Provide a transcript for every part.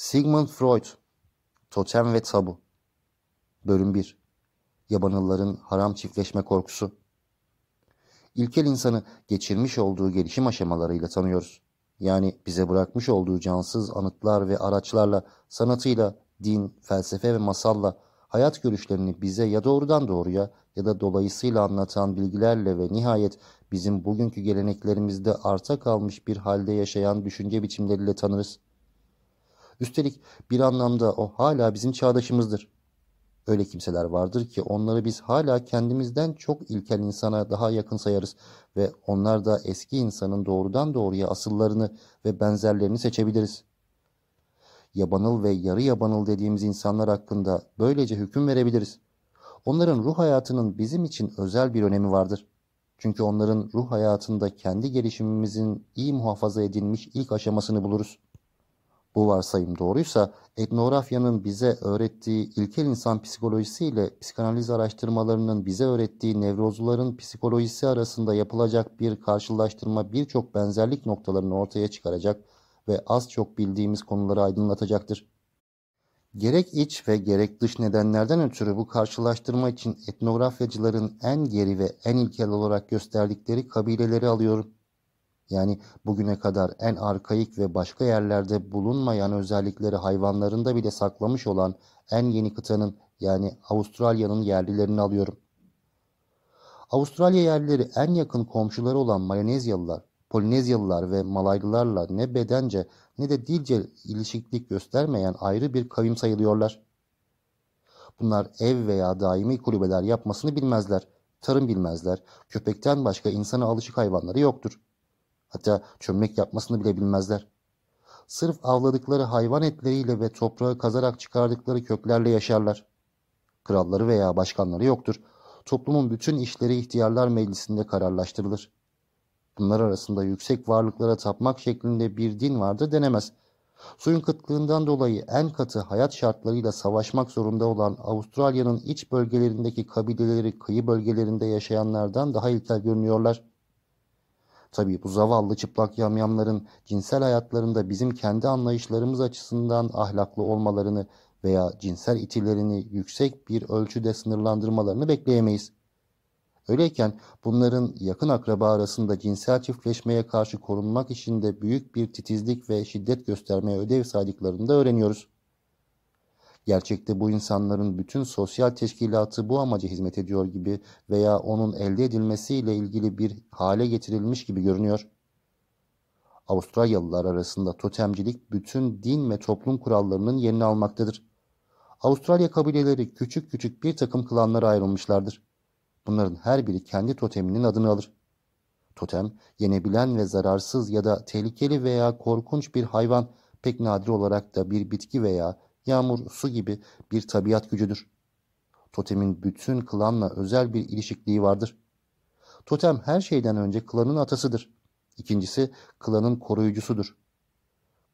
Sigmund Freud Totem ve Tabu Bölüm 1 Yabanılların haram çiftleşme korkusu İlkel insanı geçirmiş olduğu gelişim aşamalarıyla tanıyoruz. Yani bize bırakmış olduğu cansız anıtlar ve araçlarla, sanatıyla, din, felsefe ve masalla hayat görüşlerini bize ya doğrudan doğruya ya da dolayısıyla anlatan bilgilerle ve nihayet bizim bugünkü geleneklerimizde arta kalmış bir halde yaşayan düşünce biçimleriyle tanırız. Üstelik bir anlamda o hala bizim çağdaşımızdır. Öyle kimseler vardır ki onları biz hala kendimizden çok ilkel insana daha yakın sayarız ve onlar da eski insanın doğrudan doğruya asıllarını ve benzerlerini seçebiliriz. Yabanıl ve yarı yabanıl dediğimiz insanlar hakkında böylece hüküm verebiliriz. Onların ruh hayatının bizim için özel bir önemi vardır. Çünkü onların ruh hayatında kendi gelişimimizin iyi muhafaza edilmiş ilk aşamasını buluruz. Bu varsayım doğruysa etnografyanın bize öğrettiği ilkel insan psikolojisi ile psikanaliz araştırmalarının bize öğrettiği nevrozların psikolojisi arasında yapılacak bir karşılaştırma birçok benzerlik noktalarını ortaya çıkaracak ve az çok bildiğimiz konuları aydınlatacaktır. Gerek iç ve gerek dış nedenlerden ötürü bu karşılaştırma için etnografyacıların en geri ve en ilkel olarak gösterdikleri kabileleri alıyorum. Yani bugüne kadar en arkaik ve başka yerlerde bulunmayan özellikleri hayvanlarında bile saklamış olan en yeni kıtanın yani Avustralya'nın yerlilerini alıyorum. Avustralya yerlileri en yakın komşuları olan Malinezyalılar, Polinezyalılar ve Malaylılarla ne bedence ne de dilce ilişiklik göstermeyen ayrı bir kavim sayılıyorlar. Bunlar ev veya daimi kulübeler yapmasını bilmezler, tarım bilmezler, köpekten başka insana alışık hayvanları yoktur. Hatta çömlek yapmasını bile bilmezler. Sırf avladıkları hayvan etleriyle ve toprağı kazarak çıkardıkları köklerle yaşarlar. Kralları veya başkanları yoktur. Toplumun bütün işleri ihtiyarlar meclisinde kararlaştırılır. Bunlar arasında yüksek varlıklara tapmak şeklinde bir din vardır denemez. Suyun kıtlığından dolayı en katı hayat şartlarıyla savaşmak zorunda olan Avustralya'nın iç bölgelerindeki kabileleri kıyı bölgelerinde yaşayanlardan daha ilkel görünüyorlar. Tabii bu zavallı çıplak yamyamların cinsel hayatlarında bizim kendi anlayışlarımız açısından ahlaklı olmalarını veya cinsel itilerini yüksek bir ölçüde sınırlandırmalarını bekleyemeyiz. Öyleyken bunların yakın akraba arasında cinsel çiftleşmeye karşı korunmak işinde büyük bir titizlik ve şiddet göstermeye ödev saydıklarını da öğreniyoruz. Gerçekte bu insanların bütün sosyal teşkilatı bu amaca hizmet ediyor gibi veya onun elde edilmesiyle ilgili bir hale getirilmiş gibi görünüyor. Avustralyalılar arasında totemcilik bütün din ve toplum kurallarının yerini almaktadır. Avustralya kabileleri küçük küçük bir takım klanlara ayrılmışlardır. Bunların her biri kendi toteminin adını alır. Totem, yenebilen ve zararsız ya da tehlikeli veya korkunç bir hayvan, pek nadir olarak da bir bitki veya yağmur, su gibi bir tabiat gücüdür. Totemin bütün klanla özel bir ilişikliği vardır. Totem her şeyden önce klanın atasıdır. İkincisi klanın koruyucusudur.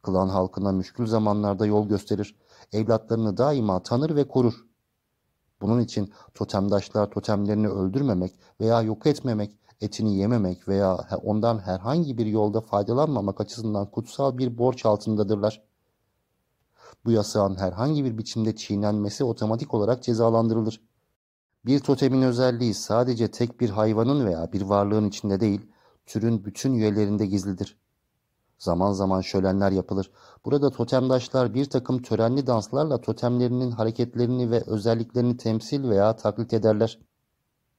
Klan halkına müşkül zamanlarda yol gösterir. Evlatlarını daima tanır ve korur. Bunun için totemdaşlar totemlerini öldürmemek veya yok etmemek, etini yememek veya ondan herhangi bir yolda faydalanmamak açısından kutsal bir borç altındadırlar. Bu yasağın herhangi bir biçimde çiğnenmesi otomatik olarak cezalandırılır. Bir totemin özelliği sadece tek bir hayvanın veya bir varlığın içinde değil, türün bütün üyelerinde gizlidir. Zaman zaman şölenler yapılır. Burada totemdaşlar bir takım törenli danslarla totemlerinin hareketlerini ve özelliklerini temsil veya taklit ederler.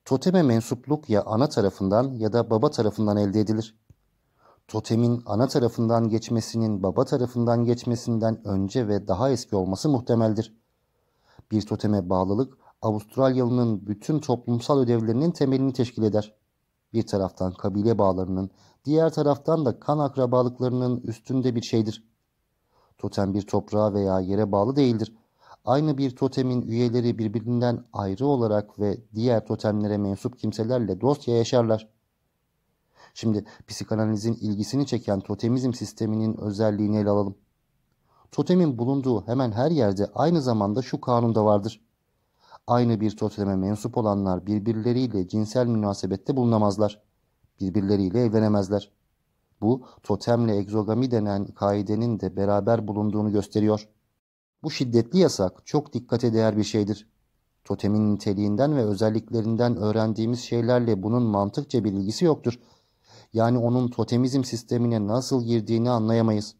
Toteme mensupluk ya ana tarafından ya da baba tarafından elde edilir. Totemin ana tarafından geçmesinin baba tarafından geçmesinden önce ve daha eski olması muhtemeldir. Bir toteme bağlılık Avustralyalı'nın bütün toplumsal ödevlerinin temelini teşkil eder. Bir taraftan kabile bağlarının, diğer taraftan da kan akrabalıklarının üstünde bir şeydir. Totem bir toprağa veya yere bağlı değildir. Aynı bir totemin üyeleri birbirinden ayrı olarak ve diğer totemlere mensup kimselerle dostça yaşarlar. Şimdi psikanalizin ilgisini çeken totemizm sisteminin özelliğini ele alalım. Totemin bulunduğu hemen her yerde aynı zamanda şu kanunda vardır. Aynı bir toteme mensup olanlar birbirleriyle cinsel münasebette bulunamazlar. Birbirleriyle evlenemezler. Bu totemle egzogami denen kaidenin de beraber bulunduğunu gösteriyor. Bu şiddetli yasak çok dikkate değer bir şeydir. Totemin niteliğinden ve özelliklerinden öğrendiğimiz şeylerle bunun mantıkça bir ilgisi yoktur. Yani onun totemizm sistemine nasıl girdiğini anlayamayız.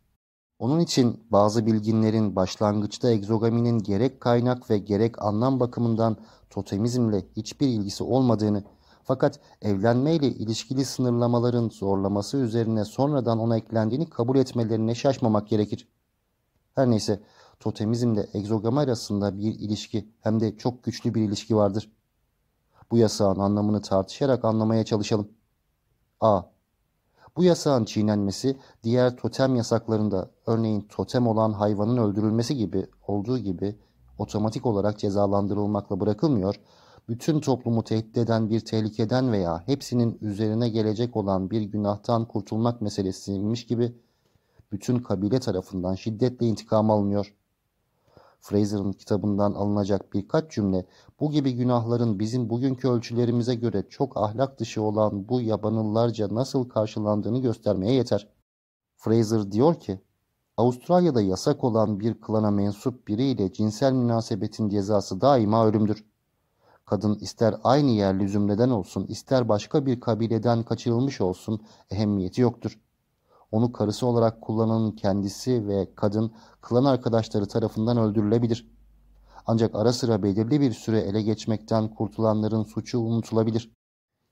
Onun için bazı bilginlerin başlangıçta egzogaminin gerek kaynak ve gerek anlam bakımından totemizmle hiçbir ilgisi olmadığını fakat evlenmeyle ilişkili sınırlamaların zorlaması üzerine sonradan ona eklendiğini kabul etmelerine şaşmamak gerekir. Her neyse totemizmle egzogami arasında bir ilişki hem de çok güçlü bir ilişki vardır. Bu yasağın anlamını tartışarak anlamaya çalışalım. A. Bu yasağın çiğnenmesi diğer totem yasaklarında örneğin totem olan hayvanın öldürülmesi gibi olduğu gibi otomatik olarak cezalandırılmakla bırakılmıyor, bütün toplumu tehdit eden bir tehlikeden veya hepsinin üzerine gelecek olan bir günahtan kurtulmak meselesiymiş gibi bütün kabile tarafından şiddetle intikam alınıyor. Fraser'ın kitabından alınacak birkaç cümle bu gibi günahların bizim bugünkü ölçülerimize göre çok ahlak dışı olan bu yabanıllarca nasıl karşılandığını göstermeye yeter. Fraser diyor ki, Avustralya'da yasak olan bir klana mensup biriyle cinsel münasebetin cezası daima ölümdür. Kadın ister aynı yerli zümreden olsun, ister başka bir kabileden kaçırılmış olsun, ehemmiyeti yoktur. Onu karısı olarak kullananın kendisi ve kadın klan arkadaşları tarafından öldürülebilir. Ancak ara sıra belirli bir süre ele geçmekten kurtulanların suçu unutulabilir.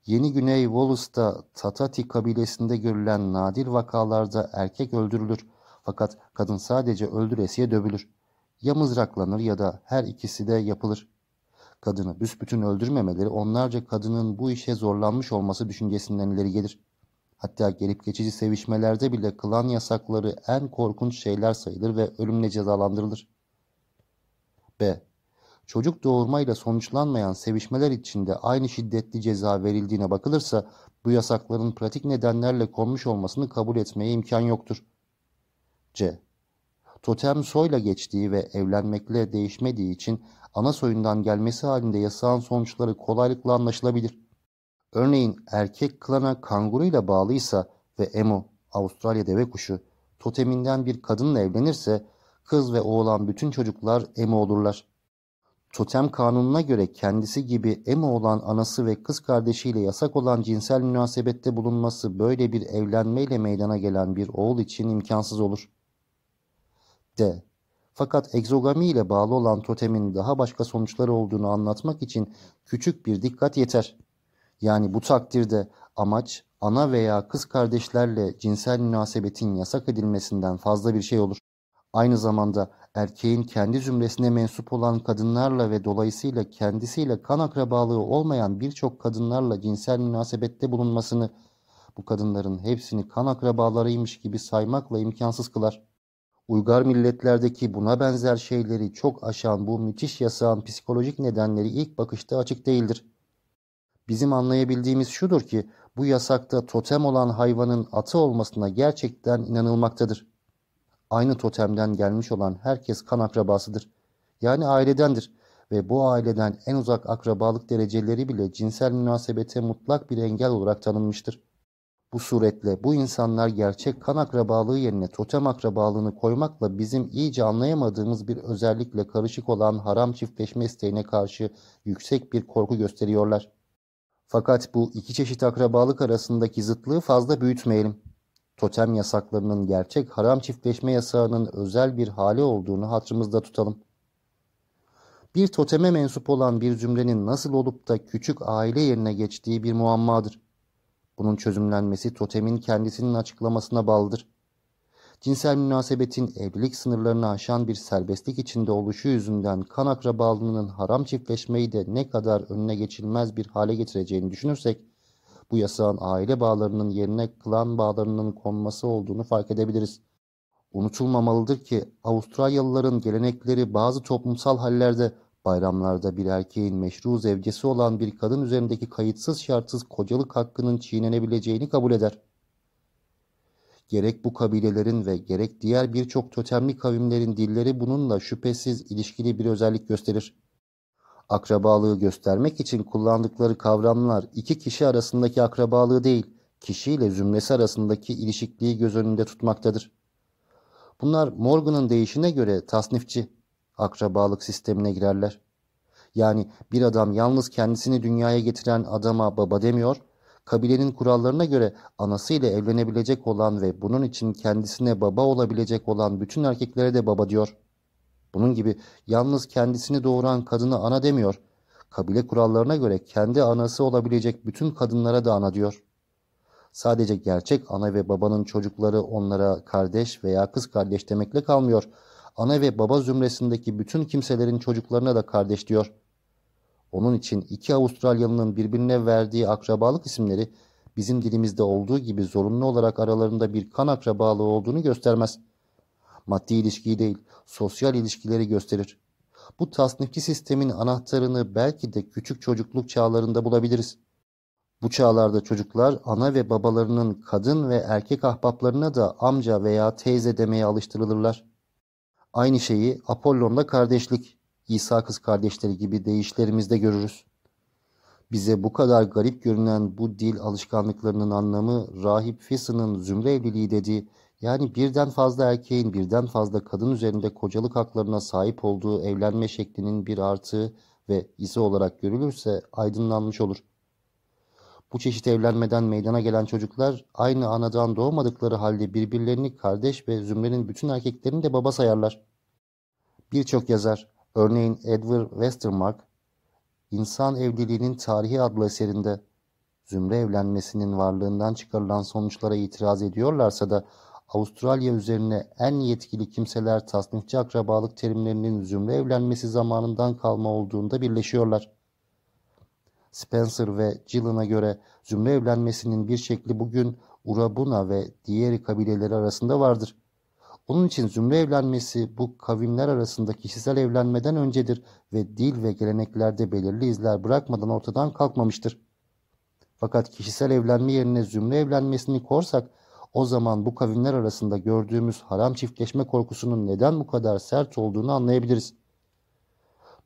Yeni Güney Wallace'da Tatati kabilesinde görülen nadir vakalarda erkek öldürülür fakat kadın sadece öldüresiye dövülür. Ya mızraklanır ya da her ikisi de yapılır. Kadını büsbütün öldürmemeleri onlarca kadının bu işe zorlanmış olması düşüncesinden ileri gelir. Hatta gelip geçici sevişmelerde bile klan yasakları en korkunç şeyler sayılır ve ölümle cezalandırılır. B. Çocuk doğurmayla sonuçlanmayan sevişmeler içinde aynı şiddetli ceza verildiğine bakılırsa bu yasakların pratik nedenlerle konmuş olmasını kabul etmeye imkan yoktur. C. Totem soyla geçtiği ve evlenmekle değişmediği için ana soyundan gelmesi halinde yasağın sonuçları kolaylıkla anlaşılabilir. Örneğin erkek klana kanguruyla bağlıysa ve emu, Avustralya deve kuşu, toteminden bir kadınla evlenirse kız ve oğlan bütün çocuklar emu olurlar. Totem kanununa göre kendisi gibi emu olan anası ve kız kardeşiyle yasak olan cinsel münasebette bulunması böyle bir evlenmeyle meydana gelen bir oğul için imkansız olur. D. Fakat egzogami ile bağlı olan totemin daha başka sonuçları olduğunu anlatmak için küçük bir dikkat yeter. Yani bu takdirde amaç ana veya kız kardeşlerle cinsel münasebetin yasak edilmesinden fazla bir şey olur. Aynı zamanda erkeğin kendi zümresine mensup olan kadınlarla ve dolayısıyla kendisiyle kan akrabalığı olmayan birçok kadınlarla cinsel münasebette bulunmasını bu kadınların hepsini kan akrabalarıymış gibi saymakla imkansız kılar. Uygar milletlerdeki buna benzer şeyleri çok aşan bu müthiş yasağın psikolojik nedenleri ilk bakışta açık değildir. Bizim anlayabildiğimiz şudur ki bu yasakta totem olan hayvanın atı olmasına gerçekten inanılmaktadır. Aynı totemden gelmiş olan herkes kan akrabasıdır. Yani ailedendir ve bu aileden en uzak akrabalık dereceleri bile cinsel münasebete mutlak bir engel olarak tanınmıştır. Bu suretle bu insanlar gerçek kan akrabalığı yerine totem akrabalığını koymakla bizim iyice anlayamadığımız bir özellikle karışık olan haram çiftleşme isteğine karşı yüksek bir korku gösteriyorlar. Fakat bu iki çeşit akrabalık arasındaki zıtlığı fazla büyütmeyelim. Totem yasaklarının gerçek haram çiftleşme yasağının özel bir hali olduğunu hatırımızda tutalım. Bir toteme mensup olan bir cümlenin nasıl olup da küçük aile yerine geçtiği bir muammadır. Bunun çözümlenmesi totemin kendisinin açıklamasına bağlıdır. Cinsel münasebetin evlilik sınırlarını aşan bir serbestlik içinde oluşu yüzünden kan akrabalığının haram çiftleşmeyi de ne kadar önüne geçilmez bir hale getireceğini düşünürsek, bu yasağın aile bağlarının yerine klan bağlarının konması olduğunu fark edebiliriz. Unutulmamalıdır ki Avustralyalıların gelenekleri bazı toplumsal hallerde bayramlarda bir erkeğin meşru zevcesi olan bir kadın üzerindeki kayıtsız şartsız kocalık hakkının çiğnenebileceğini kabul eder. Gerek bu kabilelerin ve gerek diğer birçok totemli kavimlerin dilleri bununla şüphesiz ilişkili bir özellik gösterir. Akrabalığı göstermek için kullandıkları kavramlar iki kişi arasındaki akrabalığı değil, kişiyle zümresi arasındaki ilişikliği göz önünde tutmaktadır. Bunlar Morgan'ın deyişine göre tasnifçi, akrabalık sistemine girerler. Yani bir adam yalnız kendisini dünyaya getiren adama baba demiyor, kabilenin kurallarına göre anasıyla evlenebilecek olan ve bunun için kendisine baba olabilecek olan bütün erkeklere de baba diyor. Bunun gibi yalnız kendisini doğuran kadına ana demiyor, kabile kurallarına göre kendi anası olabilecek bütün kadınlara da ana diyor. Sadece gerçek ana ve babanın çocukları onlara kardeş veya kız kardeş demekle kalmıyor. Ana ve baba zümresindeki bütün kimselerin çocuklarına da kardeş diyor. Onun için iki Avustralyalı'nın birbirine verdiği akrabalık isimleri bizim dilimizde olduğu gibi zorunlu olarak aralarında bir kan akrabalığı olduğunu göstermez. Maddi ilişkiyi değil, sosyal ilişkileri gösterir. Bu tasnifçi sistemin anahtarını belki de küçük çocukluk çağlarında bulabiliriz. Bu çağlarda çocuklar ana ve babalarının kadın ve erkek ahbaplarına da amca veya teyze demeye alıştırılırlar. Aynı şeyi Apollon'la kardeşlik, İsa kız kardeşleri gibi deyişlerimizde görürüz. Bize bu kadar garip görünen bu dil alışkanlıklarının anlamı Rahip Fison'ın zümre evliliği dediği yani birden fazla erkeğin birden fazla kadın üzerinde kocalık haklarına sahip olduğu evlenme şeklinin bir artığı ve izi olarak görülürse aydınlanmış olur. Bu çeşit evlenmeden meydana gelen çocuklar aynı anadan doğmadıkları halde birbirlerini kardeş ve zümrenin bütün erkeklerini de baba sayarlar. Birçok yazar, örneğin Edward Westermark, İnsan Evliliğinin Tarihi adlı eserinde zümre evlenmesinin varlığından çıkarılan sonuçlara itiraz ediyorlarsa da Avustralya üzerine en yetkili kimseler tasnifçi akrabalık terimlerinin zümre evlenmesi zamanından kalma olduğunda birleşiyorlar. Spencer ve Gillen'a göre zümre evlenmesinin bir şekli bugün Urabuna ve diğeri kabileleri arasında vardır. Onun için zümre evlenmesi bu kavimler arasında kişisel evlenmeden öncedir ve dil ve geleneklerde belirli izler bırakmadan ortadan kalkmamıştır. Fakat kişisel evlenme yerine zümre evlenmesini korsak o zaman bu kavimler arasında gördüğümüz haram çiftleşme korkusunun neden bu kadar sert olduğunu anlayabiliriz.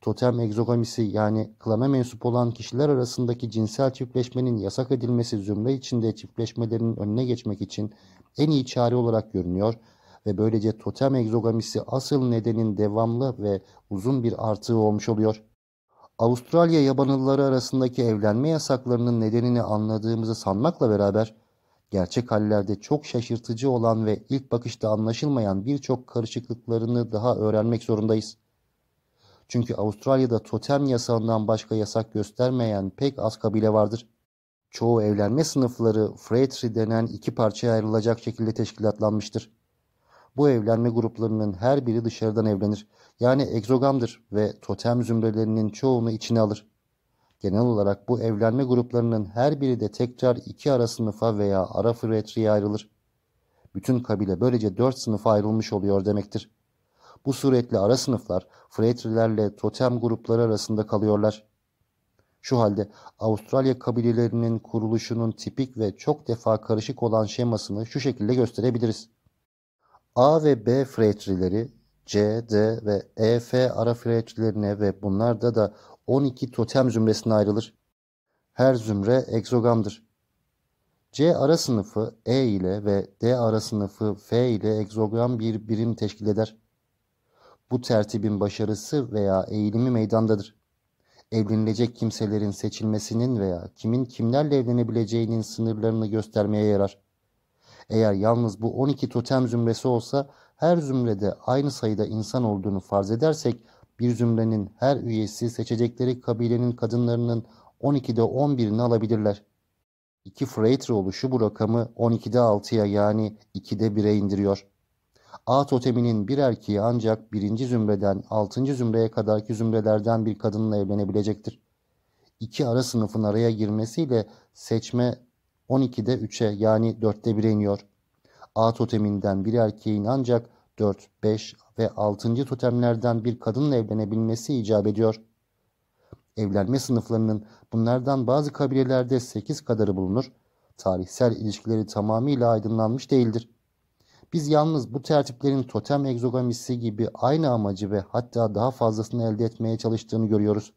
Totem egzogamisi yani klana mensup olan kişiler arasındaki cinsel çiftleşmenin yasak edilmesi zümre içinde çiftleşmelerinin önüne geçmek için en iyi çare olarak görünüyor ve böylece totem egzogamisi asıl nedenin devamlı ve uzun bir artığı olmuş oluyor. Avustralya yabanılları arasındaki evlenme yasaklarının nedenini anladığımızı sanmakla beraber gerçek hallerde çok şaşırtıcı olan ve ilk bakışta anlaşılmayan birçok karışıklıklarını daha öğrenmek zorundayız. Çünkü Avustralya'da totem yasağından başka yasak göstermeyen pek az kabile vardır. Çoğu evlenme sınıfları Freitri denen iki parçaya ayrılacak şekilde teşkilatlanmıştır. Bu evlenme gruplarının her biri dışarıdan evlenir. Yani egzogamdır ve totem zümrelerinin çoğunu içine alır. Genel olarak bu evlenme gruplarının her biri de tekrar iki ara sınıfa veya ara fretriye ayrılır. Bütün kabile böylece dört sınıfa ayrılmış oluyor demektir. Bu suretle ara sınıflar fretrilerle totem grupları arasında kalıyorlar. Şu halde Avustralya kabilelerinin kuruluşunun tipik ve çok defa karışık olan şemasını şu şekilde gösterebiliriz. A ve B fretrileri C, D ve E, F ara fretrilerine ve bunlarda da 12 totem zümresine ayrılır. Her zümre egzogamdır. C ara sınıfı E ile ve D ara sınıfı F ile egzogram bir birim teşkil eder. Bu tertibin başarısı veya eğilimi meydandadır. Evlenilecek kimselerin seçilmesinin veya kimin kimlerle evlenebileceğinin sınırlarını göstermeye yarar. Eğer yalnız bu 12 totem zümresi olsa her zümrede aynı sayıda insan olduğunu farz edersek bir zümrenin her üyesi seçecekleri kabilenin kadınlarının 12'de 11'ini alabilirler. İki Freighter oluşu bu rakamı 12'de 6'ya yani 2'de 1'e indiriyor. A toteminin bir erkeği ancak birinci zümreden altıncı zümreye kadarki zümrelerden bir kadınla evlenebilecektir. İki ara sınıfın araya girmesiyle seçme 12'de 3'e yani 4'te 1'e iniyor. A toteminden bir erkeğin ancak 4, 5 ve 6. totemlerden bir kadınla evlenebilmesi icap ediyor. Evlenme sınıflarının bunlardan bazı kabilelerde 8 kadarı bulunur. Tarihsel ilişkileri tamamıyla aydınlanmış değildir. Biz yalnız bu tertiplerin totem egzogamisi gibi aynı amacı ve hatta daha fazlasını elde etmeye çalıştığını görüyoruz.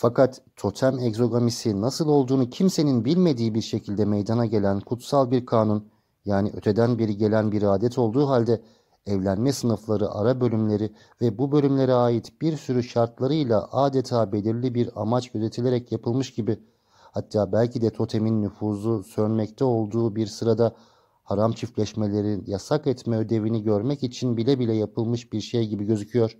Fakat totem egzogamisi nasıl olduğunu kimsenin bilmediği bir şekilde meydana gelen kutsal bir kanun, yani öteden beri gelen bir adet olduğu halde evlenme sınıfları, ara bölümleri ve bu bölümlere ait bir sürü şartlarıyla adeta belirli bir amaç gözetilerek yapılmış gibi hatta belki de totemin nüfuzu sönmekte olduğu bir sırada haram çiftleşmelerin yasak etme ödevini görmek için bile bile yapılmış bir şey gibi gözüküyor.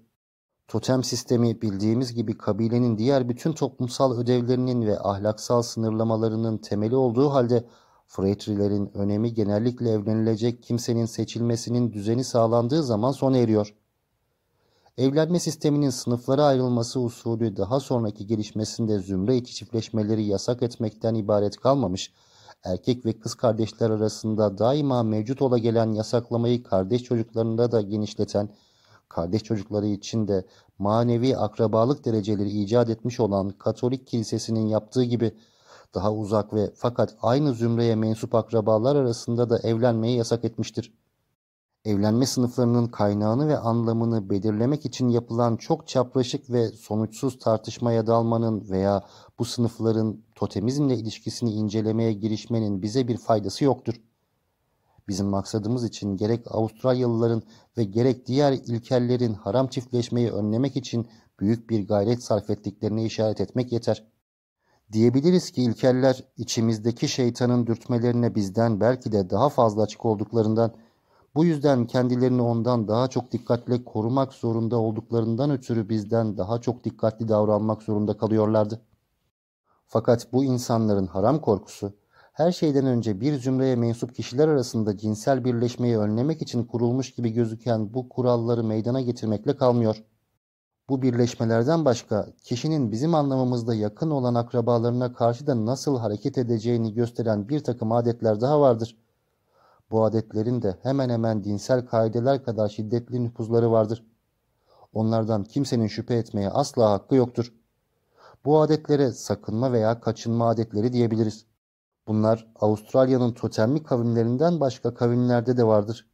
Totem sistemi bildiğimiz gibi kabilenin diğer bütün toplumsal ödevlerinin ve ahlaksal sınırlamalarının temeli olduğu halde Freitrilerin önemi genellikle evlenilecek kimsenin seçilmesinin düzeni sağlandığı zaman sona eriyor. Evlenme sisteminin sınıflara ayrılması usulü daha sonraki gelişmesinde zümre içi çiftleşmeleri yasak etmekten ibaret kalmamış, erkek ve kız kardeşler arasında daima mevcut ola gelen yasaklamayı kardeş çocuklarında da genişleten, kardeş çocukları için de manevi akrabalık dereceleri icat etmiş olan Katolik kilisesinin yaptığı gibi daha uzak ve fakat aynı zümreye mensup akrabalar arasında da evlenmeyi yasak etmiştir. Evlenme sınıflarının kaynağını ve anlamını belirlemek için yapılan çok çapraşık ve sonuçsuz tartışmaya dalmanın veya bu sınıfların totemizmle ilişkisini incelemeye girişmenin bize bir faydası yoktur. Bizim maksadımız için gerek Avustralyalıların ve gerek diğer ilkellerin haram çiftleşmeyi önlemek için büyük bir gayret sarf ettiklerine işaret etmek yeter. Diyebiliriz ki ilkeller içimizdeki şeytanın dürtmelerine bizden belki de daha fazla açık olduklarından, bu yüzden kendilerini ondan daha çok dikkatle korumak zorunda olduklarından ötürü bizden daha çok dikkatli davranmak zorunda kalıyorlardı. Fakat bu insanların haram korkusu, her şeyden önce bir zümreye mensup kişiler arasında cinsel birleşmeyi önlemek için kurulmuş gibi gözüken bu kuralları meydana getirmekle kalmıyor. Bu birleşmelerden başka kişinin bizim anlamımızda yakın olan akrabalarına karşı da nasıl hareket edeceğini gösteren bir takım adetler daha vardır. Bu adetlerin de hemen hemen dinsel kaideler kadar şiddetli nüfuzları vardır. Onlardan kimsenin şüphe etmeye asla hakkı yoktur. Bu adetlere sakınma veya kaçınma adetleri diyebiliriz. Bunlar Avustralya'nın totemli kavimlerinden başka kavimlerde de vardır.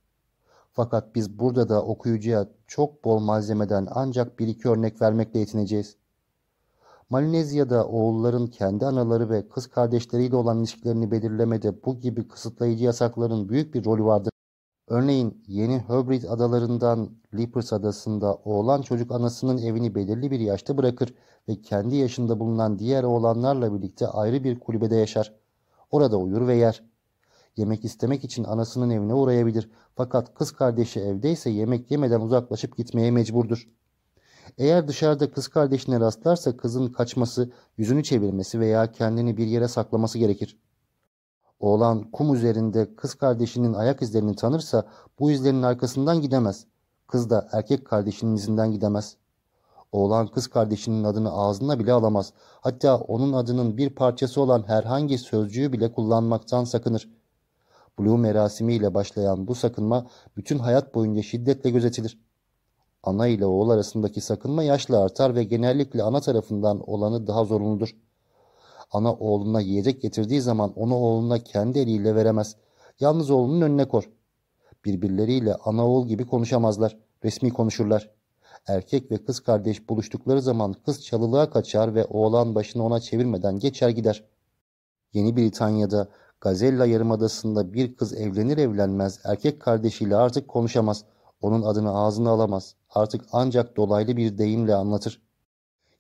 Fakat biz burada da okuyucuya çok bol malzemeden ancak bir iki örnek vermekle yetineceğiz. Malinezya'da oğulların kendi anaları ve kız kardeşleriyle olan ilişkilerini belirlemede bu gibi kısıtlayıcı yasakların büyük bir rolü vardır. Örneğin Yeni Hebrides adalarından Lippers adasında oğlan çocuk anasının evini belirli bir yaşta bırakır ve kendi yaşında bulunan diğer oğlanlarla birlikte ayrı bir kulübede yaşar. Orada uyur ve yer. Yemek istemek için anasının evine uğrayabilir. Fakat kız kardeşi evdeyse yemek yemeden uzaklaşıp gitmeye mecburdur. Eğer dışarıda kız kardeşine rastlarsa kızın kaçması, yüzünü çevirmesi veya kendini bir yere saklaması gerekir. Oğlan kum üzerinde kız kardeşinin ayak izlerini tanırsa bu izlerin arkasından gidemez. Kız da erkek kardeşinin izinden gidemez. Oğlan kız kardeşinin adını ağzına bile alamaz. Hatta onun adının bir parçası olan herhangi sözcüğü bile kullanmaktan sakınır. Blue merasimiyle başlayan bu sakınma bütün hayat boyunca şiddetle gözetilir. Ana ile oğul arasındaki sakınma yaşla artar ve genellikle ana tarafından olanı daha zorunludur. Ana oğluna yiyecek getirdiği zaman onu oğluna kendi eliyle veremez. Yalnız oğlunun önüne kor. Birbirleriyle ana oğul gibi konuşamazlar. Resmi konuşurlar. Erkek ve kız kardeş buluştukları zaman kız çalılığa kaçar ve oğlan başını ona çevirmeden geçer gider. Yeni Britanya'da Gazella Yarımadası'nda bir kız evlenir evlenmez erkek kardeşiyle artık konuşamaz. Onun adını ağzına alamaz. Artık ancak dolaylı bir deyimle anlatır.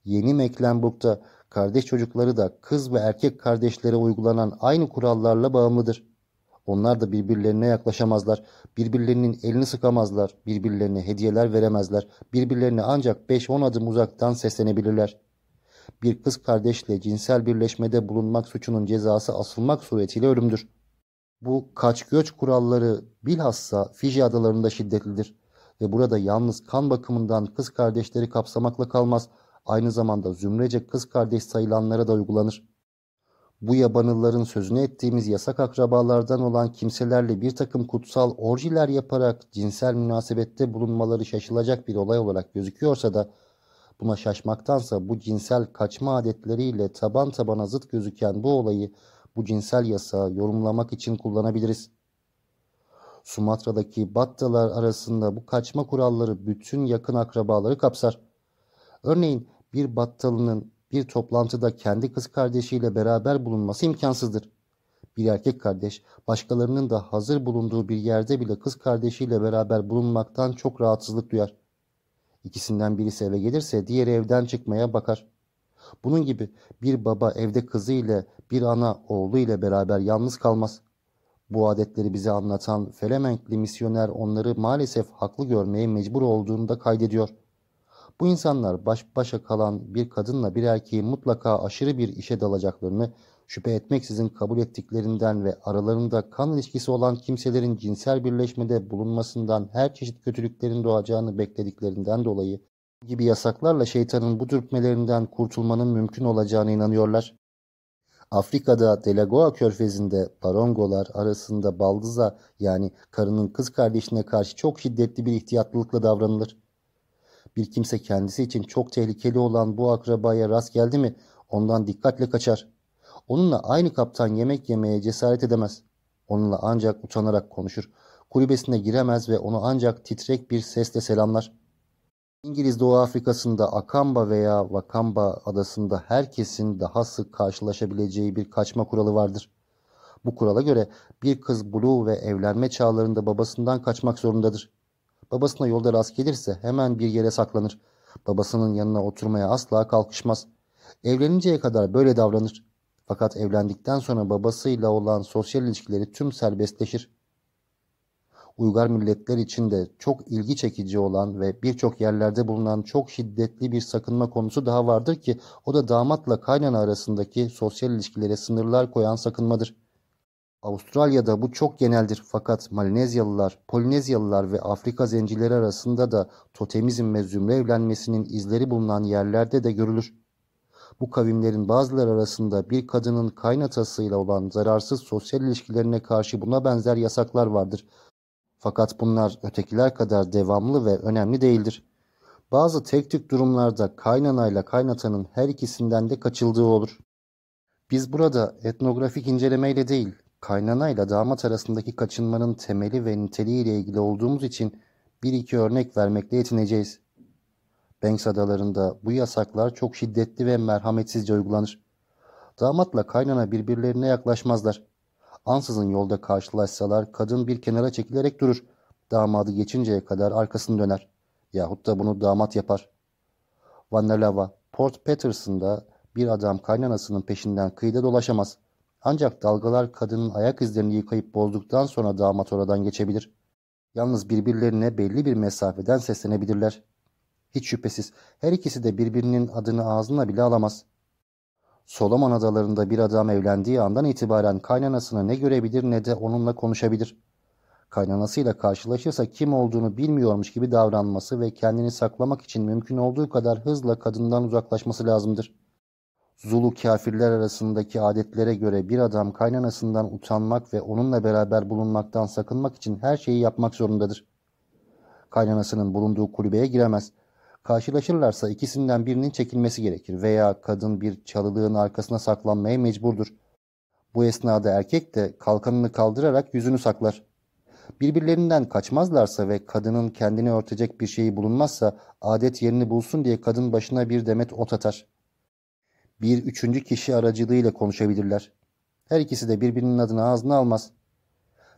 Yeni Mecklenburg'da kardeş çocukları da kız ve erkek kardeşlere uygulanan aynı kurallarla bağımlıdır. Onlar da birbirlerine yaklaşamazlar, birbirlerinin elini sıkamazlar, birbirlerine hediyeler veremezler, birbirlerine ancak 5-10 adım uzaktan seslenebilirler. Bir kız kardeşle cinsel birleşmede bulunmak suçunun cezası asılmak suretiyle ölümdür. Bu kaç göç kuralları bilhassa Fiji adalarında şiddetlidir ve burada yalnız kan bakımından kız kardeşleri kapsamakla kalmaz, aynı zamanda zümrece kız kardeş sayılanlara da uygulanır. Bu yabanılların sözünü ettiğimiz yasak akrabalardan olan kimselerle bir takım kutsal orjiler yaparak cinsel münasebette bulunmaları şaşılacak bir olay olarak gözüküyorsa da Buna şaşmaktansa bu cinsel kaçma adetleriyle taban tabana zıt gözüken bu olayı bu cinsel yasağı yorumlamak için kullanabiliriz. Sumatra'daki Battalar arasında bu kaçma kuralları bütün yakın akrabaları kapsar. Örneğin bir Battalının bir toplantıda kendi kız kardeşiyle beraber bulunması imkansızdır. Bir erkek kardeş başkalarının da hazır bulunduğu bir yerde bile kız kardeşiyle beraber bulunmaktan çok rahatsızlık duyar. İkisinden birisi eve gelirse diğeri evden çıkmaya bakar. Bunun gibi bir baba evde kızı ile bir ana oğlu ile beraber yalnız kalmaz. Bu adetleri bize anlatan Felemenkli misyoner onları maalesef haklı görmeye mecbur olduğunda kaydediyor. Bu insanlar baş başa kalan bir kadınla bir erkeğin mutlaka aşırı bir işe dalacaklarını şüphe etmeksizin kabul ettiklerinden ve aralarında kan ilişkisi olan kimselerin cinsel birleşmede bulunmasından her çeşit kötülüklerin doğacağını beklediklerinden dolayı gibi yasaklarla şeytanın bu dürtmelerinden kurtulmanın mümkün olacağına inanıyorlar. Afrika'da Delagoa körfezinde barongolar arasında baldıza yani karının kız kardeşine karşı çok şiddetli bir ihtiyatlılıkla davranılır. Bir kimse kendisi için çok tehlikeli olan bu akrabaya rast geldi mi ondan dikkatle kaçar. Onunla aynı kaptan yemek yemeye cesaret edemez. Onunla ancak utanarak konuşur. Kulübesine giremez ve onu ancak titrek bir sesle selamlar. İngiliz Doğu Afrika'sında Akamba veya Vakamba adasında herkesin daha sık karşılaşabileceği bir kaçma kuralı vardır. Bu kurala göre bir kız Blue ve evlenme çağlarında babasından kaçmak zorundadır. Babasına yolda rast gelirse hemen bir yere saklanır. Babasının yanına oturmaya asla kalkışmaz. Evleninceye kadar böyle davranır. Fakat evlendikten sonra babasıyla olan sosyal ilişkileri tüm serbestleşir. Uygar milletler için de çok ilgi çekici olan ve birçok yerlerde bulunan çok şiddetli bir sakınma konusu daha vardır ki o da damatla kaynana arasındaki sosyal ilişkilere sınırlar koyan sakınmadır. Avustralya'da bu çok geneldir fakat Malinezyalılar, Polinezyalılar ve Afrika zencileri arasında da totemizm ve zümre evlenmesinin izleri bulunan yerlerde de görülür. Bu kavimlerin bazıları arasında bir kadının kaynatasıyla olan zararsız sosyal ilişkilerine karşı buna benzer yasaklar vardır. Fakat bunlar ötekiler kadar devamlı ve önemli değildir. Bazı tek tük durumlarda kaynanayla kaynatanın her ikisinden de kaçıldığı olur. Biz burada etnografik incelemeyle değil, kaynanayla damat arasındaki kaçınmanın temeli ve niteliği ile ilgili olduğumuz için bir iki örnek vermekle yetineceğiz. Banks adalarında bu yasaklar çok şiddetli ve merhametsizce uygulanır. Damatla kaynana birbirlerine yaklaşmazlar. Ansızın yolda karşılaşsalar kadın bir kenara çekilerek durur. Damadı geçinceye kadar arkasını döner. Yahut da bunu damat yapar. Vanelava, Port Patterson'da bir adam kaynanasının peşinden kıyıda dolaşamaz. Ancak dalgalar kadının ayak izlerini yıkayıp bozduktan sonra damat oradan geçebilir. Yalnız birbirlerine belli bir mesafeden seslenebilirler. Hiç şüphesiz her ikisi de birbirinin adını ağzına bile alamaz. Solomon adalarında bir adam evlendiği andan itibaren kaynanasını ne görebilir ne de onunla konuşabilir. Kaynanasıyla karşılaşırsa kim olduğunu bilmiyormuş gibi davranması ve kendini saklamak için mümkün olduğu kadar hızla kadından uzaklaşması lazımdır. Zulu kafirler arasındaki adetlere göre bir adam kaynanasından utanmak ve onunla beraber bulunmaktan sakınmak için her şeyi yapmak zorundadır. Kaynanasının bulunduğu kulübeye giremez. Karşılaşırlarsa ikisinden birinin çekilmesi gerekir veya kadın bir çalılığın arkasına saklanmaya mecburdur. Bu esnada erkek de kalkanını kaldırarak yüzünü saklar. Birbirlerinden kaçmazlarsa ve kadının kendini örtecek bir şeyi bulunmazsa adet yerini bulsun diye kadın başına bir demet ot atar. Bir üçüncü kişi aracılığıyla konuşabilirler. Her ikisi de birbirinin adını ağzına almaz.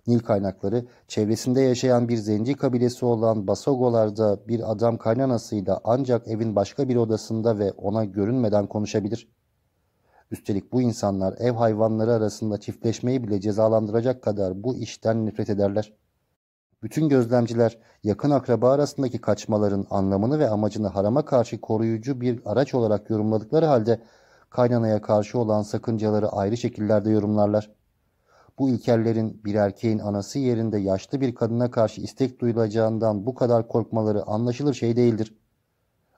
Nil kaynakları çevresinde yaşayan bir zenci kabilesi olan Basogolarda bir adam kaynanasıyla ancak evin başka bir odasında ve ona görünmeden konuşabilir. Üstelik bu insanlar ev hayvanları arasında çiftleşmeyi bile cezalandıracak kadar bu işten nefret ederler. Bütün gözlemciler yakın akraba arasındaki kaçmaların anlamını ve amacını harama karşı koruyucu bir araç olarak yorumladıkları halde kaynanaya karşı olan sakıncaları ayrı şekillerde yorumlarlar. Bu ilkellerin bir erkeğin anası yerinde yaşlı bir kadına karşı istek duyulacağından bu kadar korkmaları anlaşılır şey değildir.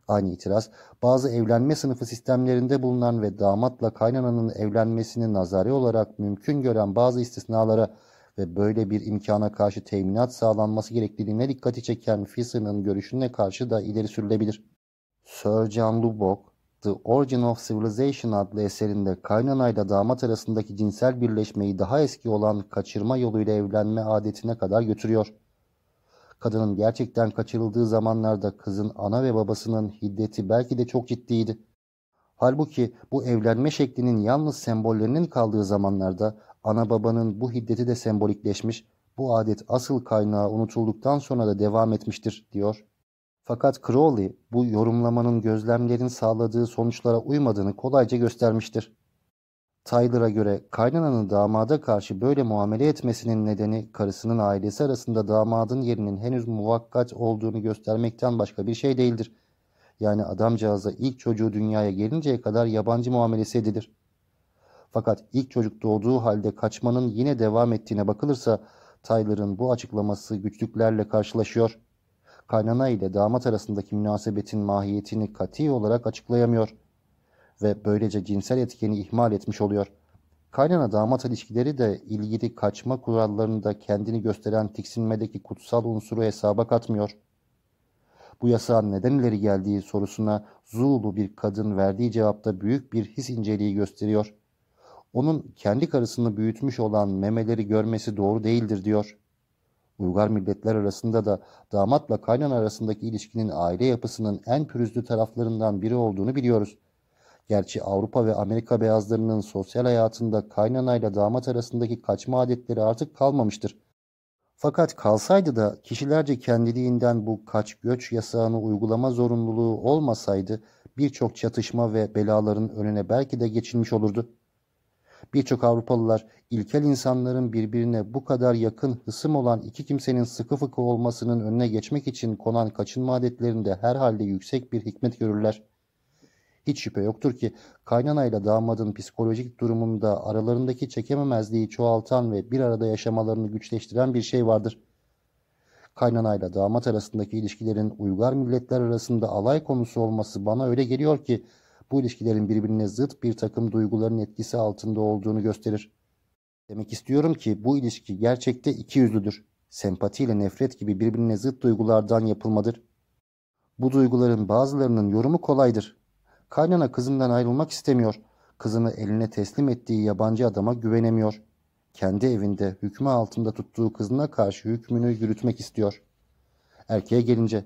Aynı itiraz bazı evlenme sınıfı sistemlerinde bulunan ve damatla kaynananın evlenmesini nazari olarak mümkün gören bazı istisnalara ve böyle bir imkana karşı teminat sağlanması gerekliliğine dikkati çeken Fisher'ın görüşüne karşı da ileri sürülebilir. Sir John Lubbock, The Origin of Civilization adlı eserinde kaynanayla damat arasındaki cinsel birleşmeyi daha eski olan kaçırma yoluyla evlenme adetine kadar götürüyor. Kadının gerçekten kaçırıldığı zamanlarda kızın ana ve babasının hiddeti belki de çok ciddiydi. Halbuki bu evlenme şeklinin yalnız sembollerinin kaldığı zamanlarda Ana babanın bu hiddeti de sembolikleşmiş, bu adet asıl kaynağı unutulduktan sonra da devam etmiştir, diyor. Fakat Crowley bu yorumlamanın gözlemlerin sağladığı sonuçlara uymadığını kolayca göstermiştir. Tyler'a göre kaynananın damada karşı böyle muamele etmesinin nedeni karısının ailesi arasında damadın yerinin henüz muvakkat olduğunu göstermekten başka bir şey değildir. Yani adamcağıza ilk çocuğu dünyaya gelinceye kadar yabancı muamelesi edilir. Fakat ilk çocuk doğduğu halde kaçmanın yine devam ettiğine bakılırsa Tyler'ın bu açıklaması güçlüklerle karşılaşıyor. Kaynana ile damat arasındaki münasebetin mahiyetini kati olarak açıklayamıyor ve böylece cinsel etkeni ihmal etmiş oluyor. Kaynana damat ilişkileri de ilgili kaçma kurallarında kendini gösteren tiksinmedeki kutsal unsuru hesaba katmıyor. Bu yasağın neden ileri geldiği sorusuna Zulu bir kadın verdiği cevapta büyük bir his inceliği gösteriyor. Onun kendi karısını büyütmüş olan memeleri görmesi doğru değildir diyor. Uygar milletler arasında da damatla kaynan arasındaki ilişkinin aile yapısının en pürüzlü taraflarından biri olduğunu biliyoruz. Gerçi Avrupa ve Amerika beyazlarının sosyal hayatında kaynanayla damat arasındaki kaçma adetleri artık kalmamıştır. Fakat kalsaydı da kişilerce kendiliğinden bu kaç göç yasağını uygulama zorunluluğu olmasaydı birçok çatışma ve belaların önüne belki de geçilmiş olurdu. Birçok Avrupalılar ilkel insanların birbirine bu kadar yakın hısım olan iki kimsenin sıkı fıkı olmasının önüne geçmek için konan kaçınma adetlerinde herhalde yüksek bir hikmet görürler. Hiç şüphe yoktur ki kaynanayla damadın psikolojik durumunda aralarındaki çekememezliği çoğaltan ve bir arada yaşamalarını güçleştiren bir şey vardır. Kaynanayla damat arasındaki ilişkilerin uygar milletler arasında alay konusu olması bana öyle geliyor ki bu ilişkilerin birbirine zıt bir takım duyguların etkisi altında olduğunu gösterir. Demek istiyorum ki bu ilişki gerçekte iki yüzlüdür. Sempati ile nefret gibi birbirine zıt duygulardan yapılmadır. Bu duyguların bazılarının yorumu kolaydır. Kaynana kızından ayrılmak istemiyor. Kızını eline teslim ettiği yabancı adama güvenemiyor. Kendi evinde hükmü altında tuttuğu kızına karşı hükmünü yürütmek istiyor. Erkeğe gelince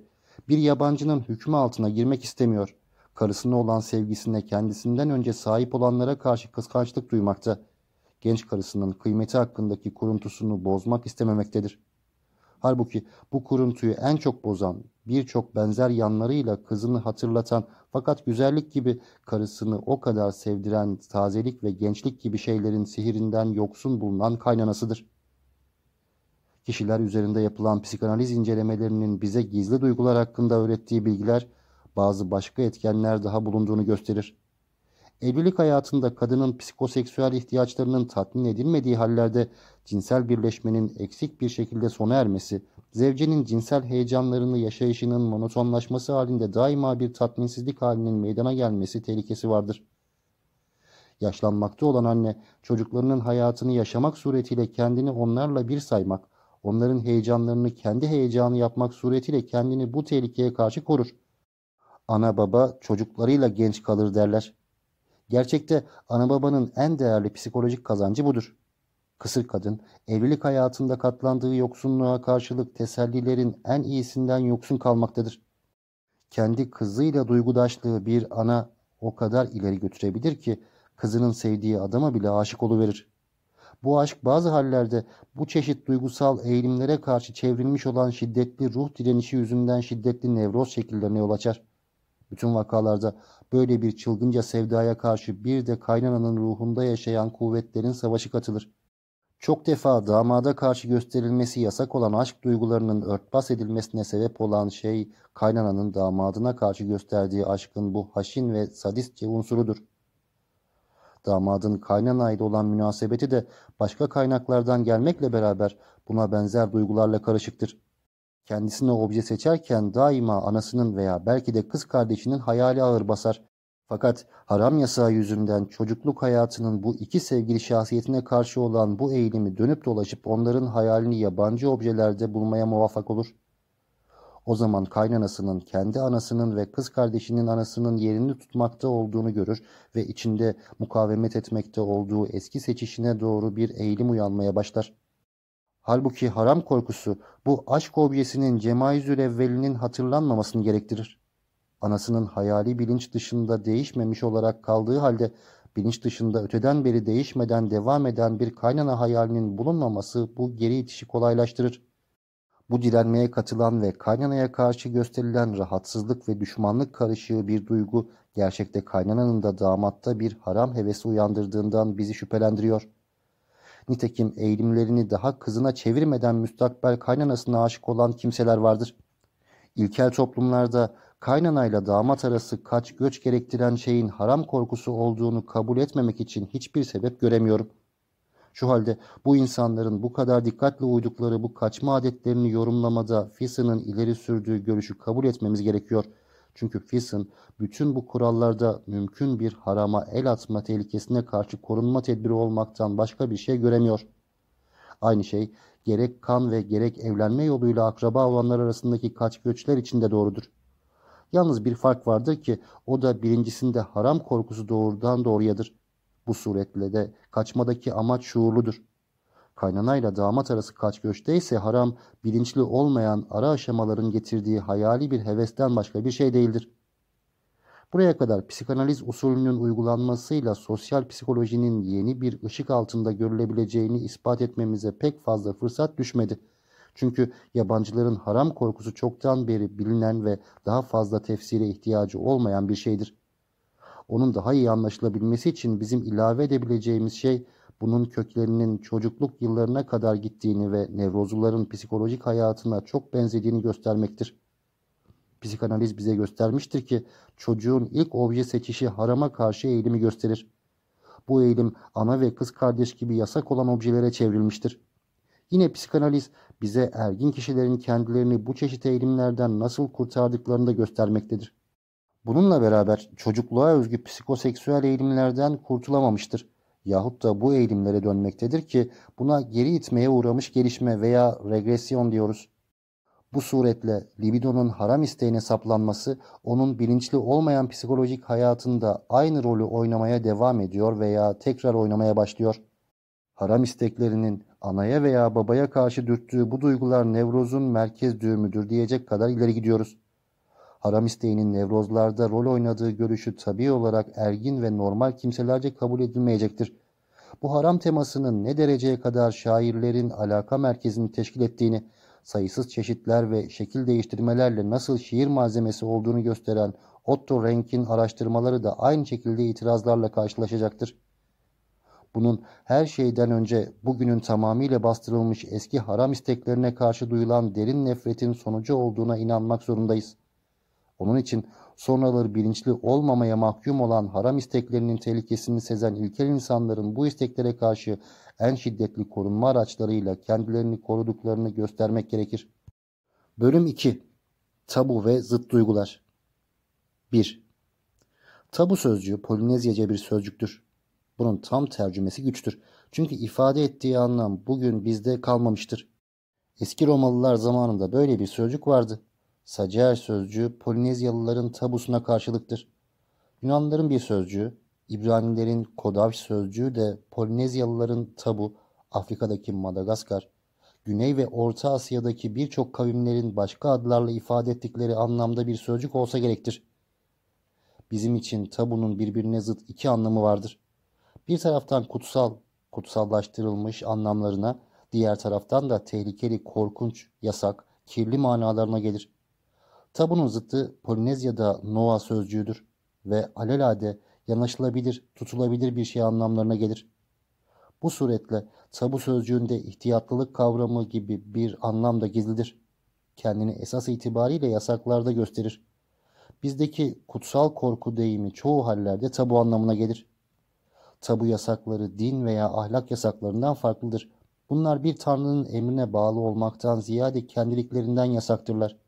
bir yabancının hükmü altına girmek istemiyor. Karısına olan sevgisine kendisinden önce sahip olanlara karşı kıskançlık duymakta. Genç karısının kıymeti hakkındaki kuruntusunu bozmak istememektedir. Halbuki bu kuruntuyu en çok bozan, birçok benzer yanlarıyla kızını hatırlatan fakat güzellik gibi karısını o kadar sevdiren tazelik ve gençlik gibi şeylerin sihirinden yoksun bulunan kaynanasıdır. Kişiler üzerinde yapılan psikanaliz incelemelerinin bize gizli duygular hakkında öğrettiği bilgiler bazı başka etkenler daha bulunduğunu gösterir. Evlilik hayatında kadının psikoseksüel ihtiyaçlarının tatmin edilmediği hallerde cinsel birleşmenin eksik bir şekilde sona ermesi, zevcenin cinsel heyecanlarını yaşayışının monotonlaşması halinde daima bir tatminsizlik halinin meydana gelmesi tehlikesi vardır. Yaşlanmakta olan anne, çocuklarının hayatını yaşamak suretiyle kendini onlarla bir saymak, onların heyecanlarını kendi heyecanı yapmak suretiyle kendini bu tehlikeye karşı korur. Ana baba çocuklarıyla genç kalır derler. Gerçekte ana babanın en değerli psikolojik kazancı budur. Kısır kadın, evlilik hayatında katlandığı yoksunluğa karşılık tesellilerin en iyisinden yoksun kalmaktadır. Kendi kızıyla duygudaşlığı bir ana o kadar ileri götürebilir ki kızının sevdiği adama bile aşık oluverir. Bu aşk bazı hallerde bu çeşit duygusal eğilimlere karşı çevrilmiş olan şiddetli ruh direnişi yüzünden şiddetli nevroz şekillerine yol açar. Bütün vakalarda böyle bir çılgınca sevdaya karşı bir de kaynananın ruhunda yaşayan kuvvetlerin savaşı katılır. Çok defa damada karşı gösterilmesi yasak olan aşk duygularının örtbas edilmesine sebep olan şey kaynananın damadına karşı gösterdiği aşkın bu haşin ve sadistçe unsurudur. Damadın kaynanayla olan münasebeti de başka kaynaklardan gelmekle beraber buna benzer duygularla karışıktır. Kendisine obje seçerken daima anasının veya belki de kız kardeşinin hayali ağır basar. Fakat haram yasağı yüzünden çocukluk hayatının bu iki sevgili şahsiyetine karşı olan bu eğilimi dönüp dolaşıp onların hayalini yabancı objelerde bulmaya muvaffak olur. O zaman kaynanasının kendi anasının ve kız kardeşinin anasının yerini tutmakta olduğunu görür ve içinde mukavemet etmekte olduğu eski seçişine doğru bir eğilim uyanmaya başlar. Halbuki haram korkusu bu aşk objesinin Cemaizül evvelinin hatırlanmamasını gerektirir. Anasının hayali bilinç dışında değişmemiş olarak kaldığı halde bilinç dışında öteden beri değişmeden devam eden bir kaynana hayalinin bulunmaması bu geri itişi kolaylaştırır. Bu direnmeye katılan ve kaynanaya karşı gösterilen rahatsızlık ve düşmanlık karışığı bir duygu gerçekte kaynananın da damatta bir haram hevesi uyandırdığından bizi şüphelendiriyor. Nitekim eğilimlerini daha kızına çevirmeden müstakbel kaynanasına aşık olan kimseler vardır. İlkel toplumlarda kaynanayla damat arası kaç göç gerektiren şeyin haram korkusu olduğunu kabul etmemek için hiçbir sebep göremiyorum. Şu halde bu insanların bu kadar dikkatle uydukları bu kaçma adetlerini yorumlamada Fison'ın ileri sürdüğü görüşü kabul etmemiz gerekiyor. Çünkü Fison bütün bu kurallarda mümkün bir harama el atma tehlikesine karşı korunma tedbiri olmaktan başka bir şey göremiyor. Aynı şey gerek kan ve gerek evlenme yoluyla akraba olanlar arasındaki kaç göçler için de doğrudur. Yalnız bir fark vardır ki o da birincisinde haram korkusu doğrudan doğruyadır. Bu suretle de kaçmadaki amaç şuurludur. Kaynanayla damat arası kaç göçte ise haram bilinçli olmayan ara aşamaların getirdiği hayali bir hevesten başka bir şey değildir. Buraya kadar psikanaliz usulünün uygulanmasıyla sosyal psikolojinin yeni bir ışık altında görülebileceğini ispat etmemize pek fazla fırsat düşmedi. Çünkü yabancıların haram korkusu çoktan beri bilinen ve daha fazla tefsire ihtiyacı olmayan bir şeydir. Onun daha iyi anlaşılabilmesi için bizim ilave edebileceğimiz şey bunun köklerinin çocukluk yıllarına kadar gittiğini ve nevrozluların psikolojik hayatına çok benzediğini göstermektir. Psikanaliz bize göstermiştir ki çocuğun ilk obje seçişi harama karşı eğilimi gösterir. Bu eğilim ana ve kız kardeş gibi yasak olan objelere çevrilmiştir. Yine psikanaliz bize ergin kişilerin kendilerini bu çeşit eğilimlerden nasıl kurtardıklarını da göstermektedir. Bununla beraber çocukluğa özgü psikoseksüel eğilimlerden kurtulamamıştır. Yahut da bu eğilimlere dönmektedir ki buna geri itmeye uğramış gelişme veya regresyon diyoruz. Bu suretle libidonun haram isteğine saplanması onun bilinçli olmayan psikolojik hayatında aynı rolü oynamaya devam ediyor veya tekrar oynamaya başlıyor. Haram isteklerinin anaya veya babaya karşı dürttüğü bu duygular nevrozun merkez düğümüdür diyecek kadar ileri gidiyoruz. Haram isteğinin nevrozlarda rol oynadığı görüşü tabii olarak ergin ve normal kimselerce kabul edilmeyecektir. Bu haram temasının ne dereceye kadar şairlerin alaka merkezini teşkil ettiğini, sayısız çeşitler ve şekil değiştirmelerle nasıl şiir malzemesi olduğunu gösteren Otto Renk'in araştırmaları da aynı şekilde itirazlarla karşılaşacaktır. Bunun her şeyden önce bugünün tamamıyla bastırılmış eski haram isteklerine karşı duyulan derin nefretin sonucu olduğuna inanmak zorundayız. Onun için sonraları bilinçli olmamaya mahkum olan haram isteklerinin tehlikesini sezen ilkel insanların bu isteklere karşı en şiddetli korunma araçlarıyla kendilerini koruduklarını göstermek gerekir. Bölüm 2 Tabu ve zıt duygular 1. Tabu sözcüğü Polinezyaca bir sözcüktür. Bunun tam tercümesi güçtür. Çünkü ifade ettiği anlam bugün bizde kalmamıştır. Eski Romalılar zamanında böyle bir sözcük vardı. Sacer sözcüğü Polinezyalıların tabusuna karşılıktır. Yunanlıların bir sözcüğü, İbranilerin Kodavş sözcüğü de Polinezyalıların tabu, Afrika'daki Madagaskar, Güney ve Orta Asya'daki birçok kavimlerin başka adlarla ifade ettikleri anlamda bir sözcük olsa gerektir. Bizim için tabunun birbirine zıt iki anlamı vardır. Bir taraftan kutsal, kutsallaştırılmış anlamlarına, diğer taraftan da tehlikeli, korkunç, yasak, kirli manalarına gelir. Tabunun zıttı Polinezya'da Noa sözcüğüdür ve alelade yanaşılabilir, tutulabilir bir şey anlamlarına gelir. Bu suretle tabu sözcüğünde ihtiyatlılık kavramı gibi bir anlam da gizlidir. Kendini esas itibariyle yasaklarda gösterir. Bizdeki kutsal korku deyimi çoğu hallerde tabu anlamına gelir. Tabu yasakları din veya ahlak yasaklarından farklıdır. Bunlar bir tanrının emrine bağlı olmaktan ziyade kendiliklerinden yasaktırlar.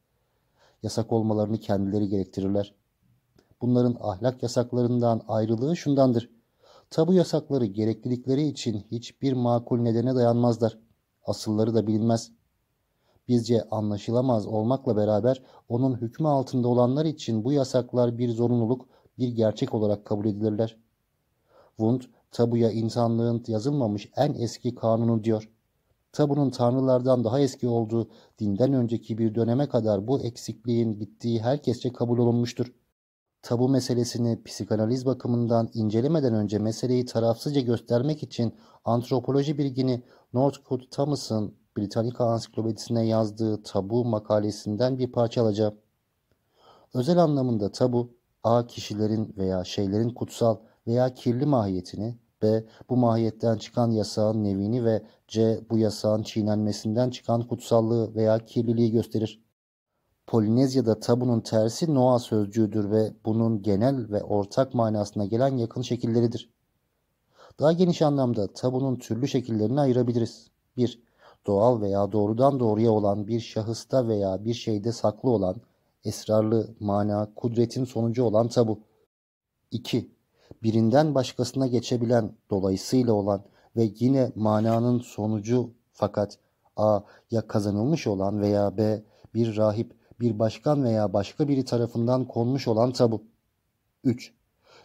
Yasak olmalarını kendileri gerektirirler. Bunların ahlak yasaklarından ayrılığı şundandır. Tabu yasakları gereklilikleri için hiçbir makul nedene dayanmazlar. Asılları da bilinmez. Bizce anlaşılamaz olmakla beraber onun hükmü altında olanlar için bu yasaklar bir zorunluluk, bir gerçek olarak kabul edilirler. Wundt, tabuya insanlığın yazılmamış en eski kanunu diyor. Tabunun tanrılardan daha eski olduğu dinden önceki bir döneme kadar bu eksikliğin bittiği herkesçe kabul olunmuştur. Tabu meselesini psikanaliz bakımından incelemeden önce meseleyi tarafsızca göstermek için antropoloji bilgini Northcote Thomas'ın Britannica Ansiklopedisine yazdığı tabu makalesinden bir parça alacağım. Özel anlamında tabu, A. Kişilerin veya şeylerin kutsal veya kirli mahiyetini, B. Bu mahiyetten çıkan yasağın nevini ve C. Bu yasağın çiğnenmesinden çıkan kutsallığı veya kirliliği gösterir. Polinezya'da tabunun tersi Noa sözcüğüdür ve bunun genel ve ortak manasına gelen yakın şekilleridir. Daha geniş anlamda tabunun türlü şekillerini ayırabiliriz. 1. Doğal veya doğrudan doğruya olan bir şahısta veya bir şeyde saklı olan, esrarlı, mana, kudretin sonucu olan tabu. 2. Birinden başkasına geçebilen, dolayısıyla olan ve yine mananın sonucu fakat A. Ya kazanılmış olan veya B. Bir rahip, bir başkan veya başka biri tarafından konmuş olan tabu. 3.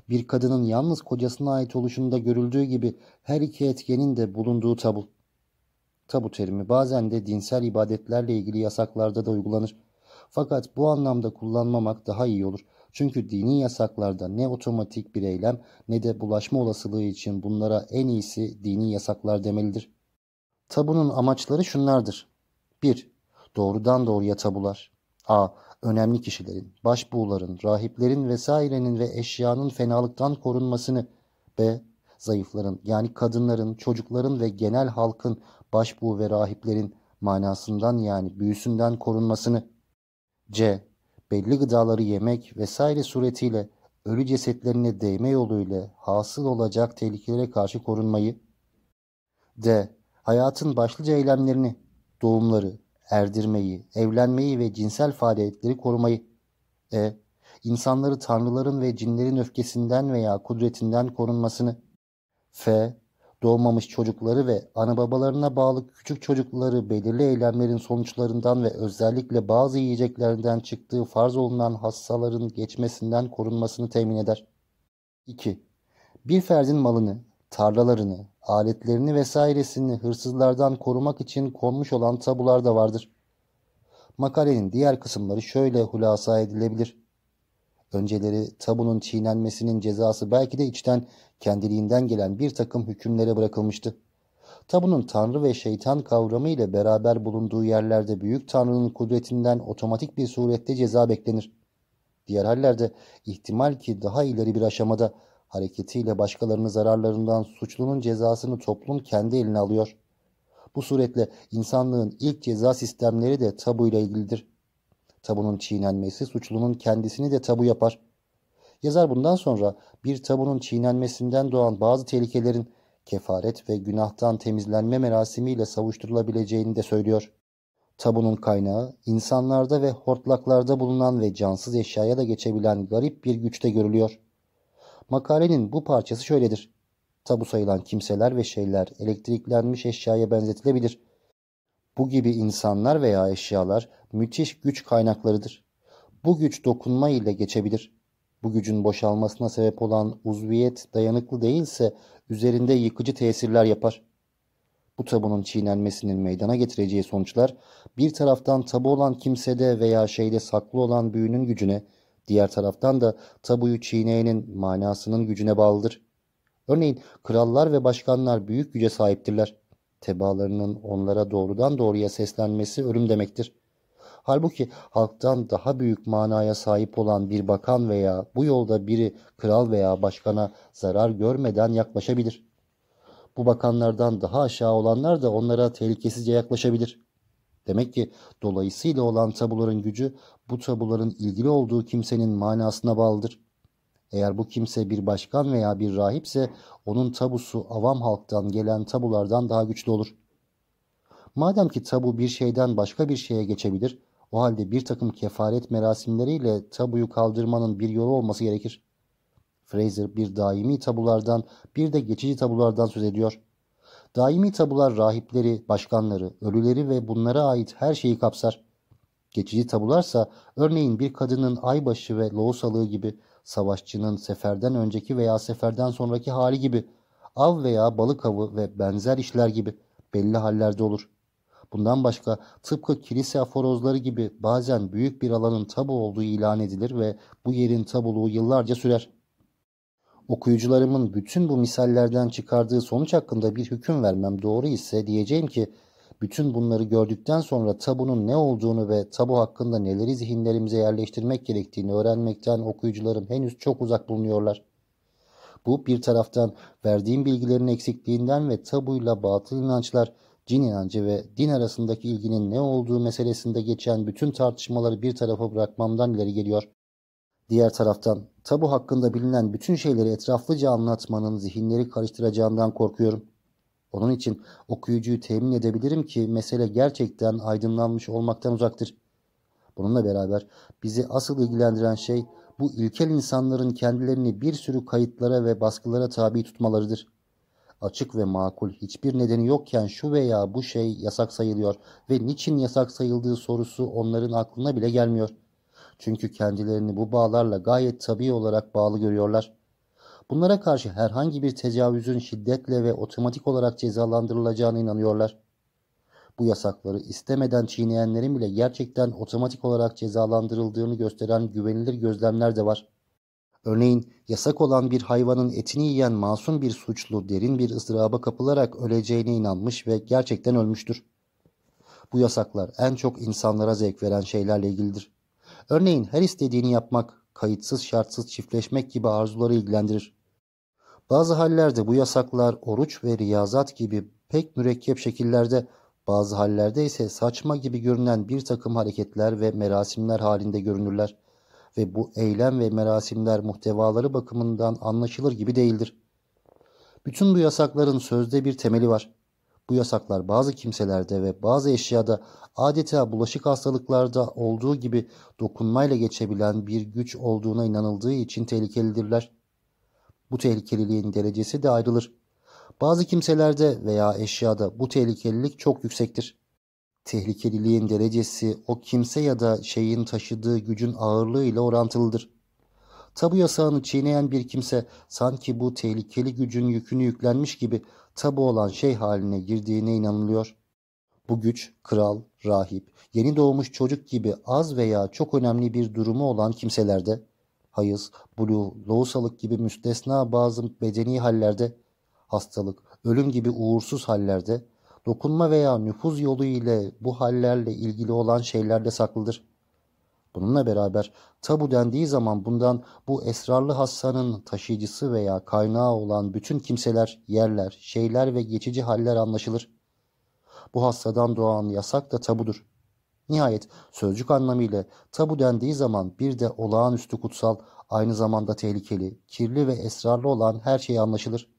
Bir kadının yalnız kocasına ait oluşunda görüldüğü gibi her iki etkenin de bulunduğu tabu. Tabu terimi bazen de dinsel ibadetlerle ilgili yasaklarda da uygulanır. Fakat bu anlamda kullanmamak daha iyi olur. Çünkü dini yasaklarda ne otomatik bir eylem ne de bulaşma olasılığı için bunlara en iyisi dini yasaklar demelidir. Tabunun amaçları şunlardır. 1. Doğrudan doğruya tabular. A. Önemli kişilerin, başbuğların, rahiplerin vesairenin ve eşyanın fenalıktan korunmasını. B. Zayıfların yani kadınların, çocukların ve genel halkın başbuğ ve rahiplerin manasından yani büyüsünden korunmasını. C. Belli gıdaları yemek vesaire suretiyle ölü cesetlerine değme yoluyla hasıl olacak tehlikelere karşı korunmayı. D. Hayatın başlıca eylemlerini, doğumları, erdirmeyi, evlenmeyi ve cinsel faaliyetleri korumayı. E. insanları tanrıların ve cinlerin öfkesinden veya kudretinden korunmasını. F. Doğmamış çocukları ve ana babalarına bağlı küçük çocukları belirli eylemlerin sonuçlarından ve özellikle bazı yiyeceklerden çıktığı farz olunan hastaların geçmesinden korunmasını temin eder. 2. Bir ferdin malını, tarlalarını, aletlerini vesairesini hırsızlardan korumak için konmuş olan tabular da vardır. Makalenin diğer kısımları şöyle hulasa edilebilir. Önceleri tabunun çiğnenmesinin cezası belki de içten kendiliğinden gelen bir takım hükümlere bırakılmıştı. Tabunun tanrı ve şeytan kavramı ile beraber bulunduğu yerlerde büyük tanrının kudretinden otomatik bir surette ceza beklenir. Diğer hallerde ihtimal ki daha ileri bir aşamada hareketiyle başkalarının zararlarından suçlunun cezasını toplum kendi eline alıyor. Bu suretle insanlığın ilk ceza sistemleri de tabu ile ilgilidir. Tabunun çiğnenmesi suçlunun kendisini de tabu yapar. Yazar bundan sonra bir tabunun çiğnenmesinden doğan bazı tehlikelerin kefaret ve günahtan temizlenme merasimiyle savuşturulabileceğini de söylüyor. Tabunun kaynağı insanlarda ve hortlaklarda bulunan ve cansız eşyaya da geçebilen garip bir güçte görülüyor. Makalenin bu parçası şöyledir. Tabu sayılan kimseler ve şeyler elektriklenmiş eşyaya benzetilebilir. Bu gibi insanlar veya eşyalar müthiş güç kaynaklarıdır. Bu güç dokunma ile geçebilir. Bu gücün boşalmasına sebep olan uzviyet dayanıklı değilse üzerinde yıkıcı tesirler yapar. Bu tabunun çiğnenmesinin meydana getireceği sonuçlar bir taraftan tabu olan kimsede veya şeyde saklı olan büyünün gücüne, diğer taraftan da tabuyu çiğneyenin manasının gücüne bağlıdır. Örneğin krallar ve başkanlar büyük güce sahiptirler. Tebaalarının onlara doğrudan doğruya seslenmesi ölüm demektir. Halbuki halktan daha büyük manaya sahip olan bir bakan veya bu yolda biri kral veya başkana zarar görmeden yaklaşabilir. Bu bakanlardan daha aşağı olanlar da onlara tehlikesizce yaklaşabilir. Demek ki dolayısıyla olan tabuların gücü bu tabuların ilgili olduğu kimsenin manasına bağlıdır. Eğer bu kimse bir başkan veya bir rahipse onun tabusu avam halktan gelen tabulardan daha güçlü olur. Madem ki tabu bir şeyden başka bir şeye geçebilir, o halde bir takım kefaret merasimleriyle tabuyu kaldırmanın bir yolu olması gerekir. Fraser bir daimi tabulardan bir de geçici tabulardan söz ediyor. Daimi tabular rahipleri, başkanları, ölüleri ve bunlara ait her şeyi kapsar. Geçici tabularsa örneğin bir kadının aybaşı ve loğusalığı gibi savaşçının seferden önceki veya seferden sonraki hali gibi, av veya balık avı ve benzer işler gibi belli hallerde olur. Bundan başka tıpkı kilise aforozları gibi bazen büyük bir alanın tabu olduğu ilan edilir ve bu yerin tabuluğu yıllarca sürer. Okuyucularımın bütün bu misallerden çıkardığı sonuç hakkında bir hüküm vermem doğru ise diyeceğim ki bütün bunları gördükten sonra tabunun ne olduğunu ve tabu hakkında neleri zihinlerimize yerleştirmek gerektiğini öğrenmekten okuyucularım henüz çok uzak bulunuyorlar. Bu bir taraftan verdiğim bilgilerin eksikliğinden ve tabuyla batıl inançlar, cin inancı ve din arasındaki ilginin ne olduğu meselesinde geçen bütün tartışmaları bir tarafa bırakmamdan ileri geliyor. Diğer taraftan tabu hakkında bilinen bütün şeyleri etraflıca anlatmanın zihinleri karıştıracağından korkuyorum. Onun için okuyucuyu temin edebilirim ki mesele gerçekten aydınlanmış olmaktan uzaktır. Bununla beraber bizi asıl ilgilendiren şey bu ilkel insanların kendilerini bir sürü kayıtlara ve baskılara tabi tutmalarıdır. Açık ve makul hiçbir nedeni yokken şu veya bu şey yasak sayılıyor ve niçin yasak sayıldığı sorusu onların aklına bile gelmiyor. Çünkü kendilerini bu bağlarla gayet tabii olarak bağlı görüyorlar. Bunlara karşı herhangi bir tecavüzün şiddetle ve otomatik olarak cezalandırılacağına inanıyorlar. Bu yasakları istemeden çiğneyenlerin bile gerçekten otomatik olarak cezalandırıldığını gösteren güvenilir gözlemler de var. Örneğin yasak olan bir hayvanın etini yiyen masum bir suçlu derin bir ızdıraba kapılarak öleceğine inanmış ve gerçekten ölmüştür. Bu yasaklar en çok insanlara zevk veren şeylerle ilgilidir. Örneğin her istediğini yapmak, kayıtsız şartsız çiftleşmek gibi arzuları ilgilendirir. Bazı hallerde bu yasaklar oruç ve riyazat gibi pek mürekkep şekillerde, bazı hallerde ise saçma gibi görünen bir takım hareketler ve merasimler halinde görünürler ve bu eylem ve merasimler muhtevaları bakımından anlaşılır gibi değildir. Bütün bu yasakların sözde bir temeli var. Bu yasaklar bazı kimselerde ve bazı eşyada adeta bulaşık hastalıklarda olduğu gibi dokunmayla geçebilen bir güç olduğuna inanıldığı için tehlikelidirler. Bu tehlikeliliğin derecesi de ayrılır. Bazı kimselerde veya eşyada bu tehlikelilik çok yüksektir. Tehlikeliliğin derecesi o kimse ya da şeyin taşıdığı gücün ağırlığı ile orantılıdır. Tabu yasağını çiğneyen bir kimse sanki bu tehlikeli gücün yükünü yüklenmiş gibi tabu olan şey haline girdiğine inanılıyor. Bu güç kral, rahip, yeni doğmuş çocuk gibi az veya çok önemli bir durumu olan kimselerde, hayız, bulu, loğusalık gibi müstesna bazı bedeni hallerde, hastalık, ölüm gibi uğursuz hallerde, dokunma veya nüfuz yolu ile bu hallerle ilgili olan şeylerde saklıdır. Bununla beraber tabu dendiği zaman bundan bu esrarlı hassanın taşıyıcısı veya kaynağı olan bütün kimseler, yerler, şeyler ve geçici haller anlaşılır. Bu hassadan doğan yasak da tabudur. Nihayet sözcük anlamıyla tabu dendiği zaman bir de olağanüstü kutsal, aynı zamanda tehlikeli, kirli ve esrarlı olan her şey anlaşılır.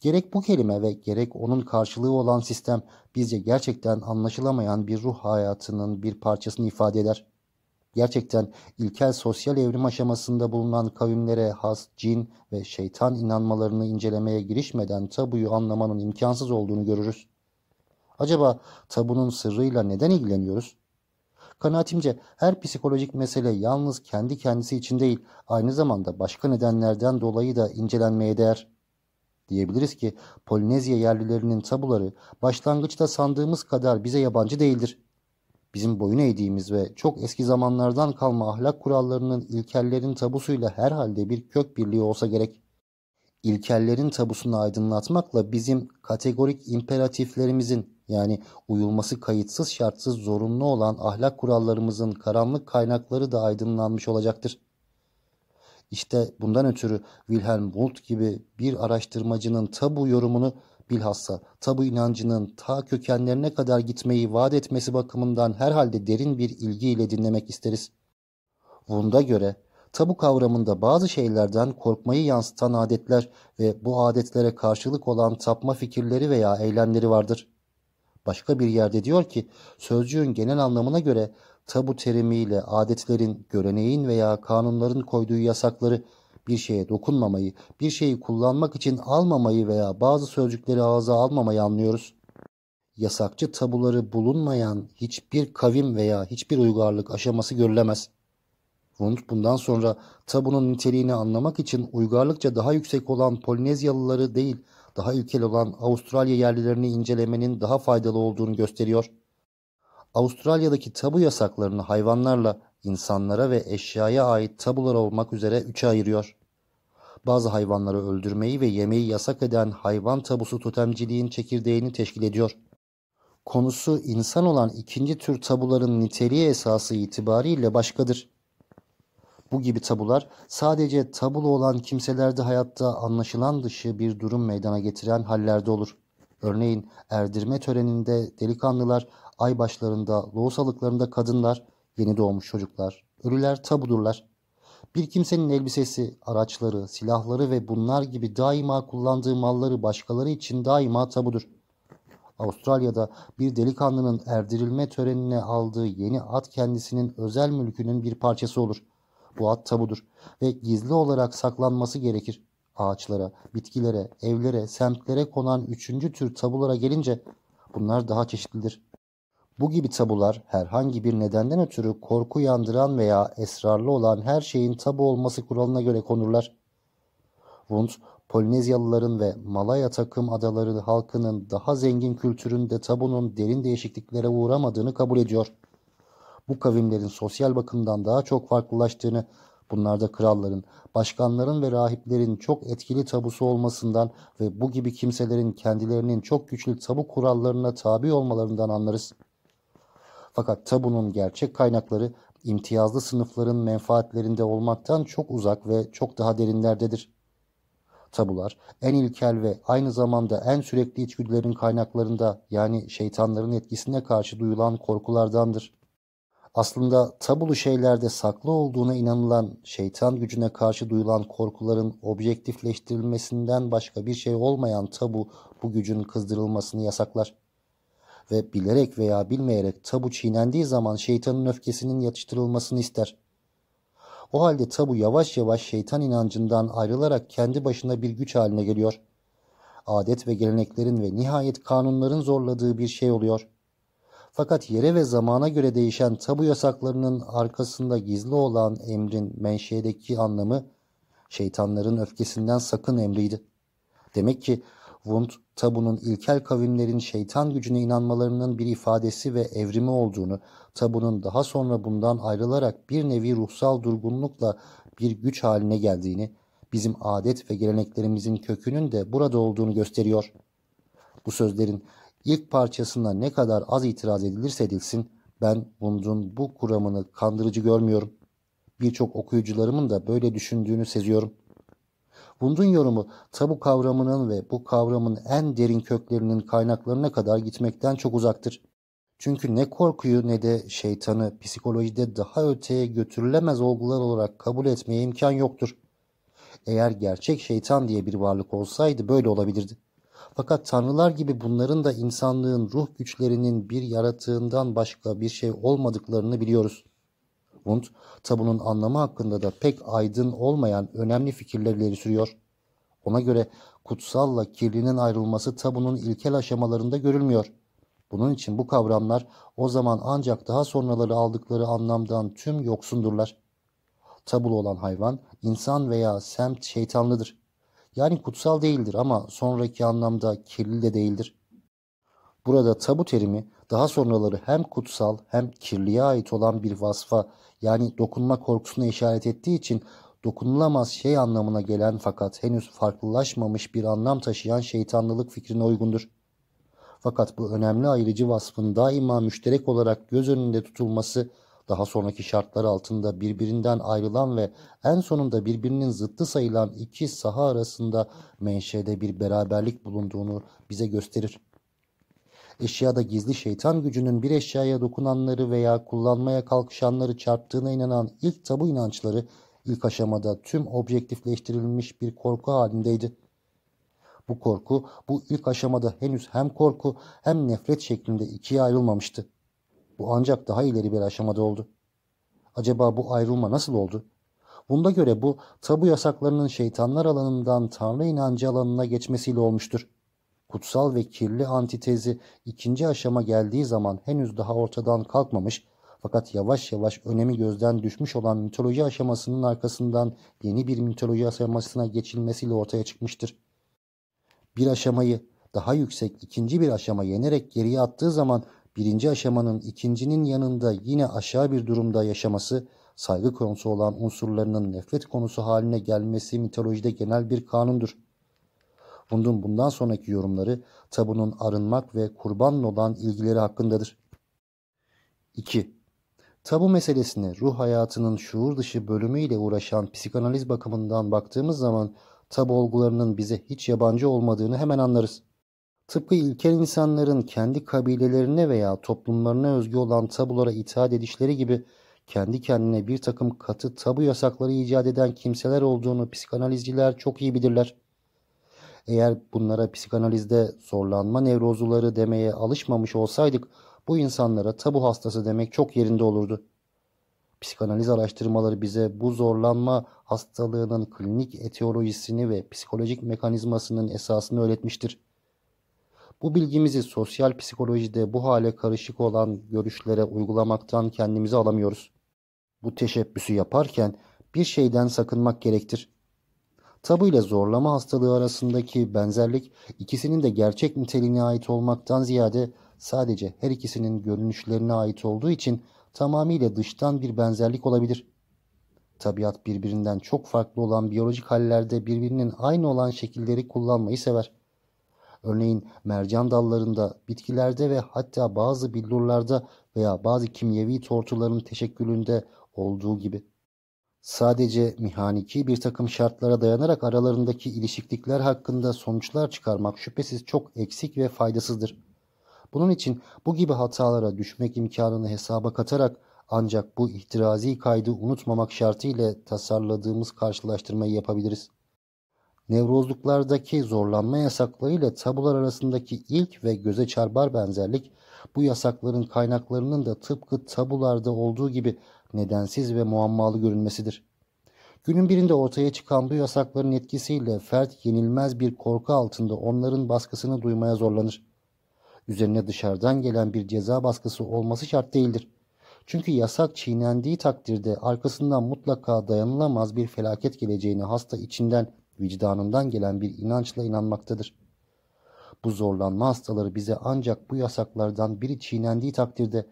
Gerek bu kelime ve gerek onun karşılığı olan sistem bizce gerçekten anlaşılamayan bir ruh hayatının bir parçasını ifade eder gerçekten ilkel sosyal evrim aşamasında bulunan kavimlere has cin ve şeytan inanmalarını incelemeye girişmeden tabuyu anlamanın imkansız olduğunu görürüz. Acaba tabunun sırrıyla neden ilgileniyoruz? Kanaatimce her psikolojik mesele yalnız kendi kendisi için değil, aynı zamanda başka nedenlerden dolayı da incelenmeye değer. Diyebiliriz ki Polinezya yerlilerinin tabuları başlangıçta sandığımız kadar bize yabancı değildir bizim boyun eğdiğimiz ve çok eski zamanlardan kalma ahlak kurallarının ilkellerin tabusuyla herhalde bir kök birliği olsa gerek. İlkellerin tabusunu aydınlatmakla bizim kategorik imperatiflerimizin yani uyulması kayıtsız şartsız zorunlu olan ahlak kurallarımızın karanlık kaynakları da aydınlanmış olacaktır. İşte bundan ötürü Wilhelm Wundt gibi bir araştırmacının tabu yorumunu bilhassa tabu inancının ta kökenlerine kadar gitmeyi vaat etmesi bakımından herhalde derin bir ilgiyle dinlemek isteriz. Wundt'a göre tabu kavramında bazı şeylerden korkmayı yansıtan adetler ve bu adetlere karşılık olan tapma fikirleri veya eylemleri vardır. Başka bir yerde diyor ki sözcüğün genel anlamına göre tabu terimiyle adetlerin, göreneğin veya kanunların koyduğu yasakları bir şeye dokunmamayı, bir şeyi kullanmak için almamayı veya bazı sözcükleri ağza almamayı anlıyoruz. Yasakçı tabuları bulunmayan hiçbir kavim veya hiçbir uygarlık aşaması görülemez. Wundt bundan sonra tabunun niteliğini anlamak için uygarlıkça daha yüksek olan Polinezyalıları değil, daha ilkel olan Avustralya yerlilerini incelemenin daha faydalı olduğunu gösteriyor. Avustralya'daki tabu yasaklarını hayvanlarla, insanlara ve eşyaya ait tabular olmak üzere üçe ayırıyor. Bazı hayvanları öldürmeyi ve yemeyi yasak eden hayvan tabusu totemciliğin çekirdeğini teşkil ediyor. Konusu insan olan ikinci tür tabuların niteliği esası itibariyle başkadır. Bu gibi tabular sadece tabulu olan kimselerde hayatta anlaşılan dışı bir durum meydana getiren hallerde olur. Örneğin erdirme töreninde delikanlılar, ay başlarında, loğusalıklarında kadınlar, yeni doğmuş çocuklar, ölüler tabudurlar. Bir kimsenin elbisesi, araçları, silahları ve bunlar gibi daima kullandığı malları başkaları için daima tabudur. Avustralya'da bir delikanlının erdirilme törenine aldığı yeni at kendisinin özel mülkünün bir parçası olur. Bu at tabudur ve gizli olarak saklanması gerekir. Ağaçlara, bitkilere, evlere, semtlere konan üçüncü tür tabulara gelince bunlar daha çeşitlidir. Bu gibi tabular herhangi bir nedenden ötürü korku yandıran veya esrarlı olan her şeyin tabu olması kuralına göre konurlar. Wundt, Polinezyalıların ve Malaya takım adaları halkının daha zengin kültüründe tabunun derin değişikliklere uğramadığını kabul ediyor. Bu kavimlerin sosyal bakımdan daha çok farklılaştığını, bunlarda kralların, başkanların ve rahiplerin çok etkili tabusu olmasından ve bu gibi kimselerin kendilerinin çok güçlü tabu kurallarına tabi olmalarından anlarız. Fakat tabunun gerçek kaynakları imtiyazlı sınıfların menfaatlerinde olmaktan çok uzak ve çok daha derinlerdedir. Tabular en ilkel ve aynı zamanda en sürekli içgüdülerin kaynaklarında yani şeytanların etkisine karşı duyulan korkulardandır. Aslında tabulu şeylerde saklı olduğuna inanılan şeytan gücüne karşı duyulan korkuların objektifleştirilmesinden başka bir şey olmayan tabu bu gücün kızdırılmasını yasaklar. Ve bilerek veya bilmeyerek tabu çiğnendiği zaman şeytanın öfkesinin yatıştırılmasını ister. O halde tabu yavaş yavaş şeytan inancından ayrılarak kendi başına bir güç haline geliyor. Adet ve geleneklerin ve nihayet kanunların zorladığı bir şey oluyor. Fakat yere ve zamana göre değişen tabu yasaklarının arkasında gizli olan emrin menşeedeki anlamı şeytanların öfkesinden sakın emriydi. Demek ki Wundt tabunun ilkel kavimlerin şeytan gücüne inanmalarının bir ifadesi ve evrimi olduğunu, tabunun daha sonra bundan ayrılarak bir nevi ruhsal durgunlukla bir güç haline geldiğini, bizim adet ve geleneklerimizin kökünün de burada olduğunu gösteriyor. Bu sözlerin ilk parçasına ne kadar az itiraz edilirse edilsin, ben Wundt'un bu kuramını kandırıcı görmüyorum. Birçok okuyucularımın da böyle düşündüğünü seziyorum.'' Wundt'un yorumu tabu kavramının ve bu kavramın en derin köklerinin kaynaklarına kadar gitmekten çok uzaktır. Çünkü ne korkuyu ne de şeytanı psikolojide daha öteye götürülemez olgular olarak kabul etmeye imkan yoktur. Eğer gerçek şeytan diye bir varlık olsaydı böyle olabilirdi. Fakat tanrılar gibi bunların da insanlığın ruh güçlerinin bir yaratığından başka bir şey olmadıklarını biliyoruz. Wundt, tabunun anlamı hakkında da pek aydın olmayan önemli fikirler sürüyor. Ona göre kutsalla kirlinin ayrılması tabunun ilkel aşamalarında görülmüyor. Bunun için bu kavramlar o zaman ancak daha sonraları aldıkları anlamdan tüm yoksundurlar. Tabulu olan hayvan, insan veya semt şeytanlıdır. Yani kutsal değildir ama sonraki anlamda kirli de değildir. Burada tabu terimi daha sonraları hem kutsal hem kirliye ait olan bir vasfa yani dokunma korkusuna işaret ettiği için dokunulamaz şey anlamına gelen fakat henüz farklılaşmamış bir anlam taşıyan şeytanlılık fikrine uygundur. Fakat bu önemli ayrıcı vasfın daima müşterek olarak göz önünde tutulması daha sonraki şartlar altında birbirinden ayrılan ve en sonunda birbirinin zıttı sayılan iki saha arasında menşede bir beraberlik bulunduğunu bize gösterir. Eşyada gizli şeytan gücünün bir eşyaya dokunanları veya kullanmaya kalkışanları çarptığına inanan ilk tabu inançları ilk aşamada tüm objektifleştirilmiş bir korku halindeydi. Bu korku bu ilk aşamada henüz hem korku hem nefret şeklinde ikiye ayrılmamıştı. Bu ancak daha ileri bir aşamada oldu. Acaba bu ayrılma nasıl oldu? Bunda göre bu tabu yasaklarının şeytanlar alanından tanrı inancı alanına geçmesiyle olmuştur kutsal ve kirli antitezi ikinci aşama geldiği zaman henüz daha ortadan kalkmamış fakat yavaş yavaş önemi gözden düşmüş olan mitoloji aşamasının arkasından yeni bir mitoloji aşamasına geçilmesiyle ortaya çıkmıştır. Bir aşamayı daha yüksek ikinci bir aşama yenerek geriye attığı zaman birinci aşamanın ikincinin yanında yine aşağı bir durumda yaşaması, saygı konusu olan unsurlarının nefret konusu haline gelmesi mitolojide genel bir kanundur. Bunun bundan sonraki yorumları tabunun arınmak ve kurbanla olan ilgileri hakkındadır. 2. Tabu meselesine ruh hayatının şuur dışı bölümüyle uğraşan psikanaliz bakımından baktığımız zaman tabu olgularının bize hiç yabancı olmadığını hemen anlarız. Tıpkı ilkel insanların kendi kabilelerine veya toplumlarına özgü olan tabulara itaat edişleri gibi kendi kendine bir takım katı tabu yasakları icat eden kimseler olduğunu psikanalizciler çok iyi bilirler. Eğer bunlara psikanalizde zorlanma nevrozuları demeye alışmamış olsaydık bu insanlara tabu hastası demek çok yerinde olurdu. Psikanaliz araştırmaları bize bu zorlanma hastalığının klinik etiolojisini ve psikolojik mekanizmasının esasını öğretmiştir. Bu bilgimizi sosyal psikolojide bu hale karışık olan görüşlere uygulamaktan kendimizi alamıyoruz. Bu teşebbüsü yaparken bir şeyden sakınmak gerektir. Tabu ile zorlama hastalığı arasındaki benzerlik ikisinin de gerçek niteliğine ait olmaktan ziyade sadece her ikisinin görünüşlerine ait olduğu için tamamıyla dıştan bir benzerlik olabilir. Tabiat birbirinden çok farklı olan biyolojik hallerde birbirinin aynı olan şekilleri kullanmayı sever. Örneğin mercan dallarında, bitkilerde ve hatta bazı billurlarda veya bazı kimyevi tortuların teşekkülünde olduğu gibi. Sadece mihaniki bir takım şartlara dayanarak aralarındaki ilişiklikler hakkında sonuçlar çıkarmak şüphesiz çok eksik ve faydasızdır. Bunun için bu gibi hatalara düşmek imkanını hesaba katarak ancak bu ihtirazi kaydı unutmamak şartıyla tasarladığımız karşılaştırmayı yapabiliriz. Nevrozluklardaki zorlanma yasakları ile tabular arasındaki ilk ve göze çarpar benzerlik bu yasakların kaynaklarının da tıpkı tabularda olduğu gibi nedensiz ve muammalı görünmesidir. Günün birinde ortaya çıkan bu yasakların etkisiyle fert yenilmez bir korku altında onların baskısını duymaya zorlanır. Üzerine dışarıdan gelen bir ceza baskısı olması şart değildir. Çünkü yasak çiğnendiği takdirde arkasından mutlaka dayanılamaz bir felaket geleceğini hasta içinden, vicdanından gelen bir inançla inanmaktadır. Bu zorlanma hastaları bize ancak bu yasaklardan biri çiğnendiği takdirde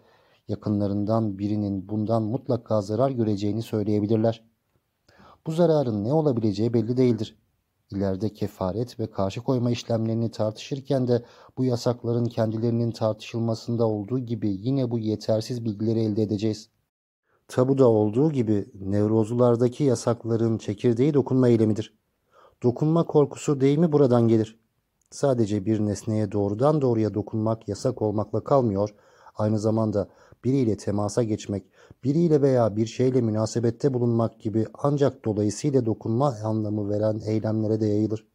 yakınlarından birinin bundan mutlaka zarar göreceğini söyleyebilirler. Bu zararın ne olabileceği belli değildir. İleride kefaret ve karşı koyma işlemlerini tartışırken de bu yasakların kendilerinin tartışılmasında olduğu gibi yine bu yetersiz bilgileri elde edeceğiz. Tabuda olduğu gibi nevrozlardaki yasakların çekirdeği dokunma eylemidir. Dokunma korkusu deyimi buradan gelir. Sadece bir nesneye doğrudan doğruya dokunmak yasak olmakla kalmıyor, aynı zamanda biriyle temasa geçmek, biriyle veya bir şeyle münasebette bulunmak gibi ancak dolayısıyla dokunma anlamı veren eylemlere de yayılır.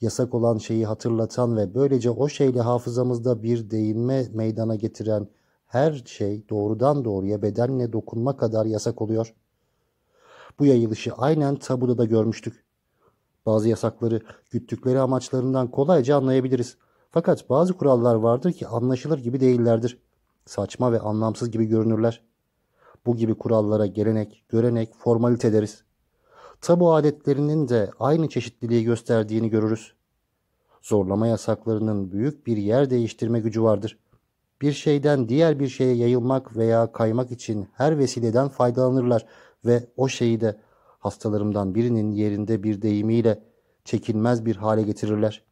Yasak olan şeyi hatırlatan ve böylece o şeyle hafızamızda bir değinme meydana getiren her şey doğrudan doğruya bedenle dokunma kadar yasak oluyor. Bu yayılışı aynen tabuda da görmüştük. Bazı yasakları güttükleri amaçlarından kolayca anlayabiliriz. Fakat bazı kurallar vardır ki anlaşılır gibi değillerdir saçma ve anlamsız gibi görünürler. Bu gibi kurallara gelenek, görenek, formalite deriz. Tabu adetlerinin de aynı çeşitliliği gösterdiğini görürüz. Zorlama yasaklarının büyük bir yer değiştirme gücü vardır. Bir şeyden diğer bir şeye yayılmak veya kaymak için her vesileden faydalanırlar ve o şeyi de hastalarımdan birinin yerinde bir deyimiyle çekilmez bir hale getirirler.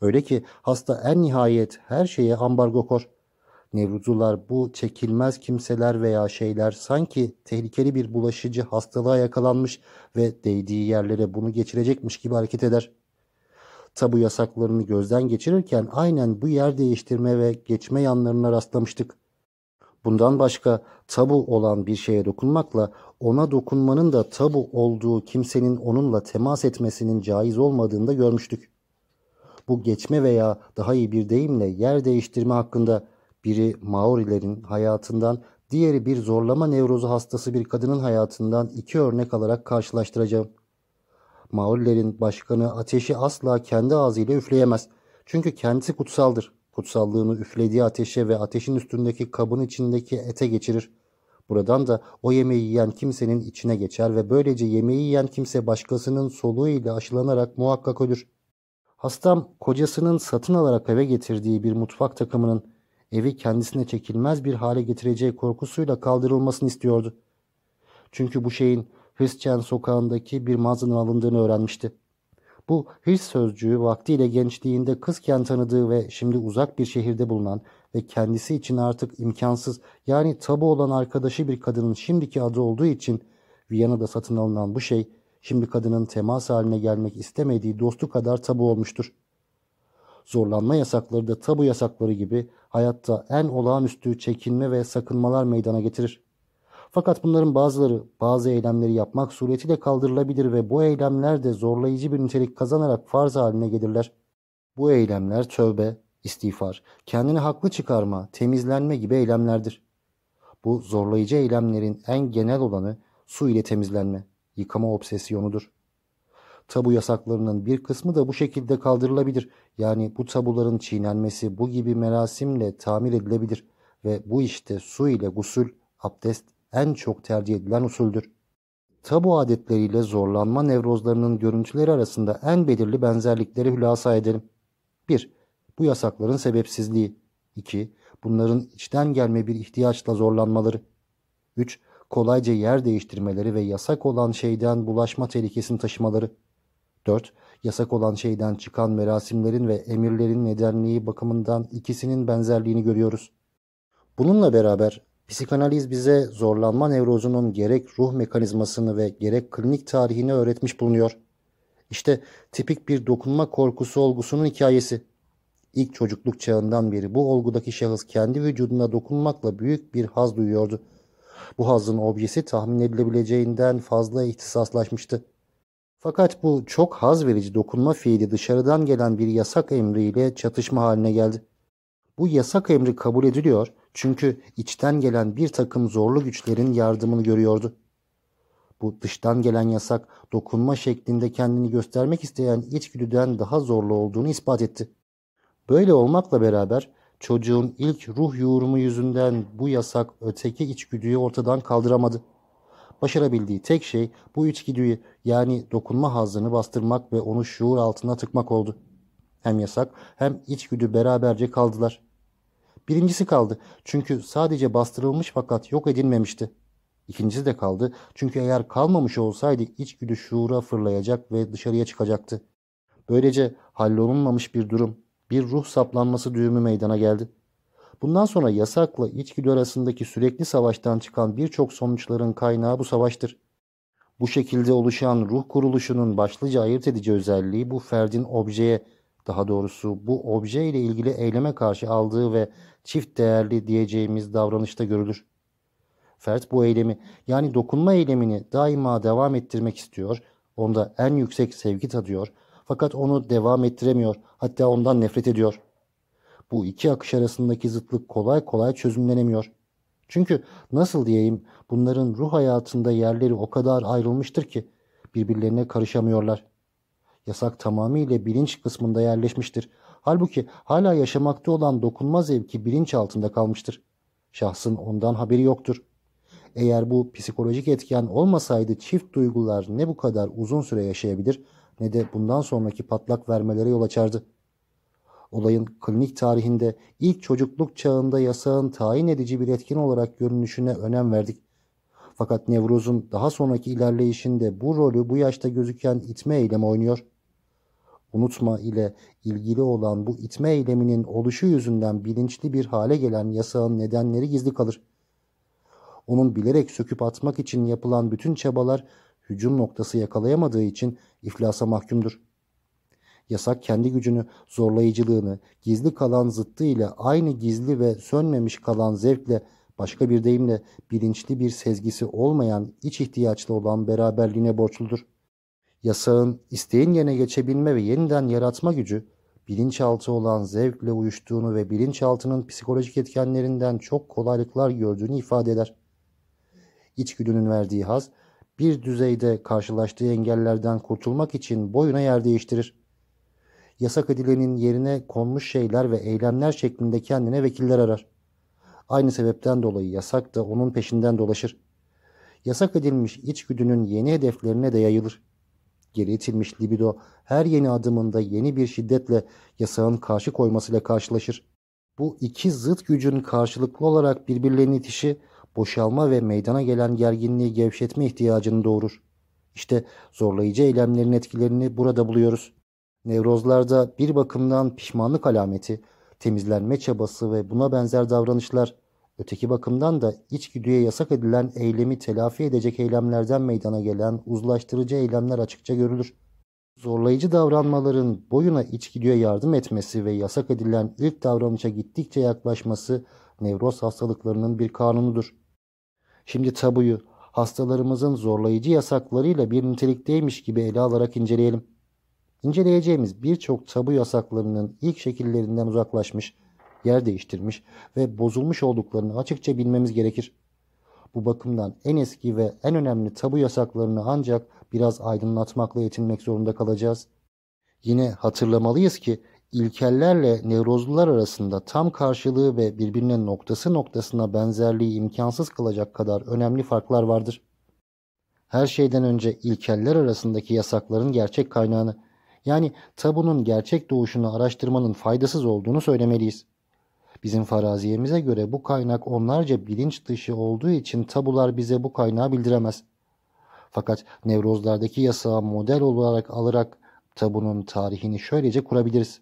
Öyle ki hasta en nihayet her şeye ambargo kor. Nevruzular bu çekilmez kimseler veya şeyler sanki tehlikeli bir bulaşıcı hastalığa yakalanmış ve değdiği yerlere bunu geçirecekmiş gibi hareket eder. Tabu yasaklarını gözden geçirirken aynen bu yer değiştirme ve geçme yanlarına rastlamıştık. Bundan başka tabu olan bir şeye dokunmakla ona dokunmanın da tabu olduğu kimsenin onunla temas etmesinin caiz olmadığını da görmüştük. Bu geçme veya daha iyi bir deyimle yer değiştirme hakkında biri Maorilerin hayatından, diğeri bir zorlama nevrozu hastası bir kadının hayatından iki örnek alarak karşılaştıracağım. Maorilerin başkanı ateşi asla kendi ağzıyla üfleyemez. Çünkü kendisi kutsaldır. Kutsallığını üflediği ateşe ve ateşin üstündeki kabın içindeki ete geçirir. Buradan da o yemeği yiyen kimsenin içine geçer ve böylece yemeği yiyen kimse başkasının soluğu ile aşılanarak muhakkak ölür. Hastam kocasının satın alarak eve getirdiği bir mutfak takımının evi kendisine çekilmez bir hale getireceği korkusuyla kaldırılmasını istiyordu. Çünkü bu şeyin Hristiyan sokağındaki bir mağazadan alındığını öğrenmişti. Bu hırs sözcüğü vaktiyle gençliğinde kızken tanıdığı ve şimdi uzak bir şehirde bulunan ve kendisi için artık imkansız yani tabu olan arkadaşı bir kadının şimdiki adı olduğu için Viyana'da satın alınan bu şey şimdi kadının temas haline gelmek istemediği dostu kadar tabu olmuştur. Zorlanma yasakları da tabu yasakları gibi hayatta en olağanüstü çekinme ve sakınmalar meydana getirir. Fakat bunların bazıları bazı eylemleri yapmak suretiyle kaldırılabilir ve bu eylemler de zorlayıcı bir nitelik kazanarak farz haline gelirler. Bu eylemler tövbe, istiğfar, kendini haklı çıkarma, temizlenme gibi eylemlerdir. Bu zorlayıcı eylemlerin en genel olanı su ile temizlenme, yıkama obsesyonudur. Tabu yasaklarının bir kısmı da bu şekilde kaldırılabilir. Yani bu tabuların çiğnenmesi bu gibi merasimle tamir edilebilir ve bu işte su ile gusül, abdest en çok tercih edilen usuldür. Tabu adetleriyle zorlanma nevrozlarının görüntüleri arasında en belirli benzerlikleri hülasa edelim. 1. Bu yasakların sebepsizliği. 2. Bunların içten gelme bir ihtiyaçla zorlanmaları. 3. Kolayca yer değiştirmeleri ve yasak olan şeyden bulaşma tehlikesini taşımaları. 4. Yasak olan şeyden çıkan merasimlerin ve emirlerin nedenliği bakımından ikisinin benzerliğini görüyoruz. Bununla beraber psikanaliz bize zorlanma nevrozunun gerek ruh mekanizmasını ve gerek klinik tarihini öğretmiş bulunuyor. İşte tipik bir dokunma korkusu olgusunun hikayesi. İlk çocukluk çağından beri bu olgudaki şahıs kendi vücuduna dokunmakla büyük bir haz duyuyordu. Bu hazın objesi tahmin edilebileceğinden fazla ihtisaslaşmıştı. Fakat bu çok haz verici dokunma fiili dışarıdan gelen bir yasak emriyle çatışma haline geldi. Bu yasak emri kabul ediliyor çünkü içten gelen bir takım zorlu güçlerin yardımını görüyordu. Bu dıştan gelen yasak dokunma şeklinde kendini göstermek isteyen içgüdüden daha zorlu olduğunu ispat etti. Böyle olmakla beraber çocuğun ilk ruh yoğurumu yüzünden bu yasak öteki içgüdüyü ortadan kaldıramadı. Başarabildiği tek şey bu içgüdüyü yani dokunma hazını bastırmak ve onu şuur altına tıkmak oldu. Hem yasak hem içgüdü beraberce kaldılar. Birincisi kaldı çünkü sadece bastırılmış fakat yok edilmemişti. İkincisi de kaldı çünkü eğer kalmamış olsaydı içgüdü şuura fırlayacak ve dışarıya çıkacaktı. Böylece hallolunmamış bir durum, bir ruh saplanması düğümü meydana geldi. Bundan sonra yasakla içgüdü arasındaki sürekli savaştan çıkan birçok sonuçların kaynağı bu savaştır. Bu şekilde oluşan ruh kuruluşunun başlıca ayırt edici özelliği bu ferdin objeye, daha doğrusu bu obje ile ilgili eyleme karşı aldığı ve çift değerli diyeceğimiz davranışta görülür. Fert bu eylemi yani dokunma eylemini daima devam ettirmek istiyor, onda en yüksek sevgi tadıyor fakat onu devam ettiremiyor hatta ondan nefret ediyor.'' Bu iki akış arasındaki zıtlık kolay kolay çözümlenemiyor. Çünkü nasıl diyeyim bunların ruh hayatında yerleri o kadar ayrılmıştır ki birbirlerine karışamıyorlar. Yasak tamamıyla bilinç kısmında yerleşmiştir. Halbuki hala yaşamakta olan dokunma zevki bilinç altında kalmıştır. Şahsın ondan haberi yoktur. Eğer bu psikolojik etken olmasaydı çift duygular ne bu kadar uzun süre yaşayabilir ne de bundan sonraki patlak vermelere yol açardı. Olayın klinik tarihinde ilk çocukluk çağında yasağın tayin edici bir etkin olarak görünüşüne önem verdik. Fakat nevrozun daha sonraki ilerleyişinde bu rolü bu yaşta gözüken itme eylemi oynuyor. Unutma ile ilgili olan bu itme eyleminin oluşu yüzünden bilinçli bir hale gelen yasağın nedenleri gizli kalır. Onun bilerek söküp atmak için yapılan bütün çabalar hücum noktası yakalayamadığı için iflasa mahkumdur. Yasak kendi gücünü, zorlayıcılığını, gizli kalan zıttı ile aynı gizli ve sönmemiş kalan zevkle, başka bir deyimle bilinçli bir sezgisi olmayan, iç ihtiyaçlı olan beraberliğine borçludur. Yasağın isteğin yerine geçebilme ve yeniden yaratma gücü, bilinçaltı olan zevkle uyuştuğunu ve bilinçaltının psikolojik etkenlerinden çok kolaylıklar gördüğünü ifade eder. İçgüdünün verdiği haz, bir düzeyde karşılaştığı engellerden kurtulmak için boyuna yer değiştirir yasak edilenin yerine konmuş şeyler ve eylemler şeklinde kendine vekiller arar. Aynı sebepten dolayı yasak da onun peşinden dolaşır. Yasak edilmiş içgüdünün yeni hedeflerine de yayılır. Geri itilmiş libido her yeni adımında yeni bir şiddetle yasağın karşı koymasıyla karşılaşır. Bu iki zıt gücün karşılıklı olarak birbirlerinin itişi boşalma ve meydana gelen gerginliği gevşetme ihtiyacını doğurur. İşte zorlayıcı eylemlerin etkilerini burada buluyoruz. Nevrozlarda bir bakımdan pişmanlık alameti, temizlenme çabası ve buna benzer davranışlar, öteki bakımdan da içgüdüye yasak edilen eylemi telafi edecek eylemlerden meydana gelen uzlaştırıcı eylemler açıkça görülür. Zorlayıcı davranmaların boyuna içgüdüye yardım etmesi ve yasak edilen ilk davranışa gittikçe yaklaşması nevroz hastalıklarının bir kanunudur. Şimdi tabuyu hastalarımızın zorlayıcı yasaklarıyla bir nitelikteymiş gibi ele alarak inceleyelim. İnceleyeceğimiz birçok tabu yasaklarının ilk şekillerinden uzaklaşmış, yer değiştirmiş ve bozulmuş olduklarını açıkça bilmemiz gerekir. Bu bakımdan en eski ve en önemli tabu yasaklarını ancak biraz aydınlatmakla yetinmek zorunda kalacağız. Yine hatırlamalıyız ki ilkellerle nevrozlular arasında tam karşılığı ve birbirine noktası noktasına benzerliği imkansız kılacak kadar önemli farklar vardır. Her şeyden önce ilkeller arasındaki yasakların gerçek kaynağını, yani tabunun gerçek doğuşunu araştırmanın faydasız olduğunu söylemeliyiz. Bizim faraziyemize göre bu kaynak onlarca bilinç dışı olduğu için tabular bize bu kaynağı bildiremez. Fakat nevrozlardaki yasağı model olarak alarak tabunun tarihini şöylece kurabiliriz.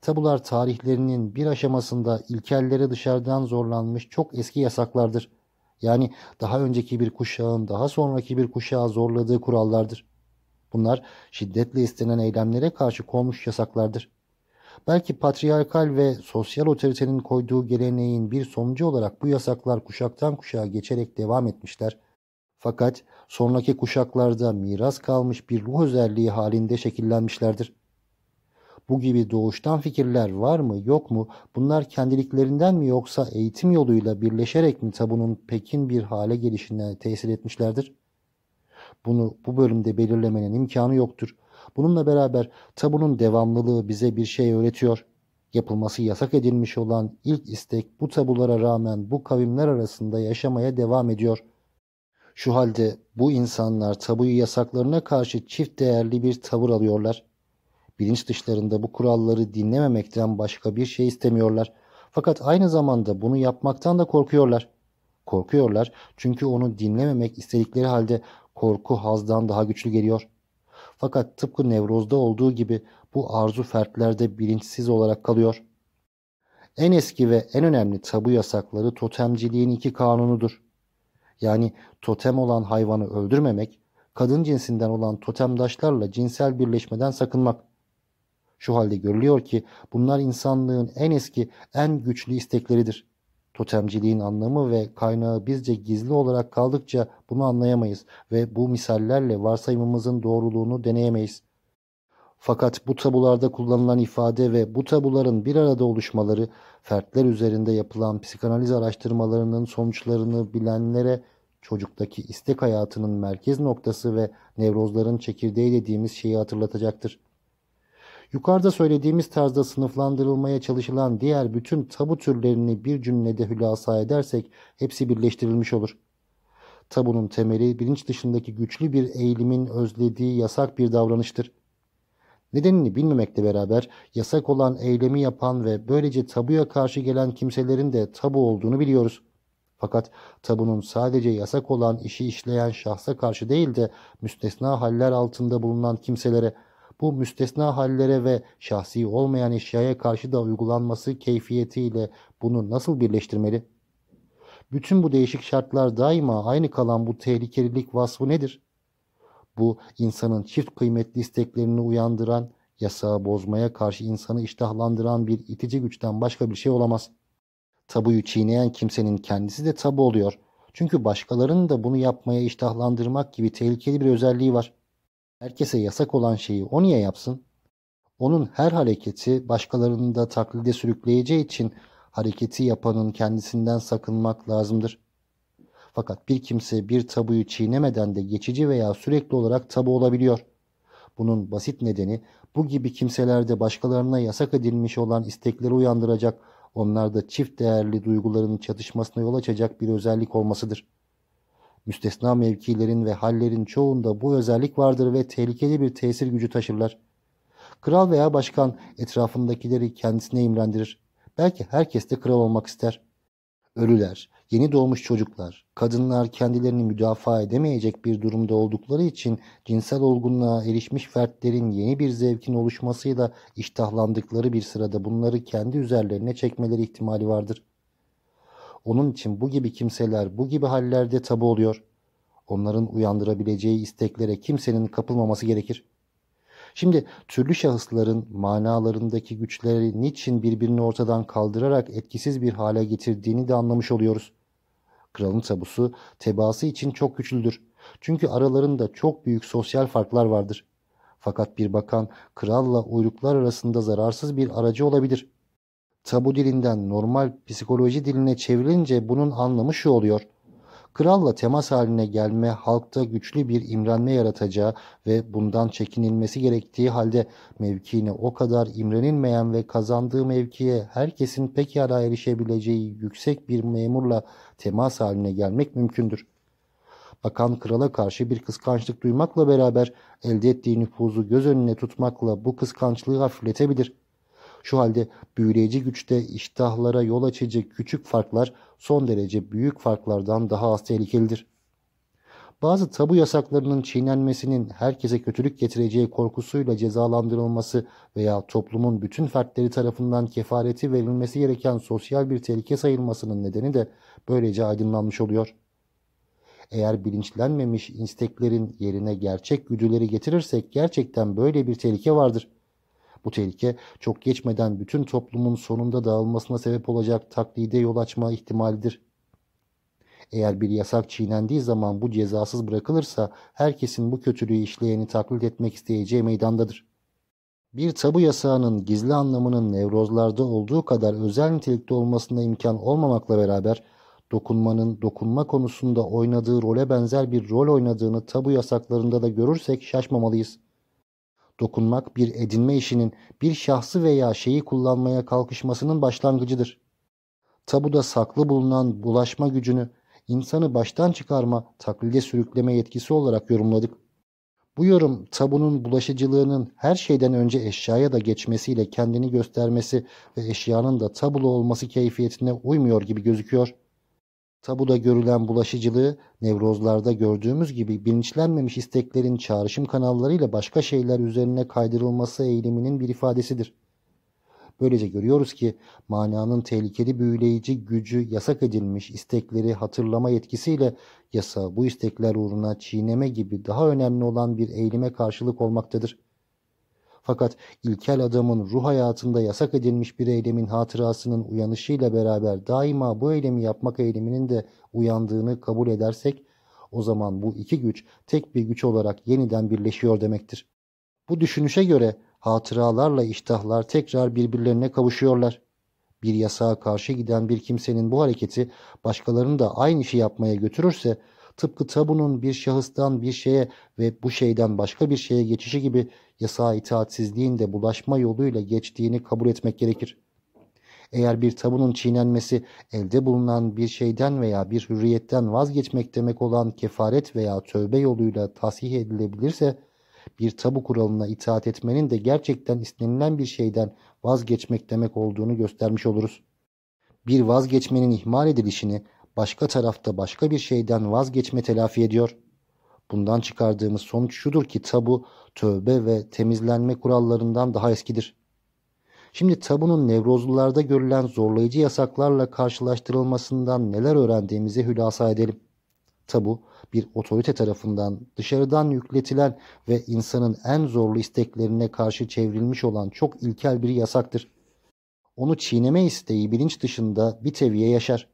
Tabular tarihlerinin bir aşamasında ilkellere dışarıdan zorlanmış çok eski yasaklardır. Yani daha önceki bir kuşağın daha sonraki bir kuşağı zorladığı kurallardır. Bunlar şiddetle istenen eylemlere karşı konmuş yasaklardır. Belki patriarkal ve sosyal otoritenin koyduğu geleneğin bir sonucu olarak bu yasaklar kuşaktan kuşağa geçerek devam etmişler. Fakat sonraki kuşaklarda miras kalmış bir ruh özelliği halinde şekillenmişlerdir. Bu gibi doğuştan fikirler var mı yok mu bunlar kendiliklerinden mi yoksa eğitim yoluyla birleşerek mi tabunun pekin bir hale gelişine tesir etmişlerdir? Bunu bu bölümde belirlemenin imkanı yoktur. Bununla beraber tabunun devamlılığı bize bir şey öğretiyor. Yapılması yasak edilmiş olan ilk istek bu tabulara rağmen bu kavimler arasında yaşamaya devam ediyor. Şu halde bu insanlar tabuyu yasaklarına karşı çift değerli bir tavır alıyorlar. Bilinç dışlarında bu kuralları dinlememekten başka bir şey istemiyorlar. Fakat aynı zamanda bunu yapmaktan da korkuyorlar. Korkuyorlar çünkü onu dinlememek istedikleri halde korku hazdan daha güçlü geliyor. Fakat tıpkı nevrozda olduğu gibi bu arzu fertlerde bilinçsiz olarak kalıyor. En eski ve en önemli tabu yasakları totemciliğin iki kanunudur. Yani totem olan hayvanı öldürmemek, kadın cinsinden olan totemdaşlarla cinsel birleşmeden sakınmak. Şu halde görülüyor ki bunlar insanlığın en eski, en güçlü istekleridir. Totemciliğin anlamı ve kaynağı bizce gizli olarak kaldıkça bunu anlayamayız ve bu misallerle varsayımımızın doğruluğunu deneyemeyiz. Fakat bu tabularda kullanılan ifade ve bu tabuların bir arada oluşmaları fertler üzerinde yapılan psikanaliz araştırmalarının sonuçlarını bilenlere çocuktaki istek hayatının merkez noktası ve nevrozların çekirdeği dediğimiz şeyi hatırlatacaktır. Yukarıda söylediğimiz tarzda sınıflandırılmaya çalışılan diğer bütün tabu türlerini bir cümlede hülasa edersek hepsi birleştirilmiş olur. Tabunun temeli bilinç dışındaki güçlü bir eğilimin özlediği yasak bir davranıştır. Nedenini bilmemekle beraber yasak olan eylemi yapan ve böylece tabuya karşı gelen kimselerin de tabu olduğunu biliyoruz. Fakat tabunun sadece yasak olan işi işleyen şahsa karşı değil de müstesna haller altında bulunan kimselere bu müstesna hallere ve şahsi olmayan eşyaya karşı da uygulanması keyfiyetiyle bunu nasıl birleştirmeli? Bütün bu değişik şartlar daima aynı kalan bu tehlikelilik vasfı nedir? Bu insanın çift kıymetli isteklerini uyandıran, yasağı bozmaya karşı insanı iştahlandıran bir itici güçten başka bir şey olamaz. Tabuyu çiğneyen kimsenin kendisi de tabu oluyor. Çünkü başkalarını da bunu yapmaya iştahlandırmak gibi tehlikeli bir özelliği var. Herkese yasak olan şeyi o niye yapsın? Onun her hareketi başkalarını da taklide sürükleyeceği için hareketi yapanın kendisinden sakınmak lazımdır. Fakat bir kimse bir tabuyu çiğnemeden de geçici veya sürekli olarak tabu olabiliyor. Bunun basit nedeni bu gibi kimselerde başkalarına yasak edilmiş olan istekleri uyandıracak, onlarda çift değerli duyguların çatışmasına yol açacak bir özellik olmasıdır. Müstesna mevkilerin ve hallerin çoğunda bu özellik vardır ve tehlikeli bir tesir gücü taşırlar. Kral veya başkan etrafındakileri kendisine imrendirir. Belki herkes de kral olmak ister. Ölüler, yeni doğmuş çocuklar, kadınlar kendilerini müdafaa edemeyecek bir durumda oldukları için cinsel olgunluğa erişmiş fertlerin yeni bir zevkin oluşmasıyla iştahlandıkları bir sırada bunları kendi üzerlerine çekmeleri ihtimali vardır. Onun için bu gibi kimseler bu gibi hallerde tabu oluyor. Onların uyandırabileceği isteklere kimsenin kapılmaması gerekir. Şimdi türlü şahısların manalarındaki güçleri niçin birbirini ortadan kaldırarak etkisiz bir hale getirdiğini de anlamış oluyoruz. Kralın tabusu tebaası için çok güçlüdür. Çünkü aralarında çok büyük sosyal farklar vardır. Fakat bir bakan kralla uyruklar arasında zararsız bir aracı olabilir. Tabu dilinden normal psikoloji diline çevrilince bunun anlamı şu oluyor. Kralla temas haline gelme halkta güçlü bir imrenme yaratacağı ve bundan çekinilmesi gerektiği halde mevkiine o kadar imrenilmeyen ve kazandığı mevkiye herkesin pekala erişebileceği yüksek bir memurla temas haline gelmek mümkündür. Bakan krala karşı bir kıskançlık duymakla beraber elde ettiği nüfuzu göz önüne tutmakla bu kıskançlığı hafifletebilir.'' Şu halde büyüleyici güçte iştahlara yol açıcı küçük farklar son derece büyük farklardan daha az tehlikelidir. Bazı tabu yasaklarının çiğnenmesinin herkese kötülük getireceği korkusuyla cezalandırılması veya toplumun bütün fertleri tarafından kefareti verilmesi gereken sosyal bir tehlike sayılmasının nedeni de böylece aydınlanmış oluyor. Eğer bilinçlenmemiş isteklerin yerine gerçek güdüleri getirirsek gerçekten böyle bir tehlike vardır. Bu tehlike çok geçmeden bütün toplumun sonunda dağılmasına sebep olacak taklide yol açma ihtimalidir. Eğer bir yasak çiğnendiği zaman bu cezasız bırakılırsa herkesin bu kötülüğü işleyeni taklit etmek isteyeceği meydandadır. Bir tabu yasağının gizli anlamının nevrozlarda olduğu kadar özel nitelikte olmasına imkan olmamakla beraber dokunmanın dokunma konusunda oynadığı role benzer bir rol oynadığını tabu yasaklarında da görürsek şaşmamalıyız. Dokunmak bir edinme işinin bir şahsı veya şeyi kullanmaya kalkışmasının başlangıcıdır. Tabuda saklı bulunan bulaşma gücünü insanı baştan çıkarma, taklide sürükleme yetkisi olarak yorumladık. Bu yorum tabunun bulaşıcılığının her şeyden önce eşyaya da geçmesiyle kendini göstermesi ve eşyanın da tabulu olması keyfiyetine uymuyor gibi gözüküyor. Tabuda görülen bulaşıcılığı nevrozlarda gördüğümüz gibi bilinçlenmemiş isteklerin çağrışım kanallarıyla başka şeyler üzerine kaydırılması eğiliminin bir ifadesidir. Böylece görüyoruz ki mananın tehlikeli büyüleyici gücü yasak edilmiş istekleri hatırlama yetkisiyle yasa bu istekler uğruna çiğneme gibi daha önemli olan bir eğilime karşılık olmaktadır. Fakat ilkel adamın ruh hayatında yasak edilmiş bir eylemin hatırasının uyanışıyla beraber daima bu eylemi yapmak eyleminin de uyandığını kabul edersek o zaman bu iki güç tek bir güç olarak yeniden birleşiyor demektir. Bu düşünüşe göre hatıralarla iştahlar tekrar birbirlerine kavuşuyorlar. Bir yasağa karşı giden bir kimsenin bu hareketi başkalarını da aynı işi yapmaya götürürse tıpkı tabunun bir şahıstan bir şeye ve bu şeyden başka bir şeye geçişi gibi yasağa itaatsizliğin de bulaşma yoluyla geçtiğini kabul etmek gerekir. Eğer bir tabunun çiğnenmesi elde bulunan bir şeyden veya bir hürriyetten vazgeçmek demek olan kefaret veya tövbe yoluyla tasih edilebilirse bir tabu kuralına itaat etmenin de gerçekten istenilen bir şeyden vazgeçmek demek olduğunu göstermiş oluruz. Bir vazgeçmenin ihmal edilişini başka tarafta başka bir şeyden vazgeçme telafi ediyor. Bundan çıkardığımız sonuç şudur ki tabu, tövbe ve temizlenme kurallarından daha eskidir. Şimdi tabunun nevrozlularda görülen zorlayıcı yasaklarla karşılaştırılmasından neler öğrendiğimizi hülasa edelim. Tabu, bir otorite tarafından dışarıdan yükletilen ve insanın en zorlu isteklerine karşı çevrilmiş olan çok ilkel bir yasaktır. Onu çiğneme isteği bilinç dışında bir teviye yaşar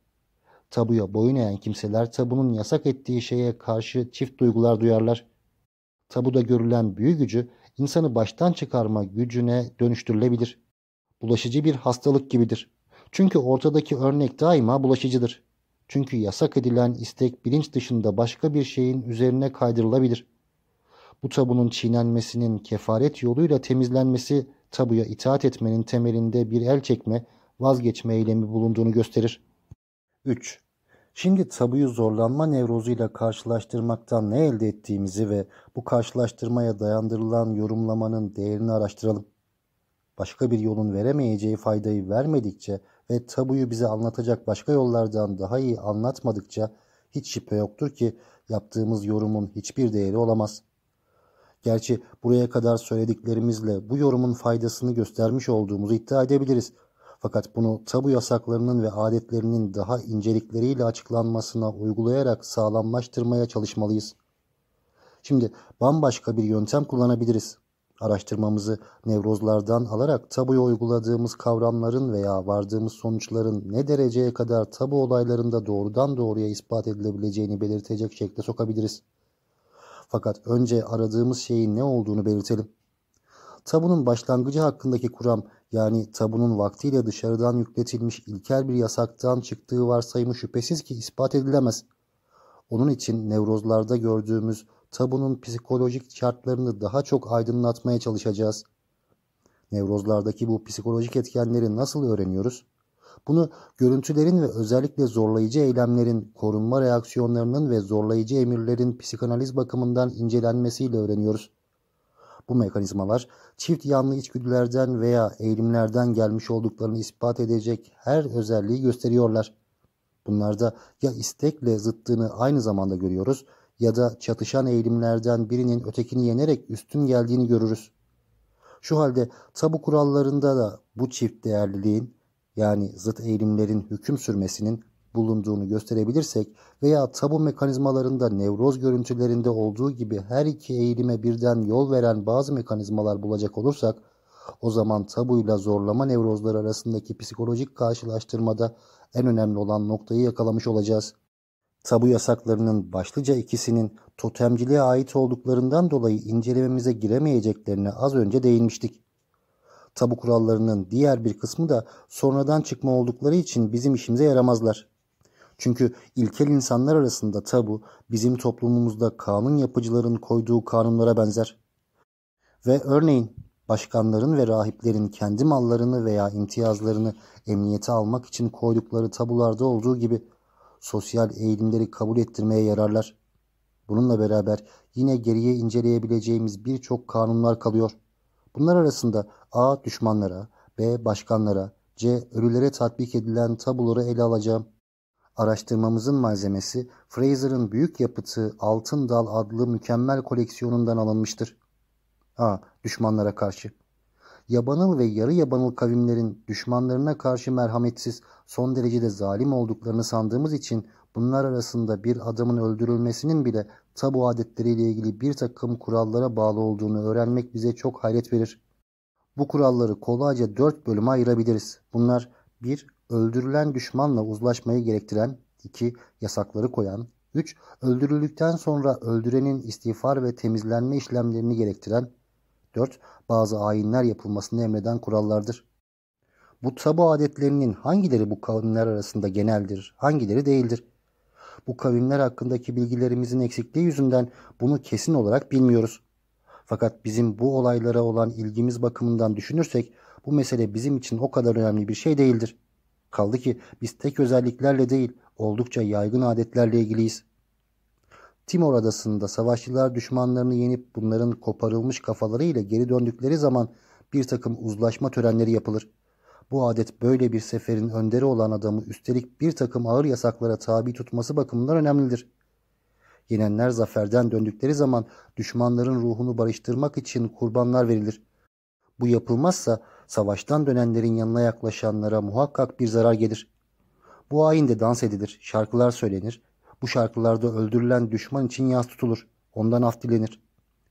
tabuya boyun eğen kimseler tabunun yasak ettiği şeye karşı çift duygular duyarlar. Tabuda görülen büyü gücü insanı baştan çıkarma gücüne dönüştürülebilir. Bulaşıcı bir hastalık gibidir. Çünkü ortadaki örnek daima bulaşıcıdır. Çünkü yasak edilen istek bilinç dışında başka bir şeyin üzerine kaydırılabilir. Bu tabunun çiğnenmesinin kefaret yoluyla temizlenmesi tabuya itaat etmenin temelinde bir el çekme, vazgeçme eylemi bulunduğunu gösterir. 3. Şimdi tabuyu zorlanma nevrozuyla karşılaştırmaktan ne elde ettiğimizi ve bu karşılaştırmaya dayandırılan yorumlamanın değerini araştıralım. Başka bir yolun veremeyeceği faydayı vermedikçe ve tabuyu bize anlatacak başka yollardan daha iyi anlatmadıkça hiç şüphe yoktur ki yaptığımız yorumun hiçbir değeri olamaz. Gerçi buraya kadar söylediklerimizle bu yorumun faydasını göstermiş olduğumuzu iddia edebiliriz. Fakat bunu tabu yasaklarının ve adetlerinin daha incelikleriyle açıklanmasına uygulayarak sağlamlaştırmaya çalışmalıyız. Şimdi bambaşka bir yöntem kullanabiliriz. Araştırmamızı nevrozlardan alarak tabuya uyguladığımız kavramların veya vardığımız sonuçların ne dereceye kadar tabu olaylarında doğrudan doğruya ispat edilebileceğini belirtecek şekle sokabiliriz. Fakat önce aradığımız şeyin ne olduğunu belirtelim. Tabunun başlangıcı hakkındaki kuram yani tabunun vaktiyle dışarıdan yükletilmiş ilkel bir yasaktan çıktığı varsayımı şüphesiz ki ispat edilemez. Onun için nevrozlarda gördüğümüz tabunun psikolojik şartlarını daha çok aydınlatmaya çalışacağız. Nevrozlardaki bu psikolojik etkenleri nasıl öğreniyoruz? Bunu görüntülerin ve özellikle zorlayıcı eylemlerin, korunma reaksiyonlarının ve zorlayıcı emirlerin psikanaliz bakımından incelenmesiyle öğreniyoruz. Bu mekanizmalar çift yanlı içgüdülerden veya eğilimlerden gelmiş olduklarını ispat edecek her özelliği gösteriyorlar. Bunlarda ya istekle zıttını aynı zamanda görüyoruz ya da çatışan eğilimlerden birinin ötekini yenerek üstün geldiğini görürüz. Şu halde tabu kurallarında da bu çift değerliliğin yani zıt eğilimlerin hüküm sürmesinin bulunduğunu gösterebilirsek veya tabu mekanizmalarında nevroz görüntülerinde olduğu gibi her iki eğilime birden yol veren bazı mekanizmalar bulacak olursak o zaman tabuyla zorlama nevrozları arasındaki psikolojik karşılaştırmada en önemli olan noktayı yakalamış olacağız. Tabu yasaklarının başlıca ikisinin totemciliğe ait olduklarından dolayı incelememize giremeyeceklerine az önce değinmiştik. Tabu kurallarının diğer bir kısmı da sonradan çıkma oldukları için bizim işimize yaramazlar. Çünkü ilkel insanlar arasında tabu bizim toplumumuzda kanun yapıcıların koyduğu kanunlara benzer. Ve örneğin başkanların ve rahiplerin kendi mallarını veya imtiyazlarını emniyete almak için koydukları tabularda olduğu gibi sosyal eğilimleri kabul ettirmeye yararlar. Bununla beraber yine geriye inceleyebileceğimiz birçok kanunlar kalıyor. Bunlar arasında A. Düşmanlara, B. Başkanlara, C. Ölülere tatbik edilen tabuları ele alacağım. Araştırmamızın malzemesi Fraser'ın büyük yapıtı Altın Dal adlı mükemmel koleksiyonundan alınmıştır. A. Düşmanlara karşı. Yabanıl ve yarı yabanıl kavimlerin düşmanlarına karşı merhametsiz, son derecede zalim olduklarını sandığımız için bunlar arasında bir adamın öldürülmesinin bile tabu adetleriyle ilgili bir takım kurallara bağlı olduğunu öğrenmek bize çok hayret verir. Bu kuralları kolayca dört bölüme ayırabiliriz. Bunlar 1. Öldürülen düşmanla uzlaşmayı gerektiren 2. Yasakları koyan 3. Öldürüldükten sonra öldürenin istiğfar ve temizlenme işlemlerini gerektiren 4. Bazı ayinler yapılmasını emreden kurallardır. Bu tabu adetlerinin hangileri bu kavimler arasında geneldir, hangileri değildir? Bu kavimler hakkındaki bilgilerimizin eksikliği yüzünden bunu kesin olarak bilmiyoruz. Fakat bizim bu olaylara olan ilgimiz bakımından düşünürsek bu mesele bizim için o kadar önemli bir şey değildir. Kaldı ki biz tek özelliklerle değil oldukça yaygın adetlerle ilgiliyiz. Timor adasında savaşçılar düşmanlarını yenip bunların koparılmış kafaları ile geri döndükleri zaman bir takım uzlaşma törenleri yapılır. Bu adet böyle bir seferin önderi olan adamı üstelik bir takım ağır yasaklara tabi tutması bakımından önemlidir. Yenenler zaferden döndükleri zaman düşmanların ruhunu barıştırmak için kurbanlar verilir. Bu yapılmazsa savaştan dönenlerin yanına yaklaşanlara muhakkak bir zarar gelir. Bu ayinde dans edilir, şarkılar söylenir. Bu şarkılarda öldürülen düşman için yas tutulur. Ondan af dilenir.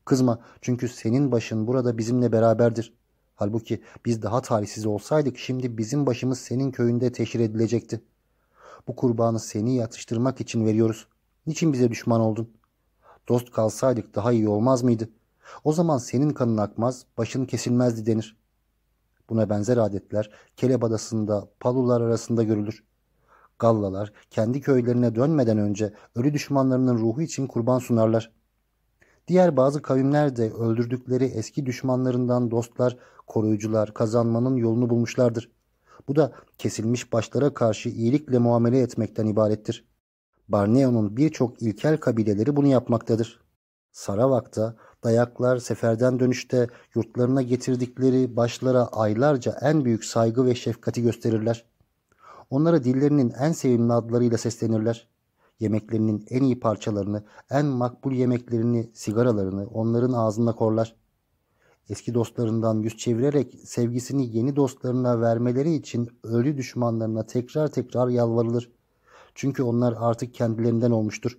Kızma çünkü senin başın burada bizimle beraberdir. Halbuki biz daha talihsiz olsaydık şimdi bizim başımız senin köyünde teşhir edilecekti. Bu kurbanı seni yatıştırmak için veriyoruz. Niçin bize düşman oldun? Dost kalsaydık daha iyi olmaz mıydı? O zaman senin kanın akmaz, başın kesilmezdi denir. Buna benzer adetler Keleb adasında Palular arasında görülür. Gallalar kendi köylerine dönmeden önce ölü düşmanlarının ruhu için kurban sunarlar. Diğer bazı kavimler de öldürdükleri eski düşmanlarından dostlar, koruyucular kazanmanın yolunu bulmuşlardır. Bu da kesilmiş başlara karşı iyilikle muamele etmekten ibarettir. Borneo'nun birçok ilkel kabileleri bunu yapmaktadır. Saravak'ta dayaklar seferden dönüşte yurtlarına getirdikleri başlara aylarca en büyük saygı ve şefkati gösterirler. Onlara dillerinin en sevimli adlarıyla seslenirler. Yemeklerinin en iyi parçalarını, en makbul yemeklerini, sigaralarını onların ağzında korlar. Eski dostlarından yüz çevirerek sevgisini yeni dostlarına vermeleri için ölü düşmanlarına tekrar tekrar yalvarılır. Çünkü onlar artık kendilerinden olmuştur.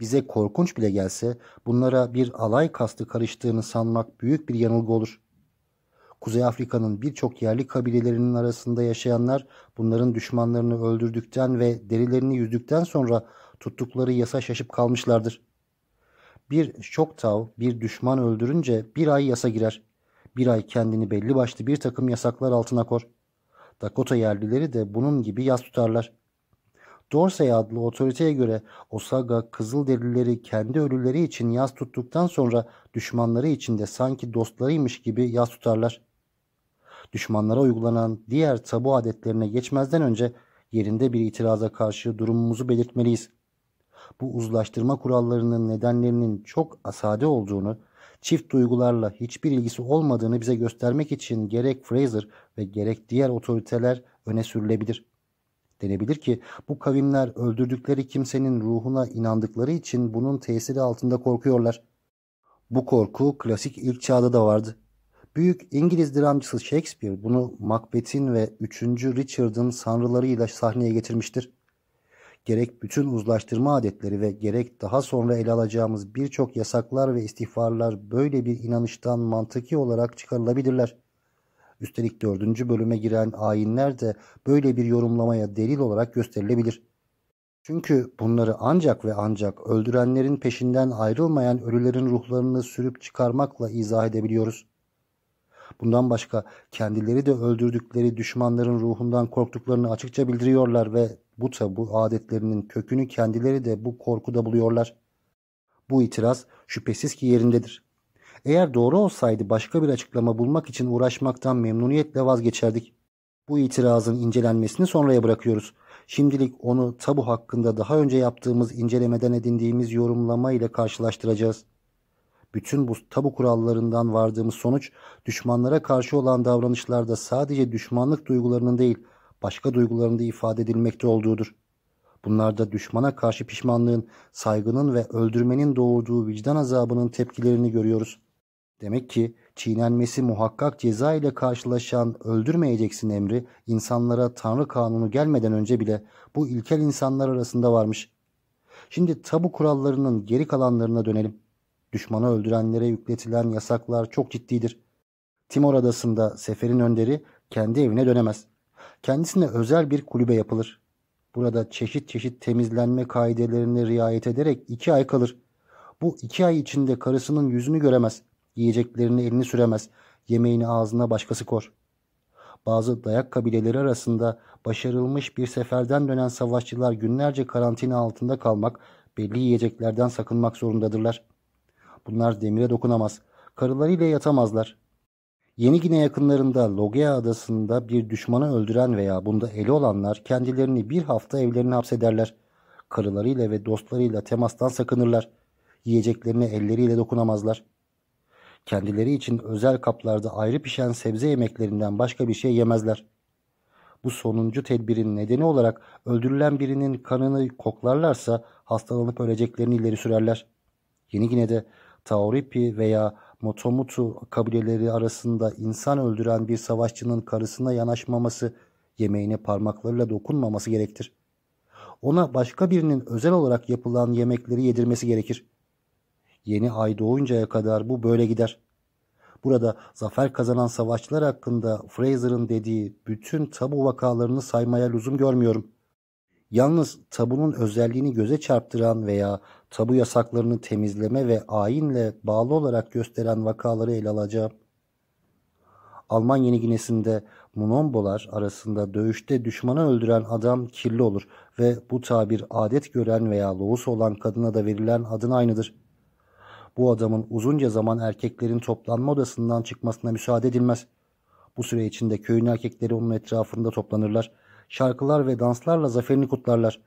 Bize korkunç bile gelse bunlara bir alay kastı karıştığını sanmak büyük bir yanılgı olur. Kuzey Afrika'nın birçok yerli kabilelerinin arasında yaşayanlar bunların düşmanlarını öldürdükten ve derilerini yüzdükten sonra tuttukları yasa şaşıp kalmışlardır. Bir şok tav bir düşman öldürünce bir ay yasa girer. Bir ay kendini belli başlı bir takım yasaklar altına kor. Dakota yerlileri de bunun gibi yas tutarlar. Dorsey adlı otoriteye göre Osaga Kızılderilileri kendi ölüleri için yas tuttuktan sonra düşmanları için de sanki dostlarıymış gibi yas tutarlar. Düşmanlara uygulanan diğer tabu adetlerine geçmezden önce yerinde bir itiraza karşı durumumuzu belirtmeliyiz. Bu uzlaştırma kurallarının nedenlerinin çok asade olduğunu, çift duygularla hiçbir ilgisi olmadığını bize göstermek için gerek Fraser ve gerek diğer otoriteler öne sürülebilir. Denebilir ki bu kavimler öldürdükleri kimsenin ruhuna inandıkları için bunun tesiri altında korkuyorlar. Bu korku klasik ilk çağda da vardı. Büyük İngiliz dramcısı Shakespeare bunu Macbeth'in ve 3. Richard'ın sanrılarıyla sahneye getirmiştir. Gerek bütün uzlaştırma adetleri ve gerek daha sonra ele alacağımız birçok yasaklar ve istihbarlar böyle bir inanıştan mantıki olarak çıkarılabilirler. Üstelik dördüncü bölüme giren ayinler de böyle bir yorumlamaya delil olarak gösterilebilir. Çünkü bunları ancak ve ancak öldürenlerin peşinden ayrılmayan ölülerin ruhlarını sürüp çıkarmakla izah edebiliyoruz. Bundan başka kendileri de öldürdükleri düşmanların ruhundan korktuklarını açıkça bildiriyorlar ve bu tabu adetlerinin kökünü kendileri de bu korkuda buluyorlar. Bu itiraz şüphesiz ki yerindedir. Eğer doğru olsaydı başka bir açıklama bulmak için uğraşmaktan memnuniyetle vazgeçerdik. Bu itirazın incelenmesini sonraya bırakıyoruz. Şimdilik onu tabu hakkında daha önce yaptığımız incelemeden edindiğimiz yorumlama ile karşılaştıracağız. Bütün bu tabu kurallarından vardığımız sonuç düşmanlara karşı olan davranışlarda sadece düşmanlık duygularının değil başka duyguların da ifade edilmekte olduğudur. Bunlarda düşmana karşı pişmanlığın, saygının ve öldürmenin doğurduğu vicdan azabının tepkilerini görüyoruz. Demek ki çiğnenmesi muhakkak ceza ile karşılaşan öldürmeyeceksin emri insanlara Tanrı kanunu gelmeden önce bile bu ilkel insanlar arasında varmış. Şimdi tabu kurallarının geri kalanlarına dönelim. Düşmanı öldürenlere yükletilen yasaklar çok ciddidir. Timor adasında seferin önderi kendi evine dönemez. Kendisine özel bir kulübe yapılır. Burada çeşit çeşit temizlenme kaidelerine riayet ederek iki ay kalır. Bu iki ay içinde karısının yüzünü göremez. Yiyeceklerini elini süremez. Yemeğini ağzına başkası kor. Bazı dayak kabileleri arasında başarılmış bir seferden dönen savaşçılar günlerce karantina altında kalmak, belli yiyeceklerden sakınmak zorundadırlar. Bunlar demire dokunamaz. Karılarıyla yatamazlar. Yeni Gine yakınlarında Logea adasında bir düşmanı öldüren veya bunda eli olanlar kendilerini bir hafta evlerine hapsederler. Karılarıyla ve dostlarıyla temastan sakınırlar. Yiyeceklerine elleriyle dokunamazlar. Kendileri için özel kaplarda ayrı pişen sebze yemeklerinden başka bir şey yemezler. Bu sonuncu tedbirin nedeni olarak öldürülen birinin kanını koklarlarsa hastalanıp öleceklerini ileri sürerler. Yeni Gine'de Tauripi veya Motomutu kabileleri arasında insan öldüren bir savaşçının karısına yanaşmaması, yemeğine parmaklarıyla dokunmaması gerektir. Ona başka birinin özel olarak yapılan yemekleri yedirmesi gerekir. Yeni ay doğuncaya kadar bu böyle gider. Burada zafer kazanan savaşçılar hakkında Fraser'ın dediği bütün tabu vakalarını saymaya lüzum görmüyorum. Yalnız tabunun özelliğini göze çarptıran veya tabu yasaklarını temizleme ve ayinle bağlı olarak gösteren vakaları ele alacağım. Alman Yeni Gine'sinde Munombolar arasında dövüşte düşmanı öldüren adam kirli olur ve bu tabir adet gören veya loğus olan kadına da verilen adın aynıdır. Bu adamın uzunca zaman erkeklerin toplanma odasından çıkmasına müsaade edilmez. Bu süre içinde köyün erkekleri onun etrafında toplanırlar. Şarkılar ve danslarla zaferini kutlarlar.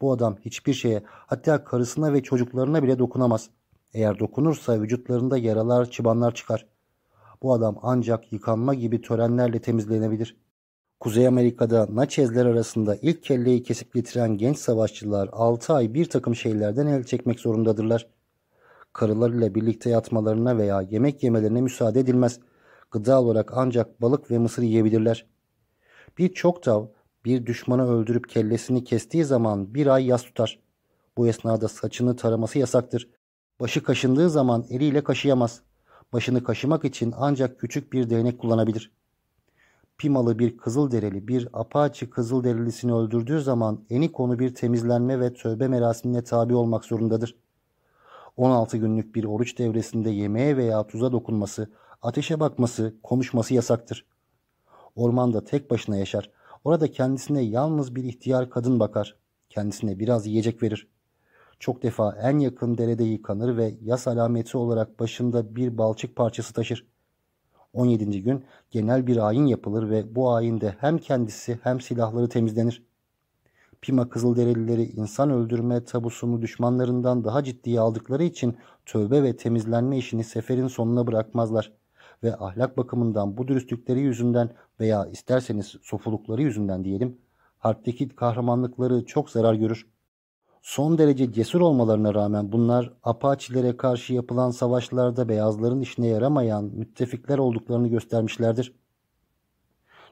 Bu adam hiçbir şeye hatta karısına ve çocuklarına bile dokunamaz. Eğer dokunursa vücutlarında yaralar, çıbanlar çıkar. Bu adam ancak yıkanma gibi törenlerle temizlenebilir. Kuzey Amerika'da Naçezler arasında ilk kelleyi kesip getiren genç savaşçılar 6 ay bir takım şeylerden el çekmek zorundadırlar. Karılarıyla birlikte yatmalarına veya yemek yemelerine müsaade edilmez. Gıda olarak ancak balık ve mısır yiyebilirler. Bir çok tav bir düşmanı öldürüp kellesini kestiği zaman bir ay yas tutar. Bu esnada saçını taraması yasaktır. Başı kaşındığı zaman eliyle kaşıyamaz. Başını kaşımak için ancak küçük bir değnek kullanabilir. Pimalı bir Kızılderili bir Apache Kızılderilisini öldürdüğü zaman eni konu bir temizlenme ve tövbe merasimine tabi olmak zorundadır. 16 günlük bir oruç devresinde yemeğe veya tuza dokunması, ateşe bakması, konuşması yasaktır. Ormanda tek başına yaşar. Orada kendisine yalnız bir ihtiyar kadın bakar. Kendisine biraz yiyecek verir. Çok defa en yakın derede yıkanır ve yas alameti olarak başında bir balçık parçası taşır. 17. gün genel bir ayin yapılır ve bu ayinde hem kendisi hem silahları temizlenir. Pima Kızılderilileri insan öldürme tabusunu düşmanlarından daha ciddiye aldıkları için tövbe ve temizlenme işini seferin sonuna bırakmazlar ve ahlak bakımından bu dürüstlükleri yüzünden veya isterseniz sofulukları yüzünden diyelim, harpteki kahramanlıkları çok zarar görür. Son derece cesur olmalarına rağmen bunlar Apaçilere karşı yapılan savaşlarda beyazların işine yaramayan müttefikler olduklarını göstermişlerdir.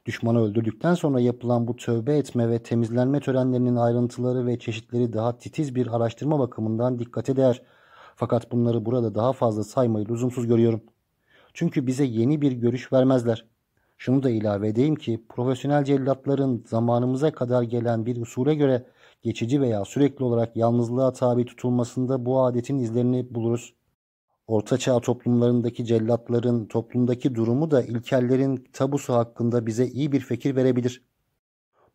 Düşmanı öldürdükten sonra yapılan bu tövbe etme ve temizlenme törenlerinin ayrıntıları ve çeşitleri daha titiz bir araştırma bakımından dikkate değer. Fakat bunları burada daha fazla saymayı lüzumsuz görüyorum. Çünkü bize yeni bir görüş vermezler. Şunu da ilave edeyim ki profesyonel cellatların zamanımıza kadar gelen bir usule göre geçici veya sürekli olarak yalnızlığa tabi tutulmasında bu adetin izlerini buluruz. Ortaçağ toplumlarındaki cellatların toplumdaki durumu da ilkellerin tabusu hakkında bize iyi bir fikir verebilir.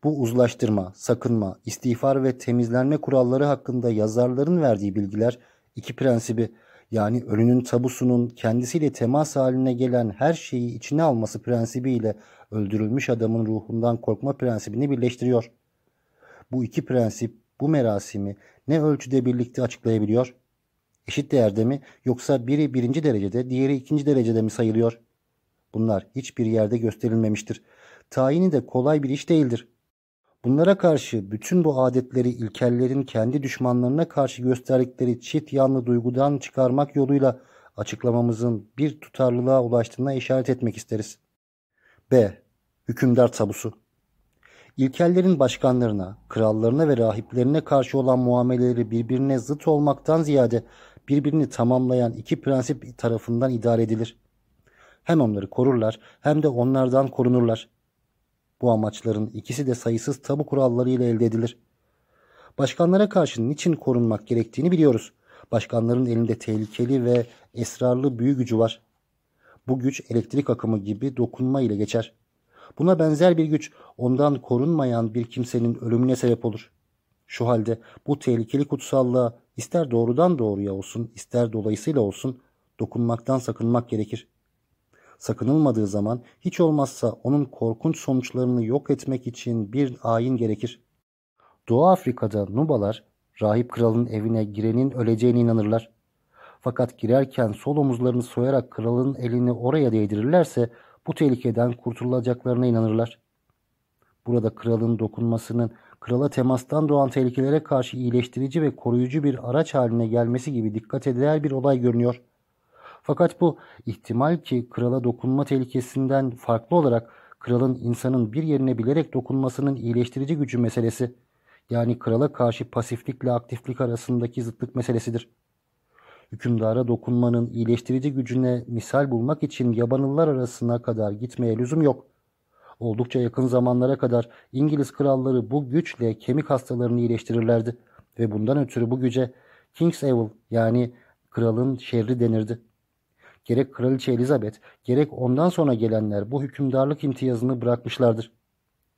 Bu uzlaştırma, sakınma, istiğfar ve temizlenme kuralları hakkında yazarların verdiği bilgiler iki prensibi yani ölünün tabusunun kendisiyle temas haline gelen her şeyi içine alması prensibiyle öldürülmüş adamın ruhundan korkma prensibini birleştiriyor. Bu iki prensip bu merasimi ne ölçüde birlikte açıklayabiliyor? Eşit değerde mi yoksa biri birinci derecede diğeri ikinci derecede mi sayılıyor? Bunlar hiçbir yerde gösterilmemiştir. Tayini de kolay bir iş değildir. Bunlara karşı bütün bu adetleri ilkellerin kendi düşmanlarına karşı gösterdikleri çift yanlı duygudan çıkarmak yoluyla açıklamamızın bir tutarlılığa ulaştığına işaret etmek isteriz. B. Hükümdar tabusu İlkellerin başkanlarına, krallarına ve rahiplerine karşı olan muameleleri birbirine zıt olmaktan ziyade birbirini tamamlayan iki prensip tarafından idare edilir. Hem onları korurlar hem de onlardan korunurlar. Bu amaçların ikisi de sayısız tabu kuralları ile elde edilir. Başkanlara karşı niçin korunmak gerektiğini biliyoruz. Başkanların elinde tehlikeli ve esrarlı büyü gücü var. Bu güç elektrik akımı gibi dokunma ile geçer. Buna benzer bir güç ondan korunmayan bir kimsenin ölümüne sebep olur. Şu halde bu tehlikeli kutsallığa ister doğrudan doğruya olsun ister dolayısıyla olsun dokunmaktan sakınmak gerekir. Sakınılmadığı zaman hiç olmazsa onun korkunç sonuçlarını yok etmek için bir ayin gerekir. Doğu Afrika'da Nubalar rahip kralın evine girenin öleceğine inanırlar. Fakat girerken sol omuzlarını soyarak kralın elini oraya değdirirlerse bu tehlikeden kurtulacaklarına inanırlar. Burada kralın dokunmasının krala temastan doğan tehlikelere karşı iyileştirici ve koruyucu bir araç haline gelmesi gibi dikkat edilen bir olay görünüyor. Fakat bu ihtimal ki krala dokunma tehlikesinden farklı olarak kralın insanın bir yerine bilerek dokunmasının iyileştirici gücü meselesi yani krala karşı pasiflikle aktiflik arasındaki zıtlık meselesidir. Hükümdara dokunmanın iyileştirici gücüne misal bulmak için yabanıllar arasına kadar gitmeye lüzum yok. Oldukça yakın zamanlara kadar İngiliz kralları bu güçle kemik hastalarını iyileştirirlerdi ve bundan ötürü bu güce King's Evil yani kralın şerri denirdi. Gerek kraliçe Elizabeth gerek ondan sonra gelenler bu hükümdarlık imtiyazını bırakmışlardır.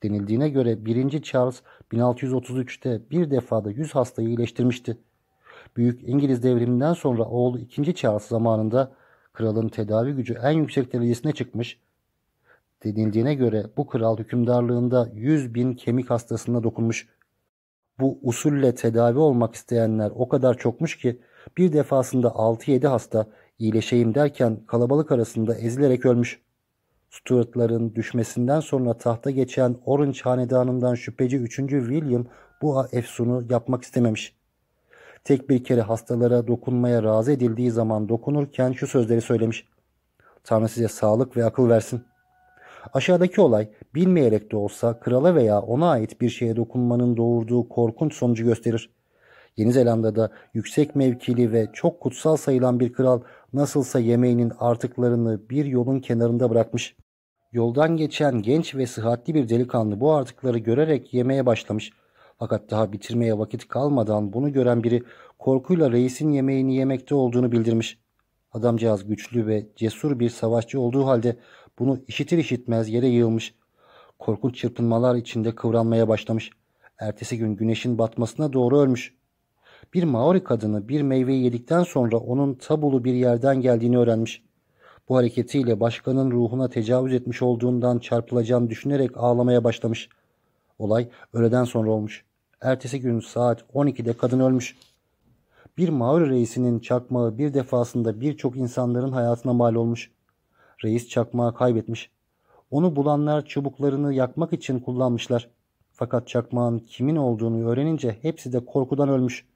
Denildiğine göre 1. Charles 1633'te bir defada 100 hastayı iyileştirmişti. Büyük İngiliz devriminden sonra oğlu 2. Charles zamanında kralın tedavi gücü en yüksek derecesine çıkmış. Denildiğine göre bu kral hükümdarlığında 100 bin kemik hastasına dokunmuş. Bu usulle tedavi olmak isteyenler o kadar çokmuş ki bir defasında 6-7 hasta iyileşeyim derken kalabalık arasında ezilerek ölmüş. Stuart'ların düşmesinden sonra tahta geçen Orange hanedanından şüpheci 3. William bu efsunu yapmak istememiş. Tek bir kere hastalara dokunmaya razı edildiği zaman dokunurken şu sözleri söylemiş. Tanrı size sağlık ve akıl versin. Aşağıdaki olay bilmeyerek de olsa krala veya ona ait bir şeye dokunmanın doğurduğu korkunç sonucu gösterir. Yeni Zelanda'da yüksek mevkili ve çok kutsal sayılan bir kral nasılsa yemeğinin artıklarını bir yolun kenarında bırakmış. Yoldan geçen genç ve sıhhatli bir delikanlı bu artıkları görerek yemeye başlamış. Fakat daha bitirmeye vakit kalmadan bunu gören biri korkuyla reisin yemeğini yemekte olduğunu bildirmiş. Adamcağız güçlü ve cesur bir savaşçı olduğu halde bunu işitir işitmez yere yığılmış. Korkunç çırpınmalar içinde kıvranmaya başlamış. Ertesi gün güneşin batmasına doğru ölmüş. Bir Maori kadını bir meyveyi yedikten sonra onun tabulu bir yerden geldiğini öğrenmiş. Bu hareketiyle başkanın ruhuna tecavüz etmiş olduğundan çarpılacağını düşünerek ağlamaya başlamış. Olay öğleden sonra olmuş. Ertesi gün saat 12'de kadın ölmüş. Bir Maori reisinin çakmağı bir defasında birçok insanların hayatına mal olmuş. Reis çakmağı kaybetmiş. Onu bulanlar çubuklarını yakmak için kullanmışlar. Fakat çakmağın kimin olduğunu öğrenince hepsi de korkudan ölmüş.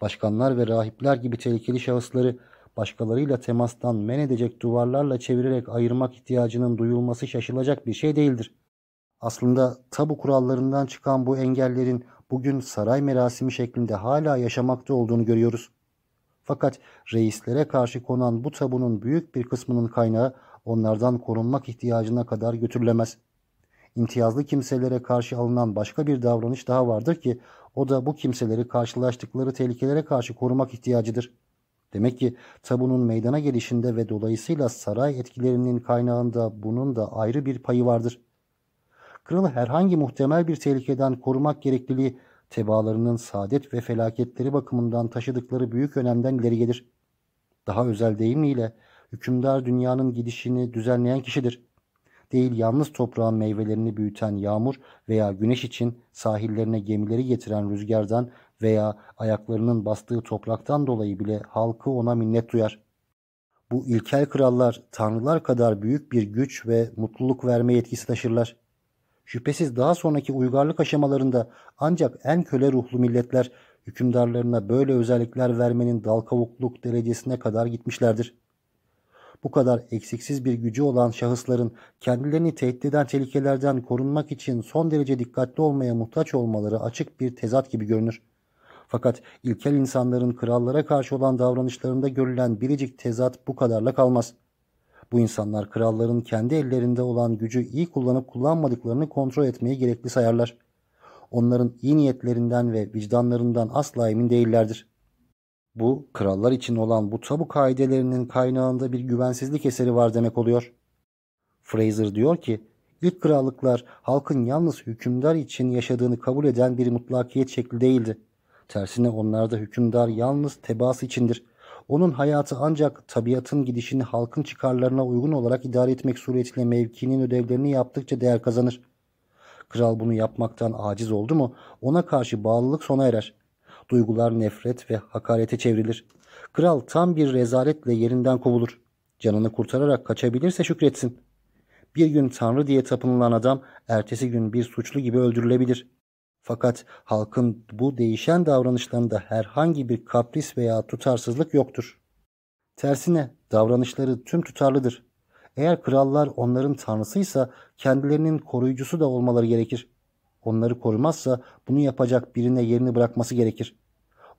Başkanlar ve rahipler gibi tehlikeli şahısları başkalarıyla temastan men edecek duvarlarla çevirerek ayırmak ihtiyacının duyulması şaşılacak bir şey değildir. Aslında tabu kurallarından çıkan bu engellerin bugün saray merasimi şeklinde hala yaşamakta olduğunu görüyoruz. Fakat reislere karşı konan bu tabunun büyük bir kısmının kaynağı onlardan korunmak ihtiyacına kadar götürülemez. İmtiyazlı kimselere karşı alınan başka bir davranış daha vardır ki o da bu kimseleri karşılaştıkları tehlikelere karşı korumak ihtiyacıdır. Demek ki tabunun meydana gelişinde ve dolayısıyla saray etkilerinin kaynağında bunun da ayrı bir payı vardır. Kralı herhangi muhtemel bir tehlikeden korumak gerekliliği tebaalarının saadet ve felaketleri bakımından taşıdıkları büyük önemden ileri gelir. Daha özel deyimiyle hükümdar dünyanın gidişini düzenleyen kişidir. Değil yalnız toprağın meyvelerini büyüten yağmur veya güneş için sahillerine gemileri getiren rüzgardan veya ayaklarının bastığı topraktan dolayı bile halkı ona minnet duyar. Bu ilkel krallar tanrılar kadar büyük bir güç ve mutluluk verme yetkisi taşırlar. Şüphesiz daha sonraki uygarlık aşamalarında ancak en köle ruhlu milletler hükümdarlarına böyle özellikler vermenin dal kavukluk derecesine kadar gitmişlerdir. Bu kadar eksiksiz bir gücü olan şahısların kendilerini tehdit eden tehlikelerden korunmak için son derece dikkatli olmaya muhtaç olmaları açık bir tezat gibi görünür. Fakat ilkel insanların krallara karşı olan davranışlarında görülen biricik tezat bu kadarla kalmaz.'' Bu insanlar kralların kendi ellerinde olan gücü iyi kullanıp kullanmadıklarını kontrol etmeyi gerekli sayarlar. Onların iyi niyetlerinden ve vicdanlarından asla emin değillerdir. Bu, krallar için olan bu tabu kaidelerinin kaynağında bir güvensizlik eseri var demek oluyor. Fraser diyor ki, ilk krallıklar halkın yalnız hükümdar için yaşadığını kabul eden bir mutlakiyet şekli değildi. Tersine onlarda hükümdar yalnız tebaası içindir. Onun hayatı ancak tabiatın gidişini halkın çıkarlarına uygun olarak idare etmek suretiyle mevkinin ödevlerini yaptıkça değer kazanır. Kral bunu yapmaktan aciz oldu mu ona karşı bağlılık sona erer. Duygular nefret ve hakarete çevrilir. Kral tam bir rezaletle yerinden kovulur. Canını kurtararak kaçabilirse şükretsin. Bir gün tanrı diye tapınılan adam ertesi gün bir suçlu gibi öldürülebilir. Fakat halkın bu değişen davranışlarında herhangi bir kapris veya tutarsızlık yoktur. Tersine davranışları tüm tutarlıdır. Eğer krallar onların tanrısıysa kendilerinin koruyucusu da olmaları gerekir. Onları korumazsa bunu yapacak birine yerini bırakması gerekir.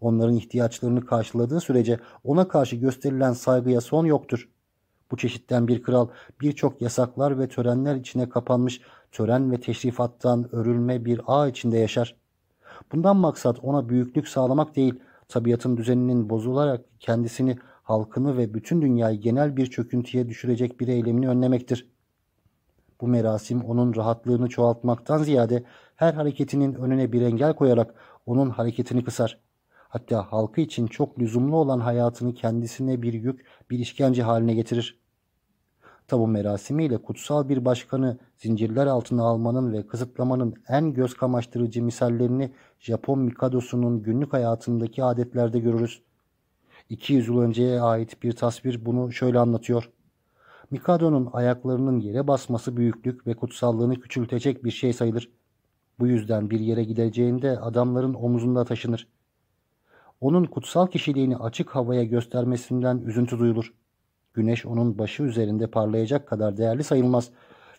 Onların ihtiyaçlarını karşıladığı sürece ona karşı gösterilen saygıya son yoktur. Bu çeşitten bir kral birçok yasaklar ve törenler içine kapanmış tören ve teşrifattan örülme bir ağ içinde yaşar. Bundan maksat ona büyüklük sağlamak değil, tabiatın düzeninin bozularak kendisini, halkını ve bütün dünyayı genel bir çöküntüye düşürecek bir eylemini önlemektir. Bu merasim onun rahatlığını çoğaltmaktan ziyade her hareketinin önüne bir engel koyarak onun hareketini kısar. Hatta halkı için çok lüzumlu olan hayatını kendisine bir yük, bir işkence haline getirir. Tabu merasimiyle kutsal bir başkanı zincirler altına almanın ve kısıtlamanın en göz kamaştırıcı misallerini Japon Mikadosu'nun günlük hayatındaki adetlerde görürüz. 200 yıl önceye ait bir tasvir bunu şöyle anlatıyor. Mikado'nun ayaklarının yere basması büyüklük ve kutsallığını küçültecek bir şey sayılır. Bu yüzden bir yere gideceğinde adamların omuzunda taşınır. Onun kutsal kişiliğini açık havaya göstermesinden üzüntü duyulur. Güneş onun başı üzerinde parlayacak kadar değerli sayılmaz.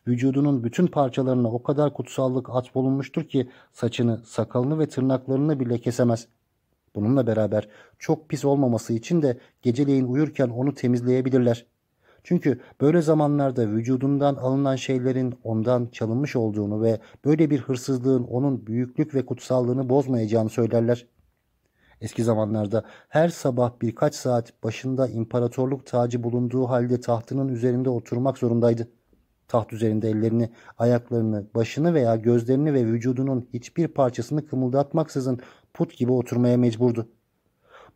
Vücudunun bütün parçalarına o kadar kutsallık atfolunmuştur ki saçını, sakalını ve tırnaklarını bile kesemez. Bununla beraber çok pis olmaması için de geceleyin uyurken onu temizleyebilirler. Çünkü böyle zamanlarda vücudundan alınan şeylerin ondan çalınmış olduğunu ve böyle bir hırsızlığın onun büyüklük ve kutsallığını bozmayacağını söylerler. Eski zamanlarda her sabah birkaç saat başında imparatorluk tacı bulunduğu halde tahtının üzerinde oturmak zorundaydı. Taht üzerinde ellerini, ayaklarını, başını veya gözlerini ve vücudunun hiçbir parçasını kımıldatmaksızın put gibi oturmaya mecburdu.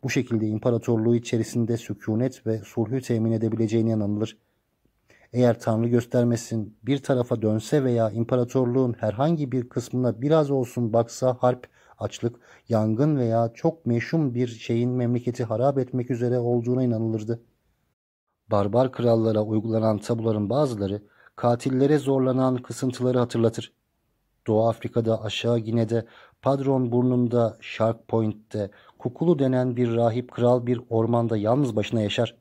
Bu şekilde imparatorluğu içerisinde sükunet ve sulhü temin edebileceğine inanılır. Eğer Tanrı göstermesin bir tarafa dönse veya imparatorluğun herhangi bir kısmına biraz olsun baksa harp, açlık, yangın veya çok meşhum bir şeyin memleketi harap etmek üzere olduğuna inanılırdı. Barbar krallara uygulanan tabuların bazıları katillere zorlanan kısıntıları hatırlatır. Doğu Afrika'da, Aşağı Gine'de, Padron burnunda, Shark Point'te, Kukulu denen bir rahip kral bir ormanda yalnız başına yaşar.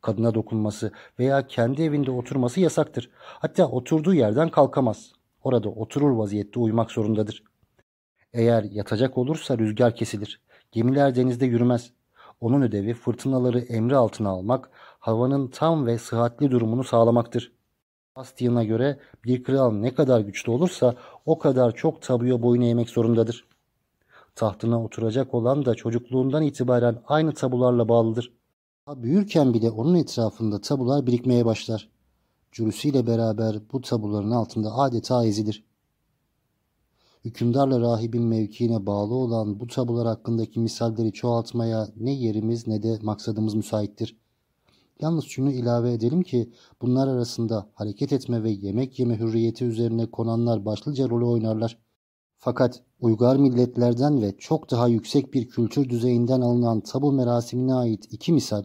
Kadına dokunması veya kendi evinde oturması yasaktır. Hatta oturduğu yerden kalkamaz. Orada oturur vaziyette uyumak zorundadır. Eğer yatacak olursa rüzgar kesilir. Gemiler denizde yürümez. Onun ödevi fırtınaları emri altına almak, havanın tam ve sıhhatli durumunu sağlamaktır. Bastian'a göre bir kral ne kadar güçlü olursa o kadar çok tabuya boyun eğmek zorundadır. Tahtına oturacak olan da çocukluğundan itibaren aynı tabularla bağlıdır. Büyürken bile onun etrafında tabular birikmeye başlar. Cürüsüyle beraber bu tabuların altında adeta ezilir. Hükümdarla rahibin mevkiine bağlı olan bu tabular hakkındaki misalleri çoğaltmaya ne yerimiz ne de maksadımız müsaittir. Yalnız şunu ilave edelim ki bunlar arasında hareket etme ve yemek yeme hürriyeti üzerine konanlar başlıca rolü oynarlar. Fakat uygar milletlerden ve çok daha yüksek bir kültür düzeyinden alınan tabu merasimine ait iki misal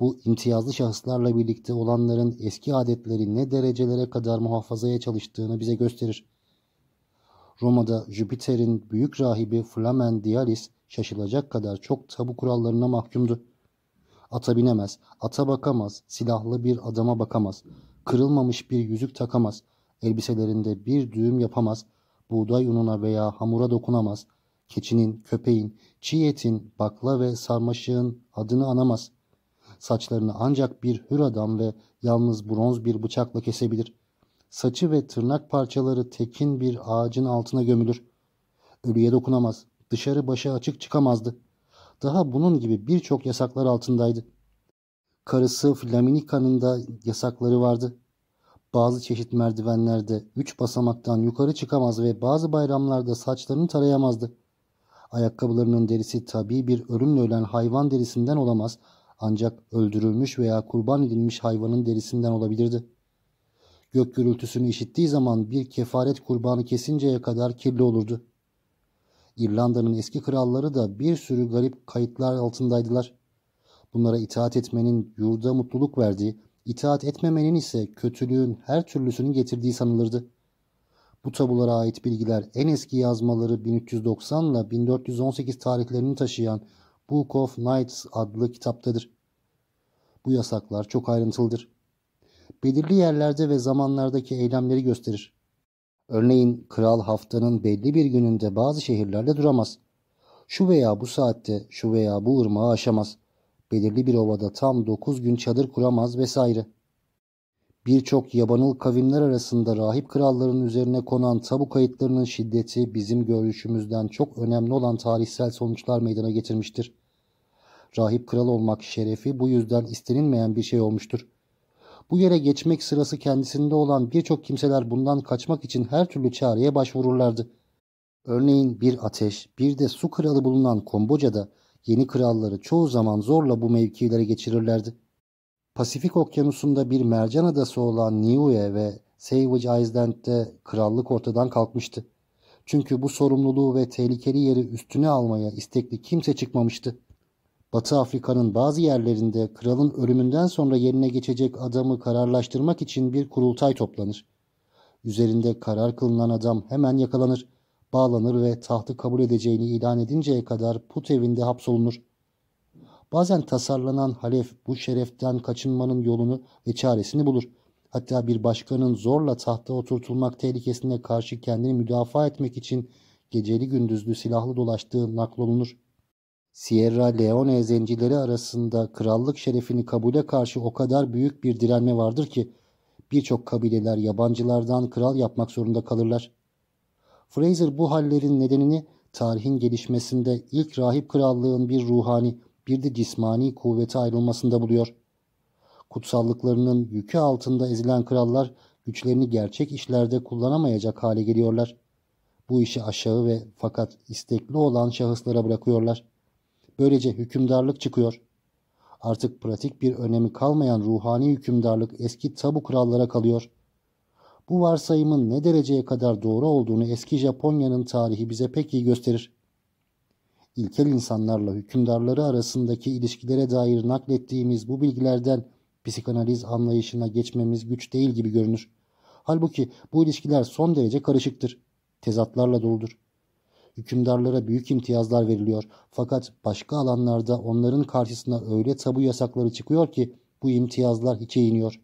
bu imtiyazlı şahıslarla birlikte olanların eski adetleri ne derecelere kadar muhafazaya çalıştığını bize gösterir. Roma'da Jüpiter'in büyük rahibi Flamen Dialis şaşılacak kadar çok tabu kurallarına mahkumdu. Ata binemez, ata bakamaz, silahlı bir adama bakamaz, kırılmamış bir yüzük takamaz, elbiselerinde bir düğüm yapamaz, buğday ununa veya hamura dokunamaz, keçinin, köpeğin, çiğ etin, bakla ve sarmaşığın adını anamaz. Saçlarını ancak bir hür adam ve yalnız bronz bir bıçakla kesebilir. Saçı ve tırnak parçaları tekin bir ağacın altına gömülür. Ölüye dokunamaz, dışarı başı açık çıkamazdı. Daha bunun gibi birçok yasaklar altındaydı. Karısı Flaminika'nın da yasakları vardı. Bazı çeşit merdivenlerde üç basamaktan yukarı çıkamaz ve bazı bayramlarda saçlarını tarayamazdı. Ayakkabılarının derisi tabii bir ölümle ölen hayvan derisinden olamaz ancak öldürülmüş veya kurban edilmiş hayvanın derisinden olabilirdi. Gök gürültüsünü işittiği zaman bir kefaret kurbanı kesinceye kadar kirli olurdu. İrlanda'nın eski kralları da bir sürü garip kayıtlar altındaydılar. Bunlara itaat etmenin yurda mutluluk verdiği, itaat etmemenin ise kötülüğün her türlüsünün getirdiği sanılırdı. Bu tabulara ait bilgiler en eski yazmaları 1390 ile 1418 tarihlerini taşıyan Book of Knights adlı kitaptadır. Bu yasaklar çok ayrıntılıdır. Belirli yerlerde ve zamanlardaki eylemleri gösterir. Örneğin kral haftanın belli bir gününde bazı şehirlerde duramaz. Şu veya bu saatte şu veya bu ırmağı aşamaz. Belirli bir ovada tam 9 gün çadır kuramaz vesaire. Birçok yabanıl kavimler arasında rahip kralların üzerine konan tabu kayıtlarının şiddeti bizim görüşümüzden çok önemli olan tarihsel sonuçlar meydana getirmiştir. Rahip kral olmak şerefi bu yüzden istenilmeyen bir şey olmuştur. Bu yere geçmek sırası kendisinde olan birçok kimseler bundan kaçmak için her türlü çareye başvururlardı. Örneğin bir ateş, bir de su kralı bulunan Komboca'da yeni kralları çoğu zaman zorla bu mevkilere geçirirlerdi. Pasifik okyanusunda bir mercan adası olan Niue ve Savage Island'de krallık ortadan kalkmıştı. Çünkü bu sorumluluğu ve tehlikeli yeri üstüne almaya istekli kimse çıkmamıştı. Batı Afrika'nın bazı yerlerinde kralın ölümünden sonra yerine geçecek adamı kararlaştırmak için bir kurultay toplanır. Üzerinde karar kılınan adam hemen yakalanır, bağlanır ve tahtı kabul edeceğini ilan edinceye kadar put evinde hapsolunur. Bazen tasarlanan halef bu şereften kaçınmanın yolunu ve çaresini bulur. Hatta bir başkanın zorla tahta oturtulmak tehlikesine karşı kendini müdafaa etmek için geceli gündüzlü silahlı dolaştığı naklolunur. Sierra Leone zencileri arasında krallık şerefini kabule karşı o kadar büyük bir direnme vardır ki birçok kabileler yabancılardan kral yapmak zorunda kalırlar. Fraser bu hallerin nedenini tarihin gelişmesinde ilk rahip krallığın bir ruhani bir de cismani kuvvete ayrılmasında buluyor. Kutsallıklarının yükü altında ezilen krallar güçlerini gerçek işlerde kullanamayacak hale geliyorlar. Bu işi aşağı ve fakat istekli olan şahıslara bırakıyorlar. Böylece hükümdarlık çıkıyor. Artık pratik bir önemi kalmayan ruhani hükümdarlık eski tabu krallara kalıyor. Bu varsayımın ne dereceye kadar doğru olduğunu eski Japonya'nın tarihi bize pek iyi gösterir. İlkel insanlarla hükümdarları arasındaki ilişkilere dair naklettiğimiz bu bilgilerden psikanaliz anlayışına geçmemiz güç değil gibi görünür. Halbuki bu ilişkiler son derece karışıktır. Tezatlarla doludur. Hükümdarlara büyük imtiyazlar veriliyor. Fakat başka alanlarda onların karşısına öyle tabu yasakları çıkıyor ki bu imtiyazlar hiçe iniyor.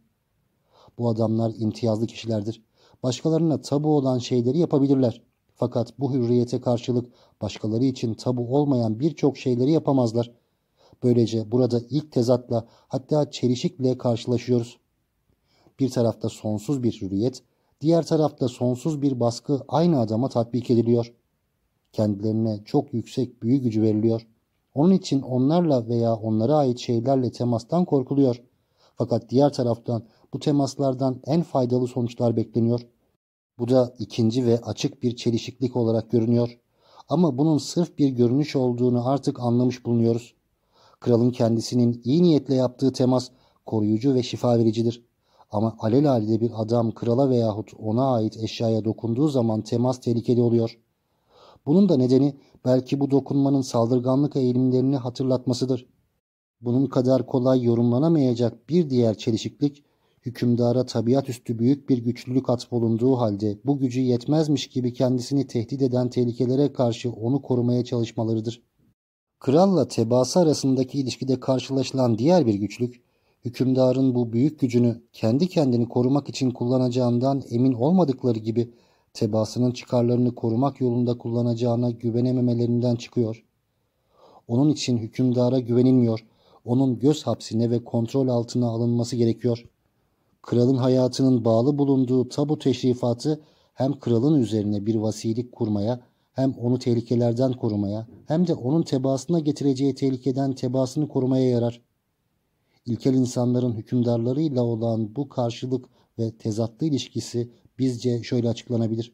Bu adamlar imtiyazlı kişilerdir. Başkalarına tabu olan şeyleri yapabilirler. Fakat bu hürriyete karşılık başkaları için tabu olmayan birçok şeyleri yapamazlar. Böylece burada ilk tezatla hatta çelişikle karşılaşıyoruz. Bir tarafta sonsuz bir hürriyet, diğer tarafta sonsuz bir baskı aynı adama tatbik ediliyor. Kendilerine çok yüksek büyü gücü veriliyor. Onun için onlarla veya onlara ait şeylerle temastan korkuluyor. Fakat diğer taraftan bu temaslardan en faydalı sonuçlar bekleniyor. Bu da ikinci ve açık bir çelişiklik olarak görünüyor. Ama bunun sırf bir görünüş olduğunu artık anlamış bulunuyoruz. Kralın kendisinin iyi niyetle yaptığı temas koruyucu ve şifa vericidir. Ama alelade bir adam krala veyahut ona ait eşyaya dokunduğu zaman temas tehlikeli oluyor. Bunun da nedeni belki bu dokunmanın saldırganlık eğilimlerini hatırlatmasıdır. Bunun kadar kolay yorumlanamayacak bir diğer çelişiklik, hükümdara tabiat üstü büyük bir güçlülük atfolunduğu halde bu gücü yetmezmiş gibi kendisini tehdit eden tehlikelere karşı onu korumaya çalışmalarıdır. Kralla tebaası arasındaki ilişkide karşılaşılan diğer bir güçlük, hükümdarın bu büyük gücünü kendi kendini korumak için kullanacağından emin olmadıkları gibi tebaasının çıkarlarını korumak yolunda kullanacağına güvenememelerinden çıkıyor. Onun için hükümdara güvenilmiyor, onun göz hapsine ve kontrol altına alınması gerekiyor. Kralın hayatının bağlı bulunduğu tabu teşrifatı hem kralın üzerine bir vasilik kurmaya hem onu tehlikelerden korumaya hem de onun tebaasına getireceği tehlikeden tebaasını korumaya yarar. İlkel insanların hükümdarlarıyla olan bu karşılık ve tezatlı ilişkisi bizce şöyle açıklanabilir.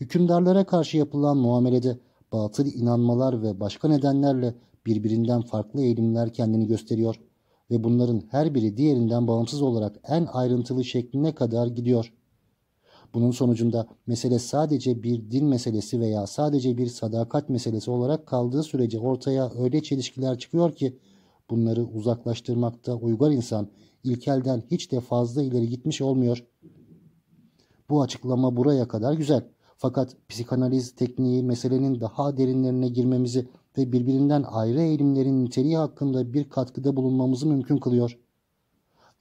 Hükümdarlara karşı yapılan muamelede batıl inanmalar ve başka nedenlerle birbirinden farklı eğilimler kendini gösteriyor ve bunların her biri diğerinden bağımsız olarak en ayrıntılı şekline kadar gidiyor. Bunun sonucunda mesele sadece bir din meselesi veya sadece bir sadakat meselesi olarak kaldığı sürece ortaya öyle çelişkiler çıkıyor ki bunları uzaklaştırmakta uygar insan ilkelden hiç de fazla ileri gitmiş olmuyor. Bu açıklama buraya kadar güzel. Fakat psikanaliz tekniği meselenin daha derinlerine girmemizi ve birbirinden ayrı eğilimlerin niteliği hakkında bir katkıda bulunmamızı mümkün kılıyor.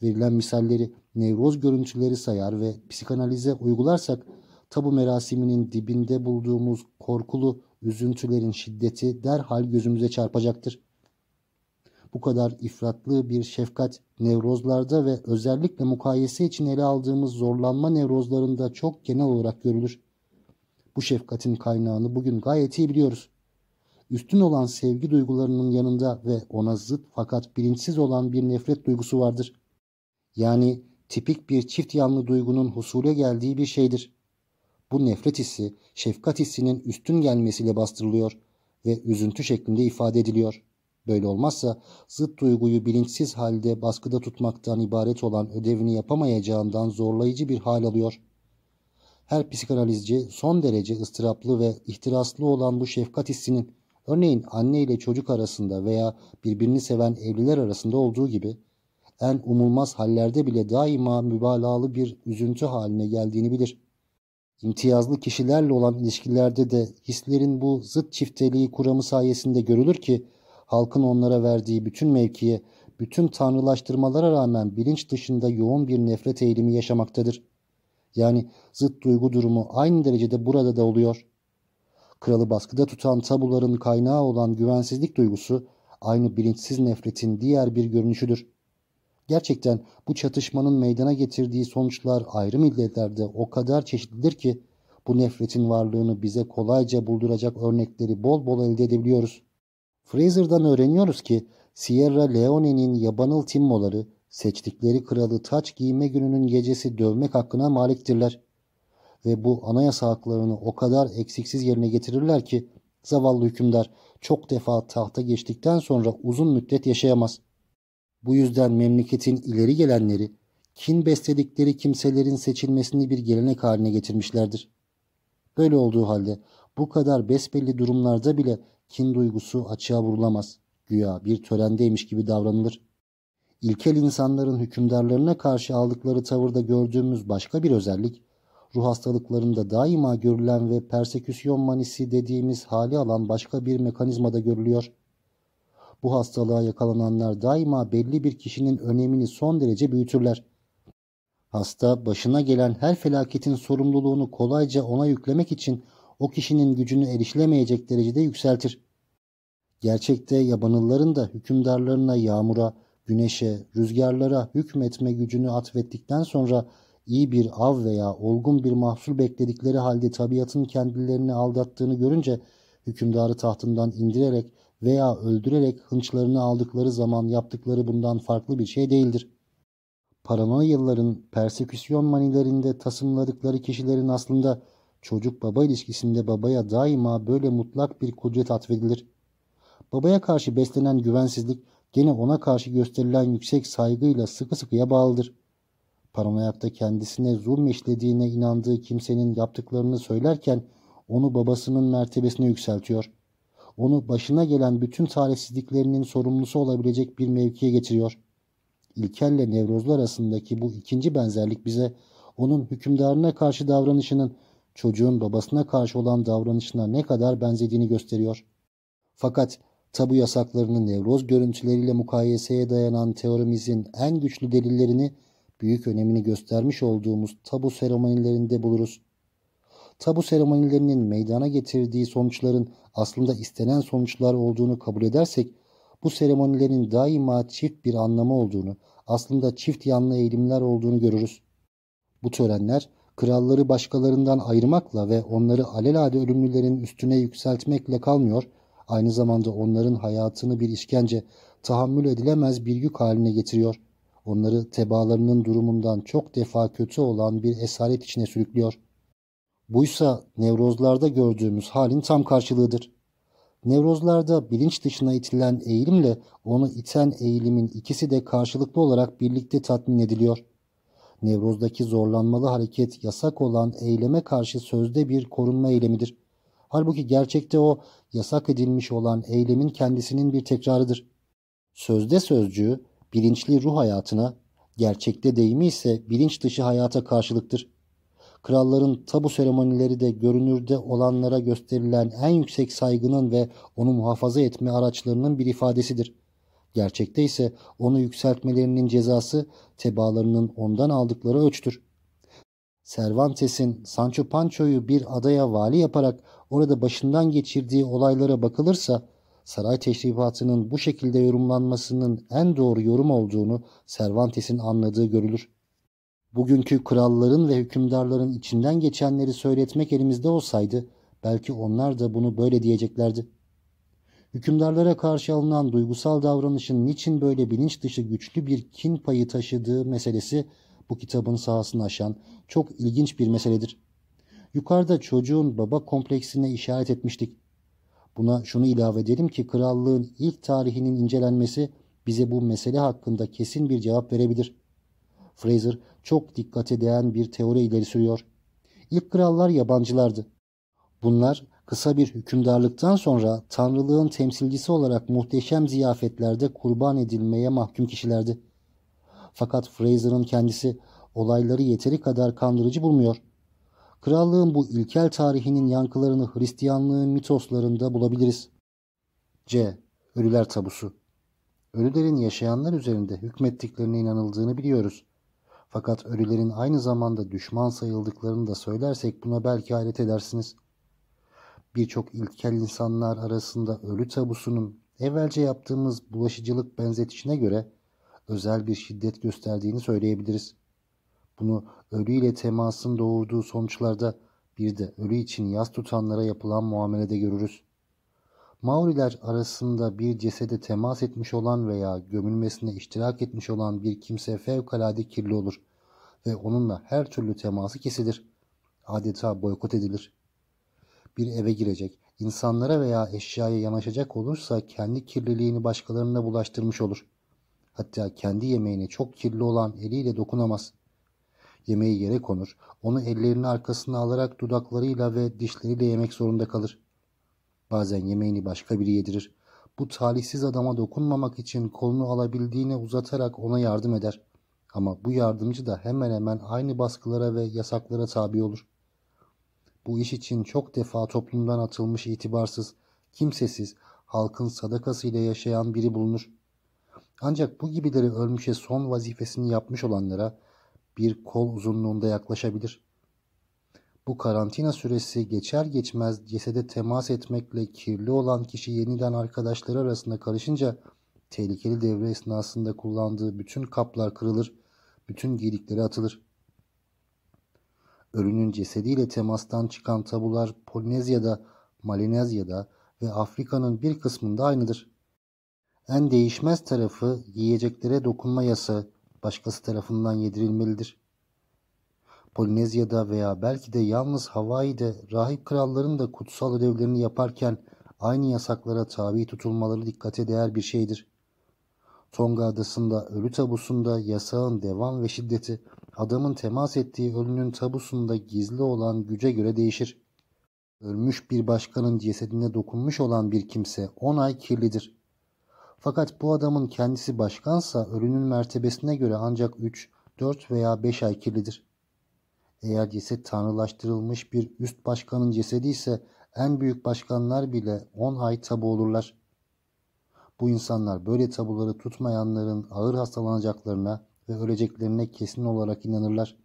Verilen misalleri nevroz görüntüleri sayar ve psikanalize uygularsak tabu merasiminin dibinde bulduğumuz korkulu üzüntülerin şiddeti derhal gözümüze çarpacaktır. Bu kadar ifratlı bir şefkat nevrozlarda ve özellikle mukayese için ele aldığımız zorlanma nevrozlarında çok genel olarak görülür. Bu şefkatin kaynağını bugün gayet iyi biliyoruz. Üstün olan sevgi duygularının yanında ve ona zıt fakat bilinçsiz olan bir nefret duygusu vardır. Yani tipik bir çift yanlı duygunun husule geldiği bir şeydir. Bu nefret hissi, şefkat hissinin üstün gelmesiyle bastırılıyor ve üzüntü şeklinde ifade ediliyor. Böyle olmazsa zıt duyguyu bilinçsiz halde baskıda tutmaktan ibaret olan ödevini yapamayacağından zorlayıcı bir hal alıyor. Her psikanalizci son derece ıstıraplı ve ihtiraslı olan bu şefkat hissinin örneğin anne ile çocuk arasında veya birbirini seven evliler arasında olduğu gibi en umulmaz hallerde bile daima mübalağalı bir üzüntü haline geldiğini bilir. İmtiyazlı kişilerle olan ilişkilerde de hislerin bu zıt çifteliği kuramı sayesinde görülür ki halkın onlara verdiği bütün mevkiye, bütün tanrılaştırmalara rağmen bilinç dışında yoğun bir nefret eğilimi yaşamaktadır. Yani zıt duygu durumu aynı derecede burada da oluyor. Kralı baskıda tutan tabuların kaynağı olan güvensizlik duygusu aynı bilinçsiz nefretin diğer bir görünüşüdür. Gerçekten bu çatışmanın meydana getirdiği sonuçlar ayrı milletlerde o kadar çeşitlidir ki bu nefretin varlığını bize kolayca bulduracak örnekleri bol bol elde edebiliyoruz. Fraser'dan öğreniyoruz ki Sierra Leone'nin yabanıl timmoları seçtikleri kralı taç giyme gününün gecesi dövmek hakkına maliktirler. Ve bu anayasa haklarını o kadar eksiksiz yerine getirirler ki zavallı hükümdar çok defa tahta geçtikten sonra uzun müddet yaşayamaz. Bu yüzden memleketin ileri gelenleri kin besledikleri kimselerin seçilmesini bir gelenek haline getirmişlerdir. Böyle olduğu halde bu kadar besbelli durumlarda bile kin duygusu açığa vurulamaz. Güya bir törendeymiş gibi davranılır. İlkel insanların hükümdarlarına karşı aldıkları tavırda gördüğümüz başka bir özellik, ruh hastalıklarında daima görülen ve perseküsyon manisi dediğimiz hali alan başka bir mekanizmada görülüyor. Bu hastalığa yakalananlar daima belli bir kişinin önemini son derece büyütürler. Hasta başına gelen her felaketin sorumluluğunu kolayca ona yüklemek için o kişinin gücünü erişilemeyecek derecede yükseltir. Gerçekte yabanılların da hükümdarlarına yağmura, güneşe, rüzgarlara hükmetme gücünü atfettikten sonra iyi bir av veya olgun bir mahsul bekledikleri halde tabiatın kendilerini aldattığını görünce hükümdarı tahtından indirerek veya öldürerek hınçlarını aldıkları zaman yaptıkları bundan farklı bir şey değildir. Paranoyalıların perseküsyon manilerinde tasımladıkları kişilerin aslında çocuk baba ilişkisinde babaya daima böyle mutlak bir kudret atfedilir. Babaya karşı beslenen güvensizlik gene ona karşı gösterilen yüksek saygıyla sıkı sıkıya bağlıdır. Paranoyakta kendisine zulm işlediğine inandığı kimsenin yaptıklarını söylerken onu babasının mertebesine yükseltiyor onu başına gelen bütün talihsizliklerinin sorumlusu olabilecek bir mevkiye getiriyor. İlkel ile Nevrozlu arasındaki bu ikinci benzerlik bize onun hükümdarına karşı davranışının çocuğun babasına karşı olan davranışına ne kadar benzediğini gösteriyor. Fakat tabu yasaklarının nevroz görüntüleriyle mukayeseye dayanan teoremizin en güçlü delillerini büyük önemini göstermiş olduğumuz tabu seremonilerinde buluruz tabu seremonilerinin meydana getirdiği sonuçların aslında istenen sonuçlar olduğunu kabul edersek bu seremonilerin daima çift bir anlamı olduğunu, aslında çift yanlı eğilimler olduğunu görürüz. Bu törenler kralları başkalarından ayırmakla ve onları alelade ölümlülerin üstüne yükseltmekle kalmıyor, aynı zamanda onların hayatını bir işkence, tahammül edilemez bir yük haline getiriyor. Onları tebaalarının durumundan çok defa kötü olan bir esaret içine sürüklüyor. Buysa nevrozlarda gördüğümüz halin tam karşılığıdır. Nevrozlarda bilinç dışına itilen eğilimle onu iten eğilimin ikisi de karşılıklı olarak birlikte tatmin ediliyor. Nevrozdaki zorlanmalı hareket yasak olan eyleme karşı sözde bir korunma eylemidir. Halbuki gerçekte o yasak edilmiş olan eylemin kendisinin bir tekrarıdır. Sözde sözcüğü bilinçli ruh hayatına, gerçekte deyimi ise bilinç dışı hayata karşılıktır. Kralların tabu seremonileri de görünürde olanlara gösterilen en yüksek saygının ve onu muhafaza etme araçlarının bir ifadesidir. Gerçekte ise onu yükseltmelerinin cezası tebaalarının ondan aldıkları ölçtür. Cervantes'in Sancho Pancho'yu bir adaya vali yaparak orada başından geçirdiği olaylara bakılırsa saray teşrifatının bu şekilde yorumlanmasının en doğru yorum olduğunu Cervantes'in anladığı görülür. Bugünkü kralların ve hükümdarların içinden geçenleri söyletmek elimizde olsaydı belki onlar da bunu böyle diyeceklerdi. Hükümdarlara karşı alınan duygusal davranışın niçin böyle bilinç dışı güçlü bir kin payı taşıdığı meselesi bu kitabın sahasını aşan çok ilginç bir meseledir. Yukarıda çocuğun baba kompleksine işaret etmiştik. Buna şunu ilave edelim ki krallığın ilk tarihinin incelenmesi bize bu mesele hakkında kesin bir cevap verebilir. Fraser çok dikkate değen bir teori ileri sürüyor. İlk krallar yabancılardı. Bunlar kısa bir hükümdarlıktan sonra tanrılığın temsilcisi olarak muhteşem ziyafetlerde kurban edilmeye mahkum kişilerdi. Fakat Fraser'ın kendisi olayları yeteri kadar kandırıcı bulmuyor. Krallığın bu ilkel tarihinin yankılarını Hristiyanlığın mitoslarında bulabiliriz. C. Ölüler tabusu Ölülerin yaşayanlar üzerinde hükmettiklerine inanıldığını biliyoruz. Fakat ölülerin aynı zamanda düşman sayıldıklarını da söylersek buna belki alet edersiniz. Birçok ilkel insanlar arasında ölü tabusunun evvelce yaptığımız bulaşıcılık benzetişine göre özel bir şiddet gösterdiğini söyleyebiliriz. Bunu ölüyle temasın doğurduğu sonuçlarda bir de ölü için yas tutanlara yapılan muamelede görürüz. Maoriler arasında bir cesede temas etmiş olan veya gömülmesine iştirak etmiş olan bir kimse fevkalade kirli olur ve onunla her türlü teması kesilir. Adeta boykot edilir. Bir eve girecek, insanlara veya eşyaya yanaşacak olursa kendi kirliliğini başkalarına bulaştırmış olur. Hatta kendi yemeğine çok kirli olan eliyle dokunamaz. Yemeği yere konur, onu ellerinin arkasına alarak dudaklarıyla ve dişleriyle yemek zorunda kalır. Bazen yemeğini başka biri yedirir. Bu talihsiz adama dokunmamak için kolunu alabildiğine uzatarak ona yardım eder. Ama bu yardımcı da hemen hemen aynı baskılara ve yasaklara tabi olur. Bu iş için çok defa toplumdan atılmış itibarsız, kimsesiz, halkın sadakasıyla yaşayan biri bulunur. Ancak bu gibileri ölmüşe son vazifesini yapmış olanlara bir kol uzunluğunda yaklaşabilir. Bu karantina süresi geçer geçmez cesede temas etmekle kirli olan kişi yeniden arkadaşları arasında karışınca tehlikeli devre esnasında kullandığı bütün kaplar kırılır, bütün giyikleri atılır. Ölünün cesediyle temastan çıkan tabular Polinezya'da, Malenezya'da ve Afrika'nın bir kısmında aynıdır. En değişmez tarafı yiyeceklere dokunma yasağı başkası tarafından yedirilmelidir. Polinezya'da veya belki de yalnız Hawaii'de rahip kralların da kutsal ödevlerini yaparken aynı yasaklara tabi tutulmaları dikkate değer bir şeydir. Tonga adasında ölü tabusunda yasağın devam ve şiddeti adamın temas ettiği ölünün tabusunda gizli olan güce göre değişir. Ölmüş bir başkanın cesedine dokunmuş olan bir kimse 10 ay kirlidir. Fakat bu adamın kendisi başkansa ölünün mertebesine göre ancak 3, 4 veya 5 ay kirlidir. Eğer ceset tanrılaştırılmış bir üst başkanın cesedi ise en büyük başkanlar bile 10 ay tabu olurlar. Bu insanlar böyle tabuları tutmayanların ağır hastalanacaklarına ve öleceklerine kesin olarak inanırlar.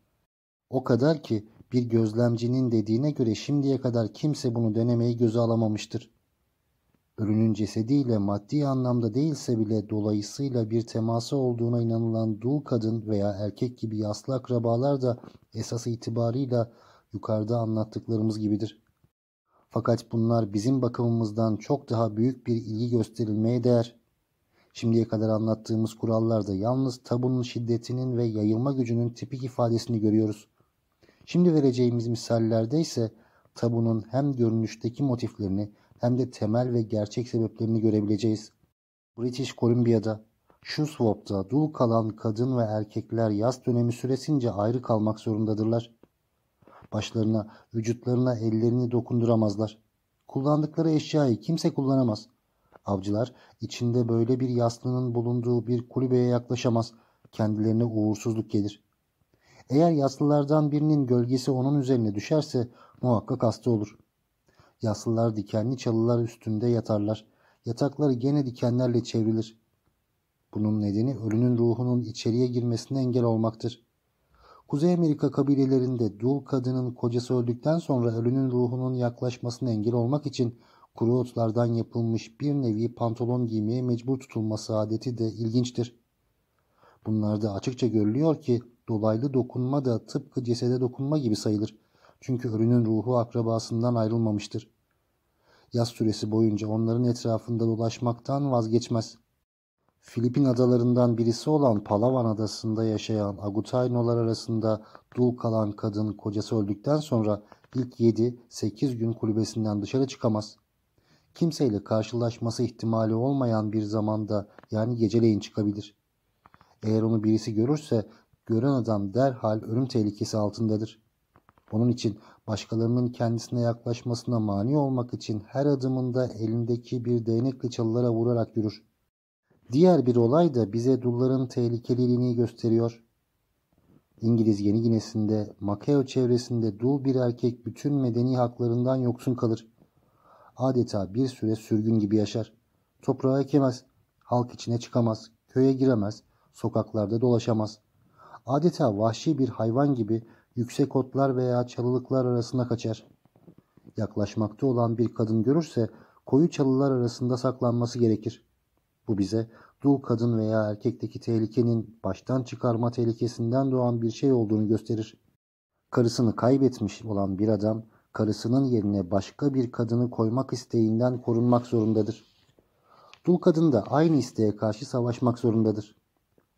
O kadar ki bir gözlemcinin dediğine göre şimdiye kadar kimse bunu denemeyi göze alamamıştır. Ölünün cesediyle maddi anlamda değilse bile dolayısıyla bir teması olduğuna inanılan dul kadın veya erkek gibi yaslı akrabalar da esas itibarıyla yukarıda anlattıklarımız gibidir. Fakat bunlar bizim bakımımızdan çok daha büyük bir ilgi gösterilmeye değer. Şimdiye kadar anlattığımız kurallarda yalnız tabunun şiddetinin ve yayılma gücünün tipik ifadesini görüyoruz. Şimdi vereceğimiz misallerde ise tabunun hem görünüşteki motiflerini hem de temel ve gerçek sebeplerini görebileceğiz. British Columbia'da, Shuswap'ta dul kalan kadın ve erkekler yaz dönemi süresince ayrı kalmak zorundadırlar. Başlarına, vücutlarına ellerini dokunduramazlar. Kullandıkları eşyayı kimse kullanamaz. Avcılar içinde böyle bir yaslının bulunduğu bir kulübeye yaklaşamaz. Kendilerine uğursuzluk gelir. Eğer yaslılardan birinin gölgesi onun üzerine düşerse muhakkak hasta olur. Yaslılar dikenli çalılar üstünde yatarlar. Yatakları gene dikenlerle çevrilir. Bunun nedeni ölünün ruhunun içeriye girmesine engel olmaktır. Kuzey Amerika kabilelerinde dul kadının kocası öldükten sonra ölünün ruhunun yaklaşmasına engel olmak için kuru otlardan yapılmış bir nevi pantolon giymeye mecbur tutulması adeti de ilginçtir. Bunlarda açıkça görülüyor ki dolaylı dokunma da tıpkı cesede dokunma gibi sayılır. Çünkü ölünün ruhu akrabasından ayrılmamıştır. Yaz süresi boyunca onların etrafında dolaşmaktan vazgeçmez. Filipin adalarından birisi olan Palawan adasında yaşayan Agutainolar arasında dul kalan kadın kocası öldükten sonra ilk 7-8 gün kulübesinden dışarı çıkamaz. Kimseyle karşılaşması ihtimali olmayan bir zamanda yani geceleyin çıkabilir. Eğer onu birisi görürse gören adam derhal ölüm tehlikesi altındadır. Onun için başkalarının kendisine yaklaşmasına mani olmak için her adımında elindeki bir değnekli çalılara vurarak yürür. Diğer bir olay da bize dulların tehlikeliliğini gösteriyor. İngiliz Yeni Gine'sinde Macao çevresinde dul bir erkek bütün medeni haklarından yoksun kalır. Adeta bir süre sürgün gibi yaşar. Toprağı ekemez, halk içine çıkamaz, köye giremez, sokaklarda dolaşamaz. Adeta vahşi bir hayvan gibi yüksek otlar veya çalılıklar arasında kaçar. Yaklaşmakta olan bir kadın görürse koyu çalılar arasında saklanması gerekir. Bu bize dul kadın veya erkekteki tehlikenin baştan çıkarma tehlikesinden doğan bir şey olduğunu gösterir. Karısını kaybetmiş olan bir adam karısının yerine başka bir kadını koymak isteğinden korunmak zorundadır. Dul kadın da aynı isteğe karşı savaşmak zorundadır.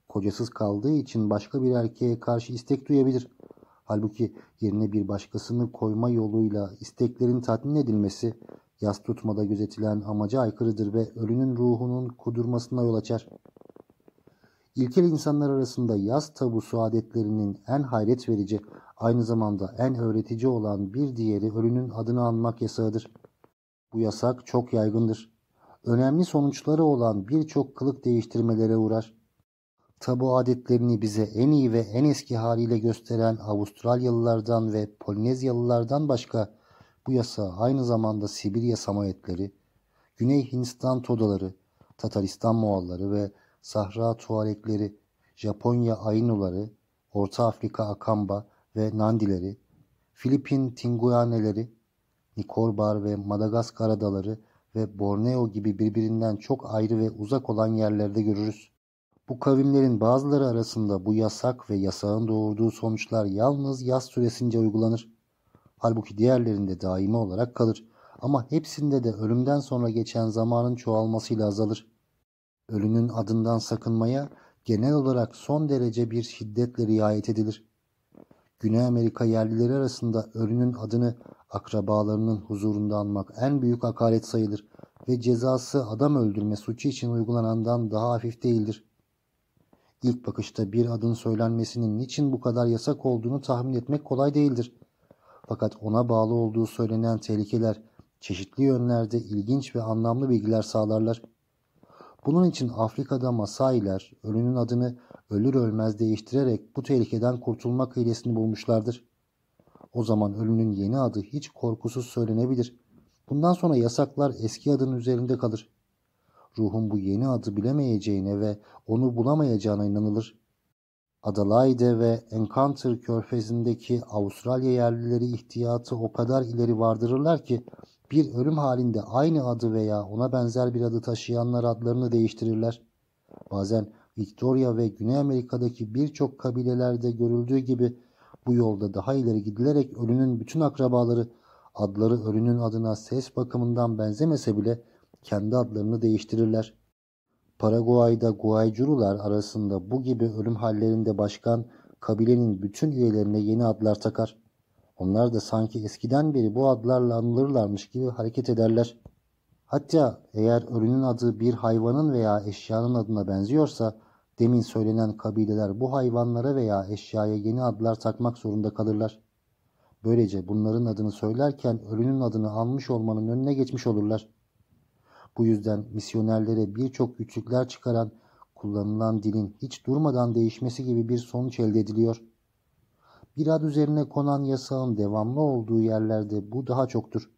Kocasız kaldığı için başka bir erkeğe karşı istek duyabilir. Halbuki yerine bir başkasını koyma yoluyla isteklerin tatmin edilmesi yas tutmada gözetilen amaca aykırıdır ve ölünün ruhunun kudurmasına yol açar. İlkel insanlar arasında yaz tabusu adetlerinin en hayret verici, aynı zamanda en öğretici olan bir diğeri ölünün adını anmak yasağıdır. Bu yasak çok yaygındır. Önemli sonuçları olan birçok kılık değiştirmelere uğrar. Tabu adetlerini bize en iyi ve en eski haliyle gösteren Avustralyalılardan ve Polinezyalılardan başka bu yasa aynı zamanda Sibirya samayetleri, Güney Hindistan todaları, Tataristan Moğolları ve Sahra Tuarekleri, Japonya Ainuları, Orta Afrika Akamba ve Nandileri, Filipin Tinguaneleri, Nikorbar ve Madagaskar adaları ve Borneo gibi birbirinden çok ayrı ve uzak olan yerlerde görürüz. Bu kavimlerin bazıları arasında bu yasak ve yasağın doğurduğu sonuçlar yalnız yaz süresince uygulanır. Halbuki diğerlerinde daimi olarak kalır. Ama hepsinde de ölümden sonra geçen zamanın çoğalmasıyla azalır. Ölünün adından sakınmaya genel olarak son derece bir şiddetle riayet edilir. Güney Amerika yerlileri arasında ölünün adını akrabalarının huzurunda anmak en büyük hakaret sayılır ve cezası adam öldürme suçu için uygulanandan daha hafif değildir. İlk bakışta bir adın söylenmesinin niçin bu kadar yasak olduğunu tahmin etmek kolay değildir. Fakat ona bağlı olduğu söylenen tehlikeler çeşitli yönlerde ilginç ve anlamlı bilgiler sağlarlar. Bunun için Afrika'da Masailer ölünün adını ölür ölmez değiştirerek bu tehlikeden kurtulmak hilesini bulmuşlardır. O zaman ölünün yeni adı hiç korkusuz söylenebilir. Bundan sonra yasaklar eski adın üzerinde kalır. Ruhun bu yeni adı bilemeyeceğine ve onu bulamayacağına inanılır. Adelaide ve Encounter körfezindeki Avustralya yerlileri ihtiyatı o kadar ileri vardırırlar ki bir ölüm halinde aynı adı veya ona benzer bir adı taşıyanlar adlarını değiştirirler. Bazen Victoria ve Güney Amerika'daki birçok kabilelerde görüldüğü gibi bu yolda daha ileri gidilerek ölünün bütün akrabaları adları ölünün adına ses bakımından benzemese bile kendi adlarını değiştirirler. Paraguay'da Guaycurular arasında bu gibi ölüm hallerinde başkan kabilenin bütün üyelerine yeni adlar takar. Onlar da sanki eskiden beri bu adlarla anılırlarmış gibi hareket ederler. Hatta eğer ölünün adı bir hayvanın veya eşyanın adına benziyorsa demin söylenen kabileler bu hayvanlara veya eşyaya yeni adlar takmak zorunda kalırlar. Böylece bunların adını söylerken ölünün adını almış olmanın önüne geçmiş olurlar. Bu yüzden misyonerlere birçok güçlükler çıkaran kullanılan dilin hiç durmadan değişmesi gibi bir sonuç elde ediliyor. Bir ad üzerine konan yasağın devamlı olduğu yerlerde bu daha çoktur.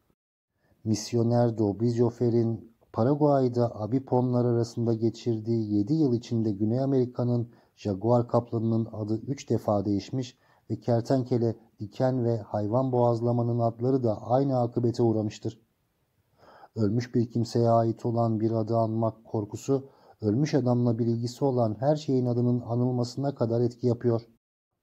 Misyoner Dobriziofer'in Paraguay'da Abiponlar arasında geçirdiği 7 yıl içinde Güney Amerika'nın Jaguar kaplanının adı 3 defa değişmiş ve kertenkele, diken ve hayvan boğazlamanın adları da aynı akıbete uğramıştır. Ölmüş bir kimseye ait olan bir adı anmak korkusu, ölmüş adamla bir ilgisi olan her şeyin adının anılmasına kadar etki yapıyor.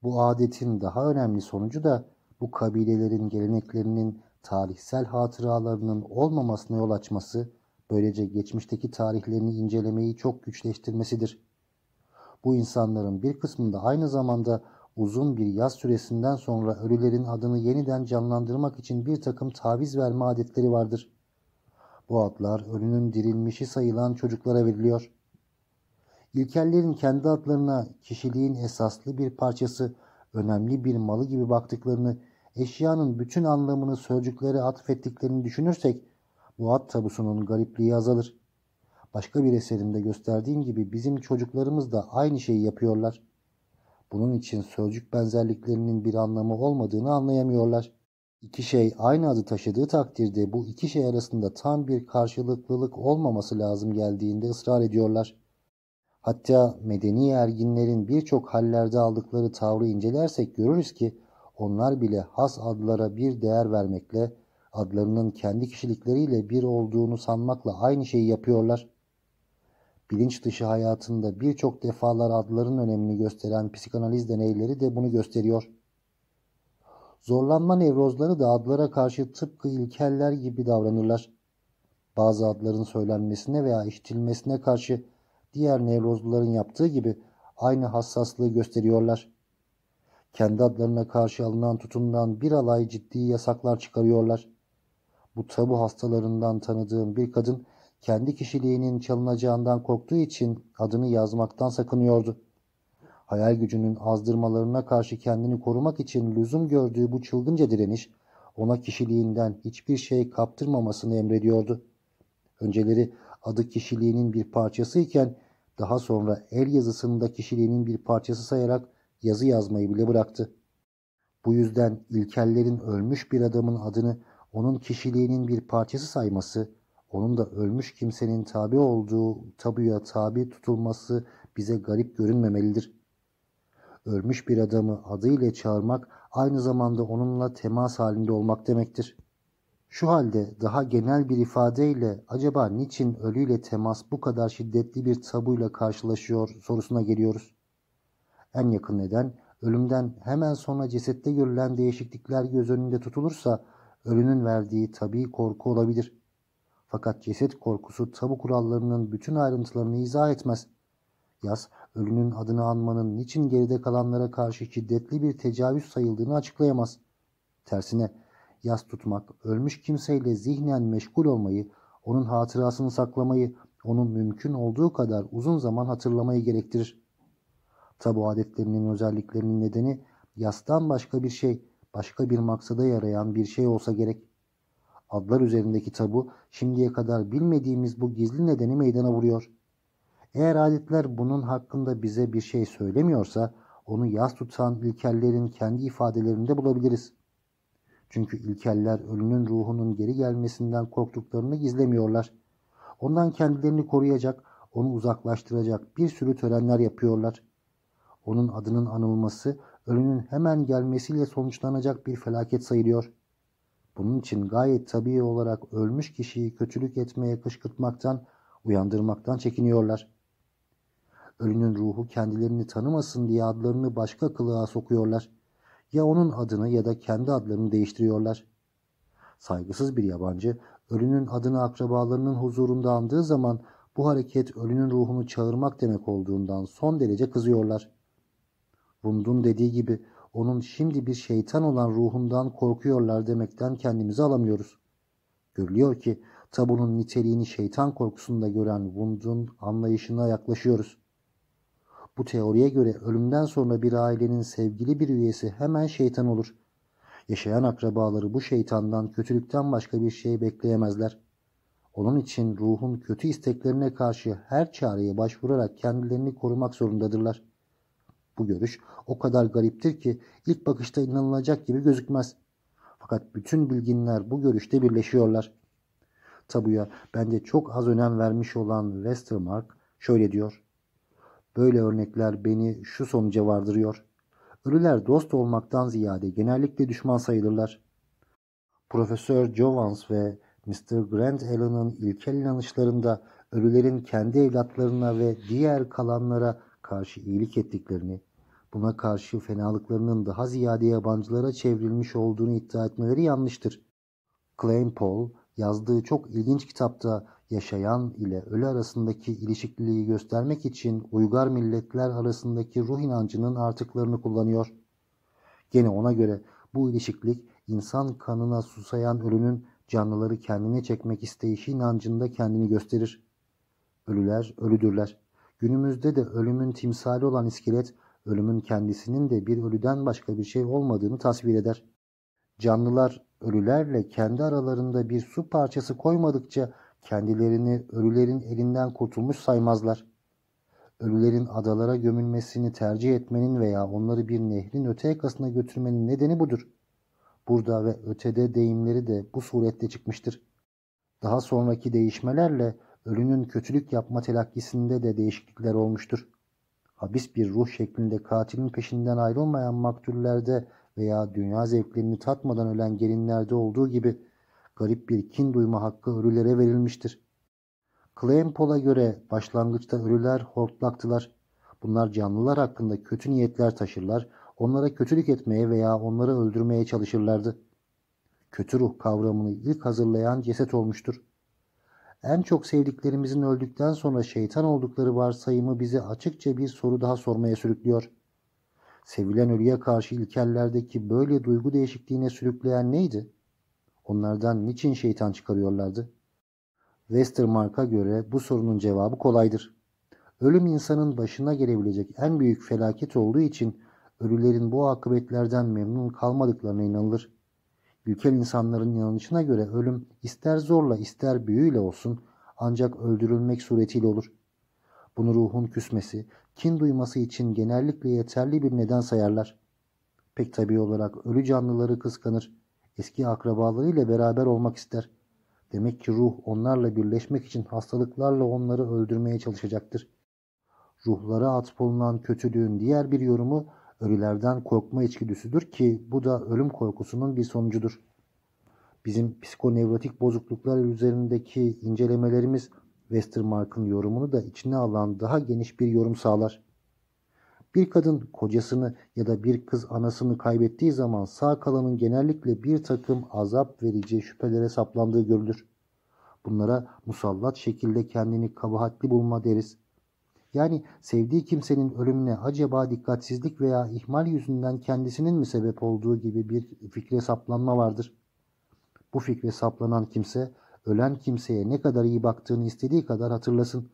Bu adetin daha önemli sonucu da bu kabilelerin geleneklerinin tarihsel hatıralarının olmamasına yol açması, böylece geçmişteki tarihlerini incelemeyi çok güçleştirmesidir. Bu insanların bir kısmında aynı zamanda uzun bir yaz süresinden sonra ölülerin adını yeniden canlandırmak için bir takım taviz verme adetleri vardır. Bu adlar ölünün dirilmişi sayılan çocuklara veriliyor. İlkellerin kendi adlarına kişiliğin esaslı bir parçası, önemli bir malı gibi baktıklarını, eşyanın bütün anlamını sözcüklere atfettiklerini düşünürsek, bu ad tabusunun garipliği azalır. Başka bir eserimde gösterdiğim gibi bizim çocuklarımız da aynı şeyi yapıyorlar. Bunun için sözcük benzerliklerinin bir anlamı olmadığını anlayamıyorlar. İki şey aynı adı taşıdığı takdirde bu iki şey arasında tam bir karşılıklılık olmaması lazım geldiğinde ısrar ediyorlar. Hatta medeni erginlerin birçok hallerde aldıkları tavrı incelersek görürüz ki onlar bile has adlara bir değer vermekle, adlarının kendi kişilikleriyle bir olduğunu sanmakla aynı şeyi yapıyorlar. Bilinç dışı hayatında birçok defalar adların önemini gösteren psikanaliz deneyleri de bunu gösteriyor. Zorlanma nevrozları da adlara karşı tıpkı ilkeller gibi davranırlar. Bazı adların söylenmesine veya işitilmesine karşı diğer nevrozluların yaptığı gibi aynı hassaslığı gösteriyorlar. Kendi adlarına karşı alınan tutumdan bir alay ciddi yasaklar çıkarıyorlar. Bu tabu hastalarından tanıdığım bir kadın kendi kişiliğinin çalınacağından korktuğu için adını yazmaktan sakınıyordu. Hayal gücünün azdırmalarına karşı kendini korumak için lüzum gördüğü bu çılgınca direniş ona kişiliğinden hiçbir şey kaptırmamasını emrediyordu. Önceleri adı kişiliğinin bir parçası iken daha sonra el yazısında kişiliğinin bir parçası sayarak yazı yazmayı bile bıraktı. Bu yüzden ilkellerin ölmüş bir adamın adını onun kişiliğinin bir parçası sayması, onun da ölmüş kimsenin tabi olduğu tabuya tabi tutulması bize garip görünmemelidir. Ölmüş bir adamı adıyla çağırmak aynı zamanda onunla temas halinde olmak demektir. Şu halde daha genel bir ifadeyle acaba niçin ölüyle temas bu kadar şiddetli bir tabuyla karşılaşıyor sorusuna geliyoruz. En yakın neden ölümden hemen sonra cesette görülen değişiklikler göz önünde tutulursa ölünün verdiği tabii korku olabilir. Fakat ceset korkusu tabu kurallarının bütün ayrıntılarını izah etmez. Yaz, ölünün adını anmanın niçin geride kalanlara karşı şiddetli bir tecavüz sayıldığını açıklayamaz. Tersine yas tutmak, ölmüş kimseyle zihnen meşgul olmayı, onun hatırasını saklamayı, onun mümkün olduğu kadar uzun zaman hatırlamayı gerektirir. Tabu adetlerinin özelliklerinin nedeni yastan başka bir şey, başka bir maksada yarayan bir şey olsa gerek. Adlar üzerindeki tabu şimdiye kadar bilmediğimiz bu gizli nedeni meydana vuruyor. Eğer adetler bunun hakkında bize bir şey söylemiyorsa onu yas tutan ilkellerin kendi ifadelerinde bulabiliriz. Çünkü ilkeller ölünün ruhunun geri gelmesinden korktuklarını gizlemiyorlar. Ondan kendilerini koruyacak, onu uzaklaştıracak bir sürü törenler yapıyorlar. Onun adının anılması ölünün hemen gelmesiyle sonuçlanacak bir felaket sayılıyor. Bunun için gayet tabii olarak ölmüş kişiyi kötülük etmeye kışkırtmaktan, uyandırmaktan çekiniyorlar. Ölünün ruhu kendilerini tanımasın diye adlarını başka kılığa sokuyorlar. Ya onun adını ya da kendi adlarını değiştiriyorlar. Saygısız bir yabancı ölünün adını akrabalarının huzurunda andığı zaman bu hareket ölünün ruhunu çağırmak demek olduğundan son derece kızıyorlar. Bundun dediği gibi onun şimdi bir şeytan olan ruhundan korkuyorlar demekten kendimizi alamıyoruz. Görülüyor ki tabunun niteliğini şeytan korkusunda gören Wundt'un anlayışına yaklaşıyoruz. Bu teoriye göre ölümden sonra bir ailenin sevgili bir üyesi hemen şeytan olur. Yaşayan akrabaları bu şeytandan, kötülükten başka bir şey bekleyemezler. Onun için ruhun kötü isteklerine karşı her çareye başvurarak kendilerini korumak zorundadırlar. Bu görüş o kadar gariptir ki ilk bakışta inanılacak gibi gözükmez. Fakat bütün bilginler bu görüşte birleşiyorlar. Tabuya bence çok az önem vermiş olan Westermark şöyle diyor. Böyle örnekler beni şu sonuca vardırıyor. Ölüler dost olmaktan ziyade genellikle düşman sayılırlar. Profesör Jovans ve Mr. Grant Allen'ın ilkel inanışlarında ölülerin kendi evlatlarına ve diğer kalanlara karşı iyilik ettiklerini, buna karşı fenalıklarının daha ziyade yabancılara çevrilmiş olduğunu iddia etmeleri yanlıştır. Klein Paul yazdığı çok ilginç kitapta yaşayan ile ölü arasındaki ilişkiliği göstermek için uygar milletler arasındaki ruh inancının artıklarını kullanıyor. Gene ona göre bu ilişkilik insan kanına susayan ölünün Canlıları kendine çekmek isteyişi inancında kendini gösterir. Ölüler ölüdürler. Günümüzde de ölümün timsali olan iskelet, ölümün kendisinin de bir ölüden başka bir şey olmadığını tasvir eder. Canlılar ölülerle kendi aralarında bir su parçası koymadıkça kendilerini ölülerin elinden kurtulmuş saymazlar. Ölülerin adalara gömülmesini tercih etmenin veya onları bir nehrin öte yakasına götürmenin nedeni budur. Burada ve ötede deyimleri de bu surette çıkmıştır. Daha sonraki değişmelerle ölünün kötülük yapma telakkisinde de değişiklikler olmuştur. Habis bir ruh şeklinde katilin peşinden ayrılmayan maktullerde veya dünya zevklerini tatmadan ölen gelinlerde olduğu gibi garip bir kin duyma hakkı ölülere verilmiştir. Kleinpol'a göre başlangıçta ölüler hortlaktılar. Bunlar canlılar hakkında kötü niyetler taşırlar, onlara kötülük etmeye veya onları öldürmeye çalışırlardı. Kötü ruh kavramını ilk hazırlayan ceset olmuştur. En çok sevdiklerimizin öldükten sonra şeytan oldukları varsayımı bize açıkça bir soru daha sormaya sürüklüyor. Sevilen ölüye karşı ilkellerdeki böyle duygu değişikliğine sürükleyen neydi? Onlardan niçin şeytan çıkarıyorlardı? Westermark'a göre bu sorunun cevabı kolaydır. Ölüm insanın başına gelebilecek en büyük felaket olduğu için ölülerin bu akıbetlerden memnun kalmadıklarına inanılır. Ülkel insanların inanışına göre ölüm ister zorla ister büyüyle olsun ancak öldürülmek suretiyle olur. Bunu ruhun küsmesi, kin duyması için genellikle yeterli bir neden sayarlar. Pek tabii olarak ölü canlıları kıskanır, eski akrabalarıyla beraber olmak ister. Demek ki ruh onlarla birleşmek için hastalıklarla onları öldürmeye çalışacaktır. Ruhlara atfolunan kötülüğün diğer bir yorumu ölülerden korkma içgüdüsüdür ki bu da ölüm korkusunun bir sonucudur. Bizim psikonevrotik bozukluklar üzerindeki incelemelerimiz Westermark'ın yorumunu da içine alan daha geniş bir yorum sağlar. Bir kadın kocasını ya da bir kız anasını kaybettiği zaman sağ kalanın genellikle bir takım azap verici şüphelere saplandığı görülür. Bunlara musallat şekilde kendini kabahatli bulma deriz. Yani sevdiği kimsenin ölümüne acaba dikkatsizlik veya ihmal yüzünden kendisinin mi sebep olduğu gibi bir fikre saplanma vardır. Bu fikre saplanan kimse ölen kimseye ne kadar iyi baktığını istediği kadar hatırlasın.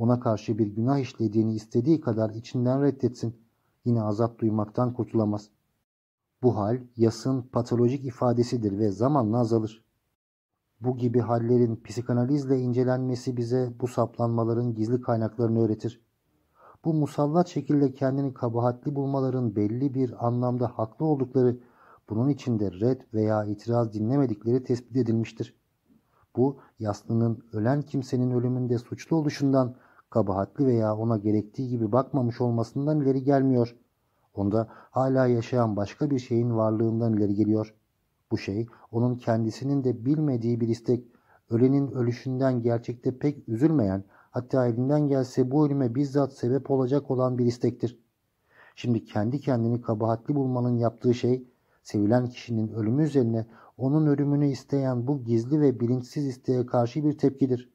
Ona karşı bir günah işlediğini istediği kadar içinden reddetsin. Yine azap duymaktan kurtulamaz. Bu hal yasın patolojik ifadesidir ve zamanla azalır. Bu gibi hallerin psikanalizle incelenmesi bize bu saplanmaların gizli kaynaklarını öğretir. Bu musallat şekilde kendini kabahatli bulmaların belli bir anlamda haklı oldukları, bunun içinde red veya itiraz dinlemedikleri tespit edilmiştir. Bu, yaslının ölen kimsenin ölümünde suçlu oluşundan, kabahatli veya ona gerektiği gibi bakmamış olmasından ileri gelmiyor. Onda hala yaşayan başka bir şeyin varlığından ileri geliyor. Bu şey onun kendisinin de bilmediği bir istek, ölenin ölüşünden gerçekte pek üzülmeyen, hatta elinden gelse bu ölüme bizzat sebep olacak olan bir istektir. Şimdi kendi kendini kabahatli bulmanın yaptığı şey, sevilen kişinin ölümü üzerine onun ölümünü isteyen bu gizli ve bilinçsiz isteğe karşı bir tepkidir.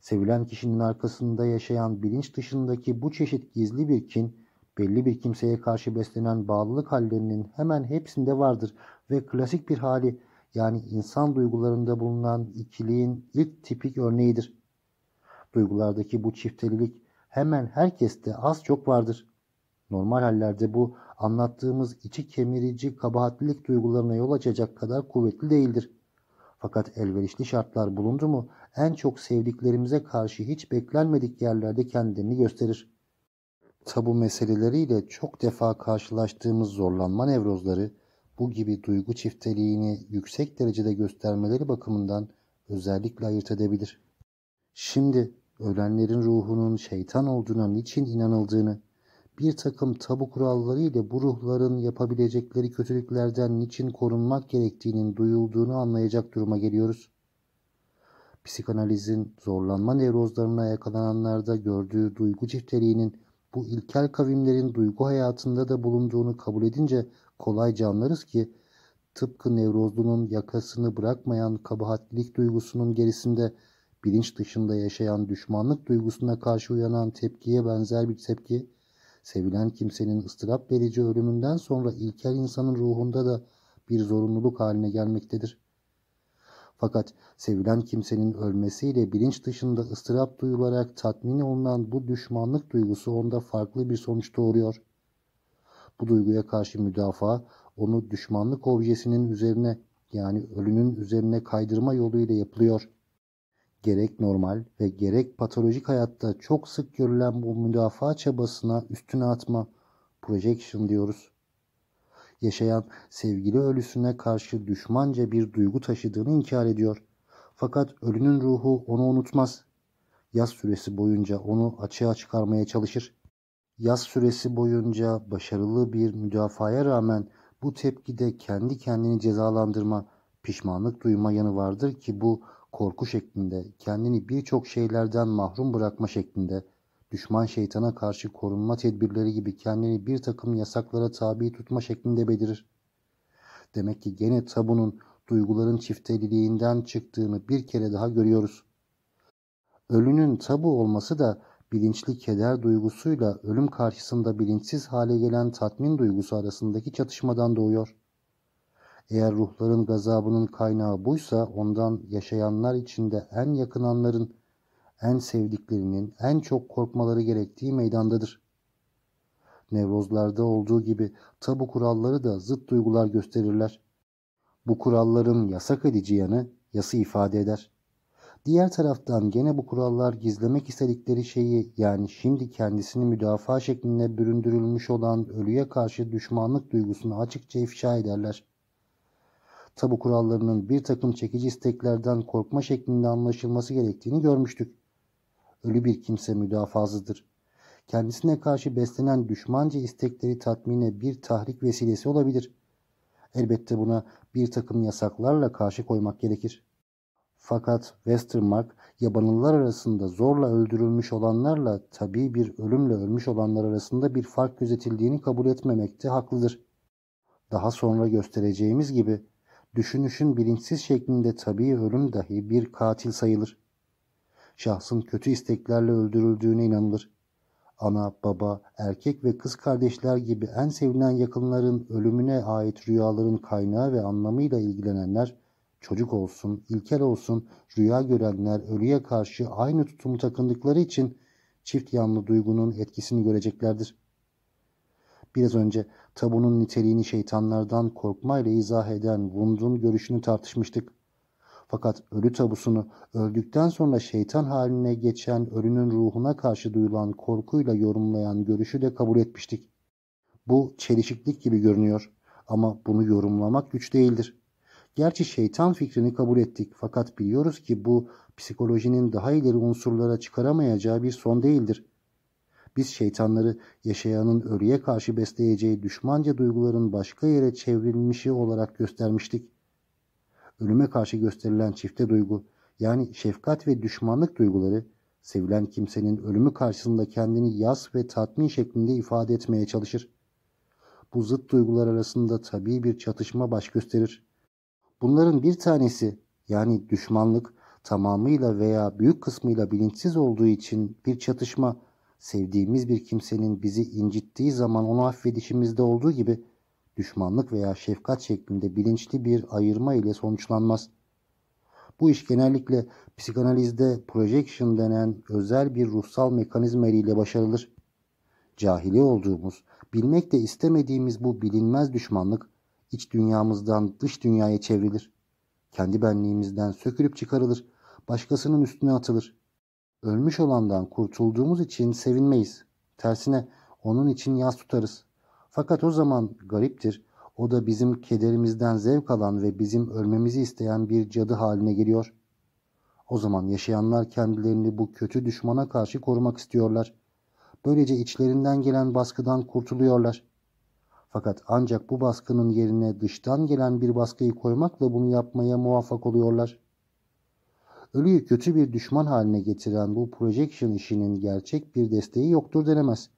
Sevilen kişinin arkasında yaşayan bilinç dışındaki bu çeşit gizli bir kin, belli bir kimseye karşı beslenen bağlılık hallerinin hemen hepsinde vardır ve klasik bir hali yani insan duygularında bulunan ikiliğin ilk tipik örneğidir. Duygulardaki bu çiftelilik hemen herkeste az çok vardır. Normal hallerde bu anlattığımız içi kemirici kabahatlilik duygularına yol açacak kadar kuvvetli değildir. Fakat elverişli şartlar bulundu mu en çok sevdiklerimize karşı hiç beklenmedik yerlerde kendini gösterir. Tabu meseleleriyle çok defa karşılaştığımız zorlanma nevrozları bu gibi duygu çifteliğini yüksek derecede göstermeleri bakımından özellikle ayırt edebilir. Şimdi ölenlerin ruhunun şeytan olduğuna niçin inanıldığını, bir takım tabu kuralları ile bu ruhların yapabilecekleri kötülüklerden niçin korunmak gerektiğinin duyulduğunu anlayacak duruma geliyoruz. Psikanalizin zorlanma nevrozlarına yakalananlarda gördüğü duygu çifteliğinin bu ilkel kavimlerin duygu hayatında da bulunduğunu kabul edince kolayca anlarız ki tıpkı nevrozlunun yakasını bırakmayan kabahatlilik duygusunun gerisinde bilinç dışında yaşayan düşmanlık duygusuna karşı uyanan tepkiye benzer bir tepki, sevilen kimsenin ıstırap verici ölümünden sonra ilkel insanın ruhunda da bir zorunluluk haline gelmektedir. Fakat sevilen kimsenin ölmesiyle bilinç dışında ıstırap duyularak tatmin olunan bu düşmanlık duygusu onda farklı bir sonuç doğuruyor. Bu duyguya karşı müdafaa onu düşmanlık objesinin üzerine yani ölünün üzerine kaydırma yoluyla yapılıyor. Gerek normal ve gerek patolojik hayatta çok sık görülen bu müdafaa çabasına üstüne atma, projection diyoruz. Yaşayan sevgili ölüsüne karşı düşmanca bir duygu taşıdığını inkar ediyor. Fakat ölünün ruhu onu unutmaz. Yaz süresi boyunca onu açığa çıkarmaya çalışır. Yaz süresi boyunca başarılı bir müdafaya rağmen bu tepkide kendi kendini cezalandırma, pişmanlık duyma yanı vardır ki bu korku şeklinde, kendini birçok şeylerden mahrum bırakma şeklinde, düşman şeytana karşı korunma tedbirleri gibi kendini bir takım yasaklara tabi tutma şeklinde belirir. Demek ki gene tabunun duyguların çifteliliğinden çıktığını bir kere daha görüyoruz. Ölünün tabu olması da bilinçli keder duygusuyla ölüm karşısında bilinçsiz hale gelen tatmin duygusu arasındaki çatışmadan doğuyor. Eğer ruhların gazabının kaynağı buysa ondan yaşayanlar içinde en yakınanların, en sevdiklerinin en çok korkmaları gerektiği meydandadır. Nevrozlarda olduğu gibi tabu kuralları da zıt duygular gösterirler. Bu kuralların yasak edici yanı yası ifade eder. Diğer taraftan gene bu kurallar gizlemek istedikleri şeyi yani şimdi kendisini müdafaa şeklinde büründürülmüş olan ölüye karşı düşmanlık duygusunu açıkça ifşa ederler. Tabu kurallarının bir takım çekici isteklerden korkma şeklinde anlaşılması gerektiğini görmüştük. Ölü bir kimse müdafazıdır. Kendisine karşı beslenen düşmanca istekleri tatmine bir tahrik vesilesi olabilir. Elbette buna bir takım yasaklarla karşı koymak gerekir. Fakat Westermark yabanıllar arasında zorla öldürülmüş olanlarla tabii bir ölümle ölmüş olanlar arasında bir fark gözetildiğini kabul etmemekte haklıdır. Daha sonra göstereceğimiz gibi düşünüşün bilinçsiz şeklinde tabii ölüm dahi bir katil sayılır. Şahsın kötü isteklerle öldürüldüğüne inanılır. Ana, baba, erkek ve kız kardeşler gibi en sevilen yakınların ölümüne ait rüyaların kaynağı ve anlamıyla ilgilenenler çocuk olsun, ilkel olsun, rüya görenler ölüye karşı aynı tutumu takındıkları için çift yanlı duygunun etkisini göreceklerdir. Biraz önce tabunun niteliğini şeytanlardan korkmayla izah eden Wundt'un görüşünü tartışmıştık. Fakat ölü tabusunu öldükten sonra şeytan haline geçen ölünün ruhuna karşı duyulan korkuyla yorumlayan görüşü de kabul etmiştik. Bu çelişiklik gibi görünüyor ama bunu yorumlamak güç değildir. Gerçi şeytan fikrini kabul ettik fakat biliyoruz ki bu psikolojinin daha ileri unsurlara çıkaramayacağı bir son değildir. Biz şeytanları yaşayanın ölüye karşı besleyeceği düşmanca duyguların başka yere çevrilmişi olarak göstermiştik. Ölüme karşı gösterilen çifte duygu yani şefkat ve düşmanlık duyguları sevilen kimsenin ölümü karşısında kendini yas ve tatmin şeklinde ifade etmeye çalışır. Bu zıt duygular arasında tabii bir çatışma baş gösterir. Bunların bir tanesi yani düşmanlık tamamıyla veya büyük kısmıyla bilinçsiz olduğu için bir çatışma sevdiğimiz bir kimsenin bizi incittiği zaman onu affedişimizde olduğu gibi düşmanlık veya şefkat şeklinde bilinçli bir ayırma ile sonuçlanmaz. Bu iş genellikle psikanalizde projection denen özel bir ruhsal mekanizma ile başarılır. Cahili olduğumuz, bilmek de istemediğimiz bu bilinmez düşmanlık iç dünyamızdan dış dünyaya çevrilir. Kendi benliğimizden sökülüp çıkarılır, başkasının üstüne atılır. Ölmüş olandan kurtulduğumuz için sevinmeyiz. Tersine onun için yas tutarız. Fakat o zaman gariptir, o da bizim kederimizden zevk alan ve bizim ölmemizi isteyen bir cadı haline geliyor. O zaman yaşayanlar kendilerini bu kötü düşmana karşı korumak istiyorlar. Böylece içlerinden gelen baskıdan kurtuluyorlar. Fakat ancak bu baskının yerine dıştan gelen bir baskıyı koymakla bunu yapmaya muvaffak oluyorlar. Ölüyü kötü bir düşman haline getiren bu projection işinin gerçek bir desteği yoktur denemez.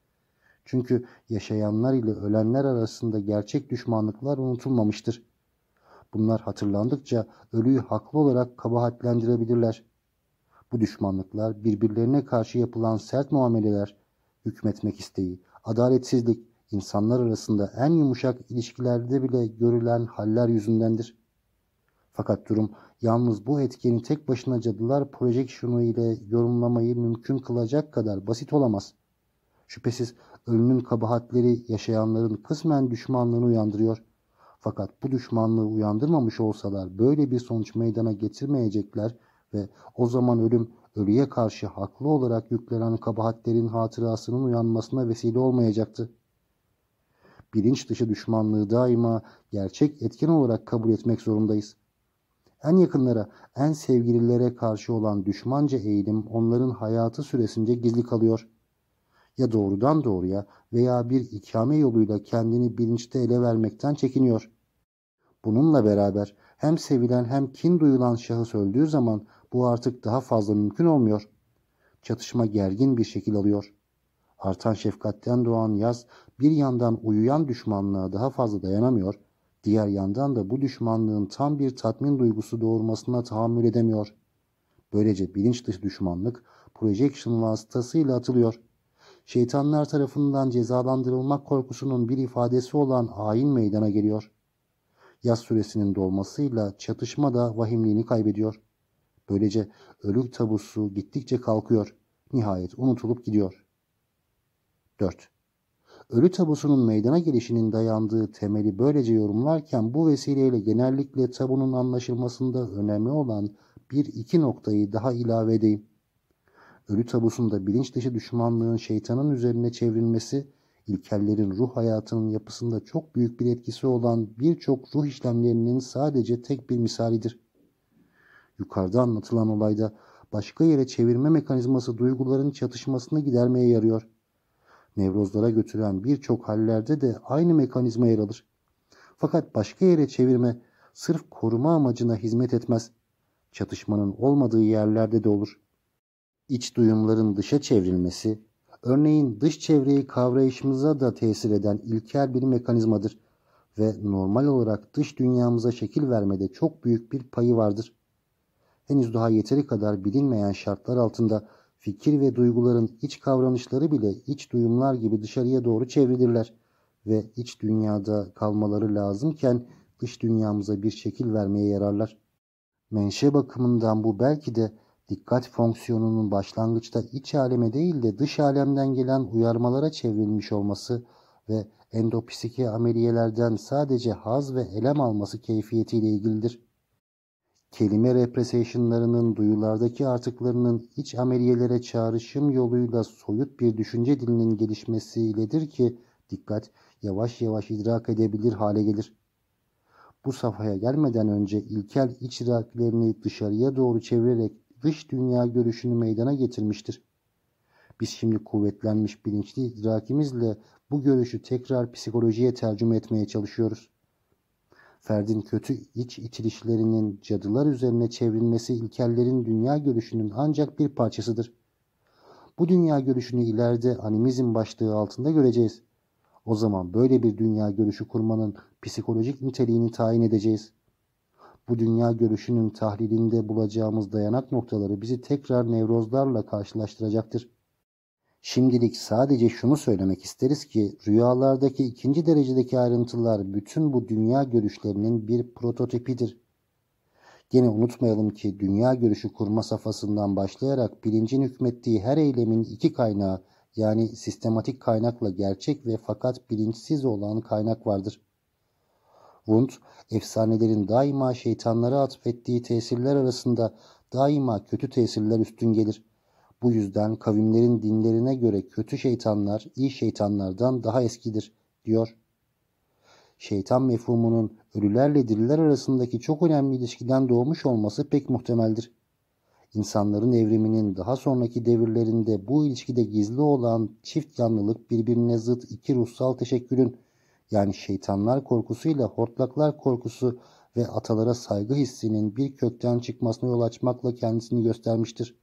Çünkü yaşayanlar ile ölenler arasında gerçek düşmanlıklar unutulmamıştır. Bunlar hatırlandıkça ölüyü haklı olarak kabahatlendirebilirler. Bu düşmanlıklar birbirlerine karşı yapılan sert muameleler, hükmetmek isteği, adaletsizlik, insanlar arasında en yumuşak ilişkilerde bile görülen haller yüzündendir. Fakat durum yalnız bu etkeni tek başına cadılar projeksiyonu ile yorumlamayı mümkün kılacak kadar basit olamaz. Şüphesiz ölünün kabahatleri yaşayanların kısmen düşmanlığını uyandırıyor. Fakat bu düşmanlığı uyandırmamış olsalar böyle bir sonuç meydana getirmeyecekler ve o zaman ölüm ölüye karşı haklı olarak yüklenen kabahatlerin hatırasının uyanmasına vesile olmayacaktı. Bilinç dışı düşmanlığı daima gerçek etken olarak kabul etmek zorundayız. En yakınlara, en sevgililere karşı olan düşmanca eğilim onların hayatı süresince gizli kalıyor. Ya doğrudan doğruya veya bir ikame yoluyla kendini bilinçte ele vermekten çekiniyor. Bununla beraber hem sevilen hem kin duyulan şahıs öldüğü zaman bu artık daha fazla mümkün olmuyor. Çatışma gergin bir şekil alıyor. Artan şefkatten doğan yaz bir yandan uyuyan düşmanlığa daha fazla dayanamıyor, diğer yandan da bu düşmanlığın tam bir tatmin duygusu doğurmasına tahammül edemiyor. Böylece bilinç dışı düşmanlık projection vasıtasıyla atılıyor. Şeytanlar tarafından cezalandırılmak korkusunun bir ifadesi olan ayin meydana geliyor. Yaz süresinin dolmasıyla çatışma da vahimliğini kaybediyor. Böylece ölü tabusu gittikçe kalkıyor. Nihayet unutulup gidiyor. 4. Ölü tabusunun meydana gelişinin dayandığı temeli böylece yorumlarken bu vesileyle genellikle tabunun anlaşılmasında önemli olan bir iki noktayı daha ilave edeyim. Ölü tabusunda bilinç dışı düşmanlığın şeytanın üzerine çevrilmesi, ilkellerin ruh hayatının yapısında çok büyük bir etkisi olan birçok ruh işlemlerinin sadece tek bir misalidir. Yukarıda anlatılan olayda başka yere çevirme mekanizması duyguların çatışmasını gidermeye yarıyor. Nevrozlara götüren birçok hallerde de aynı mekanizma yer alır. Fakat başka yere çevirme sırf koruma amacına hizmet etmez. Çatışmanın olmadığı yerlerde de olur. İç duyumların dışa çevrilmesi, örneğin dış çevreyi kavrayışımıza da tesir eden ilkel bir mekanizmadır ve normal olarak dış dünyamıza şekil vermede çok büyük bir payı vardır henüz daha yeteri kadar bilinmeyen şartlar altında fikir ve duyguların iç kavranışları bile iç duyumlar gibi dışarıya doğru çevrilirler ve iç dünyada kalmaları lazımken dış dünyamıza bir şekil vermeye yararlar. Menşe bakımından bu belki de dikkat fonksiyonunun başlangıçta iç aleme değil de dış alemden gelen uyarmalara çevrilmiş olması ve endopsiki ameliyelerden sadece haz ve elem alması keyfiyetiyle ilgilidir kelime representationlarının duyulardaki artıklarının iç ameliyelere çağrışım yoluyla soyut bir düşünce dilinin gelişmesiyledir ki dikkat yavaş yavaş idrak edebilir hale gelir. Bu safhaya gelmeden önce ilkel iç idraklerini dışarıya doğru çevirerek dış dünya görüşünü meydana getirmiştir. Biz şimdi kuvvetlenmiş bilinçli idrakimizle bu görüşü tekrar psikolojiye tercüme etmeye çalışıyoruz. Ferdin kötü iç itilişlerinin cadılar üzerine çevrilmesi ilkellerin dünya görüşünün ancak bir parçasıdır. Bu dünya görüşünü ileride animizm başlığı altında göreceğiz. O zaman böyle bir dünya görüşü kurmanın psikolojik niteliğini tayin edeceğiz. Bu dünya görüşünün tahlilinde bulacağımız dayanak noktaları bizi tekrar nevrozlarla karşılaştıracaktır. Şimdilik sadece şunu söylemek isteriz ki rüyalardaki ikinci derecedeki ayrıntılar bütün bu dünya görüşlerinin bir prototipidir. Gene unutmayalım ki dünya görüşü kurma safhasından başlayarak bilincin hükmettiği her eylemin iki kaynağı yani sistematik kaynakla gerçek ve fakat bilinçsiz olan kaynak vardır. Wundt, efsanelerin daima şeytanlara atfettiği tesirler arasında daima kötü tesirler üstün gelir. Bu yüzden kavimlerin dinlerine göre kötü şeytanlar iyi şeytanlardan daha eskidir diyor. Şeytan mefhumunun ölülerle diriler arasındaki çok önemli ilişkiden doğmuş olması pek muhtemeldir. İnsanların evriminin daha sonraki devirlerinde bu ilişkide gizli olan çift yanlılık birbirine zıt iki ruhsal teşekkürün yani şeytanlar korkusuyla hortlaklar korkusu ve atalara saygı hissinin bir kökten çıkmasına yol açmakla kendisini göstermiştir.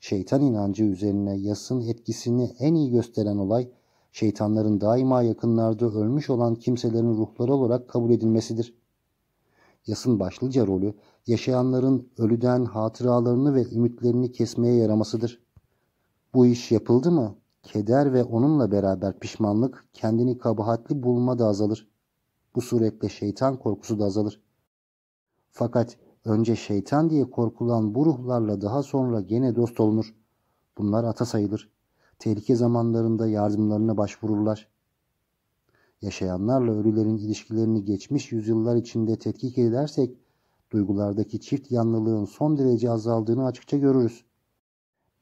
Şeytan inancı üzerine yasın etkisini en iyi gösteren olay, şeytanların daima yakınlarda ölmüş olan kimselerin ruhları olarak kabul edilmesidir. Yasın başlıca rolü, yaşayanların ölüden hatıralarını ve ümitlerini kesmeye yaramasıdır. Bu iş yapıldı mı, keder ve onunla beraber pişmanlık, kendini kabahatli bulma da azalır. Bu suretle şeytan korkusu da azalır. Fakat önce şeytan diye korkulan bu ruhlarla daha sonra gene dost olunur. Bunlar ata sayılır. Tehlike zamanlarında yardımlarına başvururlar. Yaşayanlarla ölülerin ilişkilerini geçmiş yüzyıllar içinde tetkik edersek, duygulardaki çift yanlılığın son derece azaldığını açıkça görürüz.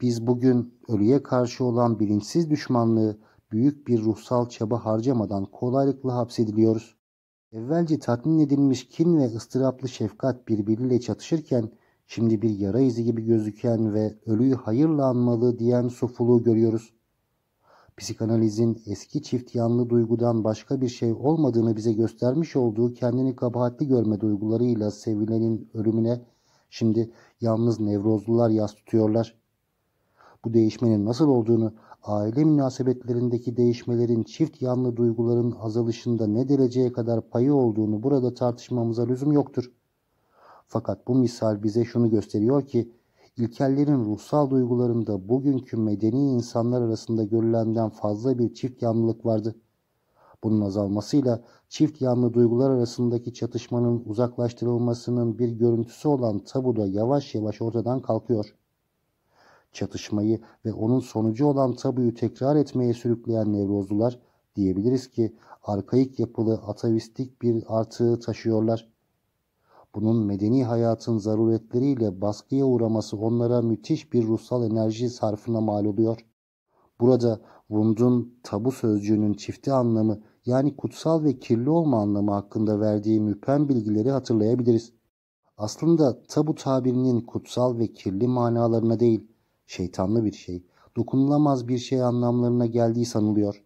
Biz bugün ölüye karşı olan bilinçsiz düşmanlığı büyük bir ruhsal çaba harcamadan kolaylıkla hapsediliyoruz. Evvelce tatmin edilmiş kin ve ıstıraplı şefkat birbiriyle çatışırken şimdi bir yara izi gibi gözüken ve ölüyü hayırla anmalı diyen sufuluğu görüyoruz. Psikanalizin eski çift yanlı duygudan başka bir şey olmadığını bize göstermiş olduğu kendini kabahatli görme duygularıyla sevilenin ölümüne şimdi yalnız nevrozlular yas tutuyorlar. Bu değişmenin nasıl olduğunu, aile münasebetlerindeki değişmelerin çift yanlı duyguların azalışında ne dereceye kadar payı olduğunu burada tartışmamıza lüzum yoktur. Fakat bu misal bize şunu gösteriyor ki, ilkellerin ruhsal duygularında bugünkü medeni insanlar arasında görülenden fazla bir çift yanlılık vardı. Bunun azalmasıyla çift yanlı duygular arasındaki çatışmanın uzaklaştırılmasının bir görüntüsü olan tabu da yavaş yavaş ortadan kalkıyor çatışmayı ve onun sonucu olan tabuyu tekrar etmeye sürükleyen nevrozlular diyebiliriz ki arkaik yapılı atavistik bir artığı taşıyorlar. Bunun medeni hayatın zaruretleriyle baskıya uğraması onlara müthiş bir ruhsal enerji sarfına mal oluyor. Burada Wundt'un tabu sözcüğünün çifti anlamı yani kutsal ve kirli olma anlamı hakkında verdiği müpem bilgileri hatırlayabiliriz. Aslında tabu tabirinin kutsal ve kirli manalarına değil, şeytanlı bir şey, dokunulamaz bir şey anlamlarına geldiği sanılıyor.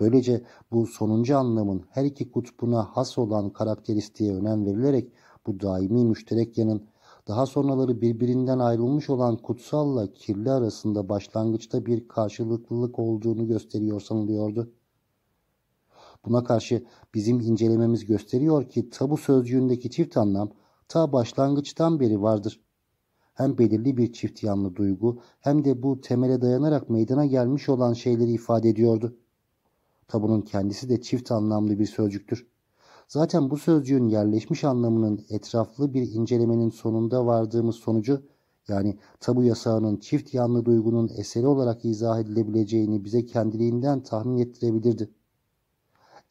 Böylece bu sonuncu anlamın her iki kutbuna has olan karakteristiğe önem verilerek bu daimi müşterek yanın daha sonraları birbirinden ayrılmış olan kutsalla kirli arasında başlangıçta bir karşılıklılık olduğunu gösteriyor sanılıyordu. Buna karşı bizim incelememiz gösteriyor ki tabu sözcüğündeki çift anlam ta başlangıçtan beri vardır hem belirli bir çift yanlı duygu hem de bu temele dayanarak meydana gelmiş olan şeyleri ifade ediyordu. Tabunun kendisi de çift anlamlı bir sözcüktür. Zaten bu sözcüğün yerleşmiş anlamının etraflı bir incelemenin sonunda vardığımız sonucu yani tabu yasağının çift yanlı duygunun eseri olarak izah edilebileceğini bize kendiliğinden tahmin ettirebilirdi.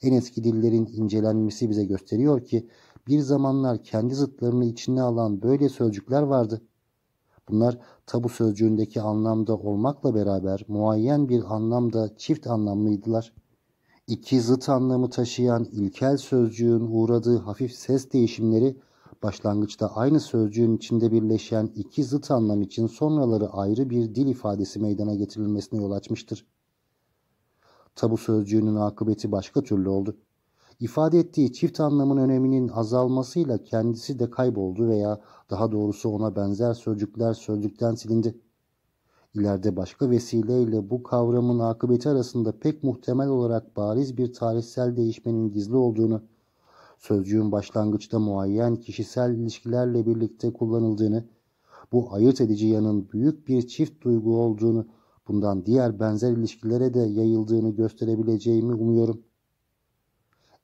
En eski dillerin incelenmesi bize gösteriyor ki bir zamanlar kendi zıtlarını içine alan böyle sözcükler vardı. Bunlar tabu sözcüğündeki anlamda olmakla beraber muayyen bir anlamda çift anlamlıydılar. İki zıt anlamı taşıyan ilkel sözcüğün uğradığı hafif ses değişimleri başlangıçta aynı sözcüğün içinde birleşen iki zıt anlam için sonraları ayrı bir dil ifadesi meydana getirilmesine yol açmıştır. Tabu sözcüğünün akıbeti başka türlü oldu ifade ettiği çift anlamın öneminin azalmasıyla kendisi de kayboldu veya daha doğrusu ona benzer sözcükler sözcükten silindi. İleride başka vesileyle bu kavramın akıbeti arasında pek muhtemel olarak bariz bir tarihsel değişmenin gizli olduğunu, sözcüğün başlangıçta muayyen kişisel ilişkilerle birlikte kullanıldığını, bu ayırt edici yanın büyük bir çift duygu olduğunu, bundan diğer benzer ilişkilere de yayıldığını gösterebileceğimi umuyorum.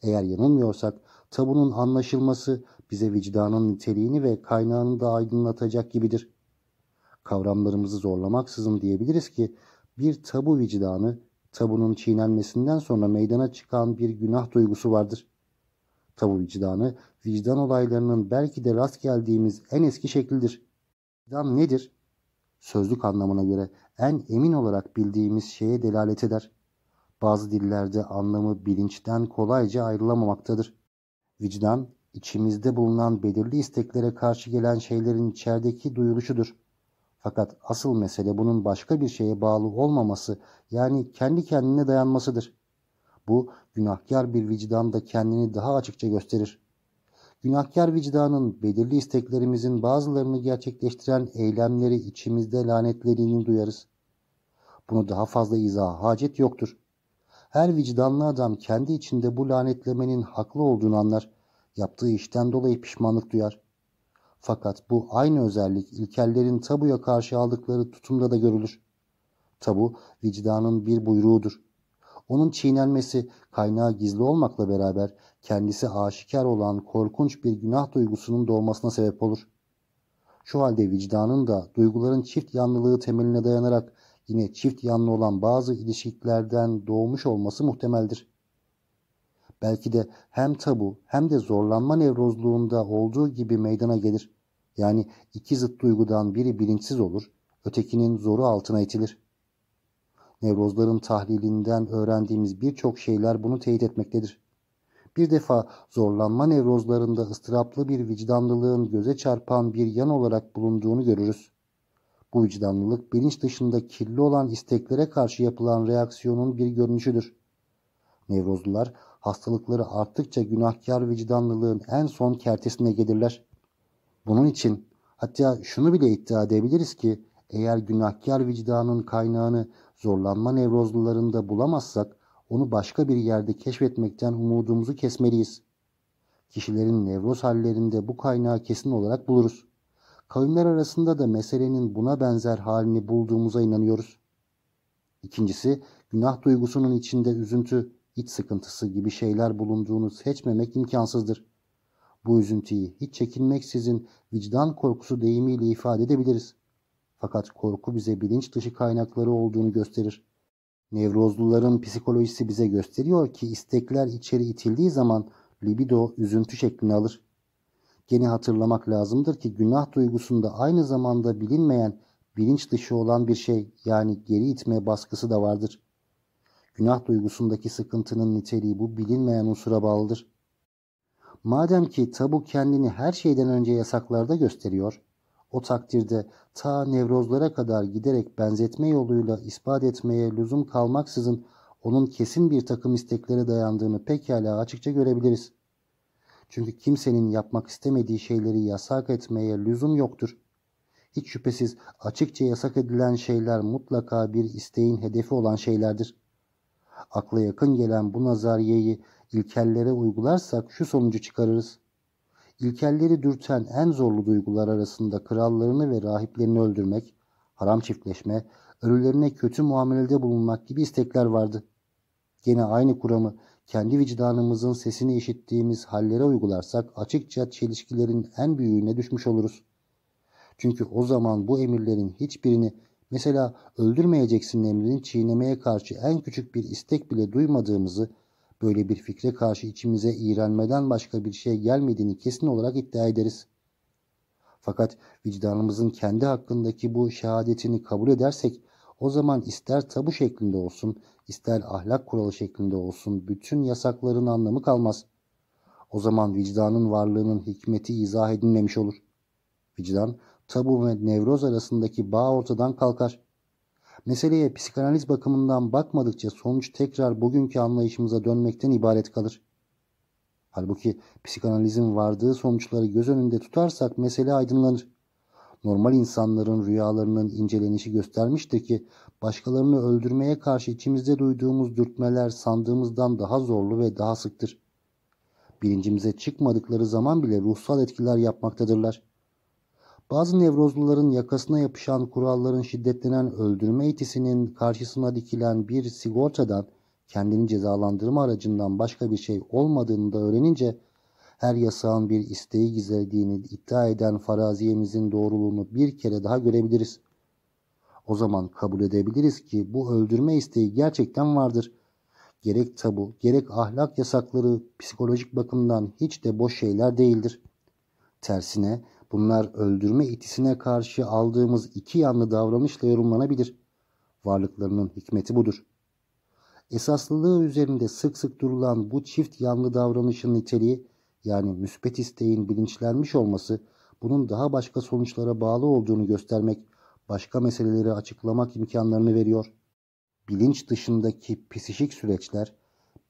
Eğer yanılmıyorsak tabunun anlaşılması bize vicdanın niteliğini ve kaynağını da aydınlatacak gibidir. Kavramlarımızı zorlamaksızın diyebiliriz ki bir tabu vicdanı tabunun çiğnenmesinden sonra meydana çıkan bir günah duygusu vardır. Tabu vicdanı vicdan olaylarının belki de rast geldiğimiz en eski şekildir. Vicdan nedir? Sözlük anlamına göre en emin olarak bildiğimiz şeye delalet eder. Bazı dillerde anlamı bilinçten kolayca ayrılamamaktadır. Vicdan, içimizde bulunan belirli isteklere karşı gelen şeylerin içerideki duyuluşudur. Fakat asıl mesele bunun başka bir şeye bağlı olmaması yani kendi kendine dayanmasıdır. Bu günahkar bir vicdanda kendini daha açıkça gösterir. Günahkar vicdanın belirli isteklerimizin bazılarını gerçekleştiren eylemleri içimizde lanetlediğini duyarız. Bunu daha fazla izaha hacet yoktur. Her vicdanlı adam kendi içinde bu lanetlemenin haklı olduğunu anlar. Yaptığı işten dolayı pişmanlık duyar. Fakat bu aynı özellik ilkellerin tabuya karşı aldıkları tutumda da görülür. Tabu vicdanın bir buyruğudur. Onun çiğnenmesi kaynağı gizli olmakla beraber kendisi aşikar olan korkunç bir günah duygusunun doğmasına sebep olur. Şu halde vicdanın da duyguların çift yanlılığı temeline dayanarak yine çift yanlı olan bazı ilişkilerden doğmuş olması muhtemeldir. Belki de hem tabu hem de zorlanma nevrozluğunda olduğu gibi meydana gelir. Yani iki zıt duygudan biri bilinçsiz olur, ötekinin zoru altına itilir. Nevrozların tahlilinden öğrendiğimiz birçok şeyler bunu teyit etmektedir. Bir defa zorlanma nevrozlarında ıstıraplı bir vicdanlılığın göze çarpan bir yan olarak bulunduğunu görürüz. Bu vicdanlılık bilinç dışında kirli olan isteklere karşı yapılan reaksiyonun bir görünüşüdür. Nevrozlular hastalıkları arttıkça günahkar vicdanlılığın en son kertesine gelirler. Bunun için hatta şunu bile iddia edebiliriz ki eğer günahkar vicdanın kaynağını zorlanma nevrozlularında bulamazsak onu başka bir yerde keşfetmekten umudumuzu kesmeliyiz. Kişilerin nevroz hallerinde bu kaynağı kesin olarak buluruz. Kavimler arasında da meselenin buna benzer halini bulduğumuza inanıyoruz. İkincisi, günah duygusunun içinde üzüntü, iç sıkıntısı gibi şeyler bulunduğunu seçmemek imkansızdır. Bu üzüntüyü hiç çekinmeksizin vicdan korkusu deyimiyle ifade edebiliriz. Fakat korku bize bilinç dışı kaynakları olduğunu gösterir. Nevrozluların psikolojisi bize gösteriyor ki istekler içeri itildiği zaman libido üzüntü şeklini alır. Gene hatırlamak lazımdır ki günah duygusunda aynı zamanda bilinmeyen, bilinç dışı olan bir şey yani geri itme baskısı da vardır. Günah duygusundaki sıkıntının niteliği bu bilinmeyen unsura bağlıdır. Madem ki tabu kendini her şeyden önce yasaklarda gösteriyor, o takdirde ta nevrozlara kadar giderek benzetme yoluyla ispat etmeye lüzum kalmaksızın onun kesin bir takım isteklere dayandığını pekala açıkça görebiliriz. Çünkü kimsenin yapmak istemediği şeyleri yasak etmeye lüzum yoktur. Hiç şüphesiz açıkça yasak edilen şeyler mutlaka bir isteğin hedefi olan şeylerdir. Akla yakın gelen bu nazariyeyi ilkellere uygularsak şu sonucu çıkarırız. İlkelleri dürten en zorlu duygular arasında krallarını ve rahiplerini öldürmek, haram çiftleşme, ölülerine kötü muamelede bulunmak gibi istekler vardı. Gene aynı kuramı kendi vicdanımızın sesini işittiğimiz hallere uygularsak açıkça çelişkilerin en büyüğüne düşmüş oluruz. Çünkü o zaman bu emirlerin hiçbirini mesela öldürmeyeceksin emrini çiğnemeye karşı en küçük bir istek bile duymadığımızı böyle bir fikre karşı içimize iğrenmeden başka bir şey gelmediğini kesin olarak iddia ederiz. Fakat vicdanımızın kendi hakkındaki bu şehadetini kabul edersek o zaman ister tabu şeklinde olsun, ister ahlak kuralı şeklinde olsun bütün yasakların anlamı kalmaz. O zaman vicdanın varlığının hikmeti izah edilmemiş olur. Vicdan, tabu ve nevroz arasındaki bağ ortadan kalkar. Meseleye psikanaliz bakımından bakmadıkça sonuç tekrar bugünkü anlayışımıza dönmekten ibaret kalır. Halbuki psikanalizin vardığı sonuçları göz önünde tutarsak mesele aydınlanır. Normal insanların rüyalarının incelenişi göstermiştir ki başkalarını öldürmeye karşı içimizde duyduğumuz dürtmeler sandığımızdan daha zorlu ve daha sıktır. Bilincimize çıkmadıkları zaman bile ruhsal etkiler yapmaktadırlar. Bazı nevrozluların yakasına yapışan kuralların şiddetlenen öldürme etisinin karşısına dikilen bir sigortadan kendini cezalandırma aracından başka bir şey olmadığını da öğrenince her yasağın bir isteği gizlediğini iddia eden faraziyemizin doğruluğunu bir kere daha görebiliriz. O zaman kabul edebiliriz ki bu öldürme isteği gerçekten vardır. Gerek tabu, gerek ahlak yasakları psikolojik bakımdan hiç de boş şeyler değildir. Tersine Bunlar öldürme itisine karşı aldığımız iki yanlı davranışla yorumlanabilir. Varlıklarının hikmeti budur. Esaslılığı üzerinde sık sık durulan bu çift yanlı davranışın niteliği yani müspet isteğin bilinçlenmiş olması bunun daha başka sonuçlara bağlı olduğunu göstermek, başka meseleleri açıklamak imkanlarını veriyor. Bilinç dışındaki psişik süreçler,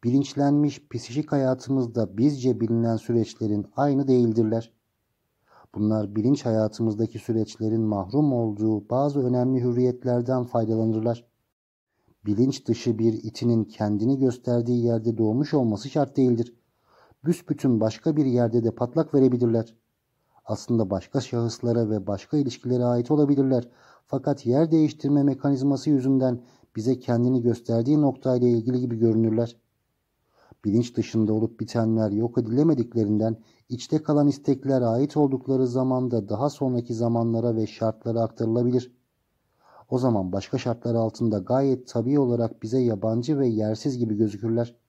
bilinçlenmiş psişik hayatımızda bizce bilinen süreçlerin aynı değildirler. Bunlar bilinç hayatımızdaki süreçlerin mahrum olduğu bazı önemli hürriyetlerden faydalanırlar. Bilinç dışı bir itinin kendini gösterdiği yerde doğmuş olması şart değildir. Büsbütün başka bir yerde de patlak verebilirler. Aslında başka şahıslara ve başka ilişkilere ait olabilirler. Fakat yer değiştirme mekanizması yüzünden bize kendini gösterdiği noktayla ilgili gibi görünürler. Bilinç dışında olup bitenler yok edilemediklerinden içte kalan istekler ait oldukları zamanda daha sonraki zamanlara ve şartlara aktarılabilir. O zaman başka şartlar altında gayet tabii olarak bize yabancı ve yersiz gibi gözükürler.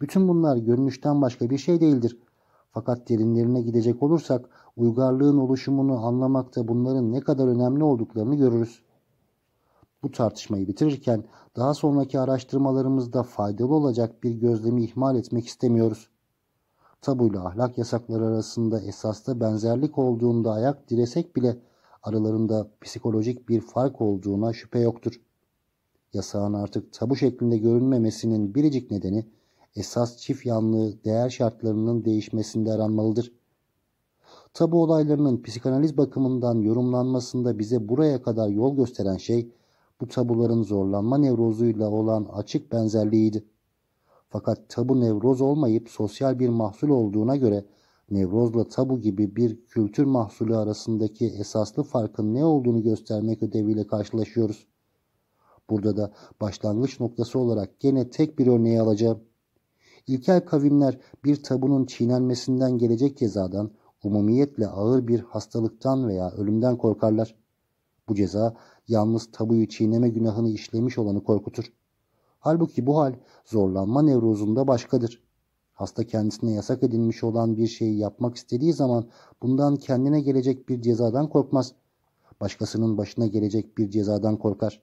Bütün bunlar görünüşten başka bir şey değildir. Fakat derinlerine gidecek olursak uygarlığın oluşumunu anlamakta bunların ne kadar önemli olduklarını görürüz. Bu tartışmayı bitirirken daha sonraki araştırmalarımızda faydalı olacak bir gözlemi ihmal etmek istemiyoruz. Tabuyla ahlak yasakları arasında esasda benzerlik olduğunda ayak diresek bile aralarında psikolojik bir fark olduğuna şüphe yoktur. Yasağın artık tabu şeklinde görünmemesinin biricik nedeni esas çift yanlığı değer şartlarının değişmesinde aranmalıdır. Tabu olaylarının psikanaliz bakımından yorumlanmasında bize buraya kadar yol gösteren şey bu tabuların zorlanma nevrozuyla olan açık benzerliğiydi. Fakat tabu nevroz olmayıp sosyal bir mahsul olduğuna göre nevrozla tabu gibi bir kültür mahsulü arasındaki esaslı farkın ne olduğunu göstermek ödeviyle karşılaşıyoruz. Burada da başlangıç noktası olarak gene tek bir örneği alacağım. İlkel kavimler bir tabunun çiğnenmesinden gelecek cezadan, umumiyetle ağır bir hastalıktan veya ölümden korkarlar. Bu ceza yalnız tabuyu çiğneme günahını işlemiş olanı korkutur. Halbuki bu hal zorlanma nevrozunda başkadır. Hasta kendisine yasak edilmiş olan bir şeyi yapmak istediği zaman bundan kendine gelecek bir cezadan korkmaz. Başkasının başına gelecek bir cezadan korkar.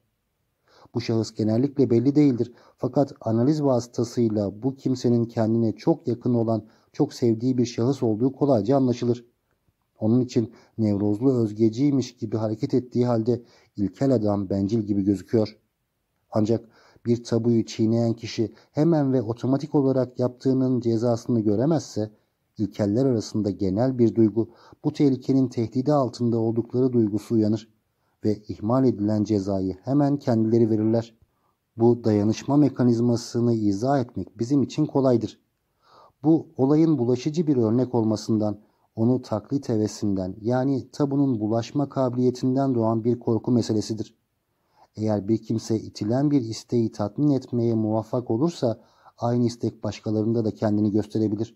Bu şahıs genellikle belli değildir. Fakat analiz vasıtasıyla bu kimsenin kendine çok yakın olan, çok sevdiği bir şahıs olduğu kolayca anlaşılır. Onun için nevrozlu özgeciymiş gibi hareket ettiği halde ilkel adam bencil gibi gözüküyor. Ancak bir tabuyu çiğneyen kişi hemen ve otomatik olarak yaptığının cezasını göremezse, ilkeller arasında genel bir duygu bu tehlikenin tehdidi altında oldukları duygusu uyanır ve ihmal edilen cezayı hemen kendileri verirler. Bu dayanışma mekanizmasını izah etmek bizim için kolaydır. Bu olayın bulaşıcı bir örnek olmasından, onu taklit hevesinden yani tabunun bulaşma kabiliyetinden doğan bir korku meselesidir. Eğer bir kimse itilen bir isteği tatmin etmeye muvaffak olursa aynı istek başkalarında da kendini gösterebilir.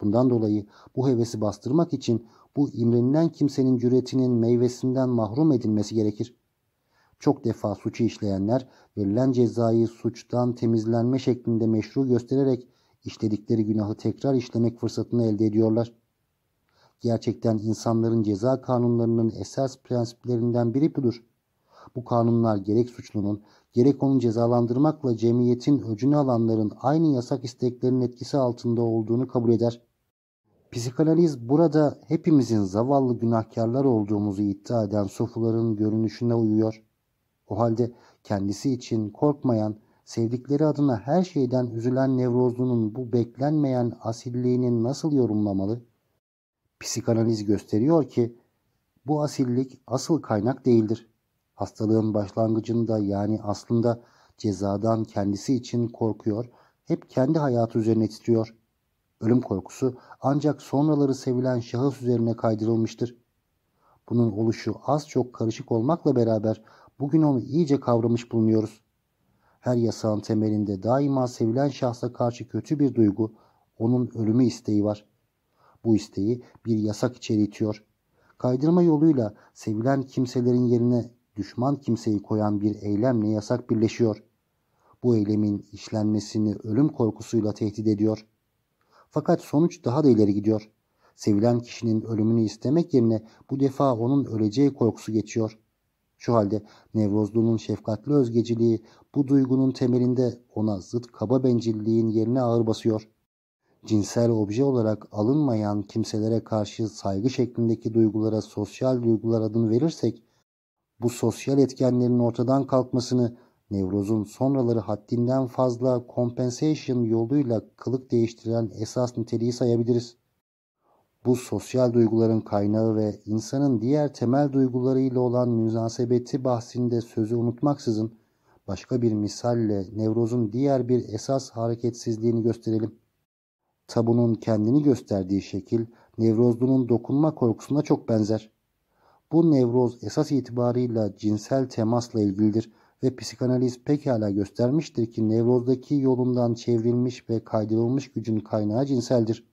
Bundan dolayı bu hevesi bastırmak için bu imrenilen kimsenin cüretinin meyvesinden mahrum edilmesi gerekir. Çok defa suçu işleyenler verilen cezayı suçtan temizlenme şeklinde meşru göstererek işledikleri günahı tekrar işlemek fırsatını elde ediyorlar. Gerçekten insanların ceza kanunlarının esas prensiplerinden biri budur. Bu kanunlar gerek suçlunun gerek onu cezalandırmakla cemiyetin öcünü alanların aynı yasak isteklerinin etkisi altında olduğunu kabul eder. Psikanaliz burada hepimizin zavallı günahkarlar olduğumuzu iddia eden sofuların görünüşüne uyuyor. O halde kendisi için korkmayan, sevdikleri adına her şeyden üzülen nevrozlunun bu beklenmeyen asilliğini nasıl yorumlamalı? Psikanaliz gösteriyor ki bu asillik asıl kaynak değildir. Hastalığın başlangıcında yani aslında cezadan kendisi için korkuyor, hep kendi hayatı üzerine titriyor. Ölüm korkusu ancak sonraları sevilen şahıs üzerine kaydırılmıştır. Bunun oluşu az çok karışık olmakla beraber bugün onu iyice kavramış bulunuyoruz. Her yasağın temelinde daima sevilen şahsa karşı kötü bir duygu, onun ölümü isteği var. Bu isteği bir yasak içeri. Kaydırma yoluyla sevilen kimselerin yerine düşman kimseyi koyan bir eylemle yasak birleşiyor. Bu eylemin işlenmesini ölüm korkusuyla tehdit ediyor. Fakat sonuç daha da ileri gidiyor. Sevilen kişinin ölümünü istemek yerine bu defa onun öleceği korkusu geçiyor. Şu halde Nevrozlu'nun şefkatli özgeciliği bu duygunun temelinde ona zıt kaba bencilliğin yerine ağır basıyor. Cinsel obje olarak alınmayan kimselere karşı saygı şeklindeki duygulara sosyal duygular adını verirsek, bu sosyal etkenlerin ortadan kalkmasını Nevroz'un sonraları haddinden fazla compensation yoluyla kılık değiştiren esas niteliği sayabiliriz. Bu sosyal duyguların kaynağı ve insanın diğer temel duygularıyla olan münasebeti bahsinde sözü unutmaksızın başka bir misalle Nevroz'un diğer bir esas hareketsizliğini gösterelim. Tabunun kendini gösterdiği şekil Nevrozlu'nun dokunma korkusuna çok benzer. Bu nevroz esas itibarıyla cinsel temasla ilgilidir ve psikanaliz pekala göstermiştir ki nevrozdaki yolundan çevrilmiş ve kaydırılmış gücün kaynağı cinseldir.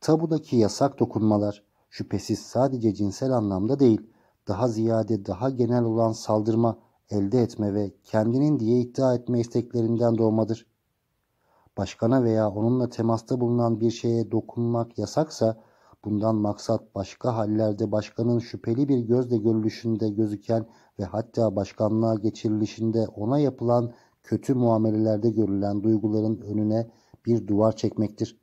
Tabudaki yasak dokunmalar şüphesiz sadece cinsel anlamda değil, daha ziyade daha genel olan saldırma, elde etme ve kendinin diye iddia etme isteklerinden doğmadır. Başkana veya onunla temasta bulunan bir şeye dokunmak yasaksa, bundan maksat başka hallerde başkanın şüpheli bir gözle görülüşünde gözüken ve hatta başkanlığa geçirilişinde ona yapılan kötü muamelelerde görülen duyguların önüne bir duvar çekmektir.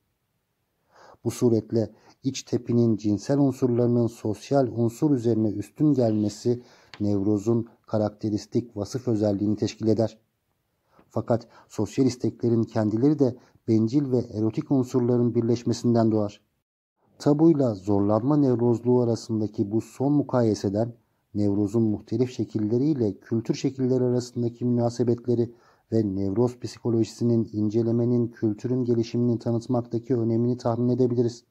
Bu suretle iç tepinin cinsel unsurlarının sosyal unsur üzerine üstün gelmesi nevrozun karakteristik vasıf özelliğini teşkil eder. Fakat sosyal isteklerin kendileri de bencil ve erotik unsurların birleşmesinden doğar. Tabuyla zorlanma nevrozluğu arasındaki bu son mukayeseden nevrozun muhtelif şekilleriyle kültür şekilleri arasındaki münasebetleri ve nevroz psikolojisinin incelemenin kültürün gelişimini tanıtmaktaki önemini tahmin edebiliriz.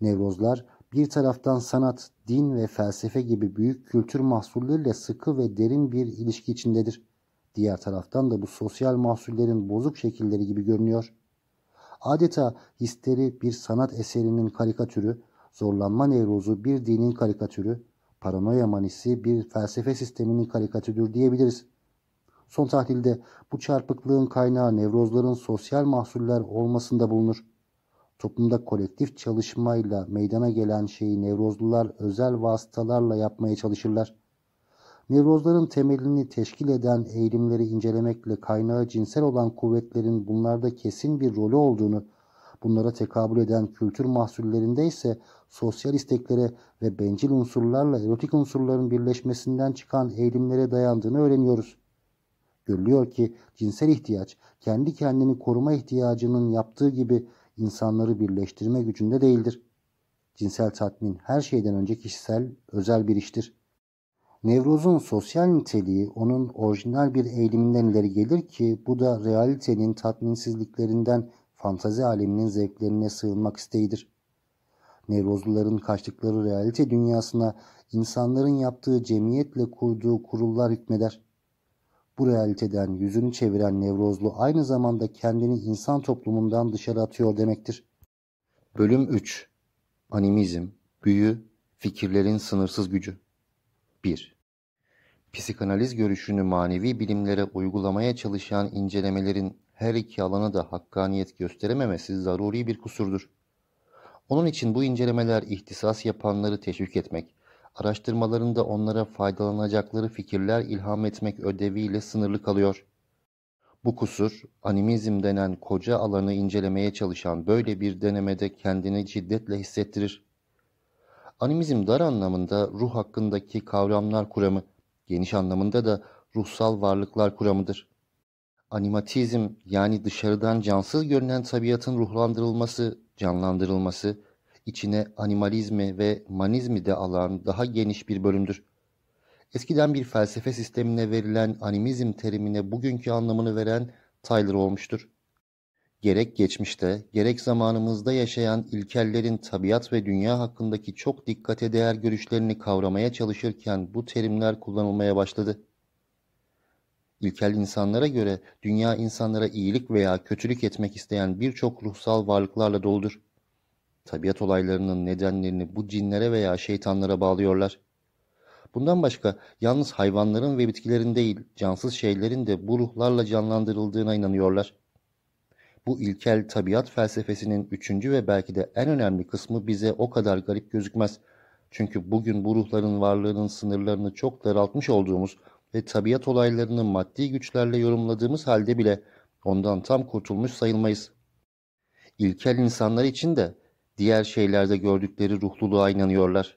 Nevrozlar bir taraftan sanat, din ve felsefe gibi büyük kültür mahsulleriyle sıkı ve derin bir ilişki içindedir. Diğer taraftan da bu sosyal mahsullerin bozuk şekilleri gibi görünüyor. Adeta histeri bir sanat eserinin karikatürü, zorlanma nevrozu bir dinin karikatürü, paranoya manisi bir felsefe sisteminin karikatürüdür diyebiliriz. Son tahlilde bu çarpıklığın kaynağı nevrozların sosyal mahsuller olmasında bulunur. Toplumda kolektif çalışmayla meydana gelen şeyi nevrozlular özel vasıtalarla yapmaya çalışırlar. Nevrozların temelini teşkil eden eğilimleri incelemekle kaynağı cinsel olan kuvvetlerin bunlarda kesin bir rolü olduğunu, bunlara tekabül eden kültür mahsullerinde ise sosyal isteklere ve bencil unsurlarla erotik unsurların birleşmesinden çıkan eğilimlere dayandığını öğreniyoruz. Görülüyor ki cinsel ihtiyaç kendi kendini koruma ihtiyacının yaptığı gibi insanları birleştirme gücünde değildir. Cinsel tatmin her şeyden önce kişisel, özel bir iştir. Nevrozun sosyal niteliği onun orijinal bir eğiliminden ileri gelir ki bu da realitenin tatminsizliklerinden fantazi aleminin zevklerine sığınmak isteğidir. Nevrozluların kaçtıkları realite dünyasına insanların yaptığı cemiyetle kurduğu kurullar hükmeder. Bu realiteden yüzünü çeviren nevrozlu aynı zamanda kendini insan toplumundan dışarı atıyor demektir. Bölüm 3 Animizm, Büyü, Fikirlerin Sınırsız Gücü 1. Psikanaliz görüşünü manevi bilimlere uygulamaya çalışan incelemelerin her iki alana da hakkaniyet gösterememesi zaruri bir kusurdur. Onun için bu incelemeler ihtisas yapanları teşvik etmek, araştırmalarında onlara faydalanacakları fikirler ilham etmek ödeviyle sınırlı kalıyor. Bu kusur, animizm denen koca alanı incelemeye çalışan böyle bir denemede kendini şiddetle hissettirir. Animizm dar anlamında ruh hakkındaki kavramlar kuramı, geniş anlamında da ruhsal varlıklar kuramıdır. Animatizm yani dışarıdan cansız görünen tabiatın ruhlandırılması, canlandırılması, içine animalizmi ve manizmi de alan daha geniş bir bölümdür. Eskiden bir felsefe sistemine verilen animizm terimine bugünkü anlamını veren Tyler olmuştur. Gerek geçmişte, gerek zamanımızda yaşayan ilkellerin tabiat ve dünya hakkındaki çok dikkate değer görüşlerini kavramaya çalışırken bu terimler kullanılmaya başladı. İlkel insanlara göre dünya insanlara iyilik veya kötülük etmek isteyen birçok ruhsal varlıklarla doludur. Tabiat olaylarının nedenlerini bu cinlere veya şeytanlara bağlıyorlar. Bundan başka yalnız hayvanların ve bitkilerin değil, cansız şeylerin de bu ruhlarla canlandırıldığına inanıyorlar. Bu ilkel tabiat felsefesinin üçüncü ve belki de en önemli kısmı bize o kadar garip gözükmez. Çünkü bugün bu ruhların varlığının sınırlarını çok daraltmış olduğumuz ve tabiat olaylarını maddi güçlerle yorumladığımız halde bile ondan tam kurtulmuş sayılmayız. İlkel insanlar için de diğer şeylerde gördükleri ruhluluğa inanıyorlar.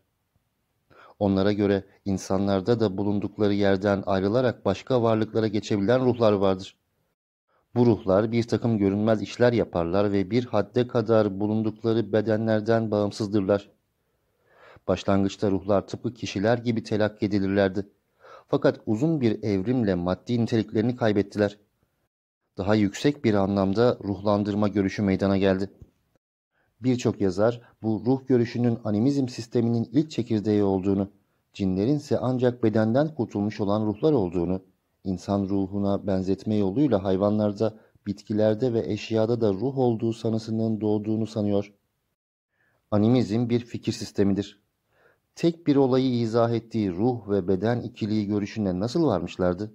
Onlara göre insanlarda da bulundukları yerden ayrılarak başka varlıklara geçebilen ruhlar vardır. Bu ruhlar bir takım görünmez işler yaparlar ve bir hadde kadar bulundukları bedenlerden bağımsızdırlar. Başlangıçta ruhlar tıpkı kişiler gibi telakki edilirlerdi. Fakat uzun bir evrimle maddi niteliklerini kaybettiler. Daha yüksek bir anlamda ruhlandırma görüşü meydana geldi. Birçok yazar bu ruh görüşünün animizm sisteminin ilk çekirdeği olduğunu, cinlerin ise ancak bedenden kurtulmuş olan ruhlar olduğunu, insan ruhuna benzetme yoluyla hayvanlarda, bitkilerde ve eşyada da ruh olduğu sanısının doğduğunu sanıyor. Animizm bir fikir sistemidir. Tek bir olayı izah ettiği ruh ve beden ikiliği görüşüne nasıl varmışlardı?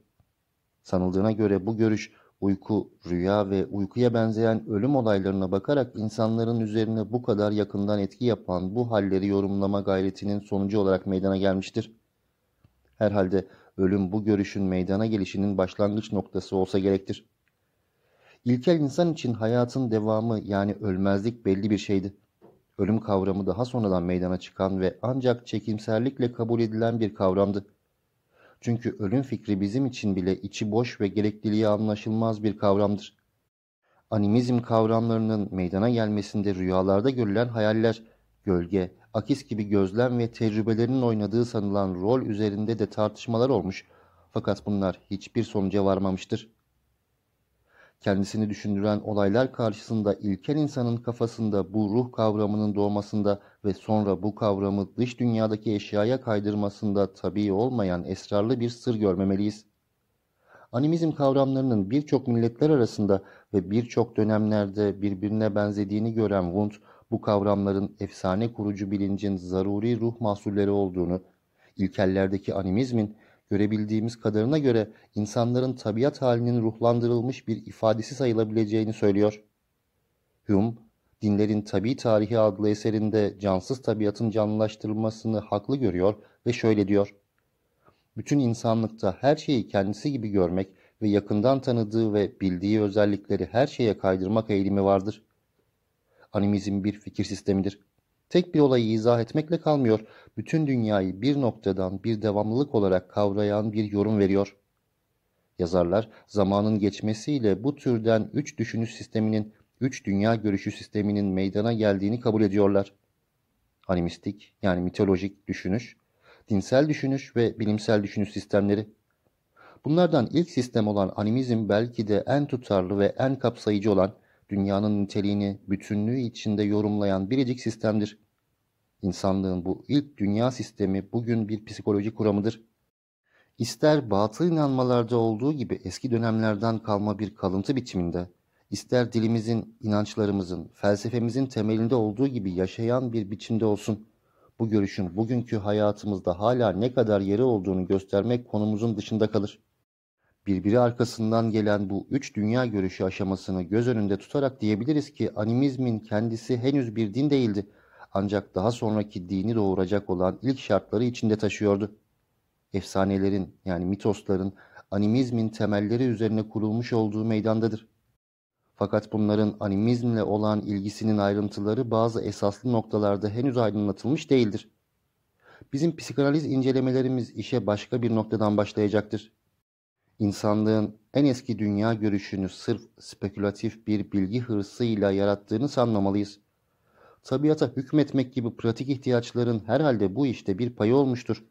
Sanıldığına göre bu görüş uyku, rüya ve uykuya benzeyen ölüm olaylarına bakarak insanların üzerine bu kadar yakından etki yapan bu halleri yorumlama gayretinin sonucu olarak meydana gelmiştir. Herhalde ölüm bu görüşün meydana gelişinin başlangıç noktası olsa gerektir. İlkel insan için hayatın devamı yani ölmezlik belli bir şeydi. Ölüm kavramı daha sonradan meydana çıkan ve ancak çekimserlikle kabul edilen bir kavramdı. Çünkü ölüm fikri bizim için bile içi boş ve gerekliliği anlaşılmaz bir kavramdır. Animizm kavramlarının meydana gelmesinde rüyalarda görülen hayaller, gölge, akis gibi gözlem ve tecrübelerinin oynadığı sanılan rol üzerinde de tartışmalar olmuş fakat bunlar hiçbir sonuca varmamıştır. Kendisini düşündüren olaylar karşısında ilkel insanın kafasında bu ruh kavramının doğmasında ve sonra bu kavramı dış dünyadaki eşyaya kaydırmasında tabii olmayan esrarlı bir sır görmemeliyiz. Animizm kavramlarının birçok milletler arasında ve birçok dönemlerde birbirine benzediğini gören Wundt, bu kavramların efsane kurucu bilincin zaruri ruh mahsulleri olduğunu, ilkellerdeki animizmin görebildiğimiz kadarına göre insanların tabiat halinin ruhlandırılmış bir ifadesi sayılabileceğini söylüyor. Hume, Dinlerin Tabi Tarihi adlı eserinde cansız tabiatın canlılaştırılmasını haklı görüyor ve şöyle diyor. Bütün insanlıkta her şeyi kendisi gibi görmek ve yakından tanıdığı ve bildiği özellikleri her şeye kaydırmak eğilimi vardır. Animizm bir fikir sistemidir. Tek bir olayı izah etmekle kalmıyor, bütün dünyayı bir noktadan bir devamlılık olarak kavrayan bir yorum veriyor. Yazarlar zamanın geçmesiyle bu türden üç düşünüş sisteminin, üç dünya görüşü sisteminin meydana geldiğini kabul ediyorlar. Animistik yani mitolojik düşünüş, dinsel düşünüş ve bilimsel düşünüş sistemleri. Bunlardan ilk sistem olan animizm belki de en tutarlı ve en kapsayıcı olan dünyanın niteliğini bütünlüğü içinde yorumlayan biricik sistemdir. İnsanlığın bu ilk dünya sistemi bugün bir psikoloji kuramıdır. İster batıl inanmalarda olduğu gibi eski dönemlerden kalma bir kalıntı biçiminde, ister dilimizin, inançlarımızın, felsefemizin temelinde olduğu gibi yaşayan bir biçimde olsun, bu görüşün bugünkü hayatımızda hala ne kadar yeri olduğunu göstermek konumuzun dışında kalır. Birbiri arkasından gelen bu üç dünya görüşü aşamasını göz önünde tutarak diyebiliriz ki animizmin kendisi henüz bir din değildi ancak daha sonraki dini doğuracak olan ilk şartları içinde taşıyordu. Efsanelerin yani mitosların animizmin temelleri üzerine kurulmuş olduğu meydandadır. Fakat bunların animizmle olan ilgisinin ayrıntıları bazı esaslı noktalarda henüz aydınlatılmış değildir. Bizim psikanaliz incelemelerimiz işe başka bir noktadan başlayacaktır. İnsanlığın en eski dünya görüşünü sırf spekülatif bir bilgi hırsıyla yarattığını sanmamalıyız. Tabiata hükmetmek gibi pratik ihtiyaçların herhalde bu işte bir payı olmuştur.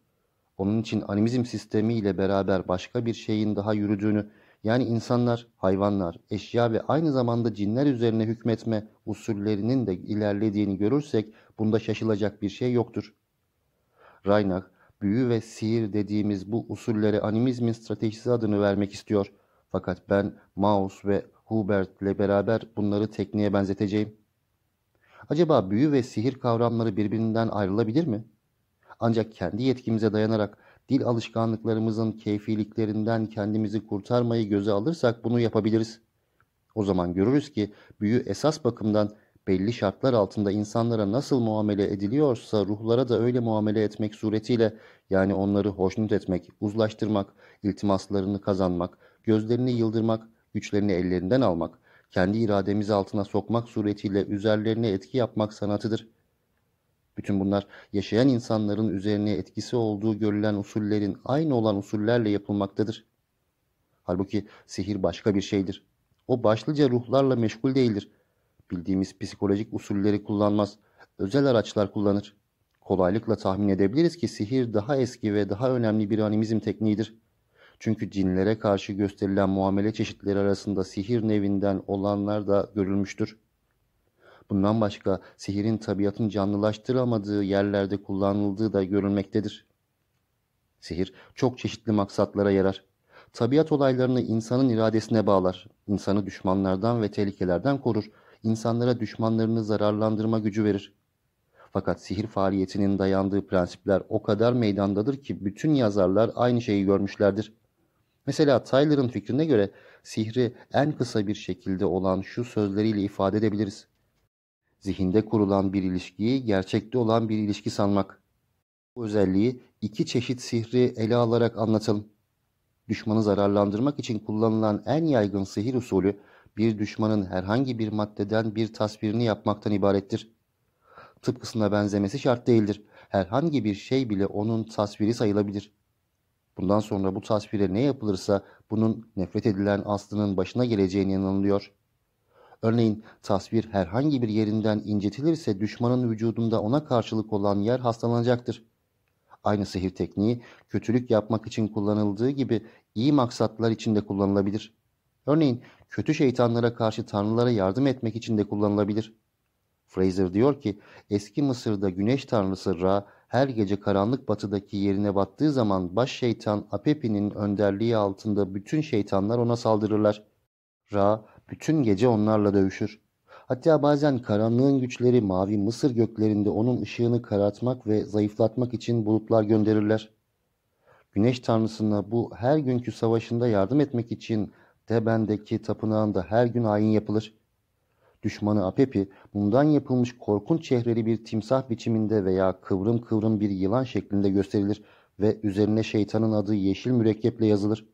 Onun için animizm sistemi ile beraber başka bir şeyin daha yürüdüğünü, yani insanlar, hayvanlar, eşya ve aynı zamanda cinler üzerine hükmetme usullerinin de ilerlediğini görürsek bunda şaşılacak bir şey yoktur. Reinach, büyü ve sihir dediğimiz bu usullere animizmin stratejisi adını vermek istiyor. Fakat ben Maus ve Hubert ile beraber bunları tekniğe benzeteceğim. Acaba büyü ve sihir kavramları birbirinden ayrılabilir mi? Ancak kendi yetkimize dayanarak dil alışkanlıklarımızın keyfiliklerinden kendimizi kurtarmayı göze alırsak bunu yapabiliriz. O zaman görürüz ki büyü esas bakımdan belli şartlar altında insanlara nasıl muamele ediliyorsa ruhlara da öyle muamele etmek suretiyle yani onları hoşnut etmek, uzlaştırmak, iltimaslarını kazanmak, gözlerini yıldırmak, güçlerini ellerinden almak, kendi irademiz altına sokmak suretiyle üzerlerine etki yapmak sanatıdır. Bütün bunlar yaşayan insanların üzerine etkisi olduğu görülen usullerin aynı olan usullerle yapılmaktadır. Halbuki sihir başka bir şeydir. O başlıca ruhlarla meşgul değildir. Bildiğimiz psikolojik usulleri kullanmaz, özel araçlar kullanır. Kolaylıkla tahmin edebiliriz ki sihir daha eski ve daha önemli bir animizm tekniğidir. Çünkü cinlere karşı gösterilen muamele çeşitleri arasında sihir nevinden olanlar da görülmüştür. Bundan başka sihirin tabiatın canlılaştıramadığı yerlerde kullanıldığı da görülmektedir. Sihir çok çeşitli maksatlara yarar. tabiat olaylarını insanın iradesine bağlar. İnsanı düşmanlardan ve tehlikelerden korur. İnsanlara düşmanlarını zararlandırma gücü verir. Fakat sihir faaliyetinin dayandığı prensipler o kadar meydandadır ki bütün yazarlar aynı şeyi görmüşlerdir. Mesela Tyler'ın fikrine göre sihri en kısa bir şekilde olan şu sözleriyle ifade edebiliriz. Zihinde kurulan bir ilişkiyi gerçekte olan bir ilişki sanmak. Bu özelliği iki çeşit sihri ele alarak anlatalım. Düşmanı zararlandırmak için kullanılan en yaygın sihir usulü bir düşmanın herhangi bir maddeden bir tasvirini yapmaktan ibarettir. Tıpkısına benzemesi şart değildir. Herhangi bir şey bile onun tasviri sayılabilir. Bundan sonra bu tasvire ne yapılırsa bunun nefret edilen aslının başına geleceğine inanılıyor. Örneğin tasvir herhangi bir yerinden incetilirse düşmanın vücudunda ona karşılık olan yer hastalanacaktır. Aynı sihir tekniği kötülük yapmak için kullanıldığı gibi iyi maksatlar için de kullanılabilir. Örneğin kötü şeytanlara karşı tanrılara yardım etmek için de kullanılabilir. Fraser diyor ki eski Mısır'da güneş tanrısı Ra her gece karanlık batıdaki yerine battığı zaman baş şeytan Apepi'nin önderliği altında bütün şeytanlar ona saldırırlar. Ra bütün gece onlarla dövüşür. Hatta bazen karanlığın güçleri mavi Mısır göklerinde onun ışığını karartmak ve zayıflatmak için bulutlar gönderirler. Güneş tanrısına bu her günkü savaşında yardım etmek için Deben'deki tapınağında her gün ayin yapılır. Düşmanı Apepi bundan yapılmış korkunç çehreli bir timsah biçiminde veya kıvrım kıvrım bir yılan şeklinde gösterilir ve üzerine şeytanın adı yeşil mürekkeple yazılır.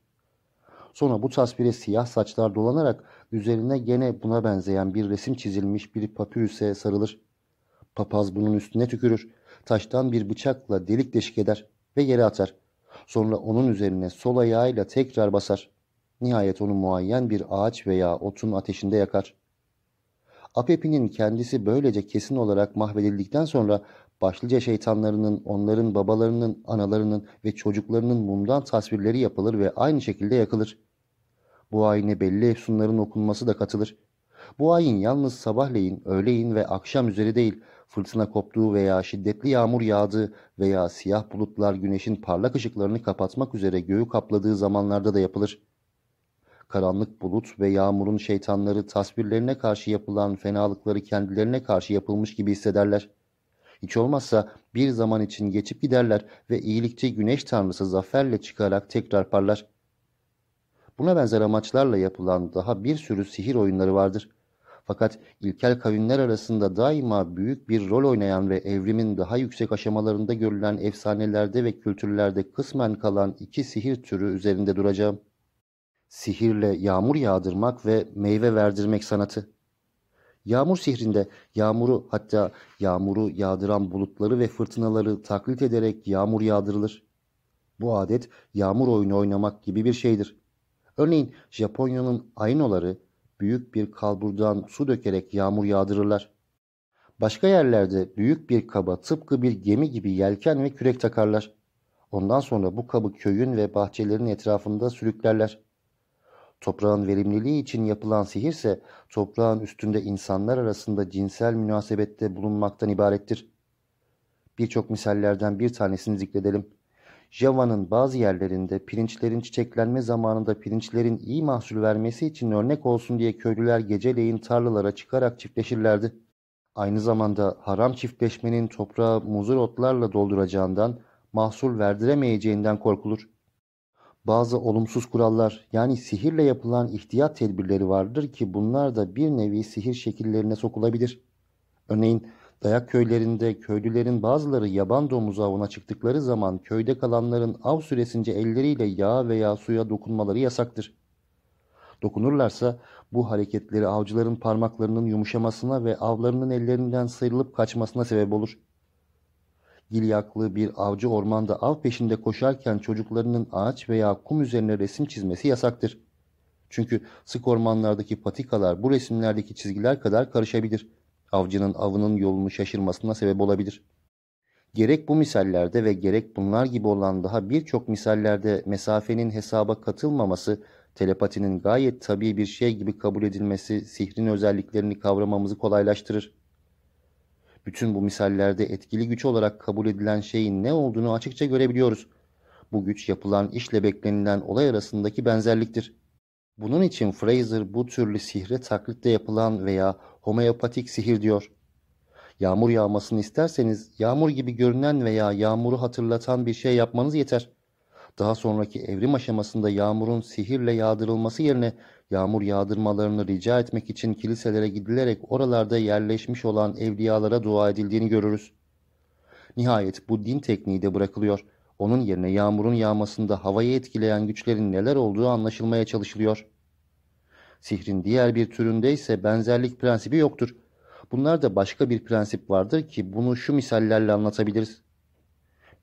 Sonra bu tasvire siyah saçlar dolanarak üzerine gene buna benzeyen bir resim çizilmiş bir papürüse sarılır. Papaz bunun üstüne tükürür. Taştan bir bıçakla delik deşik eder ve yere atar. Sonra onun üzerine sol ayağıyla tekrar basar. Nihayet onu muayyen bir ağaç veya otun ateşinde yakar. Apepi'nin kendisi böylece kesin olarak mahvedildikten sonra başlıca şeytanlarının, onların babalarının, analarının ve çocuklarının mumdan tasvirleri yapılır ve aynı şekilde yakılır. Bu ayine belli efsunların okunması da katılır. Bu ayin yalnız sabahleyin, öğleyin ve akşam üzeri değil, fırtına koptuğu veya şiddetli yağmur yağdığı veya siyah bulutlar güneşin parlak ışıklarını kapatmak üzere göğü kapladığı zamanlarda da yapılır. Karanlık bulut ve yağmurun şeytanları tasvirlerine karşı yapılan fenalıkları kendilerine karşı yapılmış gibi hissederler. Hiç olmazsa bir zaman için geçip giderler ve iyilikçi güneş tanrısı zaferle çıkarak tekrar parlar. Buna benzer amaçlarla yapılan daha bir sürü sihir oyunları vardır. Fakat ilkel kavimler arasında daima büyük bir rol oynayan ve evrimin daha yüksek aşamalarında görülen efsanelerde ve kültürlerde kısmen kalan iki sihir türü üzerinde duracağım. Sihirle yağmur yağdırmak ve meyve verdirmek sanatı. Yağmur sihrinde yağmuru hatta yağmuru yağdıran bulutları ve fırtınaları taklit ederek yağmur yağdırılır. Bu adet yağmur oyunu oynamak gibi bir şeydir. Örneğin Japonya'nın Ainoları büyük bir kalburdan su dökerek yağmur yağdırırlar. Başka yerlerde büyük bir kaba tıpkı bir gemi gibi yelken ve kürek takarlar. Ondan sonra bu kabı köyün ve bahçelerin etrafında sürüklerler. Toprağın verimliliği için yapılan sihirse toprağın üstünde insanlar arasında cinsel münasebette bulunmaktan ibarettir. Birçok misallerden bir tanesini zikredelim. Java'nın bazı yerlerinde pirinçlerin çiçeklenme zamanında pirinçlerin iyi mahsul vermesi için örnek olsun diye köylüler geceleyin tarlalara çıkarak çiftleşirlerdi. Aynı zamanda haram çiftleşmenin toprağı muzur otlarla dolduracağından, mahsul verdiremeyeceğinden korkulur. Bazı olumsuz kurallar yani sihirle yapılan ihtiyat tedbirleri vardır ki bunlar da bir nevi sihir şekillerine sokulabilir. Örneğin Dayak köylerinde köylülerin bazıları yaban domuzu avına çıktıkları zaman köyde kalanların av süresince elleriyle yağ veya suya dokunmaları yasaktır. Dokunurlarsa bu hareketleri avcıların parmaklarının yumuşamasına ve avlarının ellerinden sıyrılıp kaçmasına sebep olur. Gilyaklı bir avcı ormanda av peşinde koşarken çocuklarının ağaç veya kum üzerine resim çizmesi yasaktır. Çünkü sık ormanlardaki patikalar bu resimlerdeki çizgiler kadar karışabilir avcının avının yolunu şaşırmasına sebep olabilir. Gerek bu misallerde ve gerek bunlar gibi olan daha birçok misallerde mesafenin hesaba katılmaması, telepatinin gayet tabii bir şey gibi kabul edilmesi sihrin özelliklerini kavramamızı kolaylaştırır. Bütün bu misallerde etkili güç olarak kabul edilen şeyin ne olduğunu açıkça görebiliyoruz. Bu güç yapılan işle beklenilen olay arasındaki benzerliktir. Bunun için Fraser bu türlü sihre taklitle yapılan veya homeopatik sihir diyor. Yağmur yağmasını isterseniz yağmur gibi görünen veya yağmuru hatırlatan bir şey yapmanız yeter. Daha sonraki evrim aşamasında yağmurun sihirle yağdırılması yerine yağmur yağdırmalarını rica etmek için kiliselere gidilerek oralarda yerleşmiş olan evliyalara dua edildiğini görürüz. Nihayet bu din tekniği de bırakılıyor. Onun yerine yağmurun yağmasında havayı etkileyen güçlerin neler olduğu anlaşılmaya çalışılıyor. Sihrin diğer bir türünde ise benzerlik prensibi yoktur. Bunlar başka bir prensip vardır ki bunu şu misallerle anlatabiliriz.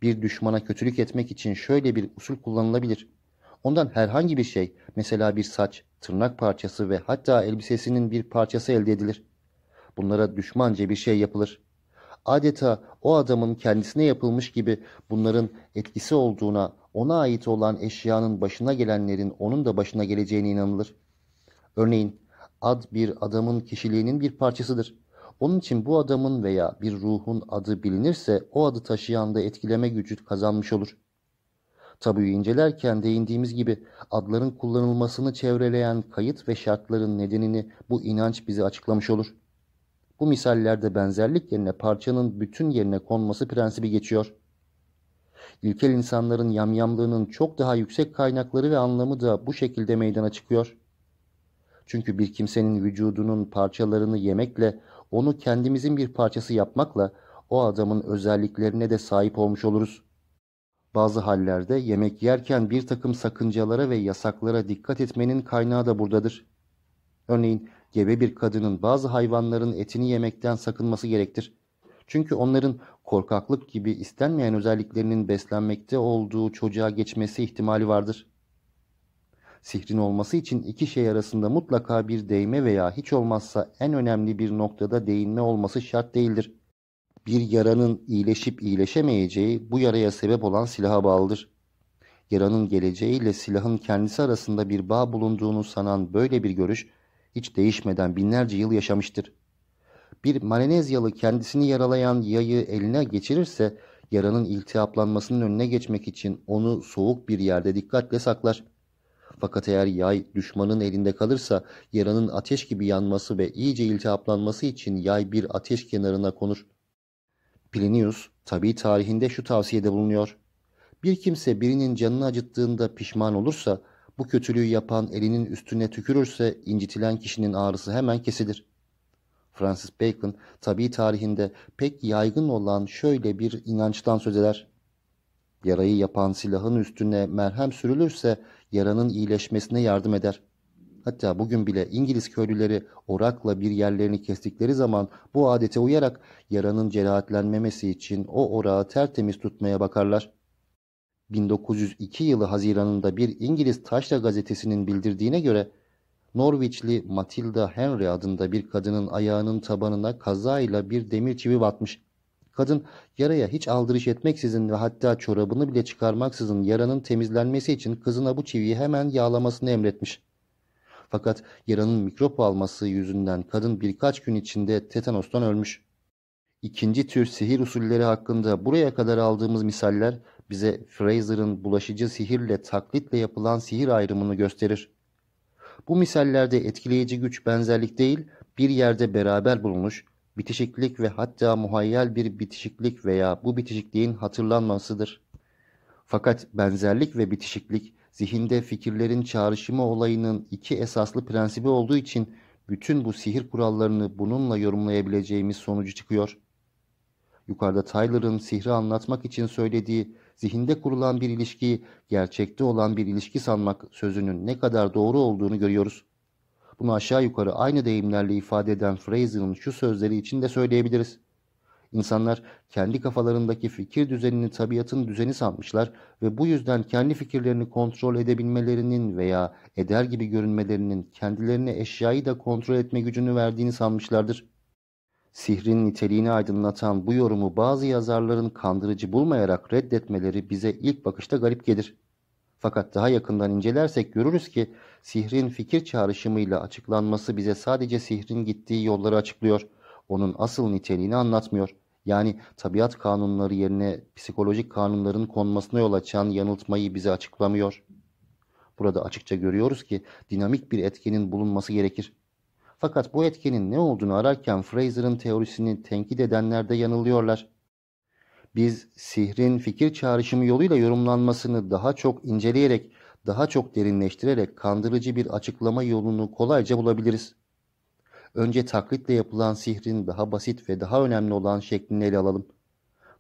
Bir düşmana kötülük etmek için şöyle bir usul kullanılabilir. Ondan herhangi bir şey, mesela bir saç, tırnak parçası ve hatta elbisesinin bir parçası elde edilir. Bunlara düşmanca bir şey yapılır. Adeta o adamın kendisine yapılmış gibi bunların etkisi olduğuna, ona ait olan eşyanın başına gelenlerin onun da başına geleceğine inanılır. Örneğin ad bir adamın kişiliğinin bir parçasıdır. Onun için bu adamın veya bir ruhun adı bilinirse o adı taşıyan da etkileme gücü kazanmış olur. Tabuyu incelerken değindiğimiz gibi adların kullanılmasını çevreleyen kayıt ve şartların nedenini bu inanç bize açıklamış olur. Bu misallerde benzerlik yerine parçanın bütün yerine konması prensibi geçiyor. İlkel insanların yamyamlığının çok daha yüksek kaynakları ve anlamı da bu şekilde meydana çıkıyor. Çünkü bir kimsenin vücudunun parçalarını yemekle, onu kendimizin bir parçası yapmakla o adamın özelliklerine de sahip olmuş oluruz. Bazı hallerde yemek yerken bir takım sakıncalara ve yasaklara dikkat etmenin kaynağı da buradadır. Örneğin gebe bir kadının bazı hayvanların etini yemekten sakınması gerektir. Çünkü onların korkaklık gibi istenmeyen özelliklerinin beslenmekte olduğu çocuğa geçmesi ihtimali vardır. Sihrin olması için iki şey arasında mutlaka bir değme veya hiç olmazsa en önemli bir noktada değinme olması şart değildir. Bir yaranın iyileşip iyileşemeyeceği bu yaraya sebep olan silaha bağlıdır. Yaranın geleceğiyle silahın kendisi arasında bir bağ bulunduğunu sanan böyle bir görüş hiç değişmeden binlerce yıl yaşamıştır. Bir Malenezyalı kendisini yaralayan yayı eline geçirirse yaranın iltihaplanmasının önüne geçmek için onu soğuk bir yerde dikkatle saklar. Fakat eğer yay düşmanın elinde kalırsa yaranın ateş gibi yanması ve iyice iltihaplanması için yay bir ateş kenarına konur. Plinius tabi tarihinde şu tavsiyede bulunuyor. Bir kimse birinin canını acıttığında pişman olursa bu kötülüğü yapan elinin üstüne tükürürse incitilen kişinin ağrısı hemen kesilir. Francis Bacon tabi tarihinde pek yaygın olan şöyle bir inançtan söz eder. Yarayı yapan silahın üstüne merhem sürülürse yaranın iyileşmesine yardım eder. Hatta bugün bile İngiliz köylüleri orakla bir yerlerini kestikleri zaman bu adete uyarak yaranın cerahatlenmemesi için o orağı tertemiz tutmaya bakarlar. 1902 yılı Haziran'ında bir İngiliz Taşra gazetesinin bildirdiğine göre Norwichli Matilda Henry adında bir kadının ayağının tabanına kazayla bir demir çivi batmış. Kadın yaraya hiç aldırış etmeksizin ve hatta çorabını bile çıkarmaksızın yaranın temizlenmesi için kızına bu çiviyi hemen yağlamasını emretmiş. Fakat yaranın mikrop alması yüzünden kadın birkaç gün içinde tetanostan ölmüş. İkinci tür sihir usulleri hakkında buraya kadar aldığımız misaller bize Fraser'ın bulaşıcı sihirle taklitle yapılan sihir ayrımını gösterir. Bu misallerde etkileyici güç benzerlik değil, bir yerde beraber bulunmuş, bitişiklik ve hatta muhayyel bir bitişiklik veya bu bitişikliğin hatırlanmasıdır. Fakat benzerlik ve bitişiklik zihinde fikirlerin çağrışımı olayının iki esaslı prensibi olduğu için bütün bu sihir kurallarını bununla yorumlayabileceğimiz sonucu çıkıyor. Yukarıda Tyler'ın sihri anlatmak için söylediği zihinde kurulan bir ilişkiyi gerçekte olan bir ilişki sanmak sözünün ne kadar doğru olduğunu görüyoruz. Bunu aşağı yukarı aynı deyimlerle ifade eden Fraser'ın şu sözleri için de söyleyebiliriz. İnsanlar kendi kafalarındaki fikir düzenini tabiatın düzeni sanmışlar ve bu yüzden kendi fikirlerini kontrol edebilmelerinin veya eder gibi görünmelerinin kendilerine eşyayı da kontrol etme gücünü verdiğini sanmışlardır. Sihrin niteliğini aydınlatan bu yorumu bazı yazarların kandırıcı bulmayarak reddetmeleri bize ilk bakışta garip gelir. Fakat daha yakından incelersek görürüz ki sihrin fikir çağrışımıyla açıklanması bize sadece sihrin gittiği yolları açıklıyor. Onun asıl niteliğini anlatmıyor. Yani tabiat kanunları yerine psikolojik kanunların konmasına yol açan yanıltmayı bize açıklamıyor. Burada açıkça görüyoruz ki dinamik bir etkenin bulunması gerekir. Fakat bu etkenin ne olduğunu ararken Fraser'ın teorisini tenkit edenler de yanılıyorlar. Biz sihrin fikir çağrışımı yoluyla yorumlanmasını daha çok inceleyerek, daha çok derinleştirerek kandırıcı bir açıklama yolunu kolayca bulabiliriz. Önce taklitle yapılan sihrin daha basit ve daha önemli olan şeklini ele alalım.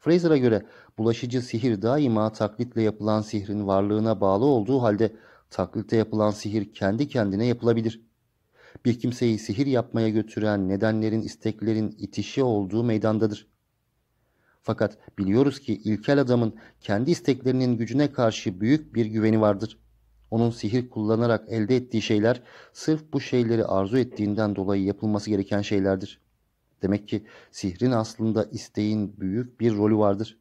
Fraser'a göre bulaşıcı sihir daima taklitle yapılan sihrin varlığına bağlı olduğu halde taklitle yapılan sihir kendi kendine yapılabilir. Bir kimseyi sihir yapmaya götüren nedenlerin, isteklerin itişi olduğu meydandadır. Fakat biliyoruz ki ilkel adamın kendi isteklerinin gücüne karşı büyük bir güveni vardır. Onun sihir kullanarak elde ettiği şeyler sırf bu şeyleri arzu ettiğinden dolayı yapılması gereken şeylerdir. Demek ki sihrin aslında isteğin büyük bir rolü vardır.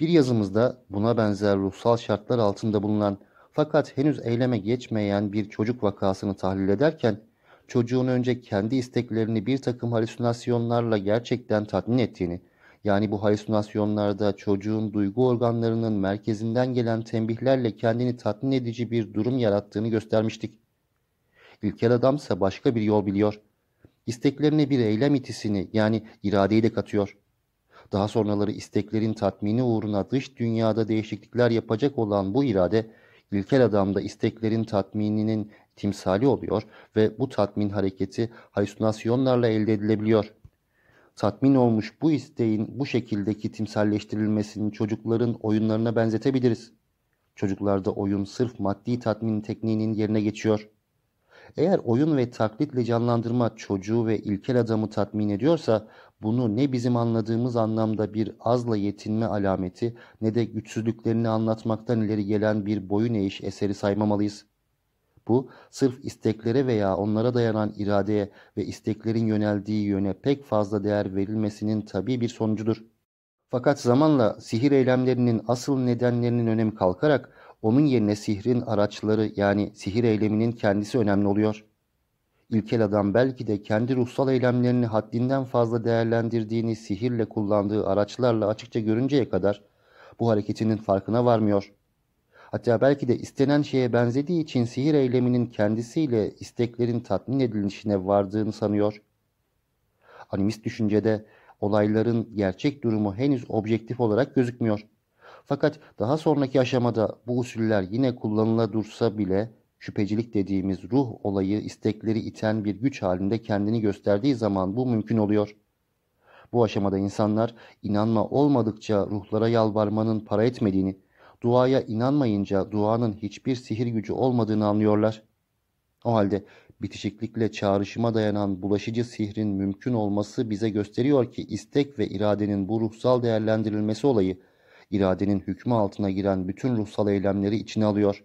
Bir yazımızda buna benzer ruhsal şartlar altında bulunan fakat henüz eyleme geçmeyen bir çocuk vakasını tahlil ederken çocuğun önce kendi isteklerini bir takım halüsinasyonlarla gerçekten tatmin ettiğini yani bu halüsinasyonlarda çocuğun duygu organlarının merkezinden gelen tembihlerle kendini tatmin edici bir durum yarattığını göstermiştik. İlkel adamsa başka bir yol biliyor. İsteklerine bir eylem itisini yani iradeyi de katıyor. Daha sonraları isteklerin tatmini uğruna dış dünyada değişiklikler yapacak olan bu irade, ilkel adamda isteklerin tatmininin timsali oluyor ve bu tatmin hareketi halüsinasyonlarla elde edilebiliyor tatmin olmuş bu isteğin bu şekildeki timsalleştirilmesini çocukların oyunlarına benzetebiliriz. Çocuklarda oyun sırf maddi tatmin tekniğinin yerine geçiyor. Eğer oyun ve taklitle canlandırma çocuğu ve ilkel adamı tatmin ediyorsa bunu ne bizim anladığımız anlamda bir azla yetinme alameti ne de güçsüzlüklerini anlatmaktan ileri gelen bir boyun eğiş eseri saymamalıyız. Bu sırf isteklere veya onlara dayanan iradeye ve isteklerin yöneldiği yöne pek fazla değer verilmesinin tabi bir sonucudur. Fakat zamanla sihir eylemlerinin asıl nedenlerinin önemi kalkarak onun yerine sihrin araçları yani sihir eyleminin kendisi önemli oluyor. İlkel adam belki de kendi ruhsal eylemlerini haddinden fazla değerlendirdiğini sihirle kullandığı araçlarla açıkça görünceye kadar bu hareketinin farkına varmıyor. Hatta belki de istenen şeye benzediği için sihir eyleminin kendisiyle isteklerin tatmin edilişine vardığını sanıyor. Animist düşüncede olayların gerçek durumu henüz objektif olarak gözükmüyor. Fakat daha sonraki aşamada bu usuller yine kullanıla bile şüphecilik dediğimiz ruh olayı istekleri iten bir güç halinde kendini gösterdiği zaman bu mümkün oluyor. Bu aşamada insanlar inanma olmadıkça ruhlara yalvarmanın para etmediğini, Duaya inanmayınca duanın hiçbir sihir gücü olmadığını anlıyorlar. O halde bitişiklikle çağrışıma dayanan bulaşıcı sihrin mümkün olması bize gösteriyor ki istek ve iradenin bu ruhsal değerlendirilmesi olayı, iradenin hükmü altına giren bütün ruhsal eylemleri içine alıyor.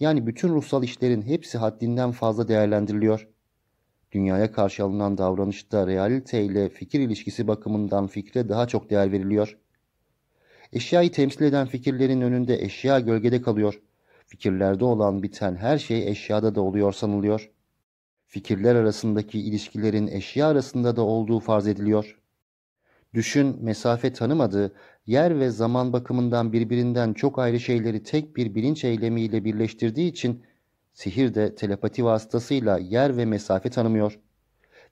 Yani bütün ruhsal işlerin hepsi haddinden fazla değerlendiriliyor. Dünyaya karşı alınan davranışta realite ile fikir ilişkisi bakımından fikre daha çok değer veriliyor. Eşyayı temsil eden fikirlerin önünde eşya gölgede kalıyor. Fikirlerde olan biten her şey eşyada da oluyor sanılıyor. Fikirler arasındaki ilişkilerin eşya arasında da olduğu farz ediliyor. Düşün mesafe tanımadığı, yer ve zaman bakımından birbirinden çok ayrı şeyleri tek bir bilinç eylemiyle birleştirdiği için sihir de telepati vasıtasıyla yer ve mesafe tanımıyor.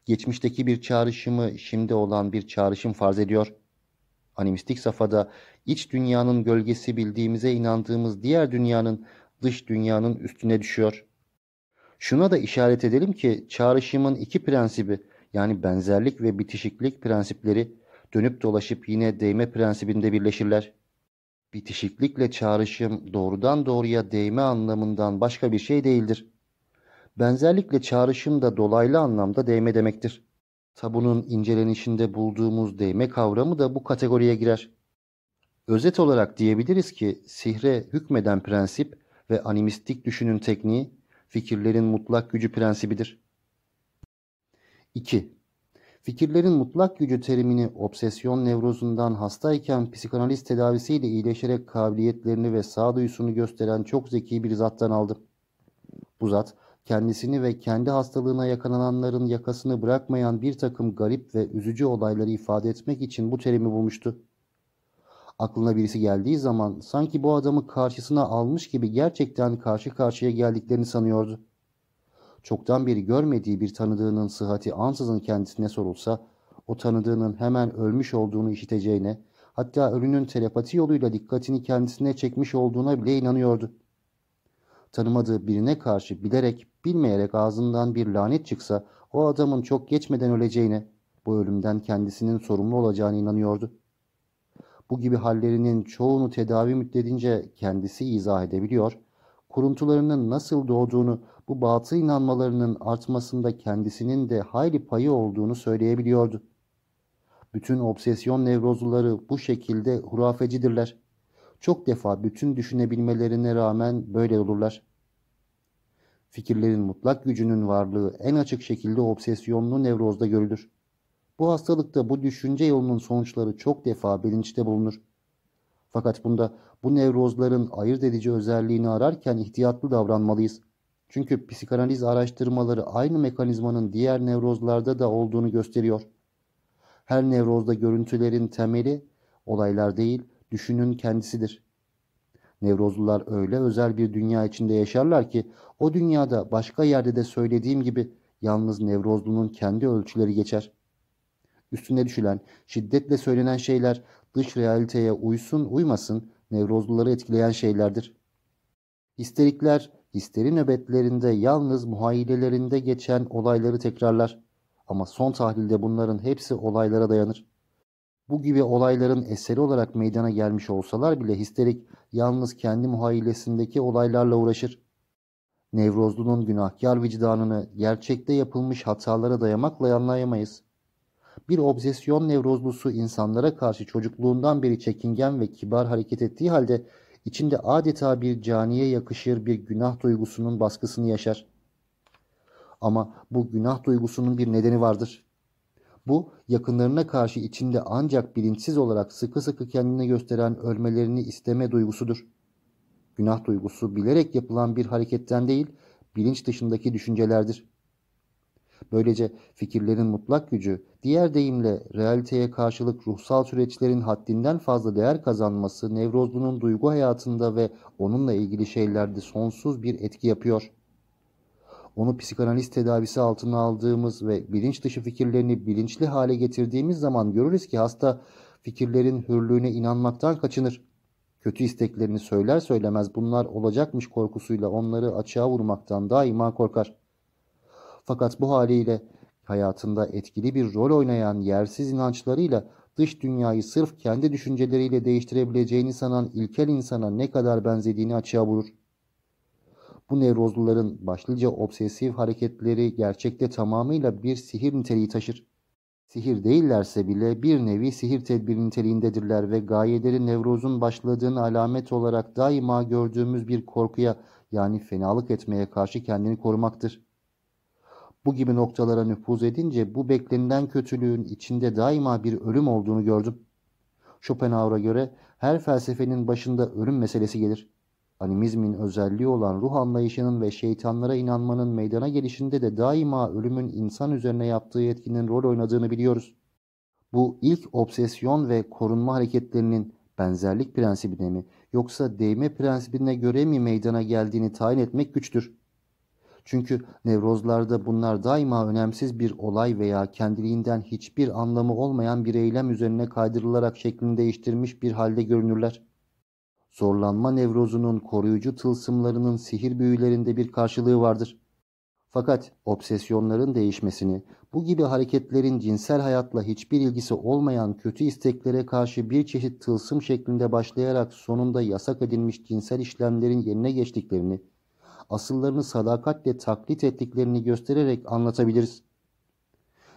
Geçmişteki bir çağrışımı şimdi olan bir çağrışım farz ediyor. Animistik safhada iç dünyanın gölgesi bildiğimize inandığımız diğer dünyanın dış dünyanın üstüne düşüyor. Şuna da işaret edelim ki çağrışımın iki prensibi yani benzerlik ve bitişiklik prensipleri dönüp dolaşıp yine değme prensibinde birleşirler. Bitişiklikle çağrışım doğrudan doğruya değme anlamından başka bir şey değildir. Benzerlikle çağrışım da dolaylı anlamda değme demektir. Tabunun incelenişinde bulduğumuz değme kavramı da bu kategoriye girer. Özet olarak diyebiliriz ki sihre hükmeden prensip ve animistik düşünün tekniği fikirlerin mutlak gücü prensibidir. 2. Fikirlerin mutlak gücü terimini obsesyon nevrozundan hastayken psikanaliz tedavisiyle iyileşerek kabiliyetlerini ve sağduyusunu gösteren çok zeki bir zattan aldım. Bu zat kendisini ve kendi hastalığına yakalananların yakasını bırakmayan bir takım garip ve üzücü olayları ifade etmek için bu terimi bulmuştu. Aklına birisi geldiği zaman sanki bu adamı karşısına almış gibi gerçekten karşı karşıya geldiklerini sanıyordu. Çoktan beri görmediği bir tanıdığının sıhhati ansızın kendisine sorulsa, o tanıdığının hemen ölmüş olduğunu işiteceğine, hatta ölünün telepati yoluyla dikkatini kendisine çekmiş olduğuna bile inanıyordu. Tanımadığı birine karşı bilerek, bilmeyerek ağzından bir lanet çıksa, o adamın çok geçmeden öleceğine, bu ölümden kendisinin sorumlu olacağına inanıyordu. Bu gibi hallerinin çoğunu tedavi müddetince kendisi izah edebiliyor, kuruntularının nasıl doğduğunu, bu batıl inanmalarının artmasında kendisinin de hayli payı olduğunu söyleyebiliyordu. Bütün obsesyon nevrozluları bu şekilde hurafecidirler. Çok defa bütün düşünebilmelerine rağmen böyle olurlar. Fikirlerin mutlak gücünün varlığı en açık şekilde obsesyonlu nevrozda görülür. Bu hastalıkta bu düşünce yolunun sonuçları çok defa bilinçte bulunur. Fakat bunda bu nevrozların ayırt edici özelliğini ararken ihtiyatlı davranmalıyız. Çünkü psikanaliz araştırmaları aynı mekanizmanın diğer nevrozlarda da olduğunu gösteriyor. Her nevrozda görüntülerin temeli olaylar değil, düşünün kendisidir. Nevrozlular öyle özel bir dünya içinde yaşarlar ki o dünyada başka yerde de söylediğim gibi yalnız nevrozlunun kendi ölçüleri geçer. Üstüne düşülen, şiddetle söylenen şeyler dış realiteye uysun uymasın nevrozluları etkileyen şeylerdir. Histerikler histeri nöbetlerinde yalnız muhayyilelerinde geçen olayları tekrarlar. Ama son tahlilde bunların hepsi olaylara dayanır. Bu gibi olayların eseri olarak meydana gelmiş olsalar bile histerik yalnız kendi muhayyilesindeki olaylarla uğraşır. Nevrozlunun günahkar vicdanını gerçekte yapılmış hatalara dayamakla anlayamayız. Bir obsesyon nevrozlusu insanlara karşı çocukluğundan beri çekingen ve kibar hareket ettiği halde içinde adeta bir caniye yakışır bir günah duygusunun baskısını yaşar. Ama bu günah duygusunun bir nedeni vardır. Bu yakınlarına karşı içinde ancak bilinçsiz olarak sıkı sıkı kendine gösteren ölmelerini isteme duygusudur. Günah duygusu bilerek yapılan bir hareketten değil, bilinç dışındaki düşüncelerdir. Böylece fikirlerin mutlak gücü, diğer deyimle realiteye karşılık ruhsal süreçlerin haddinden fazla değer kazanması nevrozlunun duygu hayatında ve onunla ilgili şeylerde sonsuz bir etki yapıyor. Onu psikanaliz tedavisi altına aldığımız ve bilinç dışı fikirlerini bilinçli hale getirdiğimiz zaman görürüz ki hasta fikirlerin hürlüğüne inanmaktan kaçınır. Kötü isteklerini söyler söylemez bunlar olacakmış korkusuyla onları açığa vurmaktan daima korkar. Fakat bu haliyle hayatında etkili bir rol oynayan yersiz inançlarıyla dış dünyayı sırf kendi düşünceleriyle değiştirebileceğini sanan ilkel insana ne kadar benzediğini açığa vurur. Bu nevrozluların başlıca obsesif hareketleri gerçekte tamamıyla bir sihir niteliği taşır. Sihir değillerse bile bir nevi sihir tedbiri niteliğindedirler ve gayeleri nevrozun başladığını alamet olarak daima gördüğümüz bir korkuya yani fenalık etmeye karşı kendini korumaktır. Bu gibi noktalara nüfuz edince bu beklenilen kötülüğün içinde daima bir ölüm olduğunu gördüm. Schopenhauer'a göre her felsefenin başında ölüm meselesi gelir. Animizmin özelliği olan ruh anlayışının ve şeytanlara inanmanın meydana gelişinde de daima ölümün insan üzerine yaptığı etkinin rol oynadığını biliyoruz. Bu ilk obsesyon ve korunma hareketlerinin benzerlik prensibine mi yoksa değme prensibine göre mi meydana geldiğini tayin etmek güçtür. Çünkü nevrozlarda bunlar daima önemsiz bir olay veya kendiliğinden hiçbir anlamı olmayan bir eylem üzerine kaydırılarak şeklini değiştirmiş bir halde görünürler. Zorlanma nevrozunun koruyucu tılsımlarının sihir büyülerinde bir karşılığı vardır. Fakat obsesyonların değişmesini, bu gibi hareketlerin cinsel hayatla hiçbir ilgisi olmayan kötü isteklere karşı bir çeşit tılsım şeklinde başlayarak sonunda yasak edilmiş cinsel işlemlerin yerine geçtiklerini, asıllarını sadakatle taklit ettiklerini göstererek anlatabiliriz.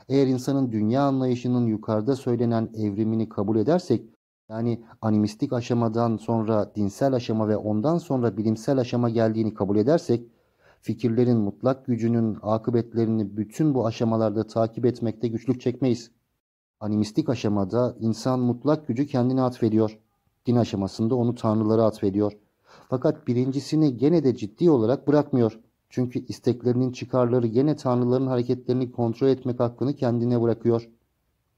Eğer insanın dünya anlayışının yukarıda söylenen evrimini kabul edersek, yani animistik aşamadan sonra dinsel aşama ve ondan sonra bilimsel aşama geldiğini kabul edersek, fikirlerin mutlak gücünün akıbetlerini bütün bu aşamalarda takip etmekte güçlük çekmeyiz. Animistik aşamada insan mutlak gücü kendine atfediyor. Din aşamasında onu tanrılara atfediyor. Fakat birincisini gene de ciddi olarak bırakmıyor. Çünkü isteklerinin çıkarları gene tanrıların hareketlerini kontrol etmek hakkını kendine bırakıyor.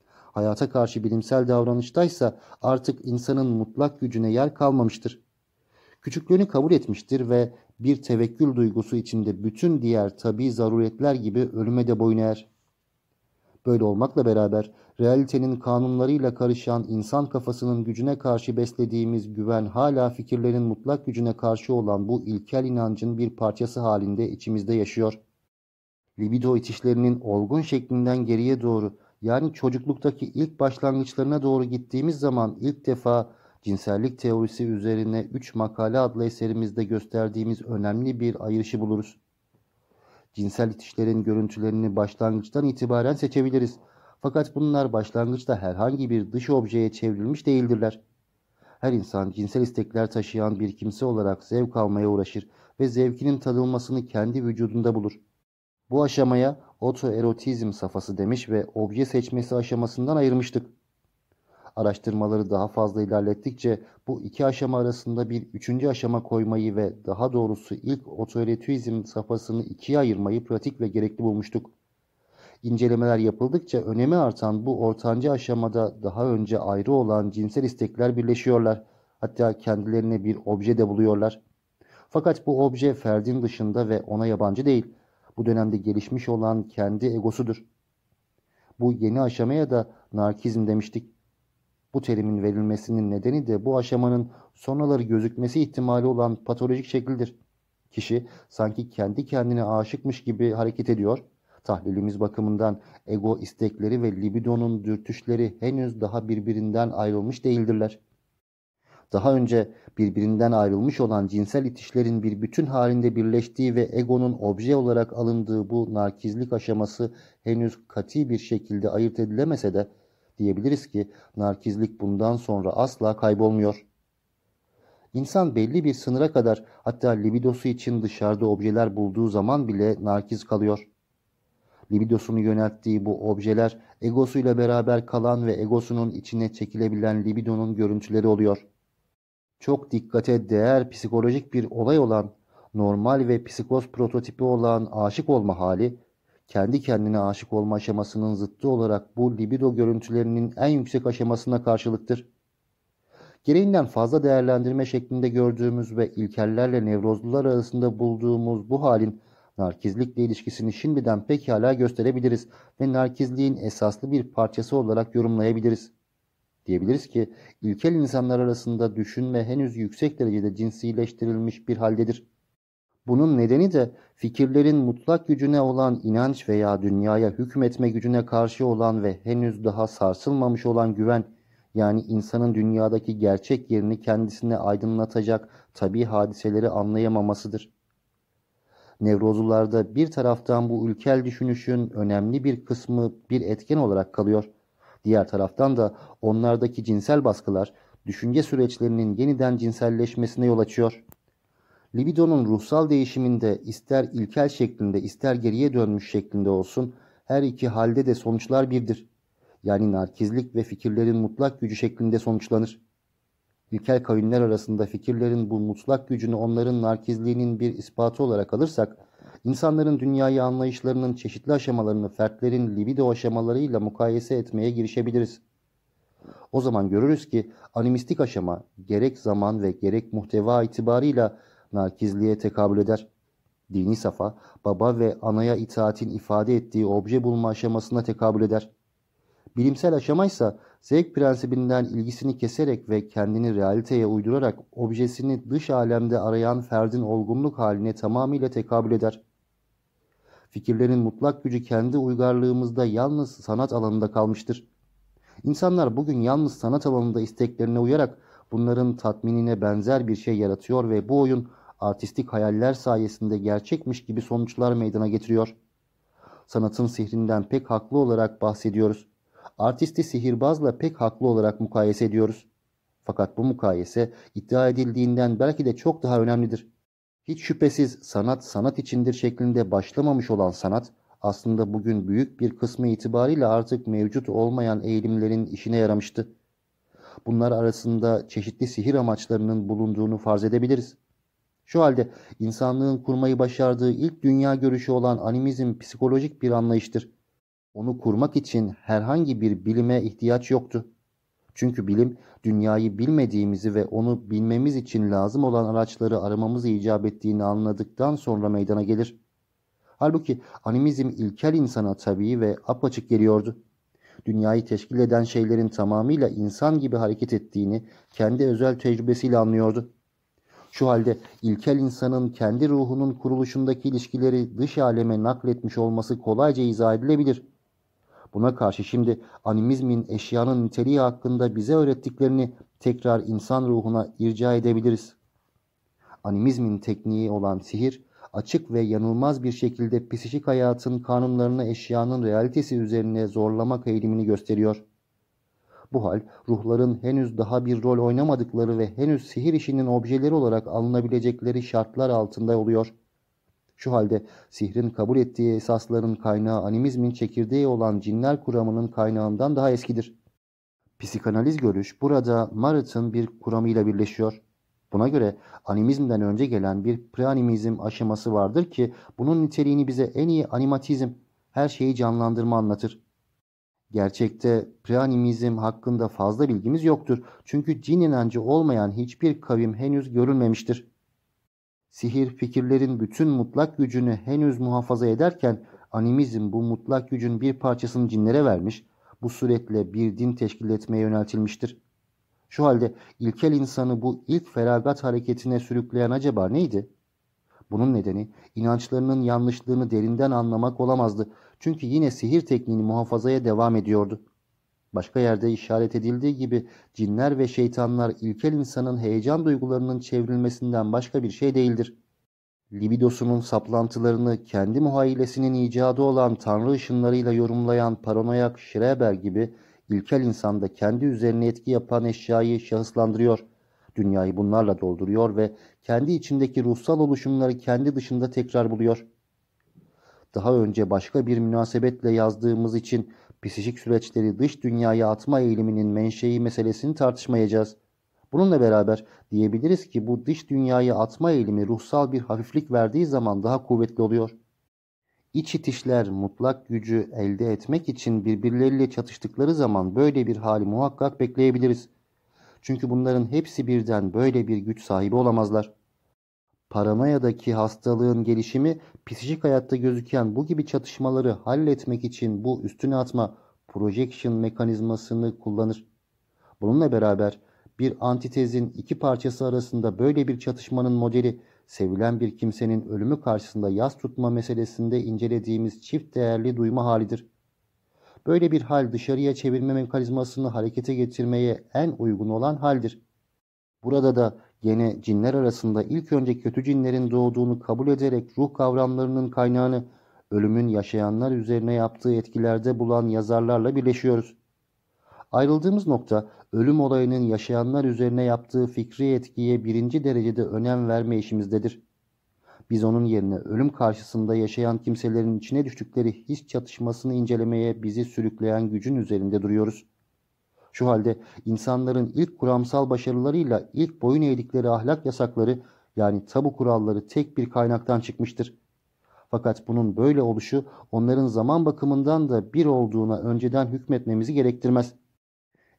Hayata karşı bilimsel davranıştaysa artık insanın mutlak gücüne yer kalmamıştır. Küçüklüğünü kabul etmiştir ve bir tevekkül duygusu içinde bütün diğer tabi zaruretler gibi ölüme de boyun eğer. Böyle olmakla beraber realitenin kanunlarıyla karışan insan kafasının gücüne karşı beslediğimiz güven hala fikirlerin mutlak gücüne karşı olan bu ilkel inancın bir parçası halinde içimizde yaşıyor. Libido itişlerinin olgun şeklinden geriye doğru yani çocukluktaki ilk başlangıçlarına doğru gittiğimiz zaman ilk defa cinsellik teorisi üzerine 3 makale adlı eserimizde gösterdiğimiz önemli bir ayrışı buluruz. Cinsel itişlerin görüntülerini başlangıçtan itibaren seçebiliriz. Fakat bunlar başlangıçta herhangi bir dış objeye çevrilmiş değildirler. Her insan cinsel istekler taşıyan bir kimse olarak zevk almaya uğraşır ve zevkinin tadılmasını kendi vücudunda bulur. Bu aşamaya otoerotizm safhası demiş ve obje seçmesi aşamasından ayırmıştık. Araştırmaları daha fazla ilerlettikçe bu iki aşama arasında bir üçüncü aşama koymayı ve daha doğrusu ilk otoerotuizm safhasını ikiye ayırmayı pratik ve gerekli bulmuştuk. İncelemeler yapıldıkça önemi artan bu ortancı aşamada daha önce ayrı olan cinsel istekler birleşiyorlar. Hatta kendilerine bir obje de buluyorlar. Fakat bu obje ferdin dışında ve ona yabancı değil. Bu dönemde gelişmiş olan kendi egosudur. Bu yeni aşamaya da narkizm demiştik. Bu terimin verilmesinin nedeni de bu aşamanın sonraları gözükmesi ihtimali olan patolojik şekildir. Kişi sanki kendi kendine aşıkmış gibi hareket ediyor. Tahlilimiz bakımından ego istekleri ve libidonun dürtüşleri henüz daha birbirinden ayrılmış değildirler. Daha önce birbirinden ayrılmış olan cinsel itişlerin bir bütün halinde birleştiği ve egonun obje olarak alındığı bu narkizlik aşaması henüz kati bir şekilde ayırt edilemese de diyebiliriz ki narkizlik bundan sonra asla kaybolmuyor. İnsan belli bir sınıra kadar hatta libidosu için dışarıda objeler bulduğu zaman bile narkiz kalıyor. Libidosunu yönelttiği bu objeler egosuyla beraber kalan ve egosunun içine çekilebilen libidonun görüntüleri oluyor. Çok dikkate değer psikolojik bir olay olan, normal ve psikoz prototipi olan aşık olma hali, kendi kendine aşık olma aşamasının zıttı olarak bu libido görüntülerinin en yüksek aşamasına karşılıktır. Gereğinden fazla değerlendirme şeklinde gördüğümüz ve ilkellerle nevrozlular arasında bulduğumuz bu halin narkizlikle ilişkisini şimdiden pekala gösterebiliriz ve narkizliğin esaslı bir parçası olarak yorumlayabiliriz. Diyebiliriz ki ilkel insanlar arasında düşünme henüz yüksek derecede cinsileştirilmiş bir haldedir. Bunun nedeni de fikirlerin mutlak gücüne olan inanç veya dünyaya hükmetme gücüne karşı olan ve henüz daha sarsılmamış olan güven, yani insanın dünyadaki gerçek yerini kendisine aydınlatacak tabi hadiseleri anlayamamasıdır. Nevrozlularda bir taraftan bu ülkel düşünüşün önemli bir kısmı bir etken olarak kalıyor. Diğer taraftan da onlardaki cinsel baskılar düşünce süreçlerinin yeniden cinselleşmesine yol açıyor. Libidonun ruhsal değişiminde ister ilkel şeklinde ister geriye dönmüş şeklinde olsun her iki halde de sonuçlar birdir. Yani narkizlik ve fikirlerin mutlak gücü şeklinde sonuçlanır. İlkel kavimler arasında fikirlerin bu mutlak gücünü onların narkizliğinin bir ispatı olarak alırsak, insanların dünyayı anlayışlarının çeşitli aşamalarını fertlerin libido aşamalarıyla mukayese etmeye girişebiliriz. O zaman görürüz ki animistik aşama gerek zaman ve gerek muhteva itibarıyla narkizliğe tekabül eder. Dini safa, baba ve anaya itaatin ifade ettiği obje bulma aşamasına tekabül eder. Bilimsel aşamaysa zevk prensibinden ilgisini keserek ve kendini realiteye uydurarak objesini dış alemde arayan ferdin olgunluk haline tamamıyla tekabül eder. Fikirlerin mutlak gücü kendi uygarlığımızda yalnız sanat alanında kalmıştır. İnsanlar bugün yalnız sanat alanında isteklerine uyarak bunların tatminine benzer bir şey yaratıyor ve bu oyun artistik hayaller sayesinde gerçekmiş gibi sonuçlar meydana getiriyor. Sanatın sihrinden pek haklı olarak bahsediyoruz. Artisti sihirbazla pek haklı olarak mukayese ediyoruz. Fakat bu mukayese iddia edildiğinden belki de çok daha önemlidir. Hiç şüphesiz sanat sanat içindir şeklinde başlamamış olan sanat aslında bugün büyük bir kısmı itibariyle artık mevcut olmayan eğilimlerin işine yaramıştı. Bunlar arasında çeşitli sihir amaçlarının bulunduğunu farz edebiliriz. Şu halde insanlığın kurmayı başardığı ilk dünya görüşü olan animizm psikolojik bir anlayıştır. Onu kurmak için herhangi bir bilime ihtiyaç yoktu. Çünkü bilim dünyayı bilmediğimizi ve onu bilmemiz için lazım olan araçları aramamız icap ettiğini anladıktan sonra meydana gelir. Halbuki animizm ilkel insana tabii ve apaçık geliyordu. Dünyayı teşkil eden şeylerin tamamıyla insan gibi hareket ettiğini kendi özel tecrübesiyle anlıyordu. Şu halde ilkel insanın kendi ruhunun kuruluşundaki ilişkileri dış aleme nakletmiş olması kolayca izah edilebilir. Buna karşı şimdi animizmin eşyanın niteliği hakkında bize öğrettiklerini tekrar insan ruhuna irca edebiliriz. Animizmin tekniği olan sihir, açık ve yanılmaz bir şekilde psikik hayatın kanunlarını eşyanın realitesi üzerine zorlamak eğilimini gösteriyor. Bu hal ruhların henüz daha bir rol oynamadıkları ve henüz sihir işinin objeleri olarak alınabilecekleri şartlar altında oluyor. Şu halde sihrin kabul ettiği esasların kaynağı animizmin çekirdeği olan cinler kuramının kaynağından daha eskidir. Psikanaliz görüş burada Marat'ın bir kuramıyla birleşiyor. Buna göre animizmden önce gelen bir preanimizm aşaması vardır ki bunun niteliğini bize en iyi animatizm, her şeyi canlandırma anlatır. Gerçekte preanimizm hakkında fazla bilgimiz yoktur. Çünkü cin inancı olmayan hiçbir kavim henüz görülmemiştir. Sihir fikirlerin bütün mutlak gücünü henüz muhafaza ederken animizm bu mutlak gücün bir parçasını cinlere vermiş, bu suretle bir din teşkil etmeye yöneltilmiştir. Şu halde ilkel insanı bu ilk feragat hareketine sürükleyen acaba neydi? Bunun nedeni inançlarının yanlışlığını derinden anlamak olamazdı. Çünkü yine sihir tekniğini muhafazaya devam ediyordu. Başka yerde işaret edildiği gibi cinler ve şeytanlar ilkel insanın heyecan duygularının çevrilmesinden başka bir şey değildir. Libidosunun saplantılarını kendi muhayyilesinin icadı olan tanrı ışınlarıyla yorumlayan paranoyak Schreber gibi ilkel insanda kendi üzerine etki yapan eşyayı şahıslandırıyor. Dünyayı bunlarla dolduruyor ve kendi içindeki ruhsal oluşumları kendi dışında tekrar buluyor. Daha önce başka bir münasebetle yazdığımız için psikik süreçleri dış dünyaya atma eğiliminin menşei meselesini tartışmayacağız. Bununla beraber diyebiliriz ki bu dış dünyayı atma eğilimi ruhsal bir hafiflik verdiği zaman daha kuvvetli oluyor. İç itişler mutlak gücü elde etmek için birbirleriyle çatıştıkları zaman böyle bir hali muhakkak bekleyebiliriz. Çünkü bunların hepsi birden böyle bir güç sahibi olamazlar. Paranoyadaki hastalığın gelişimi psikik hayatta gözüken bu gibi çatışmaları halletmek için bu üstüne atma projection mekanizmasını kullanır. Bununla beraber bir antitezin iki parçası arasında böyle bir çatışmanın modeli sevilen bir kimsenin ölümü karşısında yas tutma meselesinde incelediğimiz çift değerli duyma halidir. Böyle bir hal dışarıya çevirme mekanizmasını harekete getirmeye en uygun olan haldir. Burada da Gene cinler arasında ilk önce kötü cinlerin doğduğunu kabul ederek ruh kavramlarının kaynağını ölümün yaşayanlar üzerine yaptığı etkilerde bulan yazarlarla birleşiyoruz. Ayrıldığımız nokta ölüm olayının yaşayanlar üzerine yaptığı fikri etkiye birinci derecede önem verme işimizdedir. Biz onun yerine ölüm karşısında yaşayan kimselerin içine düştükleri his çatışmasını incelemeye bizi sürükleyen gücün üzerinde duruyoruz. Şu halde insanların ilk kuramsal başarılarıyla ilk boyun eğdikleri ahlak yasakları yani tabu kuralları tek bir kaynaktan çıkmıştır. Fakat bunun böyle oluşu onların zaman bakımından da bir olduğuna önceden hükmetmemizi gerektirmez.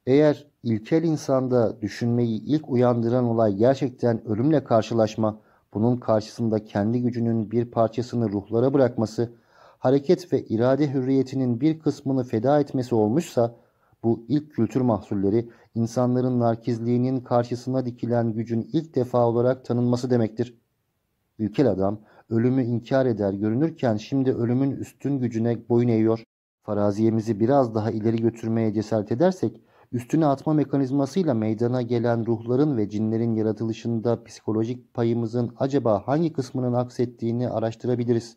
Eğer ilkel insanda düşünmeyi ilk uyandıran olay gerçekten ölümle karşılaşma, bunun karşısında kendi gücünün bir parçasını ruhlara bırakması, hareket ve irade hürriyetinin bir kısmını feda etmesi olmuşsa, bu ilk kültür mahsulleri insanların narkizliğinin karşısına dikilen gücün ilk defa olarak tanınması demektir. Ülkel adam ölümü inkar eder görünürken şimdi ölümün üstün gücüne boyun eğiyor. Faraziyemizi biraz daha ileri götürmeye cesaret edersek üstüne atma mekanizmasıyla meydana gelen ruhların ve cinlerin yaratılışında psikolojik payımızın acaba hangi kısmının aksettiğini araştırabiliriz.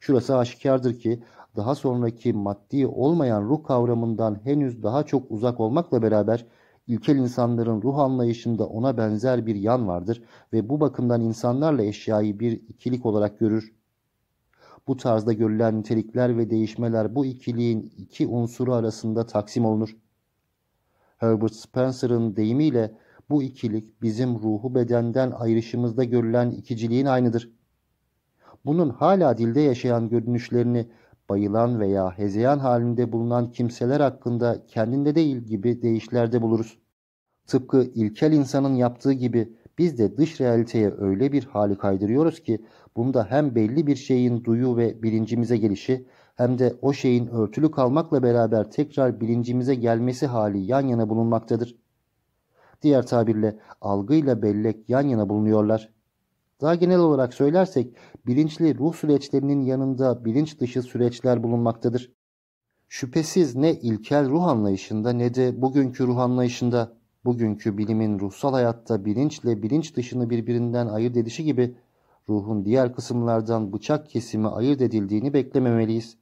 Şurası aşikardır ki daha sonraki maddi olmayan ruh kavramından henüz daha çok uzak olmakla beraber ilkel insanların ruh anlayışında ona benzer bir yan vardır ve bu bakımdan insanlarla eşyayı bir ikilik olarak görür. Bu tarzda görülen nitelikler ve değişmeler bu ikiliğin iki unsuru arasında taksim olunur. Herbert Spencer'ın deyimiyle Bu ikilik bizim ruhu bedenden ayrışımızda görülen ikiciliğin aynıdır. Bunun hala dilde yaşayan görünüşlerini bayılan veya hezeyan halinde bulunan kimseler hakkında kendinde değil gibi deyişlerde buluruz. Tıpkı ilkel insanın yaptığı gibi biz de dış realiteye öyle bir hali kaydırıyoruz ki bunda hem belli bir şeyin duyu ve bilincimize gelişi hem de o şeyin örtülü kalmakla beraber tekrar bilincimize gelmesi hali yan yana bulunmaktadır. Diğer tabirle algıyla bellek yan yana bulunuyorlar. Daha genel olarak söylersek bilinçli ruh süreçlerinin yanında bilinç dışı süreçler bulunmaktadır. Şüphesiz ne ilkel ruh anlayışında ne de bugünkü ruh anlayışında bugünkü bilimin ruhsal hayatta bilinçle bilinç dışını birbirinden ayırt edişi gibi ruhun diğer kısımlardan bıçak kesimi ayırt edildiğini beklememeliyiz.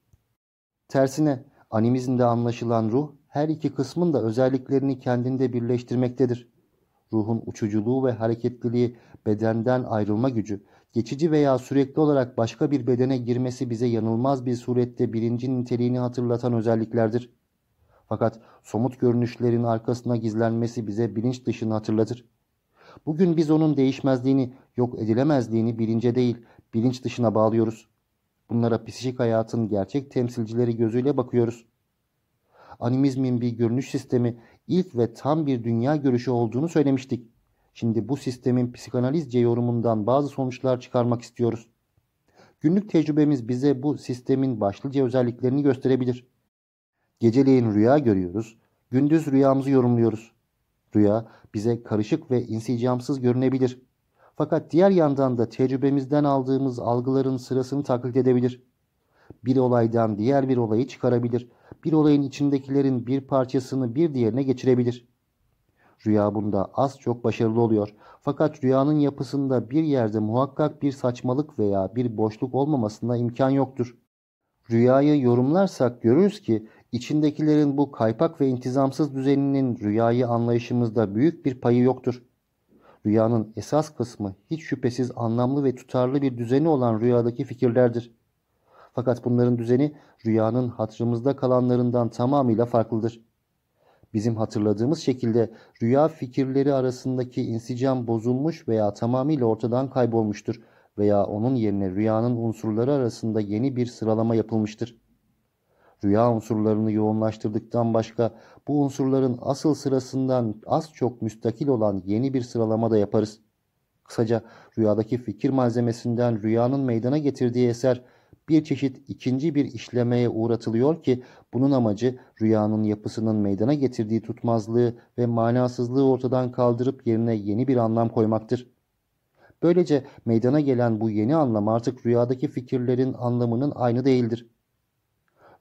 Tersine animizmde anlaşılan ruh her iki kısmın da özelliklerini kendinde birleştirmektedir. Ruhun uçuculuğu ve hareketliliği, bedenden ayrılma gücü, geçici veya sürekli olarak başka bir bedene girmesi bize yanılmaz bir surette bilincin niteliğini hatırlatan özelliklerdir. Fakat somut görünüşlerin arkasına gizlenmesi bize bilinç dışını hatırlatır. Bugün biz onun değişmezliğini, yok edilemezliğini bilince değil, bilinç dışına bağlıyoruz. Bunlara psikik hayatın gerçek temsilcileri gözüyle bakıyoruz. Animizmin bir görünüş sistemi ilk ve tam bir dünya görüşü olduğunu söylemiştik. Şimdi bu sistemin psikanalizce yorumundan bazı sonuçlar çıkarmak istiyoruz. Günlük tecrübemiz bize bu sistemin başlıca özelliklerini gösterebilir. Geceleyin rüya görüyoruz, gündüz rüyamızı yorumluyoruz. Rüya bize karışık ve insicamsız görünebilir. Fakat diğer yandan da tecrübemizden aldığımız algıların sırasını taklit edebilir. Bir olaydan diğer bir olayı çıkarabilir. Bir olayın içindekilerin bir parçasını bir diğerine geçirebilir. Rüya bunda az çok başarılı oluyor. Fakat rüyanın yapısında bir yerde muhakkak bir saçmalık veya bir boşluk olmamasına imkan yoktur. Rüyayı yorumlarsak görürüz ki içindekilerin bu kaypak ve intizamsız düzeninin rüyayı anlayışımızda büyük bir payı yoktur. Rüyanın esas kısmı hiç şüphesiz anlamlı ve tutarlı bir düzeni olan rüyadaki fikirlerdir. Fakat bunların düzeni rüyanın hatırımızda kalanlarından tamamıyla farklıdır. Bizim hatırladığımız şekilde rüya fikirleri arasındaki insicam bozulmuş veya tamamıyla ortadan kaybolmuştur veya onun yerine rüyanın unsurları arasında yeni bir sıralama yapılmıştır. Rüya unsurlarını yoğunlaştırdıktan başka bu unsurların asıl sırasından az çok müstakil olan yeni bir sıralama da yaparız. Kısaca rüyadaki fikir malzemesinden rüyanın meydana getirdiği eser bir çeşit ikinci bir işlemeye uğratılıyor ki bunun amacı rüyanın yapısının meydana getirdiği tutmazlığı ve manasızlığı ortadan kaldırıp yerine yeni bir anlam koymaktır. Böylece meydana gelen bu yeni anlam artık rüyadaki fikirlerin anlamının aynı değildir.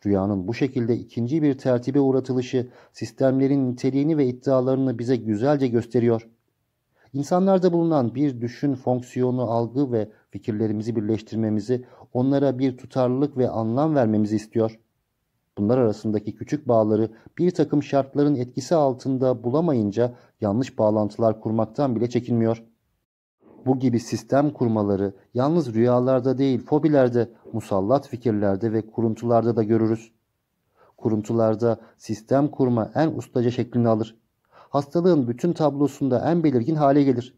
Rüyanın bu şekilde ikinci bir tertibe uğratılışı sistemlerin niteliğini ve iddialarını bize güzelce gösteriyor. İnsanlarda bulunan bir düşün fonksiyonu algı ve fikirlerimizi birleştirmemizi, onlara bir tutarlılık ve anlam vermemizi istiyor. Bunlar arasındaki küçük bağları bir takım şartların etkisi altında bulamayınca yanlış bağlantılar kurmaktan bile çekinmiyor. Bu gibi sistem kurmaları yalnız rüyalarda değil fobilerde, musallat fikirlerde ve kuruntularda da görürüz. Kuruntularda sistem kurma en ustaca şeklini alır. Hastalığın bütün tablosunda en belirgin hale gelir.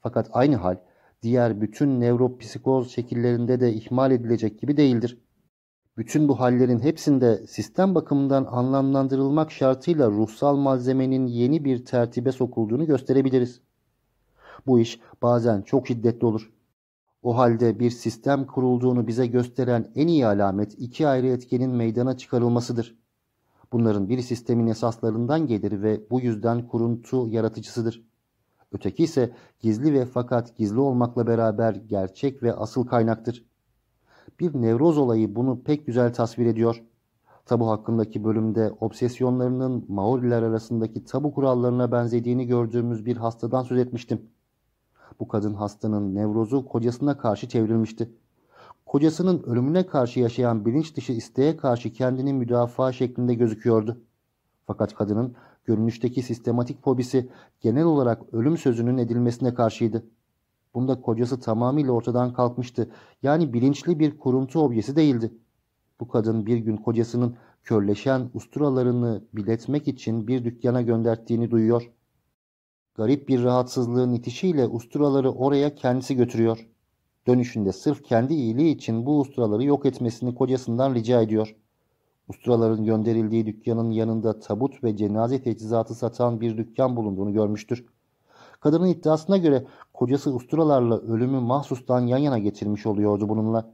Fakat aynı hal diğer bütün nevropsikoz şekillerinde de ihmal edilecek gibi değildir. Bütün bu hallerin hepsinde sistem bakımından anlamlandırılmak şartıyla ruhsal malzemenin yeni bir tertibe sokulduğunu gösterebiliriz. Bu iş bazen çok şiddetli olur. O halde bir sistem kurulduğunu bize gösteren en iyi alamet iki ayrı etkenin meydana çıkarılmasıdır. Bunların biri sistemin esaslarından gelir ve bu yüzden kuruntu yaratıcısıdır. Öteki ise gizli ve fakat gizli olmakla beraber gerçek ve asıl kaynaktır. Bir nevroz olayı bunu pek güzel tasvir ediyor. Tabu hakkındaki bölümde obsesyonlarının Maoriler arasındaki tabu kurallarına benzediğini gördüğümüz bir hastadan söz etmiştim. Bu kadın hastanın nevrozu kocasına karşı çevrilmişti. Kocasının ölümüne karşı yaşayan bilinç dışı isteğe karşı kendini müdafaa şeklinde gözüküyordu. Fakat kadının görünüşteki sistematik fobisi genel olarak ölüm sözünün edilmesine karşıydı. Bunda kocası tamamıyla ortadan kalkmıştı. Yani bilinçli bir kuruntu objesi değildi. Bu kadın bir gün kocasının körleşen usturalarını biletmek için bir dükkana gönderttiğini duyuyor. Garip bir rahatsızlığın itişiyle usturaları oraya kendisi götürüyor. Dönüşünde sırf kendi iyiliği için bu usturaları yok etmesini kocasından rica ediyor. Usturaların gönderildiği dükkanın yanında tabut ve cenaze teçhizatı satan bir dükkan bulunduğunu görmüştür. Kadının iddiasına göre kocası usturalarla ölümü mahsustan yan yana getirmiş oluyordu bununla.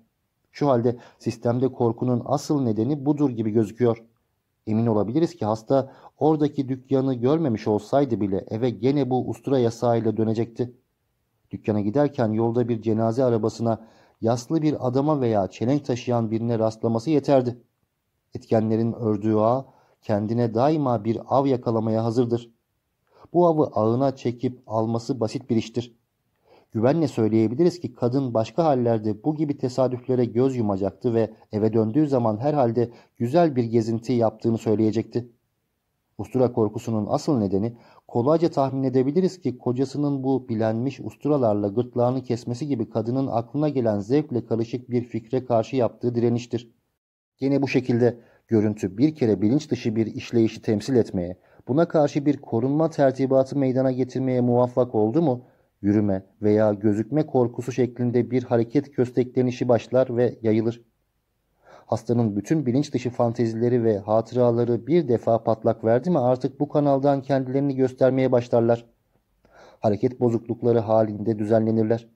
Şu halde sistemde korkunun asıl nedeni budur gibi gözüküyor. Emin olabiliriz ki hasta oradaki dükkanı görmemiş olsaydı bile eve gene bu ustura yasağıyla dönecekti. Dükkana giderken yolda bir cenaze arabasına yaslı bir adama veya çelenk taşıyan birine rastlaması yeterdi. Etkenlerin ördüğü ağ kendine daima bir av yakalamaya hazırdır. Bu avı ağına çekip alması basit bir iştir. Güvenle söyleyebiliriz ki kadın başka hallerde bu gibi tesadüflere göz yumacaktı ve eve döndüğü zaman herhalde güzel bir gezinti yaptığını söyleyecekti. Ustura korkusunun asıl nedeni kolayca tahmin edebiliriz ki kocasının bu bilenmiş usturalarla gırtlağını kesmesi gibi kadının aklına gelen zevkle karışık bir fikre karşı yaptığı direniştir. Yine bu şekilde görüntü bir kere bilinç dışı bir işleyişi temsil etmeye, buna karşı bir korunma tertibatı meydana getirmeye muvaffak oldu mu, yürüme veya gözükme korkusu şeklinde bir hareket kösteklenişi başlar ve yayılır. Hastanın bütün bilinç dışı fantezileri ve hatıraları bir defa patlak verdi mi artık bu kanaldan kendilerini göstermeye başlarlar. Hareket bozuklukları halinde düzenlenirler.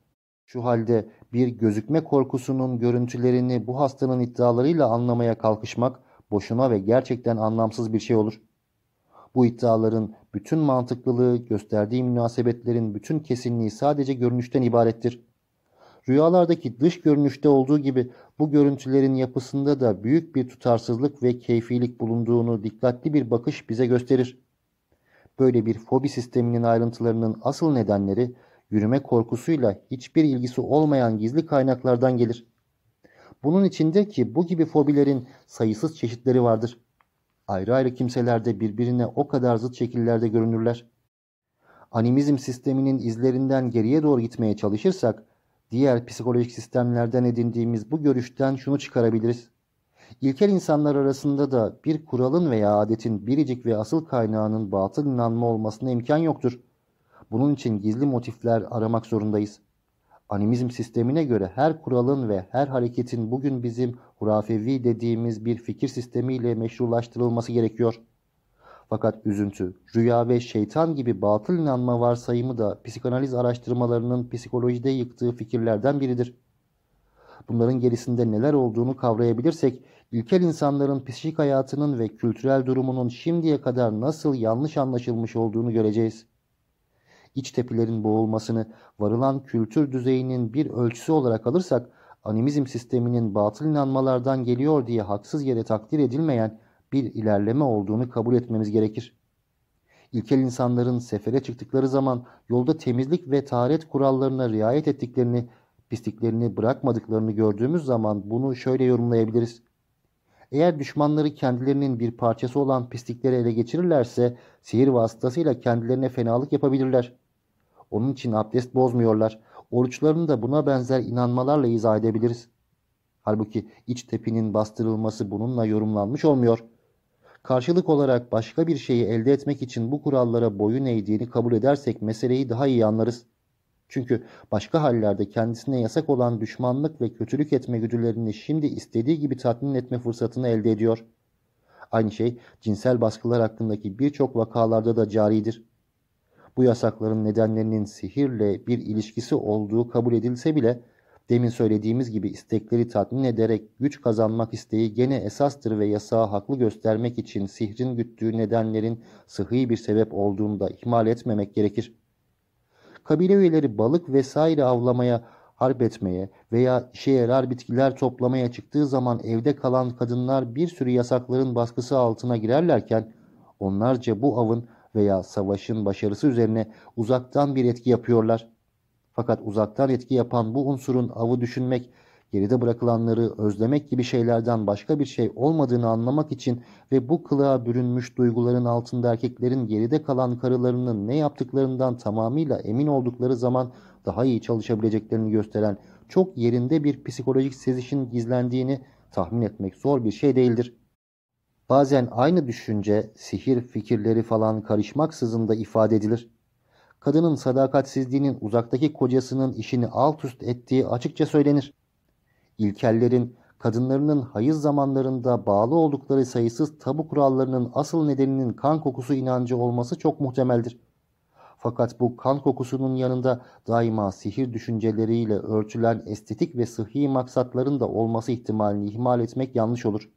Şu halde bir gözükme korkusunun görüntülerini bu hastanın iddialarıyla anlamaya kalkışmak boşuna ve gerçekten anlamsız bir şey olur. Bu iddiaların bütün mantıklılığı, gösterdiği münasebetlerin bütün kesinliği sadece görünüşten ibarettir. Rüyalardaki dış görünüşte olduğu gibi bu görüntülerin yapısında da büyük bir tutarsızlık ve keyfilik bulunduğunu dikkatli bir bakış bize gösterir. Böyle bir fobi sisteminin ayrıntılarının asıl nedenleri yürüme korkusuyla hiçbir ilgisi olmayan gizli kaynaklardan gelir. Bunun içinde ki bu gibi fobilerin sayısız çeşitleri vardır. Ayrı ayrı kimselerde birbirine o kadar zıt şekillerde görünürler. Animizm sisteminin izlerinden geriye doğru gitmeye çalışırsak, diğer psikolojik sistemlerden edindiğimiz bu görüşten şunu çıkarabiliriz. İlkel insanlar arasında da bir kuralın veya adetin biricik ve asıl kaynağının batıl inanma olmasına imkan yoktur. Bunun için gizli motifler aramak zorundayız. Animizm sistemine göre her kuralın ve her hareketin bugün bizim hurafevi dediğimiz bir fikir sistemiyle meşrulaştırılması gerekiyor. Fakat üzüntü, rüya ve şeytan gibi batıl inanma varsayımı da psikanaliz araştırmalarının psikolojide yıktığı fikirlerden biridir. Bunların gerisinde neler olduğunu kavrayabilirsek, ilkel insanların psikik hayatının ve kültürel durumunun şimdiye kadar nasıl yanlış anlaşılmış olduğunu göreceğiz iç tepilerin boğulmasını varılan kültür düzeyinin bir ölçüsü olarak alırsak animizm sisteminin batıl inanmalardan geliyor diye haksız yere takdir edilmeyen bir ilerleme olduğunu kabul etmemiz gerekir. İlkel insanların sefere çıktıkları zaman yolda temizlik ve taharet kurallarına riayet ettiklerini, pisliklerini bırakmadıklarını gördüğümüz zaman bunu şöyle yorumlayabiliriz. Eğer düşmanları kendilerinin bir parçası olan pislikleri ele geçirirlerse sihir vasıtasıyla kendilerine fenalık yapabilirler. Onun için abdest bozmuyorlar. Oruçlarını da buna benzer inanmalarla izah edebiliriz. Halbuki iç tepinin bastırılması bununla yorumlanmış olmuyor. Karşılık olarak başka bir şeyi elde etmek için bu kurallara boyun eğdiğini kabul edersek meseleyi daha iyi anlarız. Çünkü başka hallerde kendisine yasak olan düşmanlık ve kötülük etme güdülerini şimdi istediği gibi tatmin etme fırsatını elde ediyor. Aynı şey cinsel baskılar hakkındaki birçok vakalarda da caridir. Bu yasakların nedenlerinin sihirle bir ilişkisi olduğu kabul edilse bile demin söylediğimiz gibi istekleri tatmin ederek güç kazanmak isteği gene esastır ve yasağı haklı göstermek için sihrin güttüğü nedenlerin sıhhi bir sebep olduğunu da ihmal etmemek gerekir. Kabile üyeleri balık vesaire avlamaya, harp etmeye veya işe yarar bitkiler toplamaya çıktığı zaman evde kalan kadınlar bir sürü yasakların baskısı altına girerlerken onlarca bu avın veya savaşın başarısı üzerine uzaktan bir etki yapıyorlar. Fakat uzaktan etki yapan bu unsurun avı düşünmek, geride bırakılanları özlemek gibi şeylerden başka bir şey olmadığını anlamak için ve bu kılığa bürünmüş duyguların altında erkeklerin geride kalan karılarının ne yaptıklarından tamamıyla emin oldukları zaman daha iyi çalışabileceklerini gösteren çok yerinde bir psikolojik sezişin gizlendiğini tahmin etmek zor bir şey değildir. Bazen aynı düşünce, sihir fikirleri falan karışmaksızın da ifade edilir. kadının sadakatsizliğinin uzaktaki kocasının işini alt üst ettiği açıkça söylenir. İlkellerin kadınlarının hayız zamanlarında bağlı oldukları sayısız tabu kurallarının asıl nedeninin kan kokusu inancı olması çok muhtemeldir. Fakat bu kan kokusunun yanında daima sihir düşünceleriyle örtülen estetik ve sıhhi maksatların da olması ihtimalini ihmal etmek yanlış olur.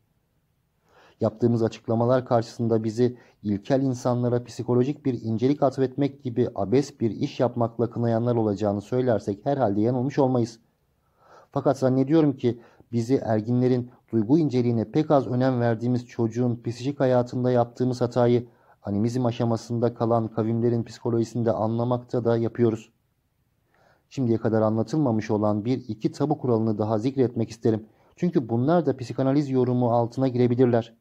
Yaptığımız açıklamalar karşısında bizi ilkel insanlara psikolojik bir incelik atfetmek gibi abes bir iş yapmakla kınayanlar olacağını söylersek herhalde yanılmış olmayız. Fakat zannediyorum ki bizi erginlerin duygu inceliğine pek az önem verdiğimiz çocuğun psikik hayatında yaptığımız hatayı animizm aşamasında kalan kavimlerin psikolojisinde anlamakta da yapıyoruz. Şimdiye kadar anlatılmamış olan bir iki tabu kuralını daha zikretmek isterim. Çünkü bunlar da psikanaliz yorumu altına girebilirler.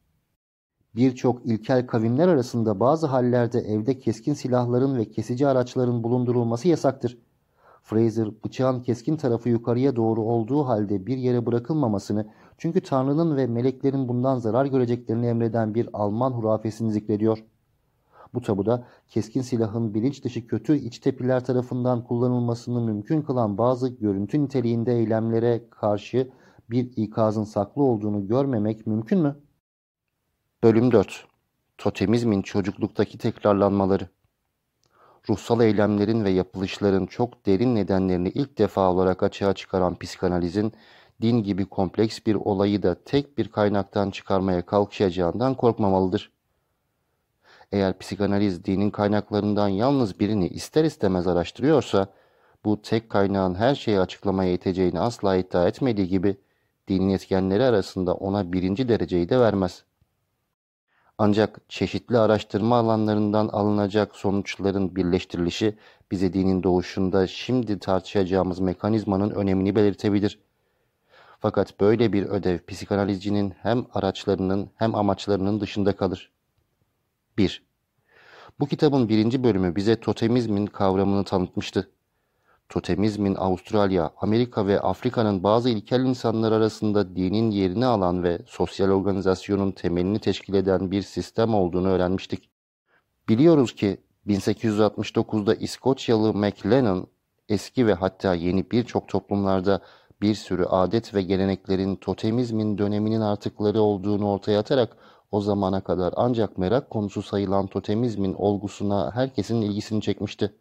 Birçok ilkel kavimler arasında bazı hallerde evde keskin silahların ve kesici araçların bulundurulması yasaktır. Fraser bıçağın keskin tarafı yukarıya doğru olduğu halde bir yere bırakılmamasını çünkü Tanrı'nın ve meleklerin bundan zarar göreceklerini emreden bir Alman hurafesini zikrediyor. Bu tabuda keskin silahın bilinç dışı kötü iç tepiler tarafından kullanılmasını mümkün kılan bazı görüntü niteliğinde eylemlere karşı bir ikazın saklı olduğunu görmemek mümkün mü? Bölüm 4 Totemizmin çocukluktaki tekrarlanmaları Ruhsal eylemlerin ve yapılışların çok derin nedenlerini ilk defa olarak açığa çıkaran psikanalizin din gibi kompleks bir olayı da tek bir kaynaktan çıkarmaya kalkışacağından korkmamalıdır. Eğer psikanaliz dinin kaynaklarından yalnız birini ister istemez araştırıyorsa, bu tek kaynağın her şeyi açıklamaya yeteceğini asla iddia etmediği gibi, dinin etkenleri arasında ona birinci dereceyi de vermez. Ancak çeşitli araştırma alanlarından alınacak sonuçların birleştirilişi bize dinin doğuşunda şimdi tartışacağımız mekanizmanın önemini belirtebilir. Fakat böyle bir ödev psikanalizcinin hem araçlarının hem amaçlarının dışında kalır. 1. Bu kitabın birinci bölümü bize totemizmin kavramını tanıtmıştı. Totemizmin Avustralya, Amerika ve Afrika'nın bazı ilkel insanlar arasında dinin yerini alan ve sosyal organizasyonun temelini teşkil eden bir sistem olduğunu öğrenmiştik. Biliyoruz ki 1869'da İskoçyalı McLennan eski ve hatta yeni birçok toplumlarda bir sürü adet ve geleneklerin totemizmin döneminin artıkları olduğunu ortaya atarak o zamana kadar ancak merak konusu sayılan totemizmin olgusuna herkesin ilgisini çekmişti.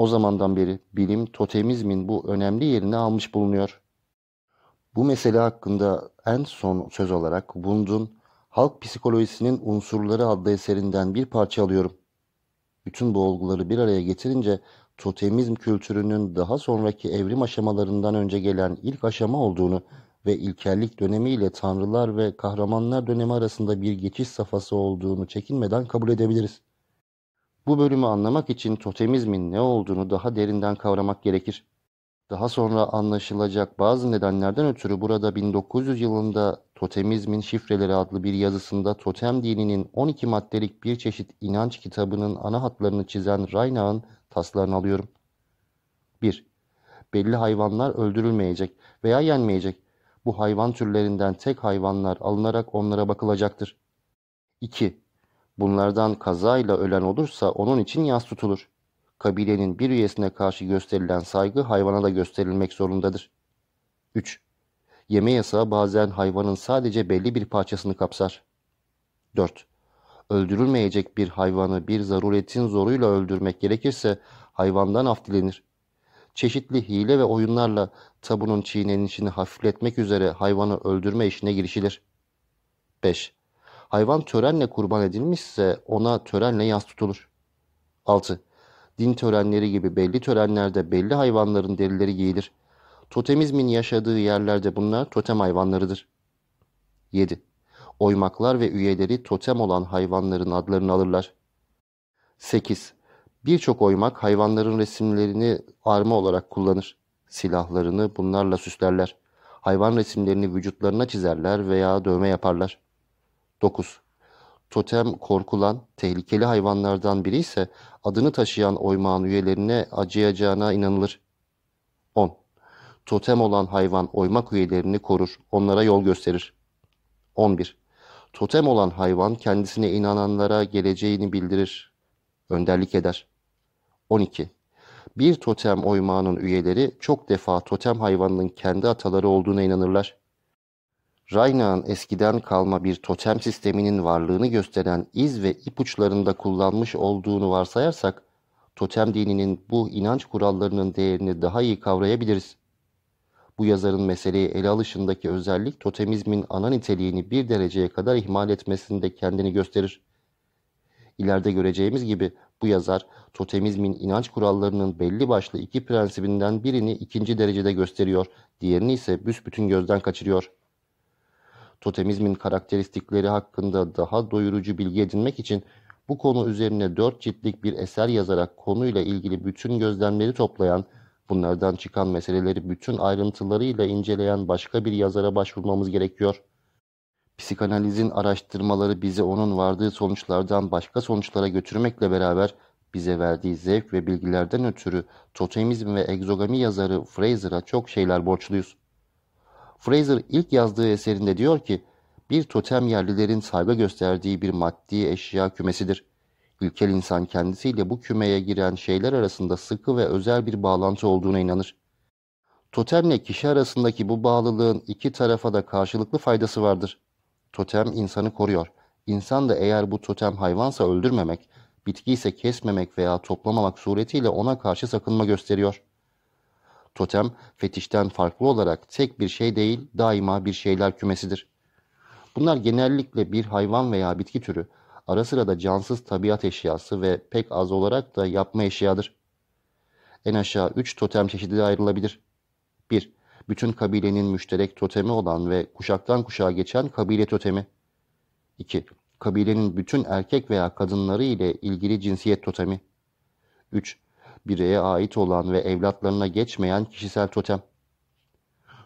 O zamandan beri bilim totemizmin bu önemli yerini almış bulunuyor. Bu mesele hakkında en son söz olarak Wundt'un Halk Psikolojisinin Unsurları adlı eserinden bir parça alıyorum. Bütün bu olguları bir araya getirince totemizm kültürünün daha sonraki evrim aşamalarından önce gelen ilk aşama olduğunu ve ilkellik dönemiyle tanrılar ve kahramanlar dönemi arasında bir geçiş safhası olduğunu çekinmeden kabul edebiliriz. Bu bölümü anlamak için totemizmin ne olduğunu daha derinden kavramak gerekir. Daha sonra anlaşılacak bazı nedenlerden ötürü burada 1900 yılında Totemizmin Şifreleri adlı bir yazısında totem dininin 12 maddelik bir çeşit inanç kitabının ana hatlarını çizen Reinach'ın taslarını alıyorum. 1. Belli hayvanlar öldürülmeyecek veya yenmeyecek. Bu hayvan türlerinden tek hayvanlar alınarak onlara bakılacaktır. 2. Bunlardan kazayla ölen olursa onun için yas tutulur. Kabilenin bir üyesine karşı gösterilen saygı hayvana da gösterilmek zorundadır. 3. Yeme yasağı bazen hayvanın sadece belli bir parçasını kapsar. 4. Öldürülmeyecek bir hayvanı bir zaruretin zoruyla öldürmek gerekirse hayvandan af dilenir. Çeşitli hile ve oyunlarla tabunun çiğnenişini hafifletmek üzere hayvanı öldürme işine girişilir. 5. Hayvan törenle kurban edilmişse ona törenle yas tutulur. 6. Din törenleri gibi belli törenlerde belli hayvanların derileri giyilir. Totemizmin yaşadığı yerlerde bunlar totem hayvanlarıdır. 7. Oymaklar ve üyeleri totem olan hayvanların adlarını alırlar. 8. Birçok oymak hayvanların resimlerini arma olarak kullanır. Silahlarını bunlarla süslerler. Hayvan resimlerini vücutlarına çizerler veya dövme yaparlar. 9. Totem korkulan, tehlikeli hayvanlardan biri ise adını taşıyan oymağın üyelerine acıyacağına inanılır. 10. Totem olan hayvan oymak üyelerini korur, onlara yol gösterir. 11. Totem olan hayvan kendisine inananlara geleceğini bildirir, önderlik eder. 12. Bir totem oymağının üyeleri çok defa totem hayvanının kendi ataları olduğuna inanırlar. Raynağ'ın eskiden kalma bir totem sisteminin varlığını gösteren iz ve ipuçlarında kullanmış olduğunu varsayarsak, totem dininin bu inanç kurallarının değerini daha iyi kavrayabiliriz. Bu yazarın meseleyi ele alışındaki özellik totemizmin ana niteliğini bir dereceye kadar ihmal etmesinde kendini gösterir. İleride göreceğimiz gibi bu yazar totemizmin inanç kurallarının belli başlı iki prensibinden birini ikinci derecede gösteriyor, diğerini ise büsbütün gözden kaçırıyor. Totemizmin karakteristikleri hakkında daha doyurucu bilgi edinmek için bu konu üzerine dört ciltlik bir eser yazarak konuyla ilgili bütün gözlemleri toplayan, bunlardan çıkan meseleleri bütün ayrıntılarıyla inceleyen başka bir yazara başvurmamız gerekiyor. Psikanalizin araştırmaları bizi onun vardığı sonuçlardan başka sonuçlara götürmekle beraber bize verdiği zevk ve bilgilerden ötürü totemizm ve egzogami yazarı Fraser'a çok şeyler borçluyuz. Fraser ilk yazdığı eserinde diyor ki, bir totem yerlilerin saygı gösterdiği bir maddi eşya kümesidir. İlkel insan kendisiyle bu kümeye giren şeyler arasında sıkı ve özel bir bağlantı olduğuna inanır. Totemle kişi arasındaki bu bağlılığın iki tarafa da karşılıklı faydası vardır. Totem insanı koruyor. İnsan da eğer bu totem hayvansa öldürmemek, bitki ise kesmemek veya toplamamak suretiyle ona karşı sakınma gösteriyor. Totem, fetişten farklı olarak tek bir şey değil, daima bir şeyler kümesidir. Bunlar genellikle bir hayvan veya bitki türü, ara sıra da cansız tabiat eşyası ve pek az olarak da yapma eşyadır. En aşağı üç totem çeşidi ayrılabilir. 1. Bütün kabilenin müşterek totemi olan ve kuşaktan kuşağa geçen kabile totemi. 2. Kabilenin bütün erkek veya kadınları ile ilgili cinsiyet totemi. 3. Bireye ait olan ve evlatlarına geçmeyen kişisel totem.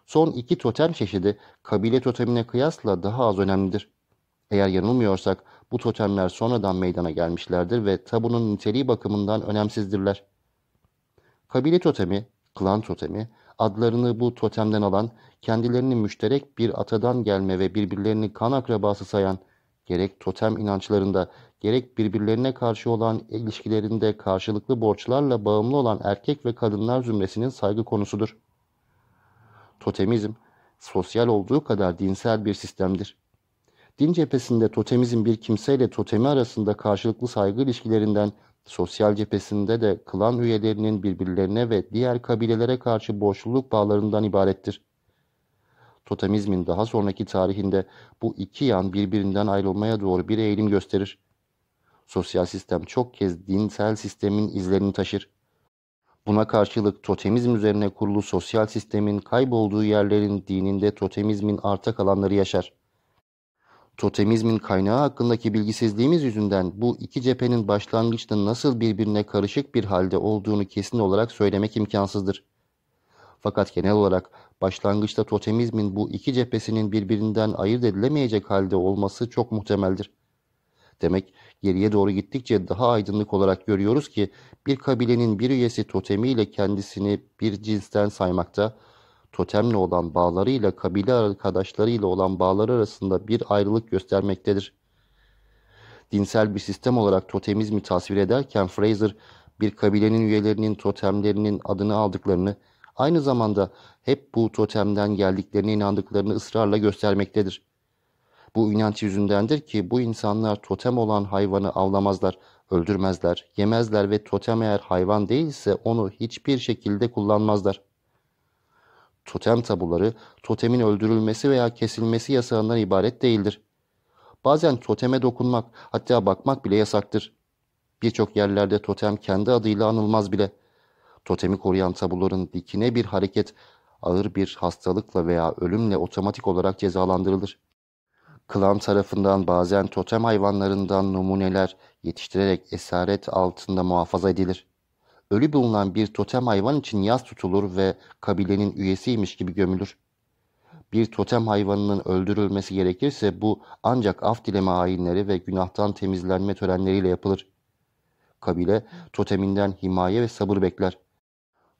Son iki totem çeşidi kabile totemine kıyasla daha az önemlidir. Eğer yanılmıyorsak bu totemler sonradan meydana gelmişlerdir ve tabunun niteliği bakımından önemsizdirler. Kabile totemi, klan totemi, adlarını bu totemden alan, kendilerini müşterek bir atadan gelme ve birbirlerini kan akrabası sayan, gerek totem inançlarında, gerek birbirlerine karşı olan ilişkilerinde karşılıklı borçlarla bağımlı olan erkek ve kadınlar zümresinin saygı konusudur. Totemizm, sosyal olduğu kadar dinsel bir sistemdir. Din cephesinde totemizm bir kimseyle totemi arasında karşılıklı saygı ilişkilerinden, sosyal cephesinde de klan üyelerinin birbirlerine ve diğer kabilelere karşı borçluluk bağlarından ibarettir. Totemizmin daha sonraki tarihinde bu iki yan birbirinden ayrılmaya doğru bir eğilim gösterir. Sosyal sistem çok kez dinsel sistemin izlerini taşır. Buna karşılık totemizm üzerine kurulu sosyal sistemin kaybolduğu yerlerin dininde totemizmin arta kalanları yaşar. Totemizmin kaynağı hakkındaki bilgisizliğimiz yüzünden bu iki cephenin başlangıçta nasıl birbirine karışık bir halde olduğunu kesin olarak söylemek imkansızdır. Fakat genel olarak başlangıçta totemizmin bu iki cephesinin birbirinden ayırt edilemeyecek halde olması çok muhtemeldir. Demek geriye doğru gittikçe daha aydınlık olarak görüyoruz ki bir kabilenin bir üyesi totemiyle kendisini bir cinsten saymakta, totemle olan bağlarıyla kabile arkadaşlarıyla olan bağları arasında bir ayrılık göstermektedir. Dinsel bir sistem olarak totemizmi tasvir ederken Fraser bir kabilenin üyelerinin totemlerinin adını aldıklarını, aynı zamanda hep bu totemden geldiklerine inandıklarını ısrarla göstermektedir. Bu inanç yüzündendir ki bu insanlar totem olan hayvanı avlamazlar, öldürmezler, yemezler ve totem eğer hayvan değilse onu hiçbir şekilde kullanmazlar. Totem tabuları totemin öldürülmesi veya kesilmesi yasağından ibaret değildir. Bazen toteme dokunmak hatta bakmak bile yasaktır. Birçok yerlerde totem kendi adıyla anılmaz bile. Totemi koruyan tabuların dikine bir hareket ağır bir hastalıkla veya ölümle otomatik olarak cezalandırılır. Klan tarafından bazen totem hayvanlarından numuneler yetiştirerek esaret altında muhafaza edilir. Ölü bulunan bir totem hayvan için yaz tutulur ve kabilenin üyesiymiş gibi gömülür. Bir totem hayvanının öldürülmesi gerekirse bu ancak af dileme ayinleri ve günahtan temizlenme törenleriyle yapılır. Kabile toteminden himaye ve sabır bekler.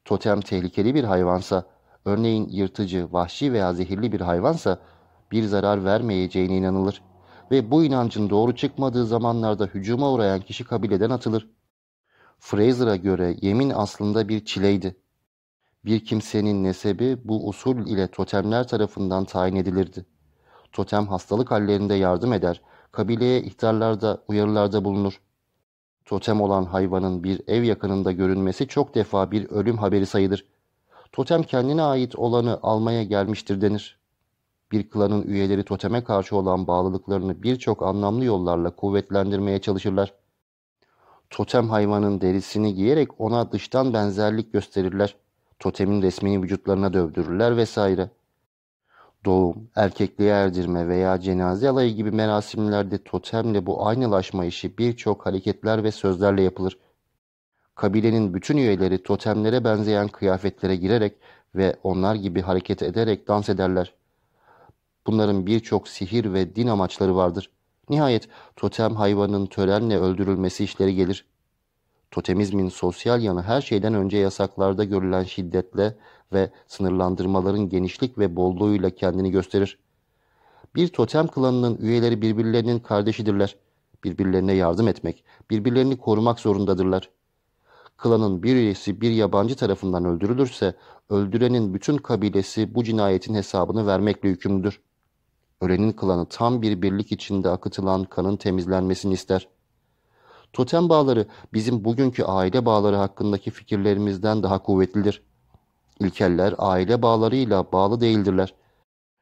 Totem tehlikeli bir hayvansa, örneğin yırtıcı, vahşi veya zehirli bir hayvansa bir zarar vermeyeceğine inanılır ve bu inancın doğru çıkmadığı zamanlarda hücuma uğrayan kişi kabileden atılır. Fraser'a göre yemin aslında bir çileydi. Bir kimsenin nesebi bu usul ile totemler tarafından tayin edilirdi. Totem hastalık hallerinde yardım eder, kabileye ihtarlarda, uyarılarda bulunur. Totem olan hayvanın bir ev yakınında görünmesi çok defa bir ölüm haberi sayılır. Totem kendine ait olanı almaya gelmiştir denir. Bir klanın üyeleri toteme karşı olan bağlılıklarını birçok anlamlı yollarla kuvvetlendirmeye çalışırlar. Totem hayvanın derisini giyerek ona dıştan benzerlik gösterirler. Totemin resmini vücutlarına dövdürürler vesaire. Doğum, erkekliğe erdirme veya cenaze alayı gibi merasimlerde totemle bu aynılaşma işi birçok hareketler ve sözlerle yapılır. Kabilenin bütün üyeleri totemlere benzeyen kıyafetlere girerek ve onlar gibi hareket ederek dans ederler. Bunların birçok sihir ve din amaçları vardır. Nihayet totem hayvanın törenle öldürülmesi işleri gelir. Totemizmin sosyal yanı her şeyden önce yasaklarda görülen şiddetle ve sınırlandırmaların genişlik ve bolluğuyla kendini gösterir. Bir totem klanının üyeleri birbirlerinin kardeşidirler. Birbirlerine yardım etmek, birbirlerini korumak zorundadırlar. Klanın bir üyesi bir yabancı tarafından öldürülürse, öldürenin bütün kabilesi bu cinayetin hesabını vermekle yükümlüdür. Ölenin klanı tam bir birlik içinde akıtılan kanın temizlenmesini ister. Totem bağları bizim bugünkü aile bağları hakkındaki fikirlerimizden daha kuvvetlidir. İlkeller aile bağlarıyla bağlı değildirler.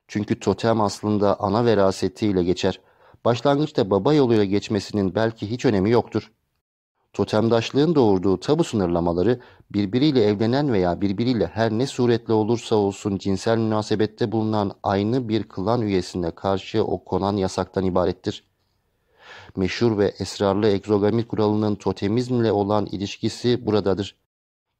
Çünkü totem aslında ana verasetiyle geçer. Başlangıçta baba yoluyla geçmesinin belki hiç önemi yoktur. Totemdaşlığın doğurduğu tabu sınırlamaları birbiriyle evlenen veya birbiriyle her ne suretle olursa olsun cinsel münasebette bulunan aynı bir klan üyesine karşı o konan yasaktan ibarettir. Meşhur ve esrarlı egzogami kuralının totemizmle olan ilişkisi buradadır.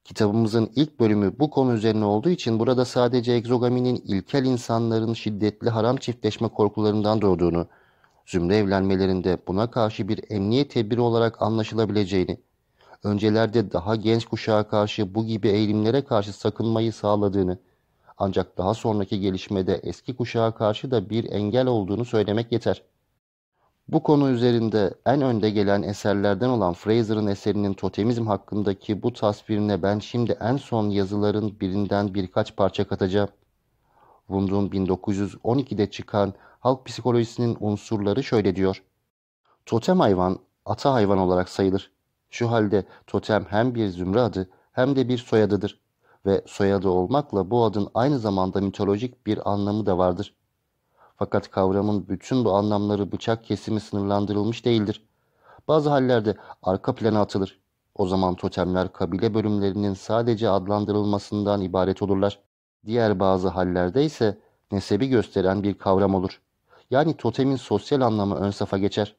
Kitabımızın ilk bölümü bu konu üzerine olduğu için burada sadece egzogaminin ilkel insanların şiddetli haram çiftleşme korkularından doğduğunu, zümre evlenmelerinde buna karşı bir emniyet tedbiri olarak anlaşılabileceğini, öncelerde daha genç kuşağa karşı bu gibi eğilimlere karşı sakınmayı sağladığını, ancak daha sonraki gelişmede eski kuşağa karşı da bir engel olduğunu söylemek yeter. Bu konu üzerinde en önde gelen eserlerden olan Fraser'ın eserinin totemizm hakkındaki bu tasvirine ben şimdi en son yazıların birinden birkaç parça katacağım. Wundt'un 1912'de çıkan halk psikolojisinin unsurları şöyle diyor. Totem hayvan, ata hayvan olarak sayılır. Şu halde totem hem bir zümre adı hem de bir soyadıdır ve soyadı olmakla bu adın aynı zamanda mitolojik bir anlamı da vardır. Fakat kavramın bütün bu anlamları bıçak kesimi sınırlandırılmış değildir. Bazı hallerde arka plana atılır. O zaman totemler kabile bölümlerinin sadece adlandırılmasından ibaret olurlar. Diğer bazı hallerde ise nesebi gösteren bir kavram olur. Yani totemin sosyal anlamı ön safa geçer.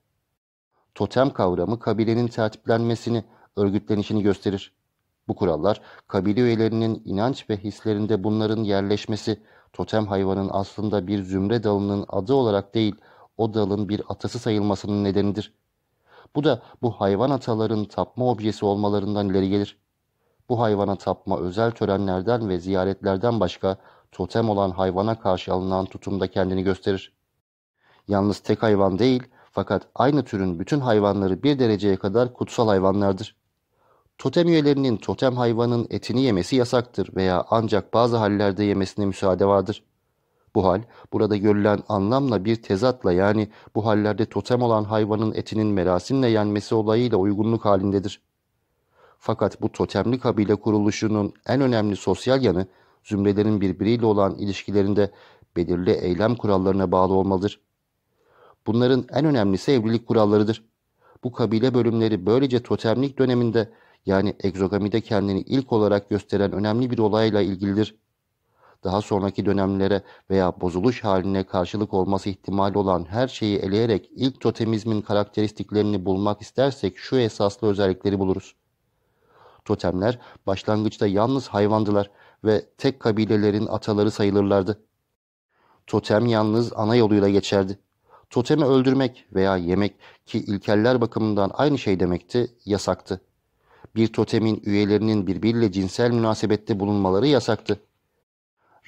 Totem kavramı kabilenin tertiplenmesini, örgütlenişini gösterir. Bu kurallar kabile üyelerinin inanç ve hislerinde bunların yerleşmesi, totem hayvanın aslında bir zümre dalının adı olarak değil, o dalın bir atası sayılmasının nedenidir. Bu da bu hayvan ataların tapma objesi olmalarından ileri gelir. Bu hayvana tapma özel törenlerden ve ziyaretlerden başka totem olan hayvana karşı alınan tutumda kendini gösterir. Yalnız tek hayvan değil fakat aynı türün bütün hayvanları bir dereceye kadar kutsal hayvanlardır. Totem üyelerinin totem hayvanın etini yemesi yasaktır veya ancak bazı hallerde yemesine müsaade vardır. Bu hal burada görülen anlamla bir tezatla yani bu hallerde totem olan hayvanın etinin merasimle yenmesi olayıyla uygunluk halindedir. Fakat bu totemli kabile kuruluşunun en önemli sosyal yanı zümrelerin birbiriyle olan ilişkilerinde belirli eylem kurallarına bağlı olmalıdır. Bunların en önemlisi evlilik kurallarıdır. Bu kabile bölümleri böylece totemlik döneminde yani egzogamide kendini ilk olarak gösteren önemli bir olayla ilgilidir. Daha sonraki dönemlere veya bozuluş haline karşılık olması ihtimali olan her şeyi eleyerek ilk totemizmin karakteristiklerini bulmak istersek şu esaslı özellikleri buluruz. Totemler başlangıçta yalnız hayvandılar ve tek kabilelerin ataları sayılırlardı. Totem yalnız ana yoluyla geçerdi. Totemi öldürmek veya yemek ki ilkeller bakımından aynı şey demekti, yasaktı. Bir totemin üyelerinin birbiriyle cinsel münasebette bulunmaları yasaktı.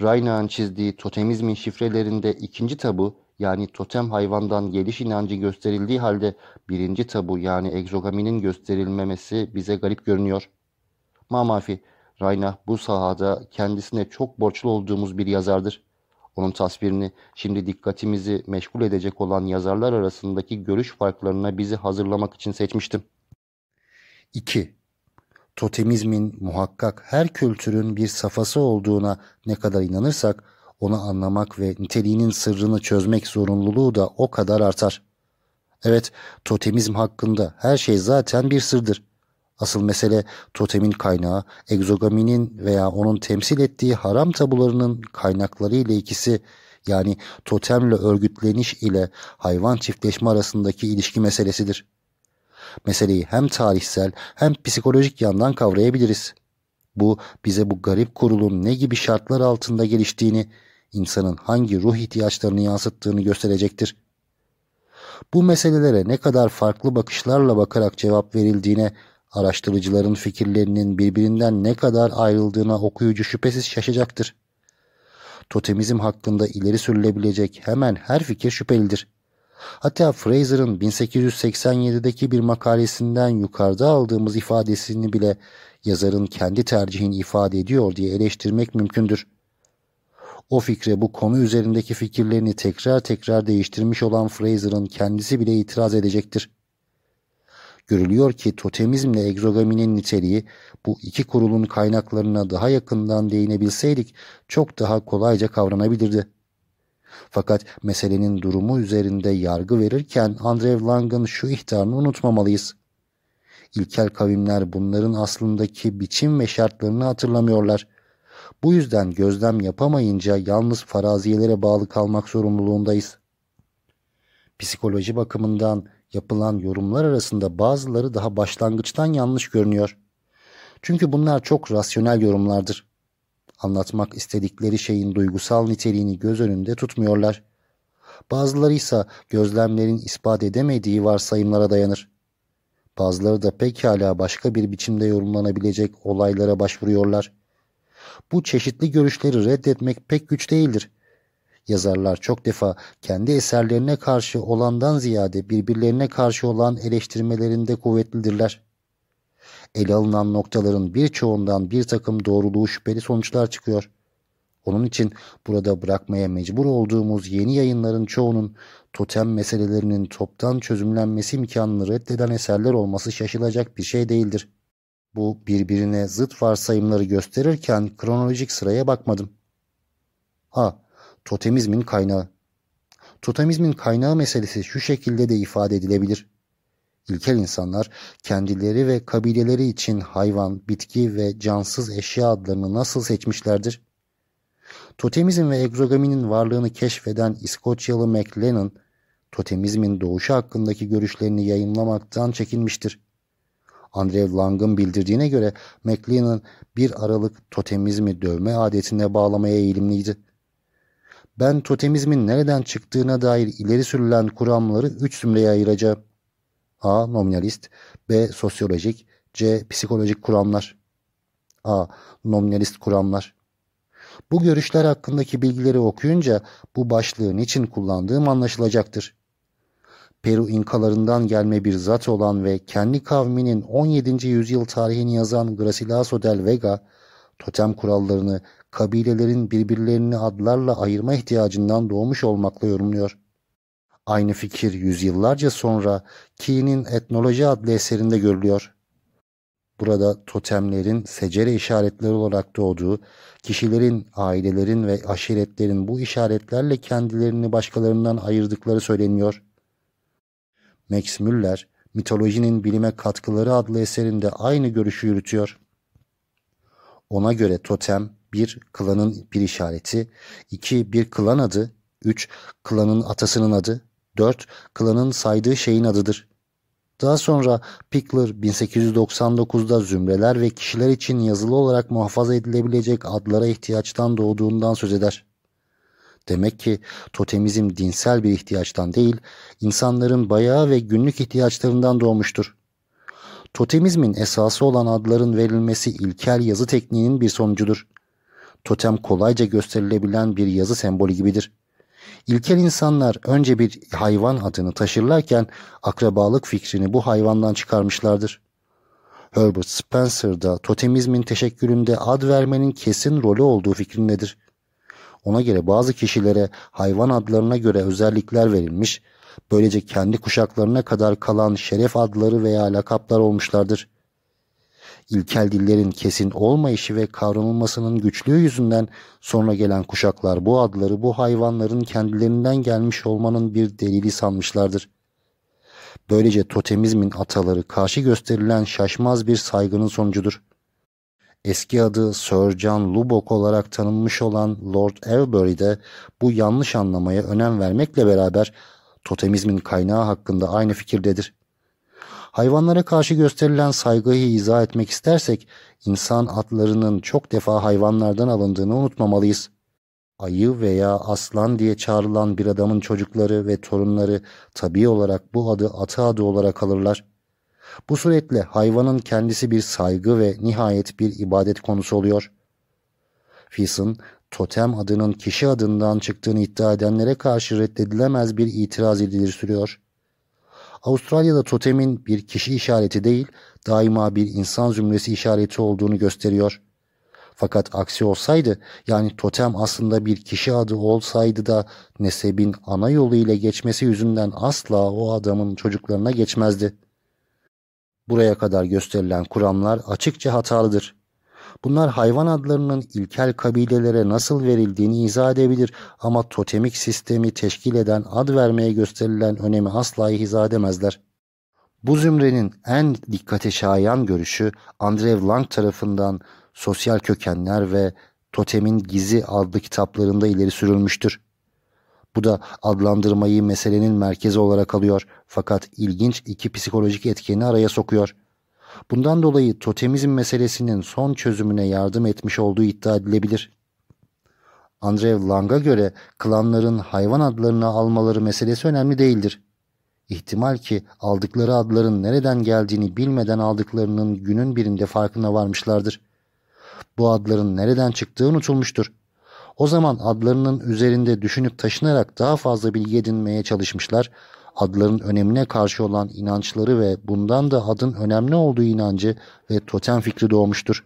Reinach'ın çizdiği totemizmin şifrelerinde ikinci tabu yani totem hayvandan geliş inancı gösterildiği halde birinci tabu yani egzogaminin gösterilmemesi bize garip görünüyor. Mamafi, Rayna bu sahada kendisine çok borçlu olduğumuz bir yazardır. Onun tasvirini şimdi dikkatimizi meşgul edecek olan yazarlar arasındaki görüş farklarına bizi hazırlamak için seçmiştim. 2. Totemizmin muhakkak her kültürün bir safhası olduğuna ne kadar inanırsak onu anlamak ve niteliğinin sırrını çözmek zorunluluğu da o kadar artar. Evet, totemizm hakkında her şey zaten bir sırdır. Asıl mesele totemin kaynağı, egzogaminin veya onun temsil ettiği haram tabularının kaynakları ile ikisi yani totemle örgütleniş ile hayvan çiftleşme arasındaki ilişki meselesidir. Meseleyi hem tarihsel hem psikolojik yandan kavrayabiliriz. Bu bize bu garip kurulun ne gibi şartlar altında geliştiğini, insanın hangi ruh ihtiyaçlarını yansıttığını gösterecektir. Bu meselelere ne kadar farklı bakışlarla bakarak cevap verildiğine, araştırıcıların fikirlerinin birbirinden ne kadar ayrıldığına okuyucu şüphesiz şaşacaktır. Totemizm hakkında ileri sürülebilecek hemen her fikir şüphelidir. Hatta Fraser'ın 1887'deki bir makalesinden yukarıda aldığımız ifadesini bile yazarın kendi tercihini ifade ediyor diye eleştirmek mümkündür. O fikre bu konu üzerindeki fikirlerini tekrar tekrar değiştirmiş olan Fraser'ın kendisi bile itiraz edecektir. Görülüyor ki totemizmle egzogaminin niteliği bu iki kurulun kaynaklarına daha yakından değinebilseydik çok daha kolayca kavranabilirdi. Fakat meselenin durumu üzerinde yargı verirken Andrew Lang'ın şu ihtarını unutmamalıyız. İlkel kavimler bunların aslındaki biçim ve şartlarını hatırlamıyorlar. Bu yüzden gözlem yapamayınca yalnız faraziyelere bağlı kalmak zorunluluğundayız. Psikoloji bakımından yapılan yorumlar arasında bazıları daha başlangıçtan yanlış görünüyor. Çünkü bunlar çok rasyonel yorumlardır. Anlatmak istedikleri şeyin duygusal niteliğini göz önünde tutmuyorlar. Bazıları ise gözlemlerin ispat edemediği varsayımlara dayanır. Bazıları da pekala başka bir biçimde yorumlanabilecek olaylara başvuruyorlar. Bu çeşitli görüşleri reddetmek pek güç değildir. Yazarlar çok defa kendi eserlerine karşı olandan ziyade birbirlerine karşı olan eleştirmelerinde kuvvetlidirler. Ele alınan noktaların birçoğundan bir takım doğruluğu şüpheli sonuçlar çıkıyor. Onun için burada bırakmaya mecbur olduğumuz yeni yayınların çoğunun totem meselelerinin toptan çözümlenmesi imkanını reddeden eserler olması şaşılacak bir şey değildir. Bu birbirine zıt varsayımları gösterirken kronolojik sıraya bakmadım. A. Totemizmin kaynağı. Totemizmin kaynağı meselesi şu şekilde de ifade edilebilir. İlkel insanlar kendileri ve kabileleri için hayvan, bitki ve cansız eşya adlarını nasıl seçmişlerdir? Totemizm ve egzogaminin varlığını keşfeden İskoçyalı MacLennan, totemizmin doğuşu hakkındaki görüşlerini yayınlamaktan çekinmiştir. Andrew Lang'ın bildirdiğine göre MacLennan bir aralık totemizmi dövme adetine bağlamaya eğilimliydi. Ben totemizmin nereden çıktığına dair ileri sürülen kuramları üç zümreye ayıracağım. A. Nominalist B. Sosyolojik C. Psikolojik kuramlar A. Nominalist kuramlar Bu görüşler hakkındaki bilgileri okuyunca bu başlığı niçin kullandığım anlaşılacaktır. Peru İnkalarından gelme bir zat olan ve kendi kavminin 17. yüzyıl tarihini yazan Gracioso del Vega, totem kurallarını kabilelerin birbirlerini adlarla ayırma ihtiyacından doğmuş olmakla yorumluyor. Aynı fikir yüzyıllarca sonra Key'nin Etnoloji adlı eserinde görülüyor. Burada totemlerin secere işaretleri olarak doğduğu, kişilerin, ailelerin ve aşiretlerin bu işaretlerle kendilerini başkalarından ayırdıkları söyleniyor. Max Müller, Mitolojinin Bilime Katkıları adlı eserinde aynı görüşü yürütüyor. Ona göre totem, bir Klanın bir işareti, iki Bir klan adı, üç Klanın atasının adı, 4. Klanın saydığı şeyin adıdır. Daha sonra Pickler 1899'da zümreler ve kişiler için yazılı olarak muhafaza edilebilecek adlara ihtiyaçtan doğduğundan söz eder. Demek ki totemizm dinsel bir ihtiyaçtan değil, insanların bayağı ve günlük ihtiyaçlarından doğmuştur. Totemizmin esası olan adların verilmesi ilkel yazı tekniğinin bir sonucudur. Totem kolayca gösterilebilen bir yazı sembolü gibidir. İlkel insanlar önce bir hayvan adını taşırlarken akrabalık fikrini bu hayvandan çıkarmışlardır. Herbert Spencer da totemizmin teşekküründe ad vermenin kesin rolü olduğu fikrindedir. Ona göre bazı kişilere hayvan adlarına göre özellikler verilmiş, böylece kendi kuşaklarına kadar kalan şeref adları veya lakaplar olmuşlardır. İlkel dillerin kesin olmayışı ve kavranılmasının güçlüğü yüzünden sonra gelen kuşaklar bu adları bu hayvanların kendilerinden gelmiş olmanın bir delili sanmışlardır. Böylece totemizmin ataları karşı gösterilen şaşmaz bir saygının sonucudur. Eski adı Sir John Lubbock olarak tanınmış olan Lord Avebury de bu yanlış anlamaya önem vermekle beraber totemizmin kaynağı hakkında aynı fikirdedir. Hayvanlara karşı gösterilen saygıyı izah etmek istersek insan adlarının çok defa hayvanlardan alındığını unutmamalıyız. Ayı veya aslan diye çağrılan bir adamın çocukları ve torunları tabi olarak bu adı atı adı olarak alırlar. Bu suretle hayvanın kendisi bir saygı ve nihayet bir ibadet konusu oluyor. Fisin, totem adının kişi adından çıktığını iddia edenlere karşı reddedilemez bir itiraz edilir sürüyor. Avustralya'da totemin bir kişi işareti değil, daima bir insan zümresi işareti olduğunu gösteriyor. Fakat aksi olsaydı, yani totem aslında bir kişi adı olsaydı da nesebin ana yolu ile geçmesi yüzünden asla o adamın çocuklarına geçmezdi. Buraya kadar gösterilen kuramlar açıkça hatalıdır. Bunlar hayvan adlarının ilkel kabilelere nasıl verildiğini izah edebilir ama totemik sistemi teşkil eden ad vermeye gösterilen önemi asla izah edemezler. Bu zümrenin en dikkate şayan görüşü Andrew Lang tarafından Sosyal Kökenler ve Totemin Gizi adlı kitaplarında ileri sürülmüştür. Bu da adlandırmayı meselenin merkezi olarak alıyor fakat ilginç iki psikolojik etkeni araya sokuyor. Bundan dolayı totemizm meselesinin son çözümüne yardım etmiş olduğu iddia edilebilir. Andrew Lang'a göre klanların hayvan adlarını almaları meselesi önemli değildir. İhtimal ki aldıkları adların nereden geldiğini bilmeden aldıklarının günün birinde farkına varmışlardır. Bu adların nereden çıktığı unutulmuştur. O zaman adlarının üzerinde düşünüp taşınarak daha fazla bilgi edinmeye çalışmışlar. Adların önemine karşı olan inançları ve bundan da adın önemli olduğu inancı ve totem fikri doğmuştur.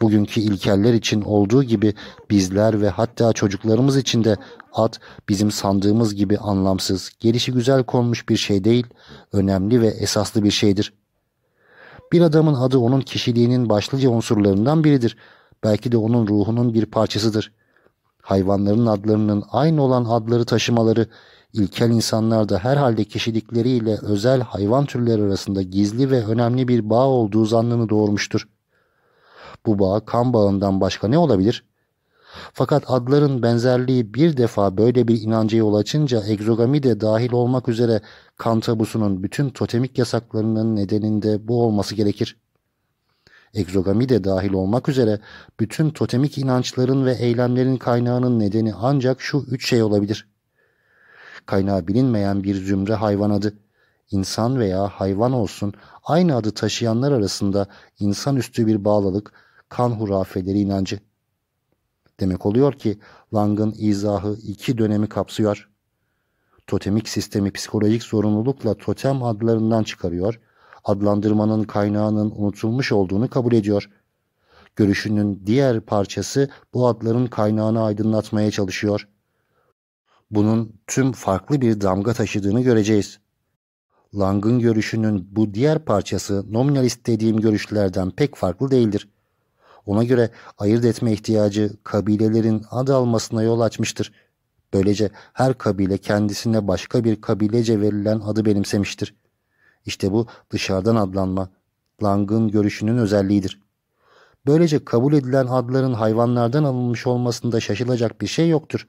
Bugünkü ilkeller için olduğu gibi bizler ve hatta çocuklarımız için de ad bizim sandığımız gibi anlamsız, gelişi güzel konmuş bir şey değil, önemli ve esaslı bir şeydir. Bir adamın adı onun kişiliğinin başlıca unsurlarından biridir. Belki de onun ruhunun bir parçasıdır. Hayvanların adlarının aynı olan adları taşımaları, ilkel insanlarda herhalde kişilikleriyle özel hayvan türleri arasında gizli ve önemli bir bağ olduğu zannını doğurmuştur. Bu bağ kan bağından başka ne olabilir? Fakat adların benzerliği bir defa böyle bir inanca yol açınca egzogami de dahil olmak üzere kan tabusunun bütün totemik yasaklarının nedeninde bu olması gerekir. Egzogami de dahil olmak üzere bütün totemik inançların ve eylemlerin kaynağının nedeni ancak şu üç şey olabilir. Kaynağı bilinmeyen bir zümre hayvan adı, insan veya hayvan olsun aynı adı taşıyanlar arasında insanüstü bir bağlılık, kan hurafeleri inancı. Demek oluyor ki Lang'ın izahı iki dönemi kapsıyor. Totemik sistemi psikolojik zorunlulukla totem adlarından çıkarıyor, adlandırmanın kaynağının unutulmuş olduğunu kabul ediyor. Görüşünün diğer parçası bu adların kaynağını aydınlatmaya çalışıyor. Bunun tüm farklı bir damga taşıdığını göreceğiz. Lang'ın görüşünün bu diğer parçası nominalist dediğim görüşlerden pek farklı değildir. Ona göre ayırt etme ihtiyacı kabilelerin ad almasına yol açmıştır. Böylece her kabile kendisine başka bir kabilece verilen adı benimsemiştir. İşte bu dışarıdan adlanma, Lang'ın görüşünün özelliğidir. Böylece kabul edilen adların hayvanlardan alınmış olmasında şaşılacak bir şey yoktur.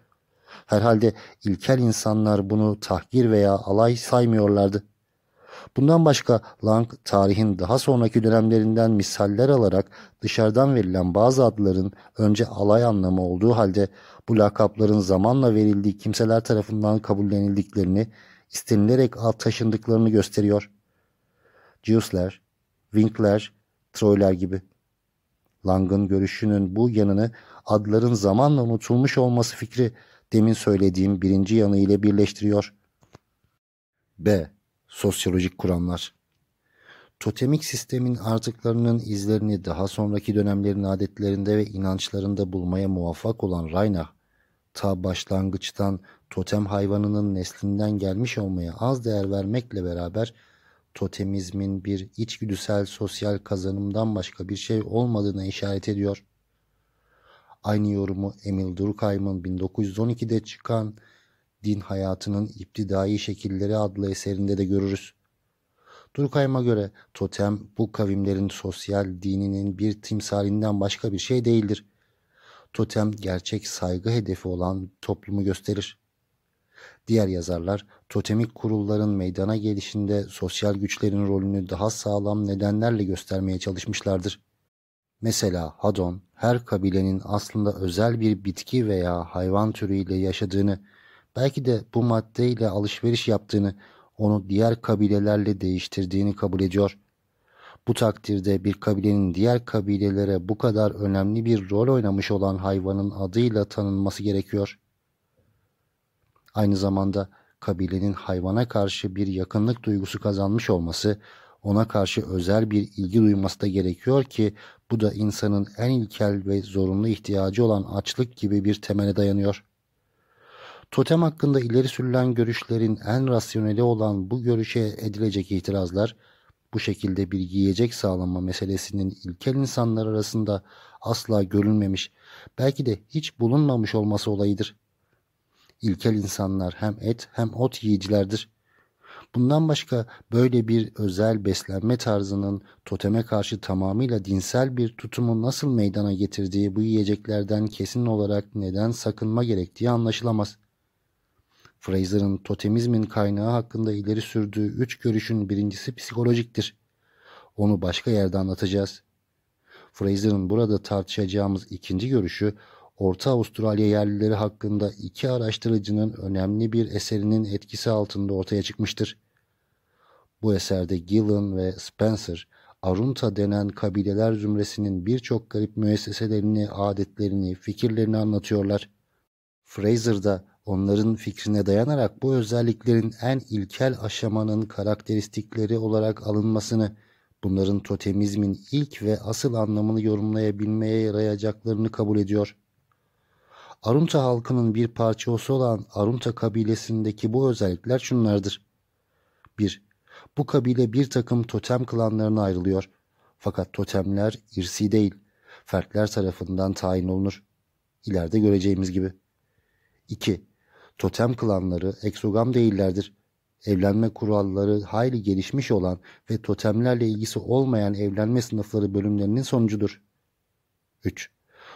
Herhalde ilkel insanlar bunu tahkir veya alay saymıyorlardı. Bundan başka Lang tarihin daha sonraki dönemlerinden misaller alarak dışarıdan verilen bazı adların önce alay anlamı olduğu halde bu lakapların zamanla verildiği kimseler tarafından kabullenildiklerini, istenilerek ad taşındıklarını gösteriyor. Jewsler, Winkler, Troyler gibi. Lang'ın görüşünün bu yanını adların zamanla unutulmuş olması fikri demin söylediğim birinci yanı ile birleştiriyor. B. Sosyolojik kuramlar Totemik sistemin artıklarının izlerini daha sonraki dönemlerin adetlerinde ve inançlarında bulmaya muvaffak olan Reinach, ta başlangıçtan totem hayvanının neslinden gelmiş olmaya az değer vermekle beraber totemizmin bir içgüdüsel sosyal kazanımdan başka bir şey olmadığına işaret ediyor. Aynı yorumu Emil Durkheim'ın 1912'de çıkan Din Hayatının İptidai Şekilleri adlı eserinde de görürüz. Durkheim'a göre totem bu kavimlerin sosyal dininin bir timsalinden başka bir şey değildir. Totem gerçek saygı hedefi olan toplumu gösterir. Diğer yazarlar totemik kurulların meydana gelişinde sosyal güçlerin rolünü daha sağlam nedenlerle göstermeye çalışmışlardır. Mesela Hadon her kabilenin aslında özel bir bitki veya hayvan türüyle yaşadığını, belki de bu maddeyle alışveriş yaptığını, onu diğer kabilelerle değiştirdiğini kabul ediyor. Bu takdirde bir kabilenin diğer kabilelere bu kadar önemli bir rol oynamış olan hayvanın adıyla tanınması gerekiyor. Aynı zamanda kabilenin hayvana karşı bir yakınlık duygusu kazanmış olması, ona karşı özel bir ilgi duyması da gerekiyor ki bu da insanın en ilkel ve zorunlu ihtiyacı olan açlık gibi bir temele dayanıyor. Totem hakkında ileri sürülen görüşlerin en rasyoneli olan bu görüşe edilecek itirazlar, bu şekilde bir yiyecek sağlama meselesinin ilkel insanlar arasında asla görülmemiş, belki de hiç bulunmamış olması olayıdır. İlkel insanlar hem et hem ot yiyicilerdir. Bundan başka böyle bir özel beslenme tarzının toteme karşı tamamıyla dinsel bir tutumu nasıl meydana getirdiği bu yiyeceklerden kesin olarak neden sakınma gerektiği anlaşılamaz. Fraser'ın totemizmin kaynağı hakkında ileri sürdüğü üç görüşün birincisi psikolojiktir. Onu başka yerde anlatacağız. Fraser'ın burada tartışacağımız ikinci görüşü Orta Avustralya yerlileri hakkında iki araştırıcının önemli bir eserinin etkisi altında ortaya çıkmıştır. Bu eserde Gillen ve Spencer, Arunta denen kabileler zümresinin birçok garip müesseselerini, adetlerini, fikirlerini anlatıyorlar. Fraser da onların fikrine dayanarak bu özelliklerin en ilkel aşamanın karakteristikleri olarak alınmasını, bunların totemizmin ilk ve asıl anlamını yorumlayabilmeye yarayacaklarını kabul ediyor. Arunta halkının bir parçası olan Arunta kabilesindeki bu özellikler şunlardır. 1. Bu kabile bir takım totem klanlarına ayrılıyor. Fakat totemler irsi değil, fertler tarafından tayin olunur. İleride göreceğimiz gibi. 2. Totem klanları eksogam değillerdir. Evlenme kuralları hayli gelişmiş olan ve totemlerle ilgisi olmayan evlenme sınıfları bölümlerinin sonucudur. 3.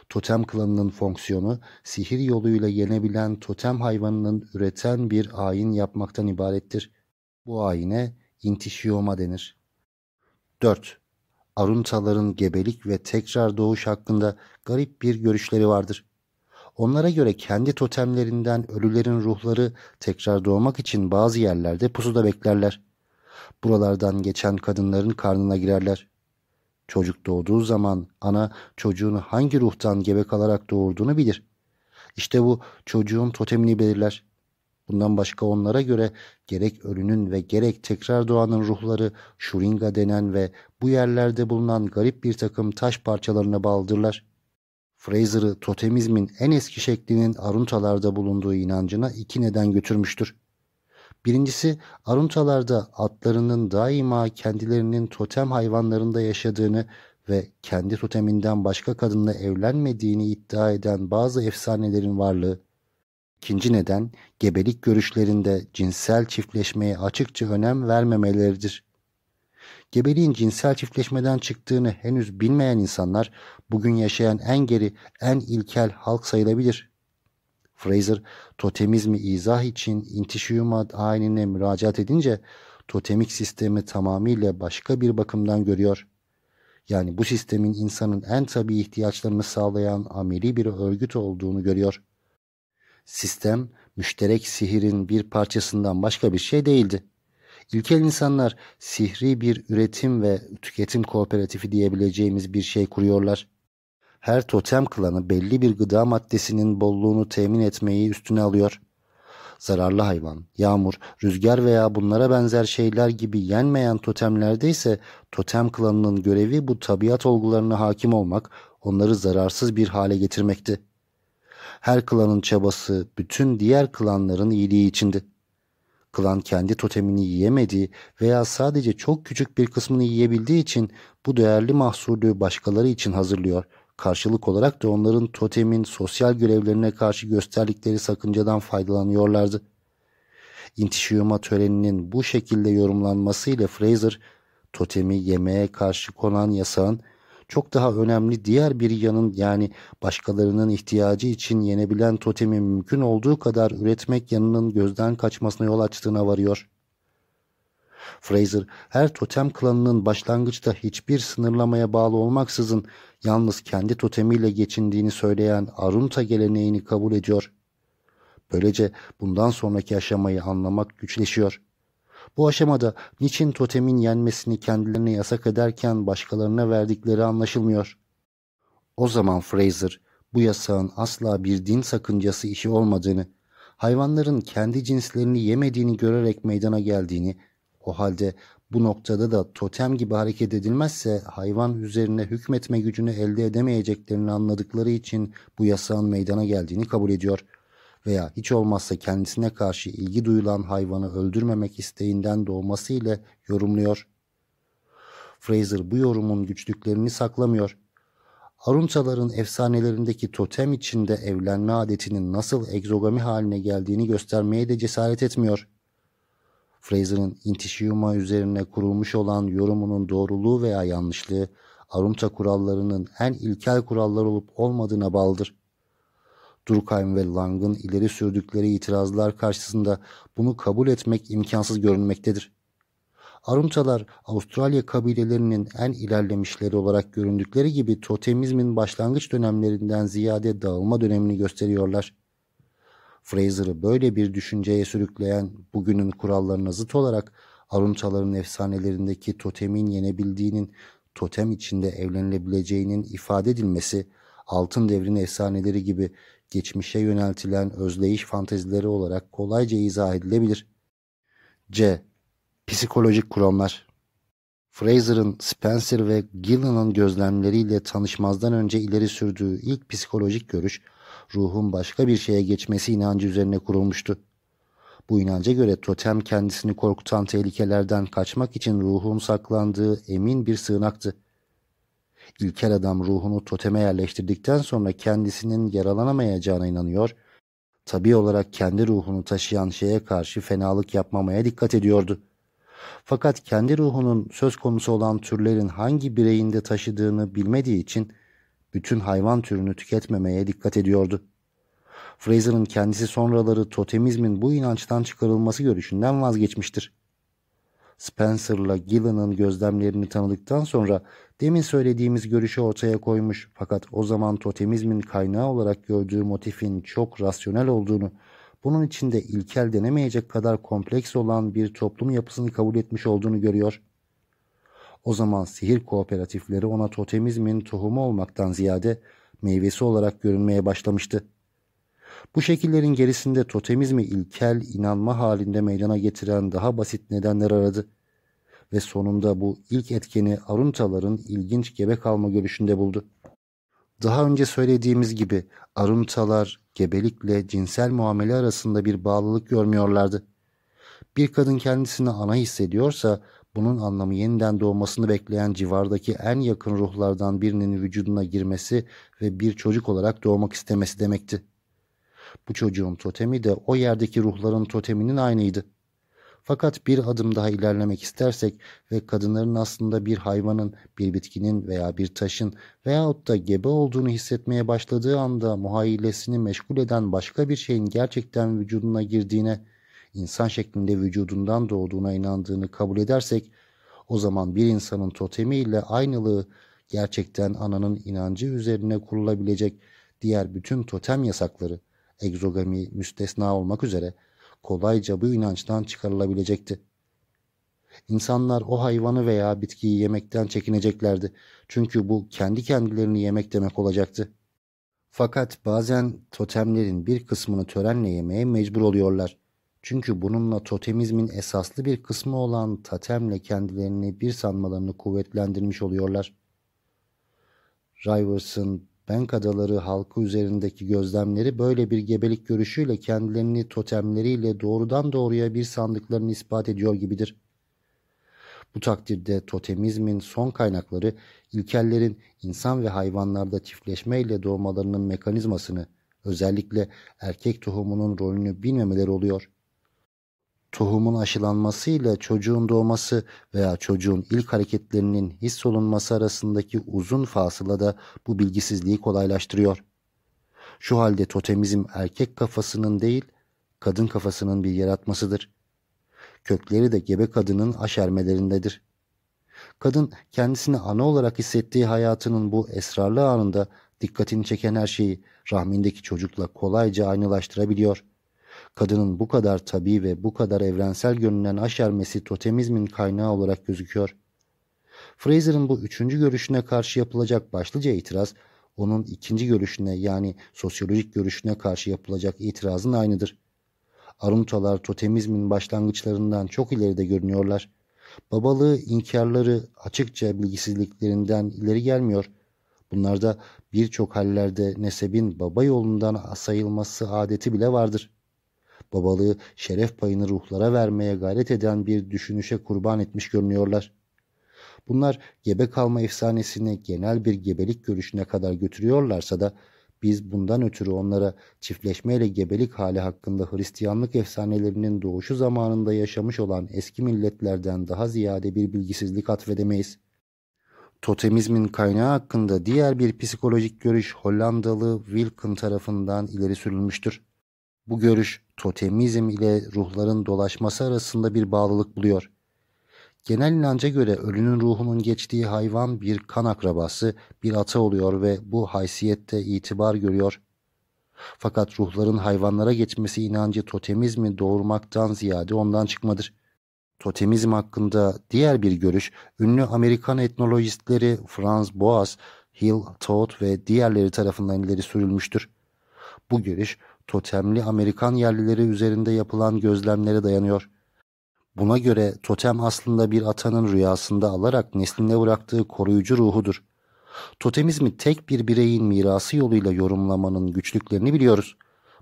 Totem klanının fonksiyonu sihir yoluyla yenebilen totem hayvanının üreten bir ayin yapmaktan ibarettir. Bu ayine intişiyoma denir. 4. Aruntaların gebelik ve tekrar doğuş hakkında garip bir görüşleri vardır. Onlara göre kendi totemlerinden ölülerin ruhları tekrar doğmak için bazı yerlerde pusuda beklerler. Buralardan geçen kadınların karnına girerler. Çocuk doğduğu zaman ana çocuğunu hangi ruhtan gebe kalarak doğurduğunu bilir. İşte bu çocuğun totemini belirler. Bundan başka onlara göre gerek ölünün ve gerek tekrar doğanın ruhları şuringa denen ve bu yerlerde bulunan garip bir takım taş parçalarına bağlıdırlar. Fraser'ı totemizmin en eski şeklinin Aruntalarda bulunduğu inancına iki neden götürmüştür. Birincisi Aruntalarda atlarının daima kendilerinin totem hayvanlarında yaşadığını ve kendi toteminden başka kadınla evlenmediğini iddia eden bazı efsanelerin varlığı. İkinci neden gebelik görüşlerinde cinsel çiftleşmeye açıkça önem vermemeleridir. Gebeliğin cinsel çiftleşmeden çıktığını henüz bilmeyen insanlar bugün yaşayan en geri, en ilkel halk sayılabilir. Fraser, totemizmi izah için intişiyumat ayinine müracaat edince totemik sistemi tamamıyla başka bir bakımdan görüyor. Yani bu sistemin insanın en tabi ihtiyaçlarını sağlayan ameli bir örgüt olduğunu görüyor. Sistem, müşterek sihirin bir parçasından başka bir şey değildi. İlkel insanlar sihri bir üretim ve tüketim kooperatifi diyebileceğimiz bir şey kuruyorlar. Her totem klanı belli bir gıda maddesinin bolluğunu temin etmeyi üstüne alıyor. Zararlı hayvan, yağmur, rüzgar veya bunlara benzer şeyler gibi yenmeyen totemlerde ise totem klanının görevi bu tabiat olgularına hakim olmak, onları zararsız bir hale getirmekti. Her klanın çabası bütün diğer klanların iyiliği içindi. Klan kendi totemini yiyemediği veya sadece çok küçük bir kısmını yiyebildiği için bu değerli mahsulü başkaları için hazırlıyor. Karşılık olarak da onların totemin sosyal görevlerine karşı gösterdikleri sakıncadan faydalanıyorlardı. İntişiyuma töreninin bu şekilde yorumlanmasıyla Fraser, totemi yemeye karşı konan yasağın çok daha önemli diğer bir yanın yani başkalarının ihtiyacı için yenebilen totemi mümkün olduğu kadar üretmek yanının gözden kaçmasına yol açtığına varıyor. Fraser her totem klanının başlangıçta hiçbir sınırlamaya bağlı olmaksızın yalnız kendi totemiyle geçindiğini söyleyen Arunta geleneğini kabul ediyor. Böylece bundan sonraki aşamayı anlamak güçleşiyor. Bu aşamada niçin totemin yenmesini kendilerine yasak ederken başkalarına verdikleri anlaşılmıyor. O zaman Fraser bu yasağın asla bir din sakıncası işi olmadığını, hayvanların kendi cinslerini yemediğini görerek meydana geldiğini, o halde bu noktada da totem gibi hareket edilmezse hayvan üzerine hükmetme gücünü elde edemeyeceklerini anladıkları için bu yasağın meydana geldiğini kabul ediyor veya hiç olmazsa kendisine karşı ilgi duyulan hayvanı öldürmemek isteğinden doğması ile yorumluyor. Fraser bu yorumun güçlüklerini saklamıyor. Aruntaların efsanelerindeki totem içinde evlenme adetinin nasıl egzogami haline geldiğini göstermeye de cesaret etmiyor. Fraser'ın Intishiyuma üzerine kurulmuş olan yorumunun doğruluğu veya yanlışlığı Arunta kurallarının en ilkel kurallar olup olmadığına bağlıdır. Durkheim ve Lang'ın ileri sürdükleri itirazlar karşısında bunu kabul etmek imkansız görünmektedir. Aruntalar Avustralya kabilelerinin en ilerlemişleri olarak göründükleri gibi totemizmin başlangıç dönemlerinden ziyade dağılma dönemini gösteriyorlar. Fraser'ı böyle bir düşünceye sürükleyen bugünün kurallarına zıt olarak Aruntaların efsanelerindeki totemin yenebildiğinin totem içinde evlenilebileceğinin ifade edilmesi altın devrin efsaneleri gibi geçmişe yöneltilen özleyiş fantezileri olarak kolayca izah edilebilir. C. Psikolojik kuramlar Fraser'ın Spencer ve Gillen'ın gözlemleriyle tanışmazdan önce ileri sürdüğü ilk psikolojik görüş, ruhun başka bir şeye geçmesi inancı üzerine kurulmuştu. Bu inanca göre totem kendisini korkutan tehlikelerden kaçmak için ruhun saklandığı emin bir sığınaktı. İlkel adam ruhunu toteme yerleştirdikten sonra kendisinin yaralanamayacağına inanıyor, tabi olarak kendi ruhunu taşıyan şeye karşı fenalık yapmamaya dikkat ediyordu. Fakat kendi ruhunun söz konusu olan türlerin hangi bireyinde taşıdığını bilmediği için bütün hayvan türünü tüketmemeye dikkat ediyordu. Fraser'ın kendisi sonraları totemizmin bu inançtan çıkarılması görüşünden vazgeçmiştir. Spencer'la Gillen'ın gözlemlerini tanıdıktan sonra demin söylediğimiz görüşü ortaya koymuş fakat o zaman totemizmin kaynağı olarak gördüğü motifin çok rasyonel olduğunu, bunun içinde ilkel denemeyecek kadar kompleks olan bir toplum yapısını kabul etmiş olduğunu görüyor. O zaman sihir kooperatifleri ona totemizmin tohumu olmaktan ziyade meyvesi olarak görünmeye başlamıştı. Bu şekillerin gerisinde totemizmi ilkel inanma halinde meydana getiren daha basit nedenler aradı ve sonunda bu ilk etkeni Aruntaların ilginç gebe kalma görüşünde buldu. Daha önce söylediğimiz gibi Aruntalar gebelikle cinsel muamele arasında bir bağlılık görmüyorlardı. Bir kadın kendisini ana hissediyorsa bunun anlamı yeniden doğmasını bekleyen civardaki en yakın ruhlardan birinin vücuduna girmesi ve bir çocuk olarak doğmak istemesi demekti. Bu çocuğun totemi de o yerdeki ruhların toteminin aynıydı. Fakat bir adım daha ilerlemek istersek ve kadınların aslında bir hayvanın, bir bitkinin veya bir taşın veyahut da gebe olduğunu hissetmeye başladığı anda muhayyilesini meşgul eden başka bir şeyin gerçekten vücuduna girdiğine, insan şeklinde vücudundan doğduğuna inandığını kabul edersek, o zaman bir insanın totemiyle aynılığı gerçekten ananın inancı üzerine kurulabilecek diğer bütün totem yasakları, egzogami müstesna olmak üzere kolayca bu inançtan çıkarılabilecekti. İnsanlar o hayvanı veya bitkiyi yemekten çekineceklerdi. Çünkü bu kendi kendilerini yemek demek olacaktı. Fakat bazen totemlerin bir kısmını törenle yemeye mecbur oluyorlar. Çünkü bununla totemizmin esaslı bir kısmı olan tatemle kendilerini bir sanmalarını kuvvetlendirmiş oluyorlar. Rivers'ın Bank Adaları halkı üzerindeki gözlemleri böyle bir gebelik görüşüyle kendilerini totemleriyle doğrudan doğruya bir sandıklarını ispat ediyor gibidir. Bu takdirde totemizmin son kaynakları ilkellerin insan ve hayvanlarda çiftleşmeyle doğmalarının mekanizmasını, özellikle erkek tohumunun rolünü bilmemeleri oluyor. Tohumun aşılanmasıyla çocuğun doğması veya çocuğun ilk hareketlerinin his olunması arasındaki uzun fasıla da bu bilgisizliği kolaylaştırıyor. Şu halde totemizm erkek kafasının değil, kadın kafasının bir yaratmasıdır. Kökleri de gebe kadının aşermelerindedir. Kadın kendisini ana olarak hissettiği hayatının bu esrarlı anında dikkatini çeken her şeyi rahmindeki çocukla kolayca aynılaştırabiliyor. Kadının bu kadar tabi ve bu kadar evrensel görünen aşermesi totemizmin kaynağı olarak gözüküyor. Fraser'ın bu üçüncü görüşüne karşı yapılacak başlıca itiraz, onun ikinci görüşüne yani sosyolojik görüşüne karşı yapılacak itirazın aynıdır. Aruntalar totemizmin başlangıçlarından çok ileride görünüyorlar. Babalığı inkarları açıkça bilgisizliklerinden ileri gelmiyor. Bunlarda birçok hallerde nesebin baba yolundan sayılması adeti bile vardır. Babalığı şeref payını ruhlara vermeye gayret eden bir düşünüşe kurban etmiş görünüyorlar. Bunlar gebe kalma efsanesini genel bir gebelik görüşüne kadar götürüyorlarsa da biz bundan ötürü onlara çiftleşmeyle gebelik hali hakkında Hristiyanlık efsanelerinin doğuşu zamanında yaşamış olan eski milletlerden daha ziyade bir bilgisizlik atfedemeyiz. Totemizmin kaynağı hakkında diğer bir psikolojik görüş Hollandalı Wilken tarafından ileri sürülmüştür. Bu görüş totemizm ile ruhların dolaşması arasında bir bağlılık buluyor. Genel inanca göre ölünün ruhunun geçtiği hayvan bir kan akrabası, bir ata oluyor ve bu haysiyette itibar görüyor. Fakat ruhların hayvanlara geçmesi inancı totemizmi doğurmaktan ziyade ondan çıkmadır. Totemizm hakkında diğer bir görüş, ünlü Amerikan etnolojistleri Franz Boas, Hill Todd ve diğerleri tarafından ileri sürülmüştür. Bu görüş, totemli Amerikan yerlileri üzerinde yapılan gözlemlere dayanıyor. Buna göre totem aslında bir atanın rüyasında alarak nesline bıraktığı koruyucu ruhudur. Totemizmi tek bir bireyin mirası yoluyla yorumlamanın güçlüklerini biliyoruz.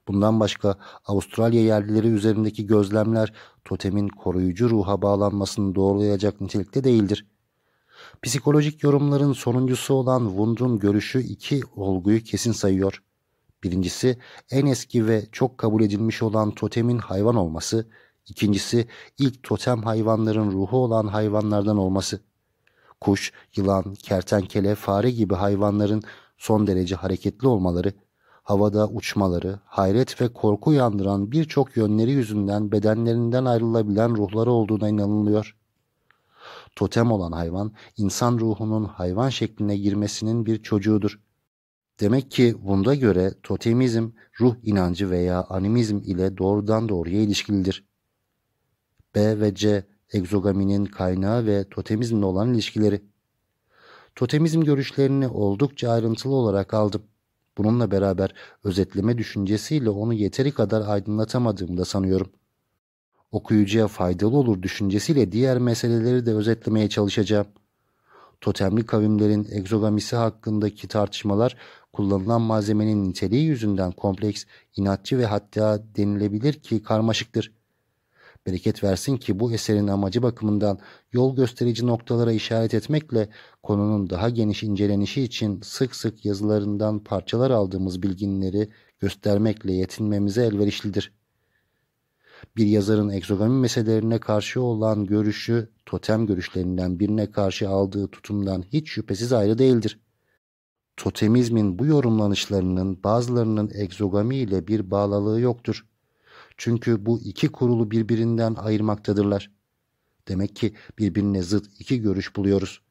Bundan başka Avustralya yerlileri üzerindeki gözlemler totemin koruyucu ruha bağlanmasını doğrulayacak nitelikte değildir. Psikolojik yorumların sonuncusu olan Wundt'un görüşü iki olguyu kesin sayıyor. Birincisi en eski ve çok kabul edilmiş olan totemin hayvan olması, İkincisi ilk totem hayvanların ruhu olan hayvanlardan olması. Kuş, yılan, kertenkele, fare gibi hayvanların son derece hareketli olmaları, havada uçmaları, hayret ve korku uyandıran birçok yönleri yüzünden bedenlerinden ayrılabilen ruhları olduğuna inanılıyor. Totem olan hayvan, insan ruhunun hayvan şekline girmesinin bir çocuğudur. Demek ki bunda göre totemizm, ruh inancı veya animizm ile doğrudan doğruya ilişkilidir. B ve C egzogaminin kaynağı ve totemizmle olan ilişkileri. Totemizm görüşlerini oldukça ayrıntılı olarak aldım. Bununla beraber özetleme düşüncesiyle onu yeteri kadar aydınlatamadığımı sanıyorum. Okuyucuya faydalı olur düşüncesiyle diğer meseleleri de özetlemeye çalışacağım. Totemli kavimlerin egzogamisi hakkındaki tartışmalar kullanılan malzemenin niteliği yüzünden kompleks, inatçı ve hatta denilebilir ki karmaşıktır. Bereket versin ki bu eserin amacı bakımından yol gösterici noktalara işaret etmekle konunun daha geniş incelenişi için sık sık yazılarından parçalar aldığımız bilginleri göstermekle yetinmemize elverişlidir. Bir yazarın egzogami meselelerine karşı olan görüşü totem görüşlerinden birine karşı aldığı tutumdan hiç şüphesiz ayrı değildir. Totemizmin bu yorumlanışlarının bazılarının egzogami ile bir bağlılığı yoktur. Çünkü bu iki kurulu birbirinden ayırmaktadırlar. Demek ki birbirine zıt iki görüş buluyoruz.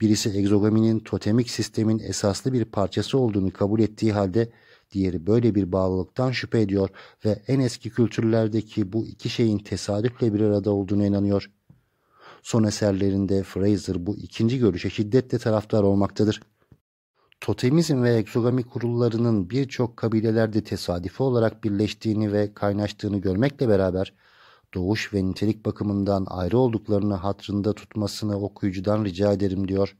Birisi egzogaminin totemik sistemin esaslı bir parçası olduğunu kabul ettiği halde diğeri böyle bir bağlılıktan şüphe ediyor ve en eski kültürlerdeki bu iki şeyin tesadüfle bir arada olduğunu inanıyor. Son eserlerinde Fraser bu ikinci görüşe şiddetle taraftar olmaktadır. Totemizm ve egzogami kurullarının birçok kabilelerde tesadüfi olarak birleştiğini ve kaynaştığını görmekle beraber doğuş ve nitelik bakımından ayrı olduklarını hatrında tutmasını okuyucudan rica ederim diyor.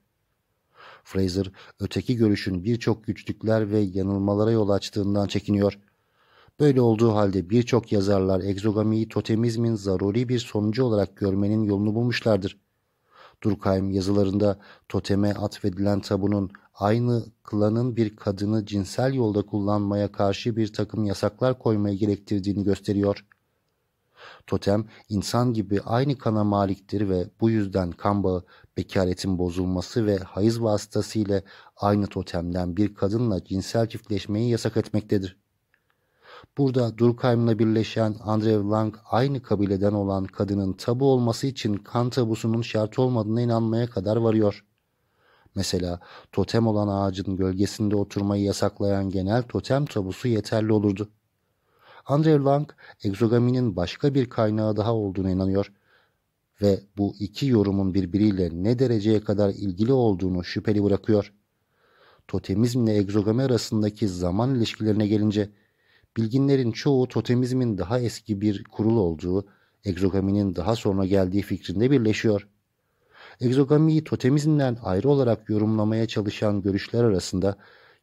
Fraser, öteki görüşün birçok güçlükler ve yanılmalara yol açtığından çekiniyor. Böyle olduğu halde birçok yazarlar egzogamiyi totemizmin zaruri bir sonucu olarak görmenin yolunu bulmuşlardır. Durkheim yazılarında toteme atfedilen tabunun aynı klanın bir kadını cinsel yolda kullanmaya karşı bir takım yasaklar koymayı gerektirdiğini gösteriyor. Totem insan gibi aynı kana maliktir ve bu yüzden kan bağı, bekaretin bozulması ve hayız vasıtasıyla aynı totemden bir kadınla cinsel çiftleşmeyi yasak etmektedir. Burada Durkheim'la birleşen Andrew Lang aynı kabileden olan kadının tabu olması için kan tabusunun şart olmadığına inanmaya kadar varıyor. Mesela totem olan ağacın gölgesinde oturmayı yasaklayan genel totem tabusu yeterli olurdu. Andrew Lang, egzogaminin başka bir kaynağı daha olduğuna inanıyor ve bu iki yorumun birbiriyle ne dereceye kadar ilgili olduğunu şüpheli bırakıyor. Totemizmle egzogami arasındaki zaman ilişkilerine gelince, bilginlerin çoğu totemizmin daha eski bir kurul olduğu, egzogaminin daha sonra geldiği fikrinde birleşiyor. Egzogamiyi totemizmden ayrı olarak yorumlamaya çalışan görüşler arasında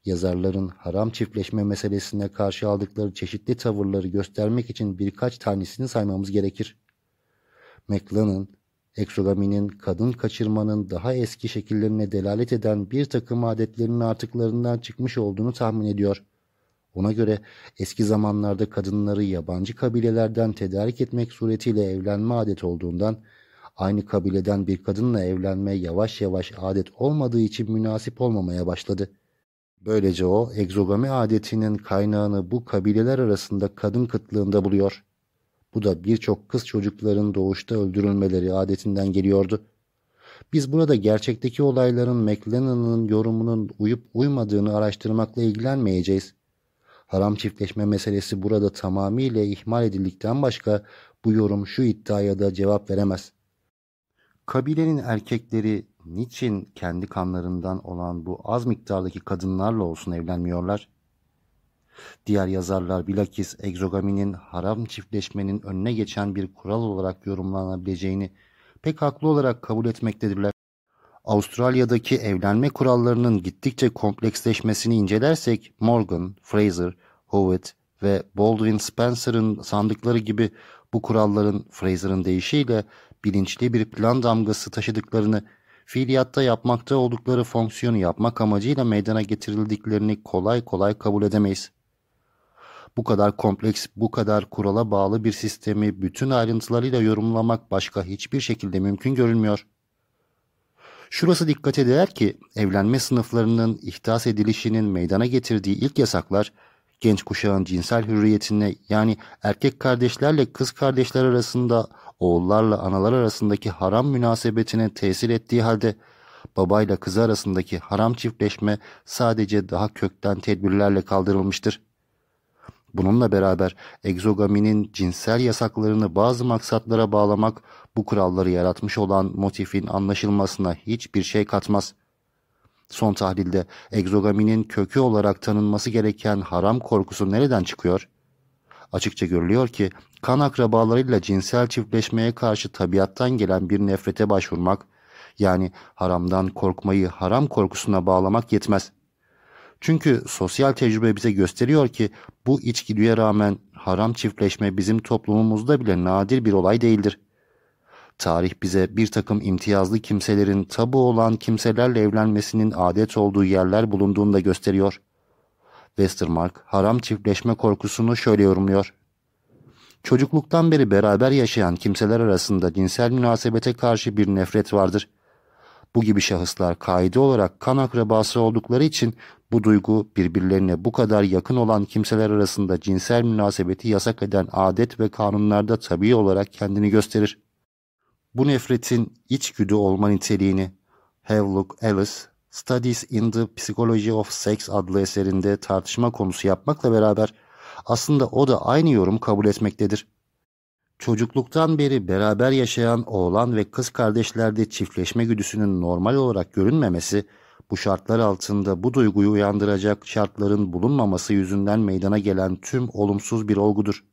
yazarların haram çiftleşme meselesine karşı aldıkları çeşitli tavırları göstermek için birkaç tanesini saymamız gerekir. McLennan, eksogaminin kadın kaçırmanın daha eski şekillerine delalet eden bir takım adetlerinin artıklarından çıkmış olduğunu tahmin ediyor. Ona göre eski zamanlarda kadınları yabancı kabilelerden tedarik etmek suretiyle evlenme adet olduğundan aynı kabileden bir kadınla evlenme yavaş yavaş adet olmadığı için münasip olmamaya başladı. Böylece o egzogami adetinin kaynağını bu kabileler arasında kadın kıtlığında buluyor. Bu da birçok kız çocukların doğuşta öldürülmeleri adetinden geliyordu. Biz burada gerçekteki olayların McLennan'ın yorumunun uyup uymadığını araştırmakla ilgilenmeyeceğiz. Haram çiftleşme meselesi burada tamamıyla ihmal edildikten başka bu yorum şu iddiaya da cevap veremez. Kabilenin erkekleri niçin kendi kanlarından olan bu az miktardaki kadınlarla olsun evlenmiyorlar? Diğer yazarlar bilakis egzogaminin haram çiftleşmenin önüne geçen bir kural olarak yorumlanabileceğini pek haklı olarak kabul etmektedirler. Avustralya'daki evlenme kurallarının gittikçe kompleksleşmesini incelersek Morgan, Fraser, Howitt ve Baldwin Spencer'ın sandıkları gibi bu kuralların Fraser'ın deyişiyle bilinçli bir plan damgası taşıdıklarını, fiiliyatta yapmakta oldukları fonksiyonu yapmak amacıyla meydana getirildiklerini kolay kolay kabul edemeyiz. Bu kadar kompleks, bu kadar kurala bağlı bir sistemi bütün ayrıntılarıyla yorumlamak başka hiçbir şekilde mümkün görülmüyor. Şurası dikkat değer ki evlenme sınıflarının ihdas edilişinin meydana getirdiği ilk yasaklar genç kuşağın cinsel hürriyetine yani erkek kardeşlerle kız kardeşler arasında oğullarla analar arasındaki haram münasebetine tesir ettiği halde babayla kızı arasındaki haram çiftleşme sadece daha kökten tedbirlerle kaldırılmıştır. Bununla beraber egzogaminin cinsel yasaklarını bazı maksatlara bağlamak bu kuralları yaratmış olan motifin anlaşılmasına hiçbir şey katmaz. Son tahlilde egzogaminin kökü olarak tanınması gereken haram korkusu nereden çıkıyor? Açıkça görülüyor ki kan akrabalarıyla cinsel çiftleşmeye karşı tabiattan gelen bir nefrete başvurmak, yani haramdan korkmayı haram korkusuna bağlamak yetmez. Çünkü sosyal tecrübe bize gösteriyor ki bu içgüdüye rağmen haram çiftleşme bizim toplumumuzda bile nadir bir olay değildir. Tarih bize bir takım imtiyazlı kimselerin tabu olan kimselerle evlenmesinin adet olduğu yerler bulunduğunu da gösteriyor. Westermark haram çiftleşme korkusunu şöyle yorumluyor. Çocukluktan beri beraber yaşayan kimseler arasında cinsel münasebete karşı bir nefret vardır. Bu gibi şahıslar kaide olarak kan akrabası oldukları için bu duygu birbirlerine bu kadar yakın olan kimseler arasında cinsel münasebeti yasak eden adet ve kanunlarda tabii olarak kendini gösterir. Bu nefretin içgüdü olma niteliğini Havelock Ellis Studies in the Psychology of Sex adlı eserinde tartışma konusu yapmakla beraber aslında o da aynı yorum kabul etmektedir. Çocukluktan beri beraber yaşayan oğlan ve kız kardeşlerde çiftleşme güdüsünün normal olarak görünmemesi, bu şartlar altında bu duyguyu uyandıracak şartların bulunmaması yüzünden meydana gelen tüm olumsuz bir olgudur.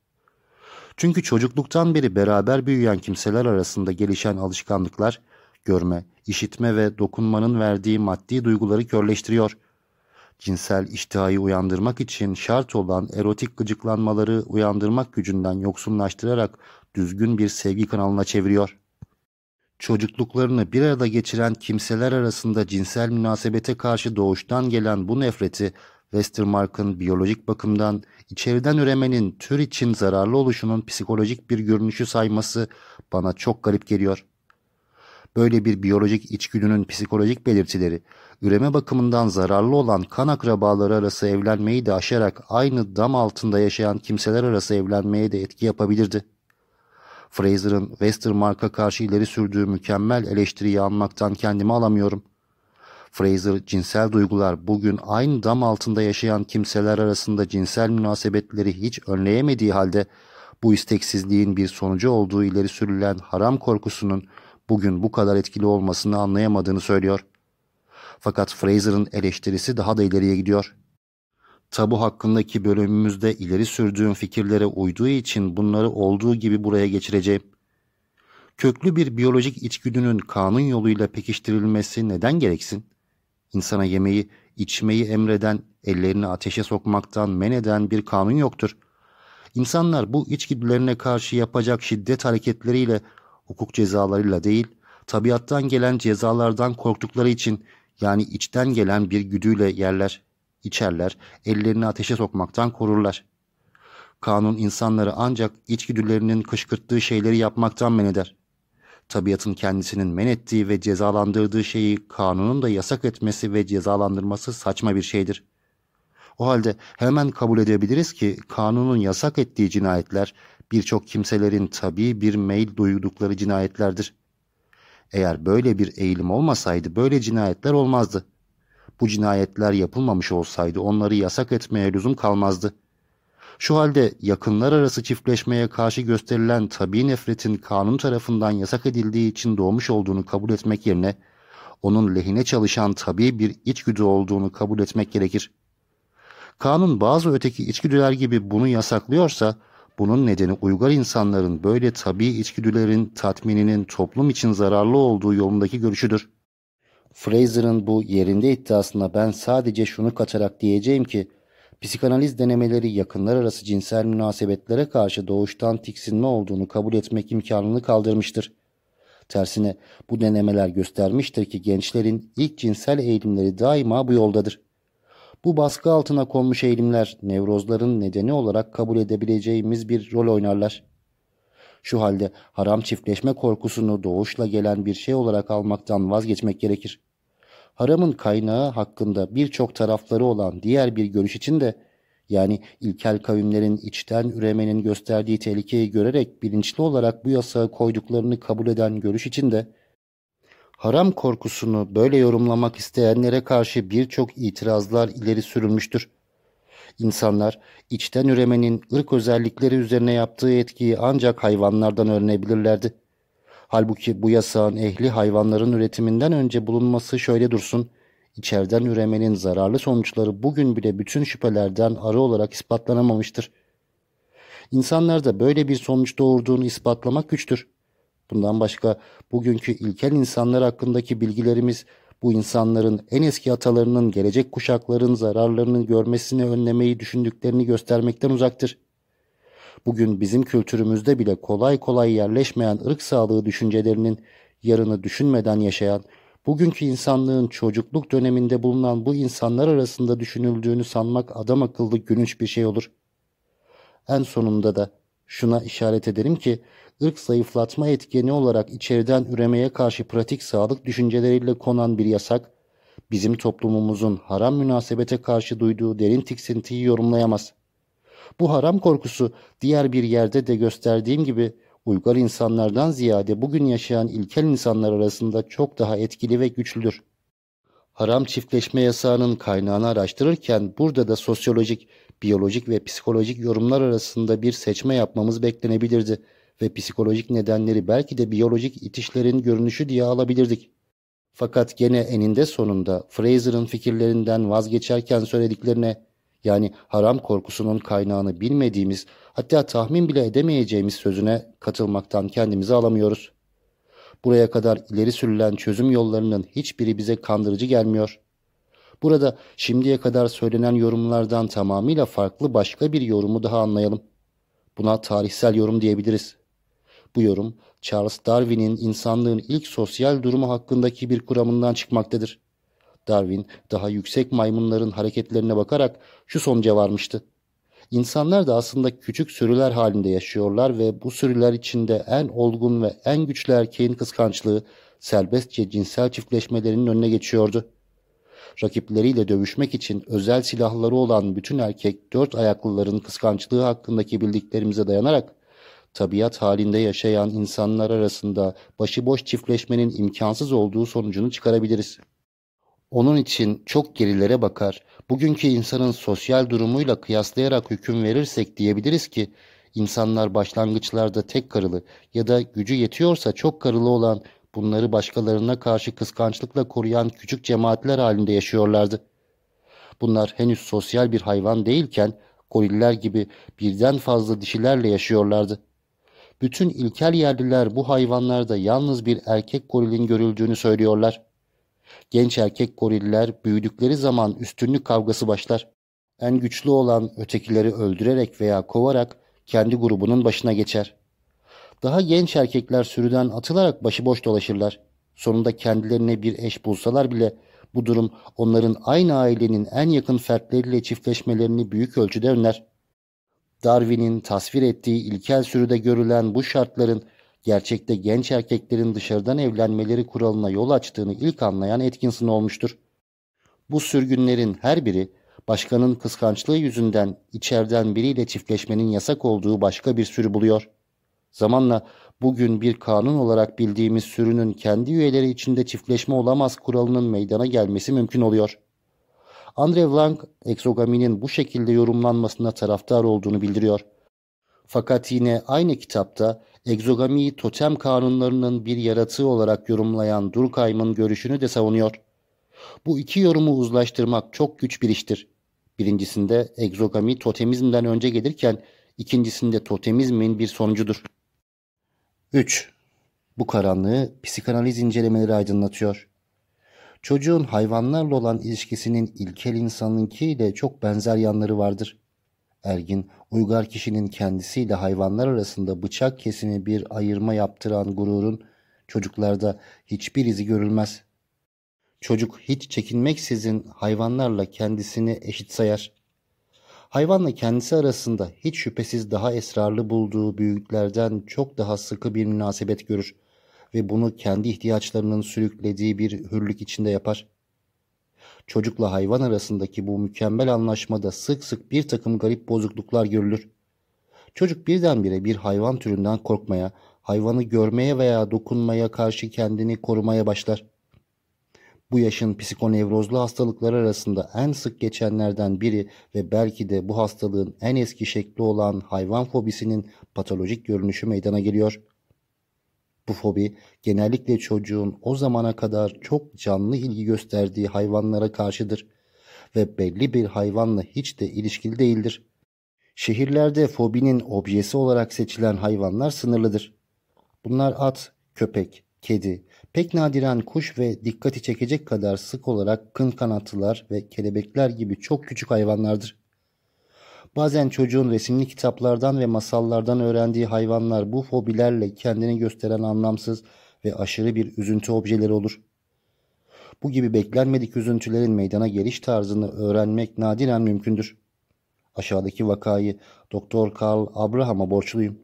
Çünkü çocukluktan beri beraber büyüyen kimseler arasında gelişen alışkanlıklar, görme, işitme ve dokunmanın verdiği maddi duyguları körleştiriyor. Cinsel iştihayı uyandırmak için şart olan erotik gıcıklanmaları uyandırmak gücünden yoksunlaştırarak düzgün bir sevgi kanalına çeviriyor. Çocukluklarını bir arada geçiren kimseler arasında cinsel münasebete karşı doğuştan gelen bu nefreti Westermark'ın biyolojik bakımdan içeriden üremenin tür için zararlı oluşunun psikolojik bir görünüşü sayması bana çok garip geliyor. Böyle bir biyolojik içgüdünün psikolojik belirtileri, üreme bakımından zararlı olan kan akrabaları arası evlenmeyi de aşarak aynı dam altında yaşayan kimseler arası evlenmeye de etki yapabilirdi. Fraser'ın Westermark'a karşı ileri sürdüğü mükemmel eleştiriyi anmaktan kendimi alamıyorum. Fraser cinsel duygular bugün aynı dam altında yaşayan kimseler arasında cinsel münasebetleri hiç önleyemediği halde bu isteksizliğin bir sonucu olduğu ileri sürülen haram korkusunun bugün bu kadar etkili olmasını anlayamadığını söylüyor. Fakat Fraser'ın eleştirisi daha da ileriye gidiyor. Tabu hakkındaki bölümümüzde ileri sürdüğüm fikirlere uyduğu için bunları olduğu gibi buraya geçireceğim. Köklü bir biyolojik içgüdünün kanun yoluyla pekiştirilmesi neden gereksin? İnsana yemeği, içmeyi emreden, ellerini ateşe sokmaktan men eden bir kanun yoktur. İnsanlar bu içgüdülerine karşı yapacak şiddet hareketleriyle, hukuk cezalarıyla değil, tabiattan gelen cezalardan korktukları için yani içten gelen bir güdüyle yerler, içerler, ellerini ateşe sokmaktan korurlar. Kanun insanları ancak içgüdülerinin kışkırttığı şeyleri yapmaktan men eder. Tabiatın kendisinin men ettiği ve cezalandırdığı şeyi kanunun da yasak etmesi ve cezalandırması saçma bir şeydir. O halde hemen kabul edebiliriz ki kanunun yasak ettiği cinayetler birçok kimselerin tabii bir meyil duydukları cinayetlerdir. Eğer böyle bir eğilim olmasaydı böyle cinayetler olmazdı. Bu cinayetler yapılmamış olsaydı onları yasak etmeye lüzum kalmazdı. Şu halde yakınlar arası çiftleşmeye karşı gösterilen tabi nefretin kanun tarafından yasak edildiği için doğmuş olduğunu kabul etmek yerine onun lehine çalışan tabi bir içgüdü olduğunu kabul etmek gerekir. Kanun bazı öteki içgüdüler gibi bunu yasaklıyorsa bunun nedeni uygar insanların böyle tabi içgüdülerin tatmininin toplum için zararlı olduğu yolundaki görüşüdür. Fraser'ın bu yerinde iddiasına ben sadece şunu katarak diyeceğim ki psikanaliz denemeleri yakınlar arası cinsel münasebetlere karşı doğuştan tiksinme olduğunu kabul etmek imkanını kaldırmıştır. Tersine bu denemeler göstermiştir ki gençlerin ilk cinsel eğilimleri daima bu yoldadır. Bu baskı altına konmuş eğilimler nevrozların nedeni olarak kabul edebileceğimiz bir rol oynarlar. Şu halde haram çiftleşme korkusunu doğuşla gelen bir şey olarak almaktan vazgeçmek gerekir. Haramın kaynağı hakkında birçok tarafları olan diğer bir görüş için de yani ilkel kavimlerin içten üremenin gösterdiği tehlikeyi görerek bilinçli olarak bu yasağı koyduklarını kabul eden görüş için de haram korkusunu böyle yorumlamak isteyenlere karşı birçok itirazlar ileri sürülmüştür. İnsanlar içten üremenin ırk özellikleri üzerine yaptığı etkiyi ancak hayvanlardan öğrenebilirlerdi. Halbuki bu yasağın ehli hayvanların üretiminden önce bulunması şöyle dursun, içeriden üremenin zararlı sonuçları bugün bile bütün şüphelerden arı olarak ispatlanamamıştır. İnsanlarda böyle bir sonuç doğurduğunu ispatlamak güçtür. Bundan başka bugünkü ilkel insanlar hakkındaki bilgilerimiz bu insanların en eski atalarının gelecek kuşakların zararlarını görmesini önlemeyi düşündüklerini göstermekten uzaktır. Bugün bizim kültürümüzde bile kolay kolay yerleşmeyen ırk sağlığı düşüncelerinin yarını düşünmeden yaşayan, bugünkü insanlığın çocukluk döneminde bulunan bu insanlar arasında düşünüldüğünü sanmak adam akıllı gülünç bir şey olur. En sonunda da şuna işaret ederim ki, ırk zayıflatma etkeni olarak içeriden üremeye karşı pratik sağlık düşünceleriyle konan bir yasak, bizim toplumumuzun haram münasebete karşı duyduğu derin tiksintiyi yorumlayamaz. Bu haram korkusu diğer bir yerde de gösterdiğim gibi uygar insanlardan ziyade bugün yaşayan ilkel insanlar arasında çok daha etkili ve güçlüdür. Haram çiftleşme yasağının kaynağını araştırırken burada da sosyolojik, biyolojik ve psikolojik yorumlar arasında bir seçme yapmamız beklenebilirdi ve psikolojik nedenleri belki de biyolojik itişlerin görünüşü diye alabilirdik. Fakat gene eninde sonunda Fraser'ın fikirlerinden vazgeçerken söylediklerine yani haram korkusunun kaynağını bilmediğimiz hatta tahmin bile edemeyeceğimiz sözüne katılmaktan kendimizi alamıyoruz. Buraya kadar ileri sürülen çözüm yollarının hiçbiri bize kandırıcı gelmiyor. Burada şimdiye kadar söylenen yorumlardan tamamıyla farklı başka bir yorumu daha anlayalım. Buna tarihsel yorum diyebiliriz. Bu yorum Charles Darwin'in insanlığın ilk sosyal durumu hakkındaki bir kuramından çıkmaktadır. Darwin daha yüksek maymunların hareketlerine bakarak şu sonuca varmıştı. İnsanlar da aslında küçük sürüler halinde yaşıyorlar ve bu sürüler içinde en olgun ve en güçlü erkeğin kıskançlığı serbestçe cinsel çiftleşmelerinin önüne geçiyordu. Rakipleriyle dövüşmek için özel silahları olan bütün erkek dört ayaklıların kıskançlığı hakkındaki bildiklerimize dayanarak tabiat halinde yaşayan insanlar arasında başıboş çiftleşmenin imkansız olduğu sonucunu çıkarabiliriz. Onun için çok gerilere bakar, bugünkü insanın sosyal durumuyla kıyaslayarak hüküm verirsek diyebiliriz ki, insanlar başlangıçlarda tek karılı ya da gücü yetiyorsa çok karılı olan, bunları başkalarına karşı kıskançlıkla koruyan küçük cemaatler halinde yaşıyorlardı. Bunlar henüz sosyal bir hayvan değilken, goriller gibi birden fazla dişilerle yaşıyorlardı. Bütün ilkel yerliler bu hayvanlarda yalnız bir erkek gorilin görüldüğünü söylüyorlar. Genç erkek goriller büyüdükleri zaman üstünlük kavgası başlar. En güçlü olan ötekileri öldürerek veya kovarak kendi grubunun başına geçer. Daha genç erkekler sürüden atılarak başıboş dolaşırlar. Sonunda kendilerine bir eş bulsalar bile bu durum onların aynı ailenin en yakın fertleriyle çiftleşmelerini büyük ölçüde önler. Darwin'in tasvir ettiği ilkel sürüde görülen bu şartların gerçekte genç erkeklerin dışarıdan evlenmeleri kuralına yol açtığını ilk anlayan Atkinson olmuştur. Bu sürgünlerin her biri başkanın kıskançlığı yüzünden içeriden biriyle çiftleşmenin yasak olduğu başka bir sürü buluyor. Zamanla bugün bir kanun olarak bildiğimiz sürünün kendi üyeleri içinde çiftleşme olamaz kuralının meydana gelmesi mümkün oluyor. Andre Blanc, egzogaminin bu şekilde yorumlanmasına taraftar olduğunu bildiriyor. Fakat yine aynı kitapta egzogamiyi totem kanunlarının bir yaratığı olarak yorumlayan Durkheim'ın görüşünü de savunuyor. Bu iki yorumu uzlaştırmak çok güç bir iştir. Birincisinde egzogami totemizmden önce gelirken ikincisinde totemizmin bir sonucudur. 3. Bu karanlığı psikanaliz incelemeleri aydınlatıyor. Çocuğun hayvanlarla olan ilişkisinin ilkel insanınkiyle çok benzer yanları vardır. Ergin, uygar kişinin kendisiyle hayvanlar arasında bıçak kesimi bir ayırma yaptıran gururun çocuklarda hiçbir izi görülmez. Çocuk hiç çekinmeksizin hayvanlarla kendisini eşit sayar. Hayvanla kendisi arasında hiç şüphesiz daha esrarlı bulduğu büyüklerden çok daha sıkı bir münasebet görür ve bunu kendi ihtiyaçlarının sürüklediği bir hürlük içinde yapar. Çocukla hayvan arasındaki bu mükemmel anlaşmada sık sık bir takım garip bozukluklar görülür. Çocuk birdenbire bir hayvan türünden korkmaya, hayvanı görmeye veya dokunmaya karşı kendini korumaya başlar. Bu yaşın psikonevrozlu hastalıklar arasında en sık geçenlerden biri ve belki de bu hastalığın en eski şekli olan hayvan fobisinin patolojik görünüşü meydana geliyor. Bu fobi genellikle çocuğun o zamana kadar çok canlı ilgi gösterdiği hayvanlara karşıdır ve belli bir hayvanla hiç de ilişkili değildir. Şehirlerde fobinin objesi olarak seçilen hayvanlar sınırlıdır. Bunlar at, köpek, kedi, pek nadiren kuş ve dikkati çekecek kadar sık olarak kın kanatlılar ve kelebekler gibi çok küçük hayvanlardır. Bazen çocuğun resimli kitaplardan ve masallardan öğrendiği hayvanlar bu fobilerle kendini gösteren anlamsız ve aşırı bir üzüntü objeleri olur. Bu gibi beklenmedik üzüntülerin meydana geliş tarzını öğrenmek nadiren mümkündür. Aşağıdaki vakayı Doktor Karl Abraham'a borçluyum.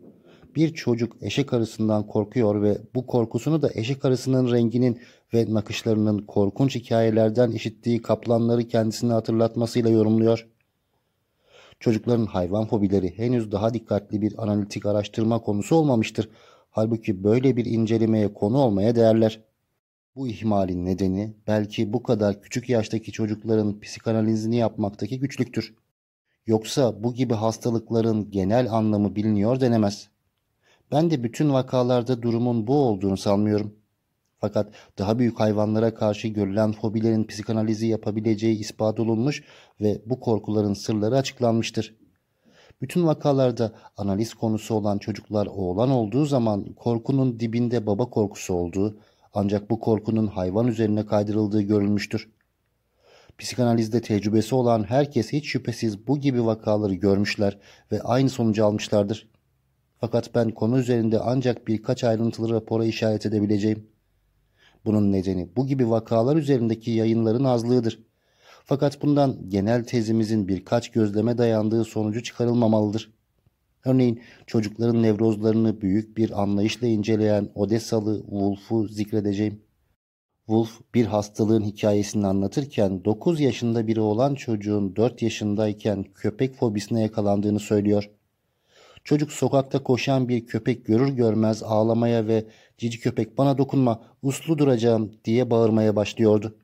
Bir çocuk eşek arısından korkuyor ve bu korkusunu da eşek arısının renginin ve nakışlarının korkunç hikayelerden işittiği kaplanları kendisine hatırlatmasıyla yorumluyor. Çocukların hayvan fobileri henüz daha dikkatli bir analitik araştırma konusu olmamıştır. Halbuki böyle bir incelemeye konu olmaya değerler. Bu ihmalin nedeni belki bu kadar küçük yaştaki çocukların psikanalizini yapmaktaki güçlüktür. Yoksa bu gibi hastalıkların genel anlamı biliniyor denemez. Ben de bütün vakalarda durumun bu olduğunu sanmıyorum. Fakat daha büyük hayvanlara karşı görülen fobilerin psikanalizi yapabileceği ispat olunmuş ve bu korkuların sırları açıklanmıştır. Bütün vakalarda analiz konusu olan çocuklar oğlan olduğu zaman korkunun dibinde baba korkusu olduğu, ancak bu korkunun hayvan üzerine kaydırıldığı görülmüştür. Psikanalizde tecrübesi olan herkes hiç şüphesiz bu gibi vakaları görmüşler ve aynı sonucu almışlardır. Fakat ben konu üzerinde ancak birkaç ayrıntılı rapora işaret edebileceğim. Bunun nedeni bu gibi vakalar üzerindeki yayınların azlığıdır. Fakat bundan genel tezimizin birkaç gözleme dayandığı sonucu çıkarılmamalıdır. Örneğin çocukların nevrozlarını büyük bir anlayışla inceleyen Odessalı Wolf'u zikredeceğim. Wolf bir hastalığın hikayesini anlatırken 9 yaşında biri olan çocuğun 4 yaşındayken köpek fobisine yakalandığını söylüyor. Çocuk sokakta koşan bir köpek görür görmez ağlamaya ve cici köpek bana dokunma uslu duracağım diye bağırmaya başlıyordu.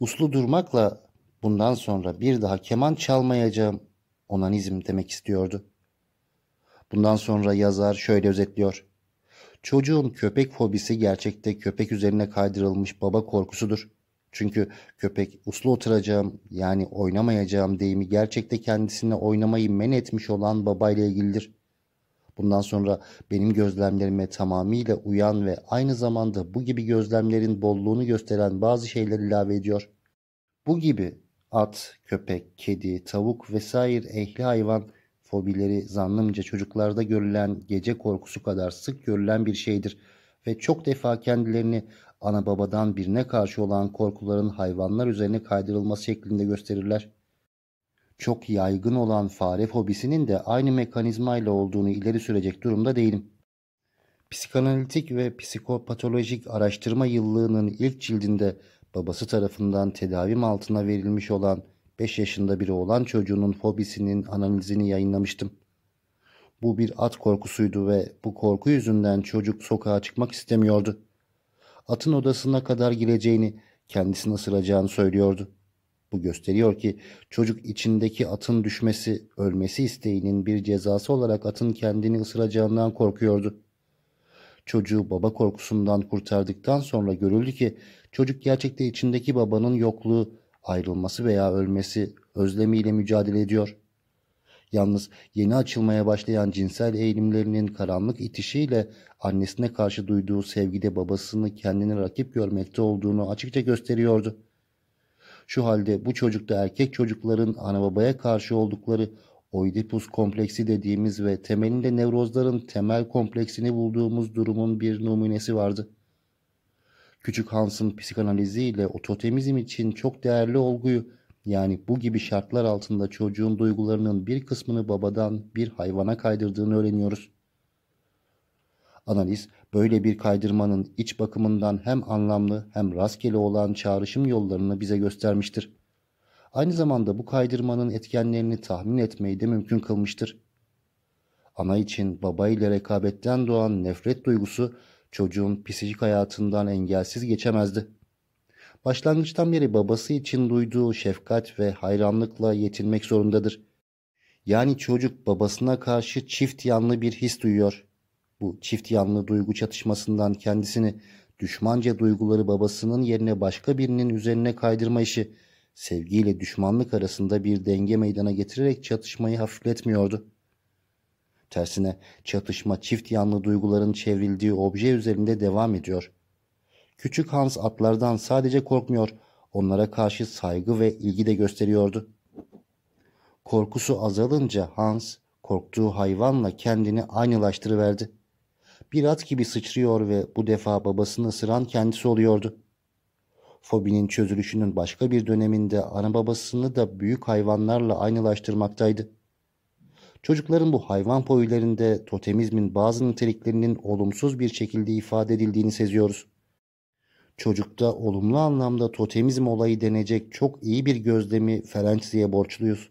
Uslu durmakla bundan sonra bir daha keman çalmayacağım onanizm demek istiyordu. Bundan sonra yazar şöyle özetliyor. Çocuğun köpek fobisi gerçekte köpek üzerine kaydırılmış baba korkusudur. Çünkü köpek uslu oturacağım yani oynamayacağım deyimi gerçekte kendisine oynamayı men etmiş olan babayla ilgilidir. Bundan sonra benim gözlemlerime tamamıyla uyan ve aynı zamanda bu gibi gözlemlerin bolluğunu gösteren bazı şeyler ilave ediyor. Bu gibi at, köpek, kedi, tavuk vesaire ehli hayvan fobileri zannımca çocuklarda görülen gece korkusu kadar sık görülen bir şeydir ve çok defa kendilerini ana babadan birine karşı olan korkuların hayvanlar üzerine kaydırılması şeklinde gösterirler. Çok yaygın olan fare fobisinin de aynı mekanizmayla olduğunu ileri sürecek durumda değilim. Psikanalitik ve psikopatolojik araştırma yıllığının ilk cildinde babası tarafından tedavim altına verilmiş olan 5 yaşında biri olan çocuğunun fobisinin analizini yayınlamıştım. Bu bir at korkusuydu ve bu korku yüzünden çocuk sokağa çıkmak istemiyordu. Atın odasına kadar gireceğini, kendisini ısıracağını söylüyordu. Bu gösteriyor ki çocuk içindeki atın düşmesi, ölmesi isteğinin bir cezası olarak atın kendini ısıracağından korkuyordu. Çocuğu baba korkusundan kurtardıktan sonra görüldü ki çocuk gerçekte içindeki babanın yokluğu, ayrılması veya ölmesi özlemiyle mücadele ediyor. Yalnız yeni açılmaya başlayan cinsel eğilimlerinin karanlık itişiyle annesine karşı duyduğu sevgide babasını kendini rakip görmekte olduğunu açıkça gösteriyordu. Şu halde bu çocukta erkek çocukların ana babaya karşı oldukları Oidipus kompleksi dediğimiz ve temelinde nevrozların temel kompleksini bulduğumuz durumun bir numunesi vardı. Küçük Hans'ın psikanaliziyle o totemizm için çok değerli olguyu yani bu gibi şartlar altında çocuğun duygularının bir kısmını babadan bir hayvana kaydırdığını öğreniyoruz. Analiz böyle bir kaydırmanın iç bakımından hem anlamlı hem rastgele olan çağrışım yollarını bize göstermiştir. Aynı zamanda bu kaydırmanın etkenlerini tahmin etmeyi de mümkün kılmıştır. Ana için baba ile rekabetten doğan nefret duygusu çocuğun psikolojik hayatından engelsiz geçemezdi. Başlangıçtan beri babası için duyduğu şefkat ve hayranlıkla yetinmek zorundadır. Yani çocuk babasına karşı çift yanlı bir his duyuyor. Bu çift yanlı duygu çatışmasından kendisini düşmanca duyguları babasının yerine başka birinin üzerine kaydırma işi sevgiyle düşmanlık arasında bir denge meydana getirerek çatışmayı hafifletmiyordu. Tersine çatışma çift yanlı duyguların çevrildiği obje üzerinde devam ediyor. Küçük Hans atlardan sadece korkmuyor, onlara karşı saygı ve ilgi de gösteriyordu. Korkusu azalınca Hans korktuğu hayvanla kendini aynılaştırıverdi. Bir at gibi sıçrıyor ve bu defa babasını ısıran kendisi oluyordu. Fobinin çözülüşünün başka bir döneminde ana babasını da büyük hayvanlarla aynılaştırmaktaydı. Çocukların bu hayvan fobilerinde totemizmin bazı niteliklerinin olumsuz bir şekilde ifade edildiğini seziyoruz. Çocukta olumlu anlamda totemizm olayı denecek çok iyi bir gözlemi Ferenci'ye borçluyuz.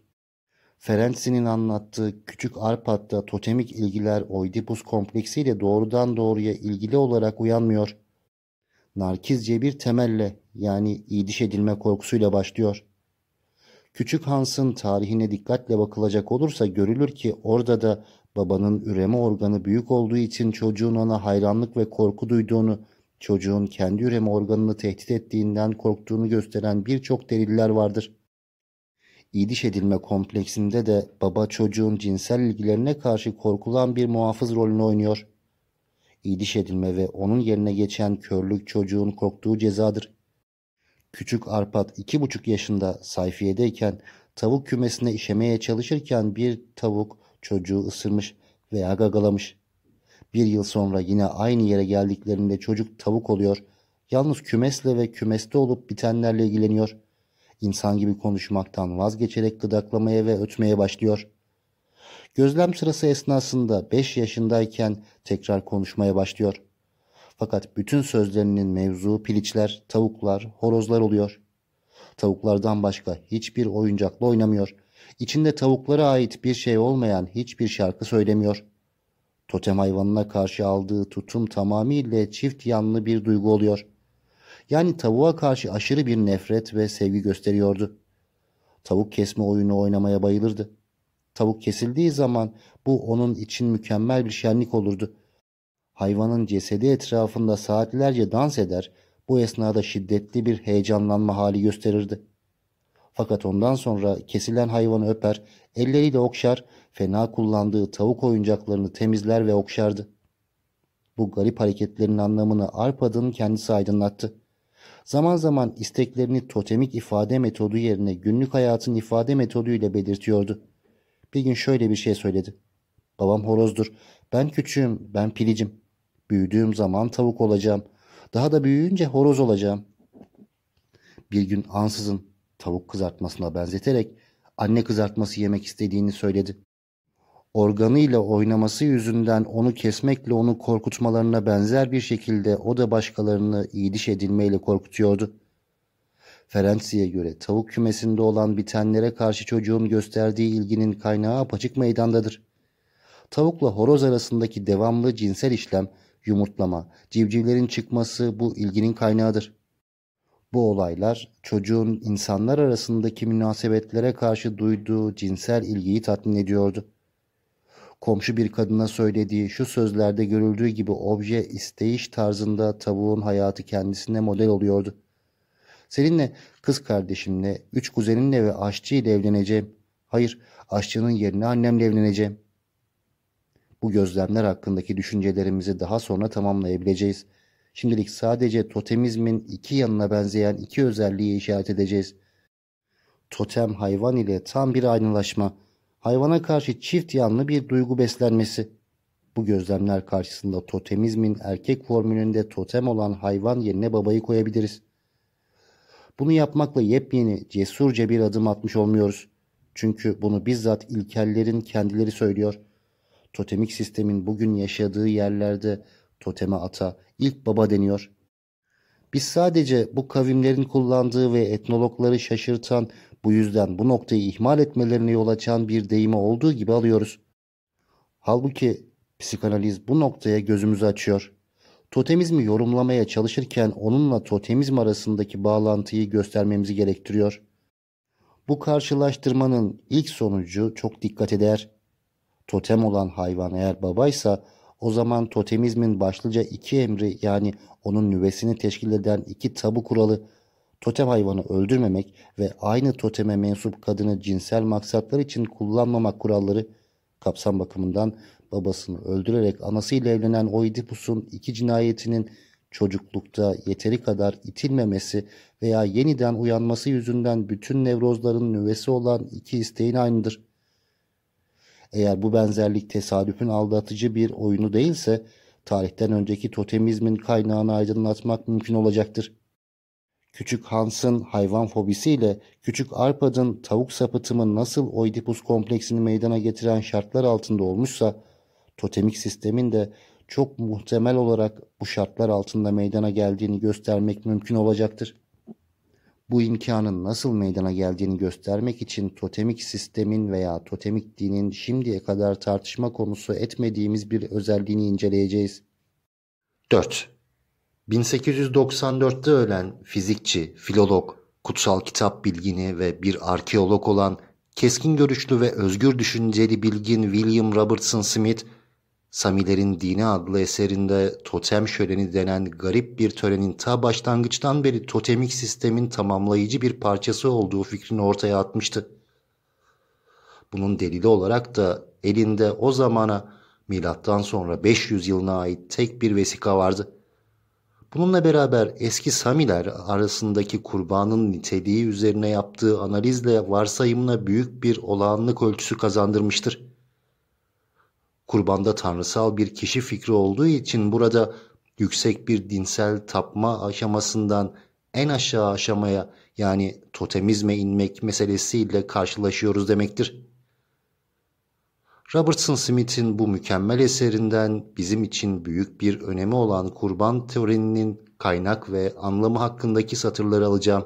Ferenci'nin anlattığı Küçük Arpad'da totemik ilgiler Oidipus kompleksiyle doğrudan doğruya ilgili olarak uyanmıyor. Narkizce bir temelle yani idiş edilme korkusuyla başlıyor. Küçük Hans'ın tarihine dikkatle bakılacak olursa görülür ki orada da babanın üreme organı büyük olduğu için çocuğun ona hayranlık ve korku duyduğunu, çocuğun kendi üreme organını tehdit ettiğinden korktuğunu gösteren birçok deliller vardır. İdiş edilme kompleksinde de baba çocuğun cinsel ilgilerine karşı korkulan bir muhafız rolünü oynuyor. İdiş edilme ve onun yerine geçen körlük çocuğun korktuğu cezadır. Küçük Arpat iki buçuk yaşında sayfiyedeyken tavuk kümesine işemeye çalışırken bir tavuk çocuğu ısırmış veya gagalamış. Bir yıl sonra yine aynı yere geldiklerinde çocuk tavuk oluyor. Yalnız kümesle ve kümeste olup bitenlerle ilgileniyor. İnsan gibi konuşmaktan vazgeçerek gıdaklamaya ve ötmeye başlıyor. Gözlem sırası esnasında 5 yaşındayken tekrar konuşmaya başlıyor. Fakat bütün sözlerinin mevzu piliçler, tavuklar, horozlar oluyor. Tavuklardan başka hiçbir oyuncakla oynamıyor. İçinde tavuklara ait bir şey olmayan hiçbir şarkı söylemiyor. Totem hayvanına karşı aldığı tutum tamamıyla çift yanlı bir duygu oluyor. Yani tavuğa karşı aşırı bir nefret ve sevgi gösteriyordu. Tavuk kesme oyunu oynamaya bayılırdı. Tavuk kesildiği zaman bu onun için mükemmel bir şenlik olurdu. Hayvanın cesedi etrafında saatlerce dans eder, bu esnada şiddetli bir heyecanlanma hali gösterirdi. Fakat ondan sonra kesilen hayvanı öper, elleriyle okşar, fena kullandığı tavuk oyuncaklarını temizler ve okşardı. Bu garip hareketlerin anlamını Arpad'ın kendisi aydınlattı. Zaman zaman isteklerini totemik ifade metodu yerine günlük hayatın ifade metoduyla belirtiyordu. Bir gün şöyle bir şey söyledi. Babam horozdur. Ben küçüğüm, ben pilicim. Büyüdüğüm zaman tavuk olacağım. Daha da büyüyünce horoz olacağım. Bir gün ansızın tavuk kızartmasına benzeterek anne kızartması yemek istediğini söyledi. Organıyla oynaması yüzünden onu kesmekle onu korkutmalarına benzer bir şekilde o da başkalarını iyiliş edilmeyle korkutuyordu. Ferenci'ye göre tavuk kümesinde olan bitenlere karşı çocuğun gösterdiği ilginin kaynağı apaçık meydandadır. Tavukla horoz arasındaki devamlı cinsel işlem, yumurtlama, civcivlerin çıkması bu ilginin kaynağıdır. Bu olaylar çocuğun insanlar arasındaki münasebetlere karşı duyduğu cinsel ilgiyi tatmin ediyordu. Komşu bir kadına söylediği şu sözlerde görüldüğü gibi obje isteyiş tarzında tavuğun hayatı kendisine model oluyordu. Seninle, kız kardeşimle, üç kuzeninle ve aşçı ile evleneceğim. Hayır, aşçının yerine annemle evleneceğim. Bu gözlemler hakkındaki düşüncelerimizi daha sonra tamamlayabileceğiz. Şimdilik sadece totemizmin iki yanına benzeyen iki özelliği işaret edeceğiz. Totem hayvan ile tam bir aynılaşma, hayvana karşı çift yanlı bir duygu beslenmesi. Bu gözlemler karşısında totemizmin erkek formülünde totem olan hayvan yerine babayı koyabiliriz. Bunu yapmakla yepyeni, cesurca bir adım atmış olmuyoruz. Çünkü bunu bizzat ilkellerin kendileri söylüyor. Totemik sistemin bugün yaşadığı yerlerde toteme ata, ilk baba deniyor. Biz sadece bu kavimlerin kullandığı ve etnologları şaşırtan, bu yüzden bu noktayı ihmal etmelerine yol açan bir deyimi olduğu gibi alıyoruz. Halbuki psikanaliz bu noktaya gözümüzü açıyor. Totemizmi yorumlamaya çalışırken onunla totemizm arasındaki bağlantıyı göstermemizi gerektiriyor. Bu karşılaştırmanın ilk sonucu çok dikkat eder. Totem olan hayvan eğer babaysa o zaman totemizmin başlıca iki emri yani onun nüvesini teşkil eden iki tabu kuralı totem hayvanı öldürmemek ve aynı toteme mensup kadını cinsel maksatlar için kullanmamak kuralları kapsam bakımından babasını öldürerek anasıyla evlenen Oidipus'un iki cinayetinin çocuklukta yeteri kadar itilmemesi veya yeniden uyanması yüzünden bütün nevrozların nüvesi olan iki isteğin aynıdır. Eğer bu benzerlik tesadüfün aldatıcı bir oyunu değilse tarihten önceki totemizmin kaynağını aydınlatmak mümkün olacaktır. Küçük Hans'ın hayvan fobisiyle Küçük Arpad'ın tavuk sapıtımı nasıl Oidipus kompleksini meydana getiren şartlar altında olmuşsa totemik sistemin de çok muhtemel olarak bu şartlar altında meydana geldiğini göstermek mümkün olacaktır. Bu imkanın nasıl meydana geldiğini göstermek için totemik sistemin veya totemik dinin şimdiye kadar tartışma konusu etmediğimiz bir özelliğini inceleyeceğiz. 4. 1894'te ölen fizikçi, filolog, kutsal kitap bilgini ve bir arkeolog olan Keskin görüşlü ve özgür düşünceli bilgin William Robertson Smith, Samilerin Dini adlı eserinde totem şöleni denen garip bir törenin ta başlangıçtan beri totemik sistemin tamamlayıcı bir parçası olduğu fikrini ortaya atmıştı. Bunun delili olarak da elinde o zamana milattan sonra 500 yılına ait tek bir vesika vardı. Bununla beraber eski Samiler arasındaki kurbanın niteliği üzerine yaptığı analizle varsayımına büyük bir olağanlık ölçüsü kazandırmıştır. Kurbanda tanrısal bir kişi fikri olduğu için burada yüksek bir dinsel tapma aşamasından en aşağı aşamaya yani totemizme inmek meselesiyle karşılaşıyoruz demektir. Robertson Smith'in bu mükemmel eserinden bizim için büyük bir önemi olan kurban teorinin kaynak ve anlamı hakkındaki satırları alacağım.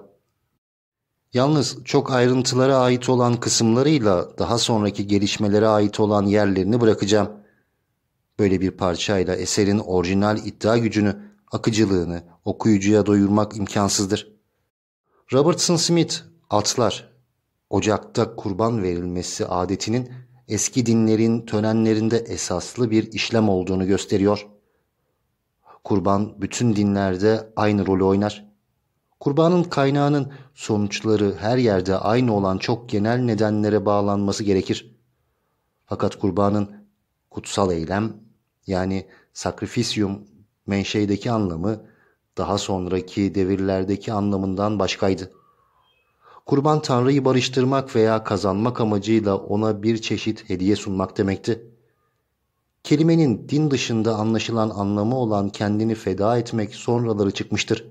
Yalnız çok ayrıntılara ait olan kısımlarıyla daha sonraki gelişmelere ait olan yerlerini bırakacağım. Böyle bir parçayla eserin orijinal iddia gücünü, akıcılığını okuyucuya doyurmak imkansızdır. Robertson Smith, atlar, ocakta kurban verilmesi adetinin eski dinlerin törenlerinde esaslı bir işlem olduğunu gösteriyor. Kurban bütün dinlerde aynı rolü oynar. Kurbanın kaynağının sonuçları her yerde aynı olan çok genel nedenlere bağlanması gerekir. Fakat kurbanın kutsal eylem yani sakrifisium menşeideki anlamı daha sonraki devirlerdeki anlamından başkaydı. Kurban Tanrı'yı barıştırmak veya kazanmak amacıyla ona bir çeşit hediye sunmak demekti. Kelimenin din dışında anlaşılan anlamı olan kendini feda etmek sonraları çıkmıştır.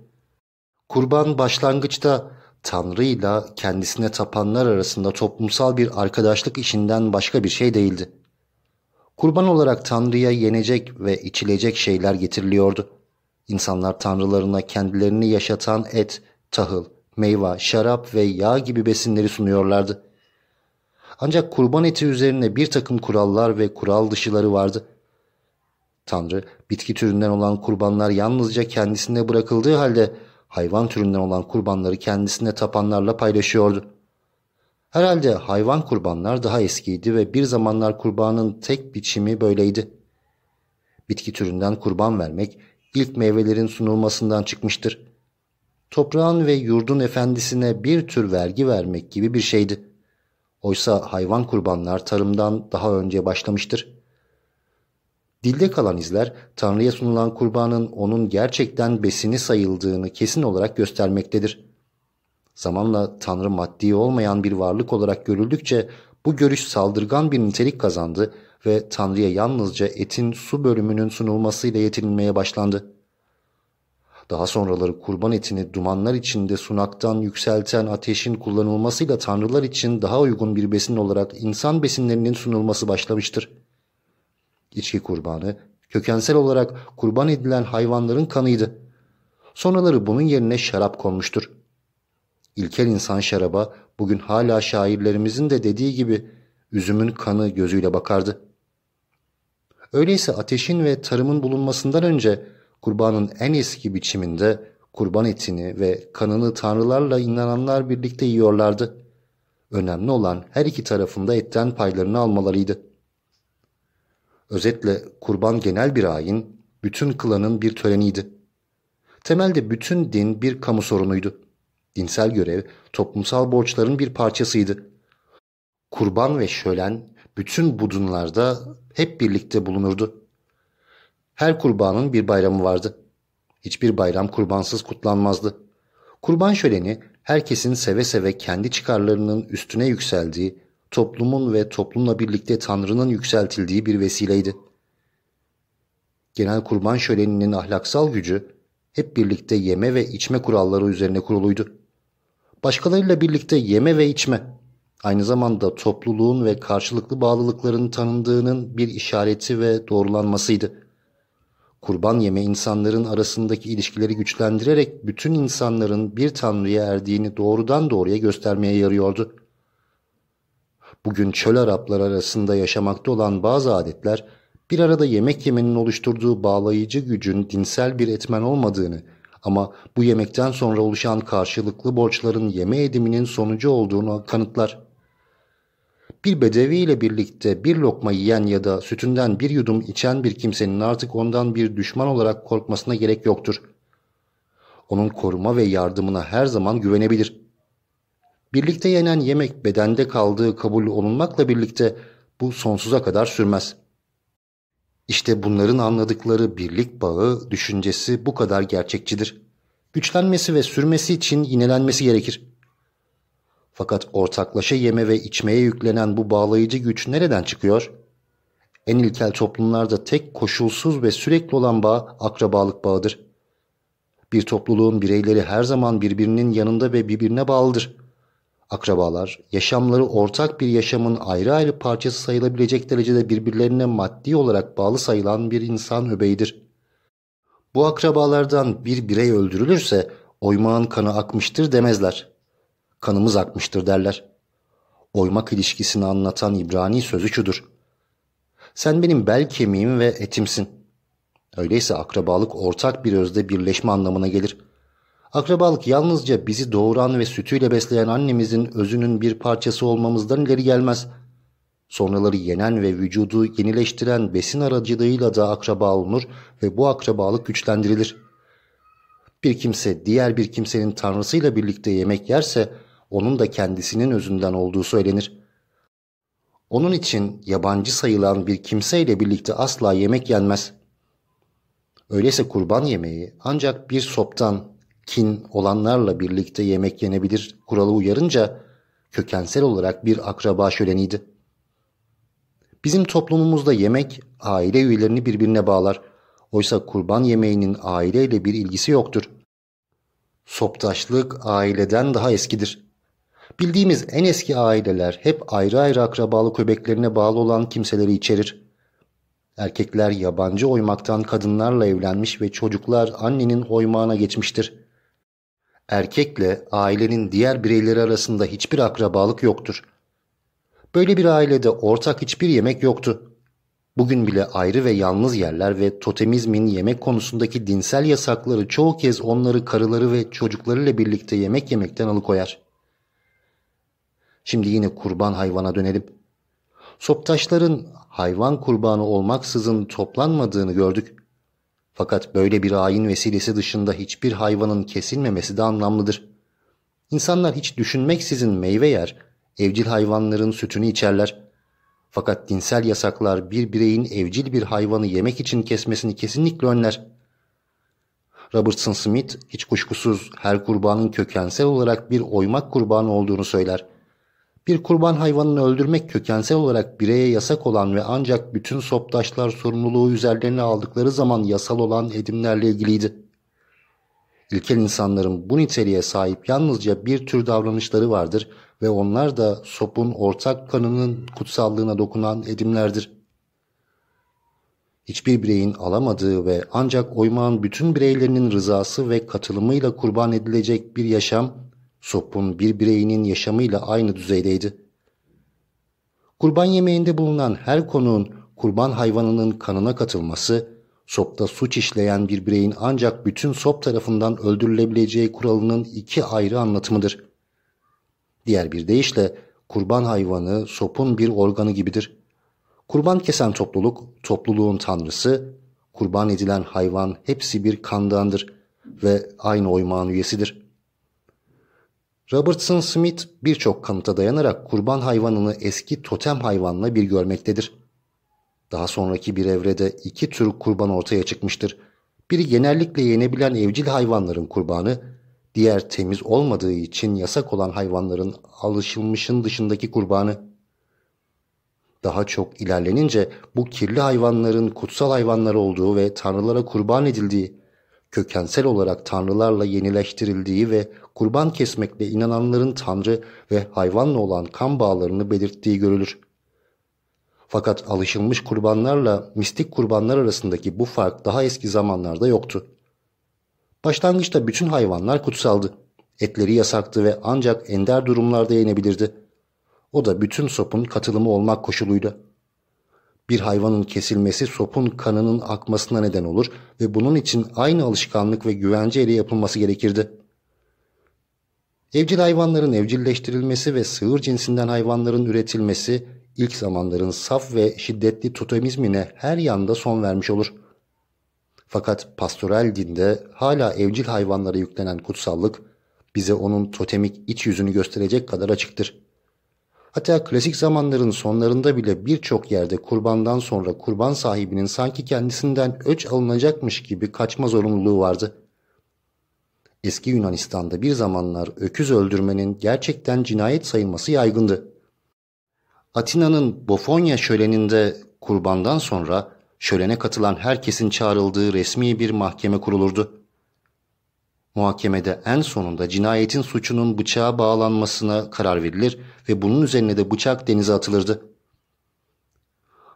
Kurban başlangıçta Tanrı ile kendisine tapanlar arasında toplumsal bir arkadaşlık işinden başka bir şey değildi. Kurban olarak Tanrı'ya yenecek ve içilecek şeyler getiriliyordu. İnsanlar tanrılarına kendilerini yaşatan et, tahıl, meyve, şarap ve yağ gibi besinleri sunuyorlardı. Ancak kurban eti üzerine bir takım kurallar ve kural dışıları vardı. Tanrı bitki türünden olan kurbanlar yalnızca kendisine bırakıldığı halde hayvan türünden olan kurbanları kendisine tapanlarla paylaşıyordu. Herhalde hayvan kurbanlar daha eskiydi ve bir zamanlar kurbanın tek biçimi böyleydi. Bitki türünden kurban vermek ilk meyvelerin sunulmasından çıkmıştır toprağın ve yurdun efendisine bir tür vergi vermek gibi bir şeydi. Oysa hayvan kurbanlar tarımdan daha önce başlamıştır. Dilde kalan izler Tanrı'ya sunulan kurbanın onun gerçekten besini sayıldığını kesin olarak göstermektedir. Zamanla Tanrı maddi olmayan bir varlık olarak görüldükçe bu görüş saldırgan bir nitelik kazandı ve Tanrı'ya yalnızca etin su bölümünün sunulmasıyla yetinilmeye başlandı. Daha sonraları kurban etini dumanlar içinde sunaktan yükselten ateşin kullanılmasıyla tanrılar için daha uygun bir besin olarak insan besinlerinin sunulması başlamıştır. İçki kurbanı kökensel olarak kurban edilen hayvanların kanıydı. Sonraları bunun yerine şarap konmuştur. İlkel insan şaraba bugün hala şairlerimizin de dediği gibi üzümün kanı gözüyle bakardı. Öyleyse ateşin ve tarımın bulunmasından önce kurbanın en eski biçiminde kurban etini ve kanını tanrılarla inananlar birlikte yiyorlardı. Önemli olan her iki tarafında etten paylarını almalarıydı. Özetle kurban genel bir ayin, bütün klanın bir töreniydi. Temelde bütün din bir kamu sorunuydu. Dinsel görev toplumsal borçların bir parçasıydı. Kurban ve şölen bütün budunlarda hep birlikte bulunurdu. Her kurbanın bir bayramı vardı. Hiçbir bayram kurbansız kutlanmazdı. Kurban şöleni herkesin seve seve kendi çıkarlarının üstüne yükseldiği, toplumun ve toplumla birlikte Tanrı'nın yükseltildiği bir vesileydi. Genel kurban şöleninin ahlaksal gücü hep birlikte yeme ve içme kuralları üzerine kuruluydu. Başkalarıyla birlikte yeme ve içme, aynı zamanda topluluğun ve karşılıklı bağlılıkların tanındığının bir işareti ve doğrulanmasıydı. Kurban yeme insanların arasındaki ilişkileri güçlendirerek bütün insanların bir tanrıya erdiğini doğrudan doğruya göstermeye yarıyordu. Bugün çöl Araplar arasında yaşamakta olan bazı adetler bir arada yemek yemenin oluşturduğu bağlayıcı gücün dinsel bir etmen olmadığını ama bu yemekten sonra oluşan karşılıklı borçların yeme ediminin sonucu olduğunu kanıtlar. Bir bedevi ile birlikte bir lokma yiyen ya da sütünden bir yudum içen bir kimsenin artık ondan bir düşman olarak korkmasına gerek yoktur. Onun koruma ve yardımına her zaman güvenebilir. Birlikte yenen yemek bedende kaldığı kabul olunmakla birlikte bu sonsuza kadar sürmez. İşte bunların anladıkları birlik bağı, düşüncesi bu kadar gerçekçidir. Güçlenmesi ve sürmesi için inelenmesi gerekir. Fakat ortaklaşa yeme ve içmeye yüklenen bu bağlayıcı güç nereden çıkıyor? En ilkel toplumlarda tek koşulsuz ve sürekli olan bağ akrabalık bağıdır. Bir topluluğun bireyleri her zaman birbirinin yanında ve birbirine bağlıdır. Akrabalar, yaşamları ortak bir yaşamın ayrı ayrı parçası sayılabilecek derecede birbirlerine maddi olarak bağlı sayılan bir insan öbeğidir. Bu akrabalardan bir birey öldürülürse oymağın kanı akmıştır demezler. Kanımız akmıştır derler. Oymak ilişkisini anlatan İbrani sözü şudur. Sen benim bel kemiğim ve etimsin. Öyleyse akrabalık ortak bir özde birleşme anlamına gelir. Akrabalık yalnızca bizi doğuran ve sütüyle besleyen annemizin özünün bir parçası olmamızdan ileri gelmez. Sonraları yenen ve vücudu yenileştiren besin aracılığıyla da akraba olunur ve bu akrabalık güçlendirilir. Bir kimse diğer bir kimsenin tanrısıyla birlikte yemek yerse onun da kendisinin özünden olduğu söylenir. Onun için yabancı sayılan bir kimseyle birlikte asla yemek yenmez. Öyleyse kurban yemeği ancak bir soptan, kin olanlarla birlikte yemek yenebilir kuralı uyarınca kökensel olarak bir akraba şöleniydi. Bizim toplumumuzda yemek aile üyelerini birbirine bağlar. Oysa kurban yemeğinin aileyle bir ilgisi yoktur. Soptaşlık aileden daha eskidir. Bildiğimiz en eski aileler hep ayrı ayrı akrabalık öbeklerine bağlı olan kimseleri içerir. Erkekler yabancı oymaktan kadınlarla evlenmiş ve çocuklar annenin oymağına geçmiştir. Erkekle ailenin diğer bireyleri arasında hiçbir akrabalık yoktur. Böyle bir ailede ortak hiçbir yemek yoktu. Bugün bile ayrı ve yalnız yerler ve totemizmin yemek konusundaki dinsel yasakları çoğu kez onları karıları ve çocuklarıyla birlikte yemek yemekten alıkoyar. Şimdi yine kurban hayvana dönelim. Soptaşların hayvan kurbanı olmaksızın toplanmadığını gördük. Fakat böyle bir ayin vesilesi dışında hiçbir hayvanın kesilmemesi de anlamlıdır. İnsanlar hiç düşünmeksizin meyve yer, evcil hayvanların sütünü içerler. Fakat dinsel yasaklar bir bireyin evcil bir hayvanı yemek için kesmesini kesinlikle önler. Robertson Smith hiç kuşkusuz her kurbanın kökensel olarak bir oymak kurbanı olduğunu söyler. Bir kurban hayvanını öldürmek kökensel olarak bireye yasak olan ve ancak bütün soptaşlar sorumluluğu üzerlerine aldıkları zaman yasal olan edimlerle ilgiliydi. İlkel insanların bu niteliğe sahip yalnızca bir tür davranışları vardır ve onlar da sopun ortak kanının kutsallığına dokunan edimlerdir. Hiçbir bireyin alamadığı ve ancak oymağın bütün bireylerinin rızası ve katılımıyla kurban edilecek bir yaşam Sopun bir bireyinin yaşamıyla aynı düzeydeydi. Kurban yemeğinde bulunan her konuğun kurban hayvanının kanına katılması, sopta suç işleyen bir bireyin ancak bütün sop tarafından öldürülebileceği kuralının iki ayrı anlatımıdır. Diğer bir deyişle kurban hayvanı sopun bir organı gibidir. Kurban kesen topluluk, topluluğun tanrısı, kurban edilen hayvan hepsi bir kandandır ve aynı oymağın üyesidir.'' Robertson Smith birçok kanıta dayanarak kurban hayvanını eski totem hayvanla bir görmektedir. Daha sonraki bir evrede iki tür kurban ortaya çıkmıştır. Biri genellikle yenebilen evcil hayvanların kurbanı, diğer temiz olmadığı için yasak olan hayvanların alışılmışın dışındaki kurbanı. Daha çok ilerlenince bu kirli hayvanların kutsal hayvanlar olduğu ve tanrılara kurban edildiği, kökensel olarak tanrılarla yenileştirildiği ve kurban kesmekle inananların tanrı ve hayvanla olan kan bağlarını belirttiği görülür. Fakat alışılmış kurbanlarla mistik kurbanlar arasındaki bu fark daha eski zamanlarda yoktu. Başlangıçta bütün hayvanlar kutsaldı. Etleri yasaktı ve ancak ender durumlarda yenebilirdi. O da bütün sopun katılımı olmak koşuluydu. Bir hayvanın kesilmesi sopun kanının akmasına neden olur ve bunun için aynı alışkanlık ve güvence ile yapılması gerekirdi. Evcil hayvanların evcilleştirilmesi ve sığır cinsinden hayvanların üretilmesi ilk zamanların saf ve şiddetli totemizmine her yanda son vermiş olur. Fakat pastoral dinde hala evcil hayvanlara yüklenen kutsallık bize onun totemik iç yüzünü gösterecek kadar açıktır. Hatta klasik zamanların sonlarında bile birçok yerde kurbandan sonra kurban sahibinin sanki kendisinden öç alınacakmış gibi kaçma zorunluluğu vardı. Eski Yunanistan'da bir zamanlar öküz öldürmenin gerçekten cinayet sayılması yaygındı. Atina'nın Bofonya şöleninde kurbandan sonra şölene katılan herkesin çağrıldığı resmi bir mahkeme kurulurdu. Muhakemede en sonunda cinayetin suçunun bıçağa bağlanmasına karar verilir ve bunun üzerine de bıçak denize atılırdı.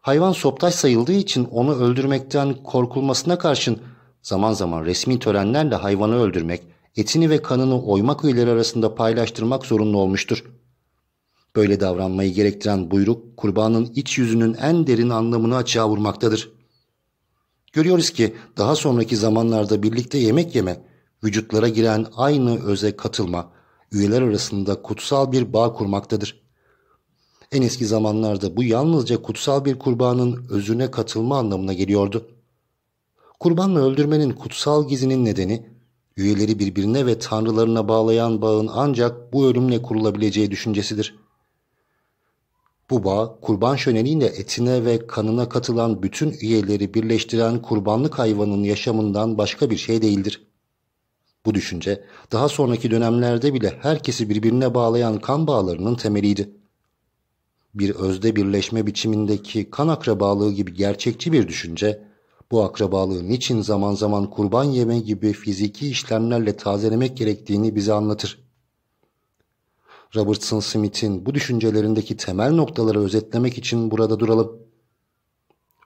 Hayvan soptaş sayıldığı için onu öldürmekten korkulmasına karşın zaman zaman resmi törenlerle hayvanı öldürmek, etini ve kanını oymak üyeleri arasında paylaştırmak zorunlu olmuştur. Böyle davranmayı gerektiren buyruk kurbanın iç yüzünün en derin anlamını açığa vurmaktadır. Görüyoruz ki daha sonraki zamanlarda birlikte yemek yeme, vücutlara giren aynı öze katılma, üyeler arasında kutsal bir bağ kurmaktadır. En eski zamanlarda bu yalnızca kutsal bir kurbanın özüne katılma anlamına geliyordu. Kurbanla öldürmenin kutsal gizinin nedeni, üyeleri birbirine ve tanrılarına bağlayan bağın ancak bu ölümle kurulabileceği düşüncesidir. Bu bağ kurban şöleniyle etine ve kanına katılan bütün üyeleri birleştiren kurbanlık hayvanın yaşamından başka bir şey değildir. Bu düşünce daha sonraki dönemlerde bile herkesi birbirine bağlayan kan bağlarının temeliydi. Bir özde birleşme biçimindeki kan akrabalığı gibi gerçekçi bir düşünce, bu akrabalığın için zaman zaman kurban yeme gibi fiziki işlemlerle tazelemek gerektiğini bize anlatır. Robertson Smith'in bu düşüncelerindeki temel noktaları özetlemek için burada duralım.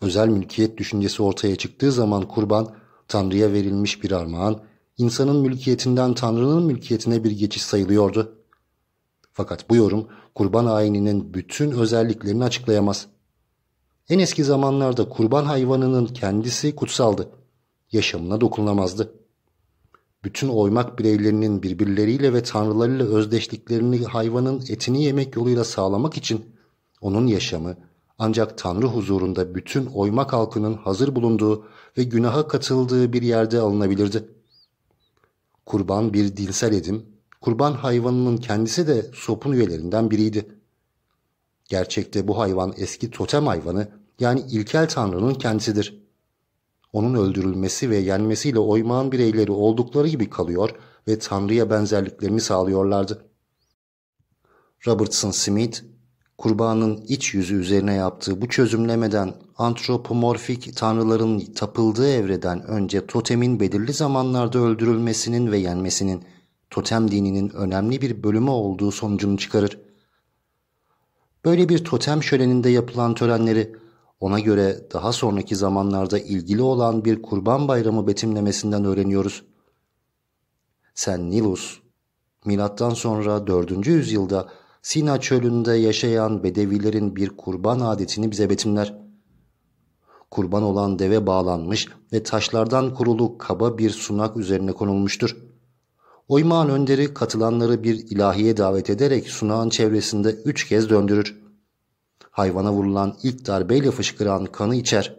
Özel mülkiyet düşüncesi ortaya çıktığı zaman kurban, Tanrı'ya verilmiş bir armağan, insanın mülkiyetinden Tanrı'nın mülkiyetine bir geçiş sayılıyordu. Fakat bu yorum kurban ayininin bütün özelliklerini açıklayamaz. En eski zamanlarda kurban hayvanının kendisi kutsaldı. Yaşamına dokunamazdı bütün oymak bireylerinin birbirleriyle ve tanrılarıyla özdeşliklerini hayvanın etini yemek yoluyla sağlamak için onun yaşamı ancak tanrı huzurunda bütün oymak halkının hazır bulunduğu ve günaha katıldığı bir yerde alınabilirdi. Kurban bir dinsel edim, kurban hayvanının kendisi de sopun üyelerinden biriydi. Gerçekte bu hayvan eski totem hayvanı yani ilkel tanrının kendisidir onun öldürülmesi ve yenmesiyle oymağın bireyleri oldukları gibi kalıyor ve Tanrı'ya benzerliklerini sağlıyorlardı. Robertson Smith, kurbanın iç yüzü üzerine yaptığı bu çözümlemeden antropomorfik tanrıların tapıldığı evreden önce totemin belirli zamanlarda öldürülmesinin ve yenmesinin totem dininin önemli bir bölümü olduğu sonucunu çıkarır. Böyle bir totem şöleninde yapılan törenleri ona göre daha sonraki zamanlarda ilgili olan bir kurban bayramı betimlemesinden öğreniyoruz. Sen Nilus, milattan sonra 4. yüzyılda Sina çölünde yaşayan bedevilerin bir kurban adetini bize betimler. Kurban olan deve bağlanmış ve taşlardan kurulu kaba bir sunak üzerine konulmuştur. Oymağın önderi katılanları bir ilahiye davet ederek sunağın çevresinde üç kez döndürür. Hayvana vurulan ilk darbeyle fışkıran kanı içer.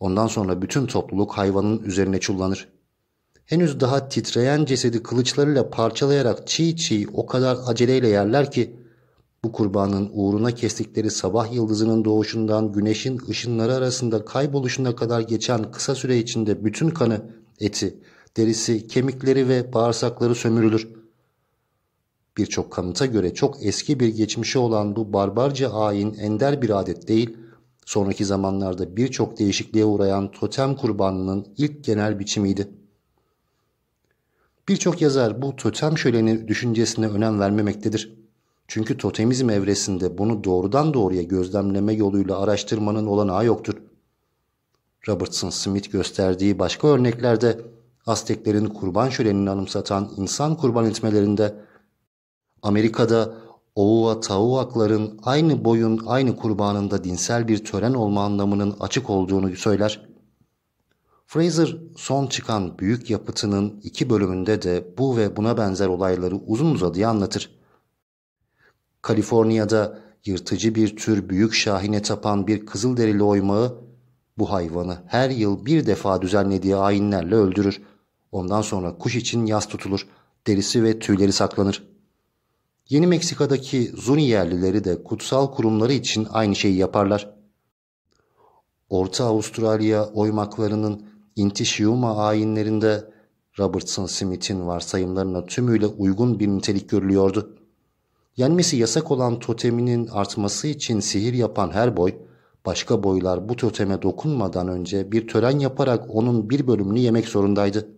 Ondan sonra bütün topluluk hayvanın üzerine çullanır. Henüz daha titreyen cesedi kılıçlarıyla parçalayarak çiğ çiğ o kadar aceleyle yerler ki bu kurbanın uğruna kestikleri sabah yıldızının doğuşundan güneşin ışınları arasında kayboluşuna kadar geçen kısa süre içinde bütün kanı, eti, derisi, kemikleri ve bağırsakları sömürülür. Birçok kanıta göre çok eski bir geçmişi olan bu barbarca ayin ender bir adet değil, sonraki zamanlarda birçok değişikliğe uğrayan totem kurbanının ilk genel biçimiydi. Birçok yazar bu totem şöleni düşüncesine önem vermemektedir. Çünkü totemizm evresinde bunu doğrudan doğruya gözlemleme yoluyla araştırmanın olanağı yoktur. Robertson Smith gösterdiği başka örneklerde Azteklerin kurban şölenini anımsatan insan kurban etmelerinde Amerika'da Oua Tauakların aynı boyun aynı kurbanında dinsel bir tören olma anlamının açık olduğunu söyler. Fraser son çıkan büyük yapıtının iki bölümünde de bu ve buna benzer olayları uzun uzadıya anlatır. Kaliforniya'da yırtıcı bir tür büyük şahine tapan bir kızılderili oymağı bu hayvanı her yıl bir defa düzenlediği ayinlerle öldürür. Ondan sonra kuş için yas tutulur, derisi ve tüyleri saklanır. Yeni Meksika'daki Zuni yerlileri de kutsal kurumları için aynı şeyi yaparlar. Orta Avustralya oymaklarının Intishiuma ayinlerinde Robertson Smith'in varsayımlarına tümüyle uygun bir nitelik görülüyordu. Yenmesi yasak olan toteminin artması için sihir yapan her boy, başka boylar bu toteme dokunmadan önce bir tören yaparak onun bir bölümünü yemek zorundaydı.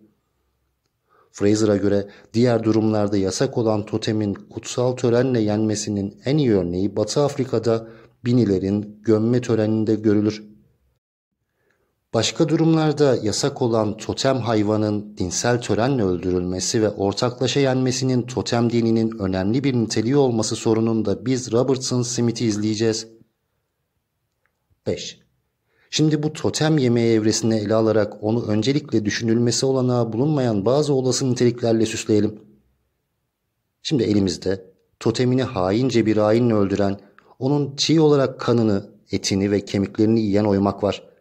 Fraser'a göre diğer durumlarda yasak olan totemin kutsal törenle yenmesinin en iyi örneği Batı Afrika'da Binilerin gömme töreninde görülür. Başka durumlarda yasak olan totem hayvanın dinsel törenle öldürülmesi ve ortaklaşa yenmesinin totem dininin önemli bir niteliği olması sorununda biz Robertson Smith'i izleyeceğiz. 5. Şimdi bu totem yemeği evresine ele alarak onu öncelikle düşünülmesi olanağı bulunmayan bazı olası niteliklerle süsleyelim. Şimdi elimizde totemini haince bir hainle öldüren, onun çiğ olarak kanını, etini ve kemiklerini yiyen oymak var.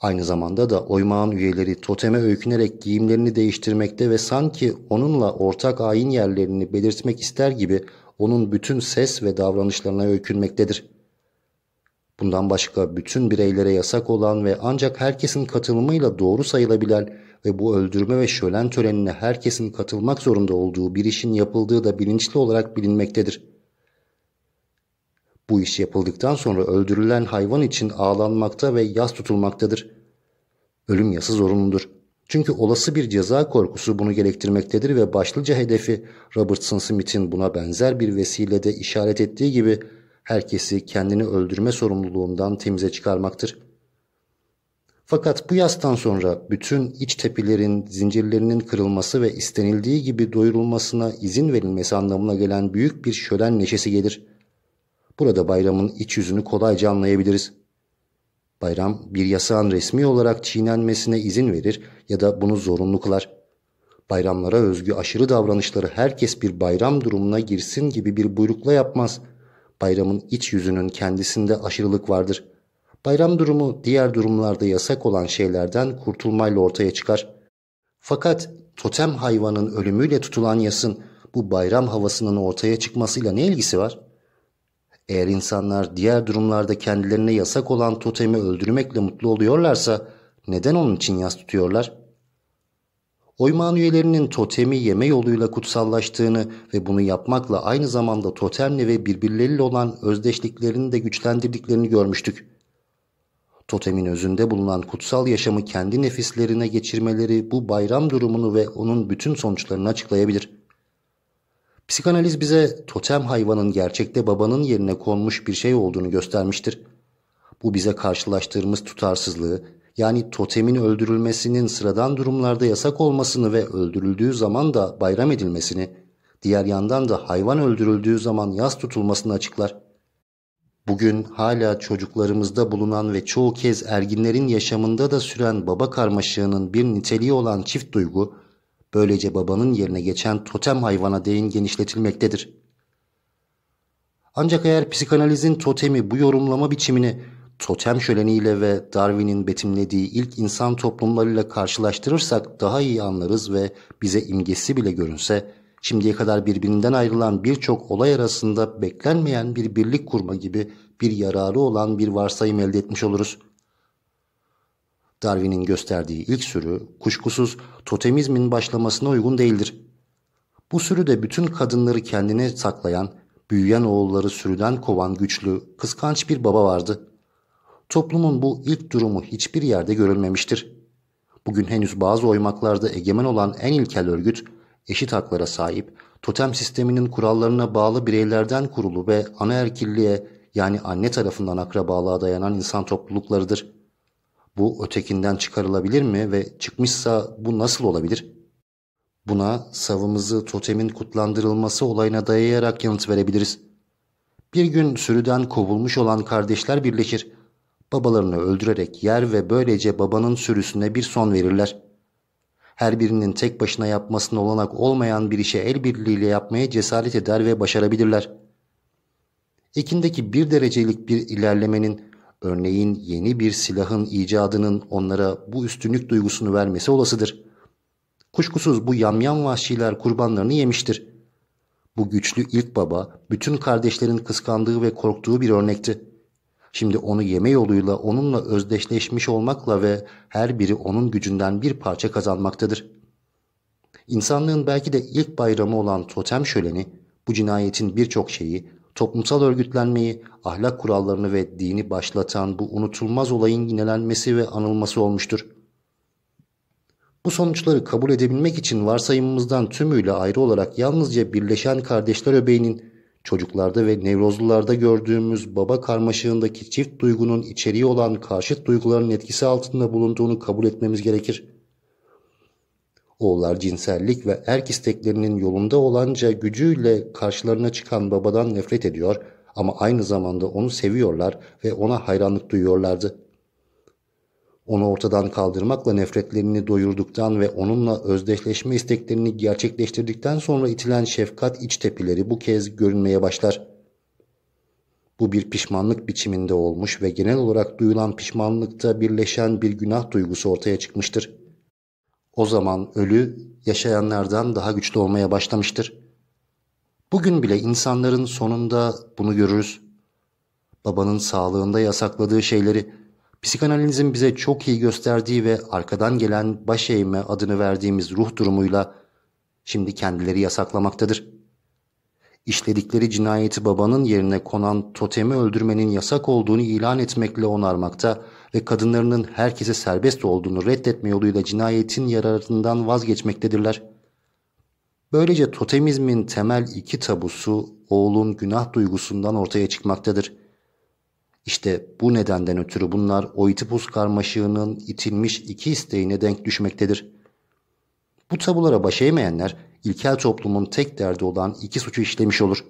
Aynı zamanda da oymağın üyeleri toteme öykünerek giyimlerini değiştirmekte ve sanki onunla ortak ayin yerlerini belirtmek ister gibi onun bütün ses ve davranışlarına öykünmektedir.'' Bundan başka bütün bireylere yasak olan ve ancak herkesin katılımıyla doğru sayılabilen ve bu öldürme ve şölen törenine herkesin katılmak zorunda olduğu bir işin yapıldığı da bilinçli olarak bilinmektedir. Bu iş yapıldıktan sonra öldürülen hayvan için ağlanmakta ve yas tutulmaktadır. Ölüm yası zorunludur. Çünkü olası bir ceza korkusu bunu gerektirmektedir ve başlıca hedefi Robertson Smith'in buna benzer bir vesilede işaret ettiği gibi herkesi kendini öldürme sorumluluğundan temize çıkarmaktır. Fakat bu yastan sonra bütün iç tepilerin zincirlerinin kırılması ve istenildiği gibi doyurulmasına izin verilmesi anlamına gelen büyük bir şölen neşesi gelir. Burada bayramın iç yüzünü kolayca anlayabiliriz. Bayram bir yasağın resmi olarak çiğnenmesine izin verir ya da bunu zorunlu kılar. Bayramlara özgü aşırı davranışları herkes bir bayram durumuna girsin gibi bir buyrukla yapmaz bayramın iç yüzünün kendisinde aşırılık vardır. Bayram durumu diğer durumlarda yasak olan şeylerden kurtulmayla ortaya çıkar. Fakat totem hayvanın ölümüyle tutulan yasın bu bayram havasının ortaya çıkmasıyla ne ilgisi var? Eğer insanlar diğer durumlarda kendilerine yasak olan totemi öldürmekle mutlu oluyorlarsa neden onun için yas tutuyorlar? Oyman üyelerinin totemi yeme yoluyla kutsallaştığını ve bunu yapmakla aynı zamanda totemle ve birbirleriyle olan özdeşliklerini de güçlendirdiklerini görmüştük. Totemin özünde bulunan kutsal yaşamı kendi nefislerine geçirmeleri bu bayram durumunu ve onun bütün sonuçlarını açıklayabilir. Psikanaliz bize totem hayvanın gerçekte babanın yerine konmuş bir şey olduğunu göstermiştir. Bu bize karşılaştığımız tutarsızlığı, yani totemin öldürülmesinin sıradan durumlarda yasak olmasını ve öldürüldüğü zaman da bayram edilmesini, diğer yandan da hayvan öldürüldüğü zaman yas tutulmasını açıklar. Bugün hala çocuklarımızda bulunan ve çoğu kez erginlerin yaşamında da süren baba karmaşığının bir niteliği olan çift duygu, böylece babanın yerine geçen totem hayvana değin genişletilmektedir. Ancak eğer psikanalizin totemi bu yorumlama biçimini totem şöleniyle ve Darwin'in betimlediği ilk insan toplumlarıyla karşılaştırırsak daha iyi anlarız ve bize imgesi bile görünse şimdiye kadar birbirinden ayrılan birçok olay arasında beklenmeyen bir birlik kurma gibi bir yararı olan bir varsayım elde etmiş oluruz. Darwin'in gösterdiği ilk sürü kuşkusuz totemizmin başlamasına uygun değildir. Bu sürüde bütün kadınları kendine saklayan, büyüyen oğulları sürüden kovan güçlü, kıskanç bir baba vardı. Toplumun bu ilk durumu hiçbir yerde görülmemiştir. Bugün henüz bazı oymaklarda egemen olan en ilkel örgüt, eşit haklara sahip, totem sisteminin kurallarına bağlı bireylerden kurulu ve anaerkilliğe yani anne tarafından akrabalığa dayanan insan topluluklarıdır. Bu ötekinden çıkarılabilir mi ve çıkmışsa bu nasıl olabilir? Buna savımızı totemin kutlandırılması olayına dayayarak yanıt verebiliriz. Bir gün sürüden kovulmuş olan kardeşler birleşir babalarını öldürerek yer ve böylece babanın sürüsüne bir son verirler. Her birinin tek başına yapmasına olanak olmayan bir işe el birliğiyle yapmaya cesaret eder ve başarabilirler. Ekindeki bir derecelik bir ilerlemenin, örneğin yeni bir silahın icadının onlara bu üstünlük duygusunu vermesi olasıdır. Kuşkusuz bu yamyam vahşiler kurbanlarını yemiştir. Bu güçlü ilk baba bütün kardeşlerin kıskandığı ve korktuğu bir örnekti. Şimdi onu yeme yoluyla onunla özdeşleşmiş olmakla ve her biri onun gücünden bir parça kazanmaktadır. İnsanlığın belki de ilk bayramı olan totem şöleni bu cinayetin birçok şeyi, toplumsal örgütlenmeyi, ahlak kurallarını ve dini başlatan bu unutulmaz olayın yinelenmesi ve anılması olmuştur. Bu sonuçları kabul edebilmek için varsayımımızdan tümüyle ayrı olarak yalnızca birleşen kardeşler öbeğinin çocuklarda ve nevrozlularda gördüğümüz baba karmaşığındaki çift duygunun içeriği olan karşıt duyguların etkisi altında bulunduğunu kabul etmemiz gerekir. Oğullar cinsellik ve erk isteklerinin yolunda olanca gücüyle karşılarına çıkan babadan nefret ediyor ama aynı zamanda onu seviyorlar ve ona hayranlık duyuyorlardı. Onu ortadan kaldırmakla nefretlerini doyurduktan ve onunla özdeşleşme isteklerini gerçekleştirdikten sonra itilen şefkat iç tepileri bu kez görünmeye başlar. Bu bir pişmanlık biçiminde olmuş ve genel olarak duyulan pişmanlıkta birleşen bir günah duygusu ortaya çıkmıştır. O zaman ölü yaşayanlardan daha güçlü olmaya başlamıştır. Bugün bile insanların sonunda bunu görürüz. Babanın sağlığında yasakladığı şeyleri Psikanalizin bize çok iyi gösterdiği ve arkadan gelen baş eğme adını verdiğimiz ruh durumuyla şimdi kendileri yasaklamaktadır. İşledikleri cinayeti babanın yerine konan totemi öldürmenin yasak olduğunu ilan etmekle onarmakta ve kadınlarının herkese serbest olduğunu reddetme yoluyla cinayetin yararından vazgeçmektedirler. Böylece totemizmin temel iki tabusu oğlun günah duygusundan ortaya çıkmaktadır. İşte bu nedenden ötürü bunlar Oidipus karmaşığının itilmiş iki isteğine denk düşmektedir. Bu tabulara baş eğmeyenler ilkel toplumun tek derdi olan iki suçu işlemiş olur.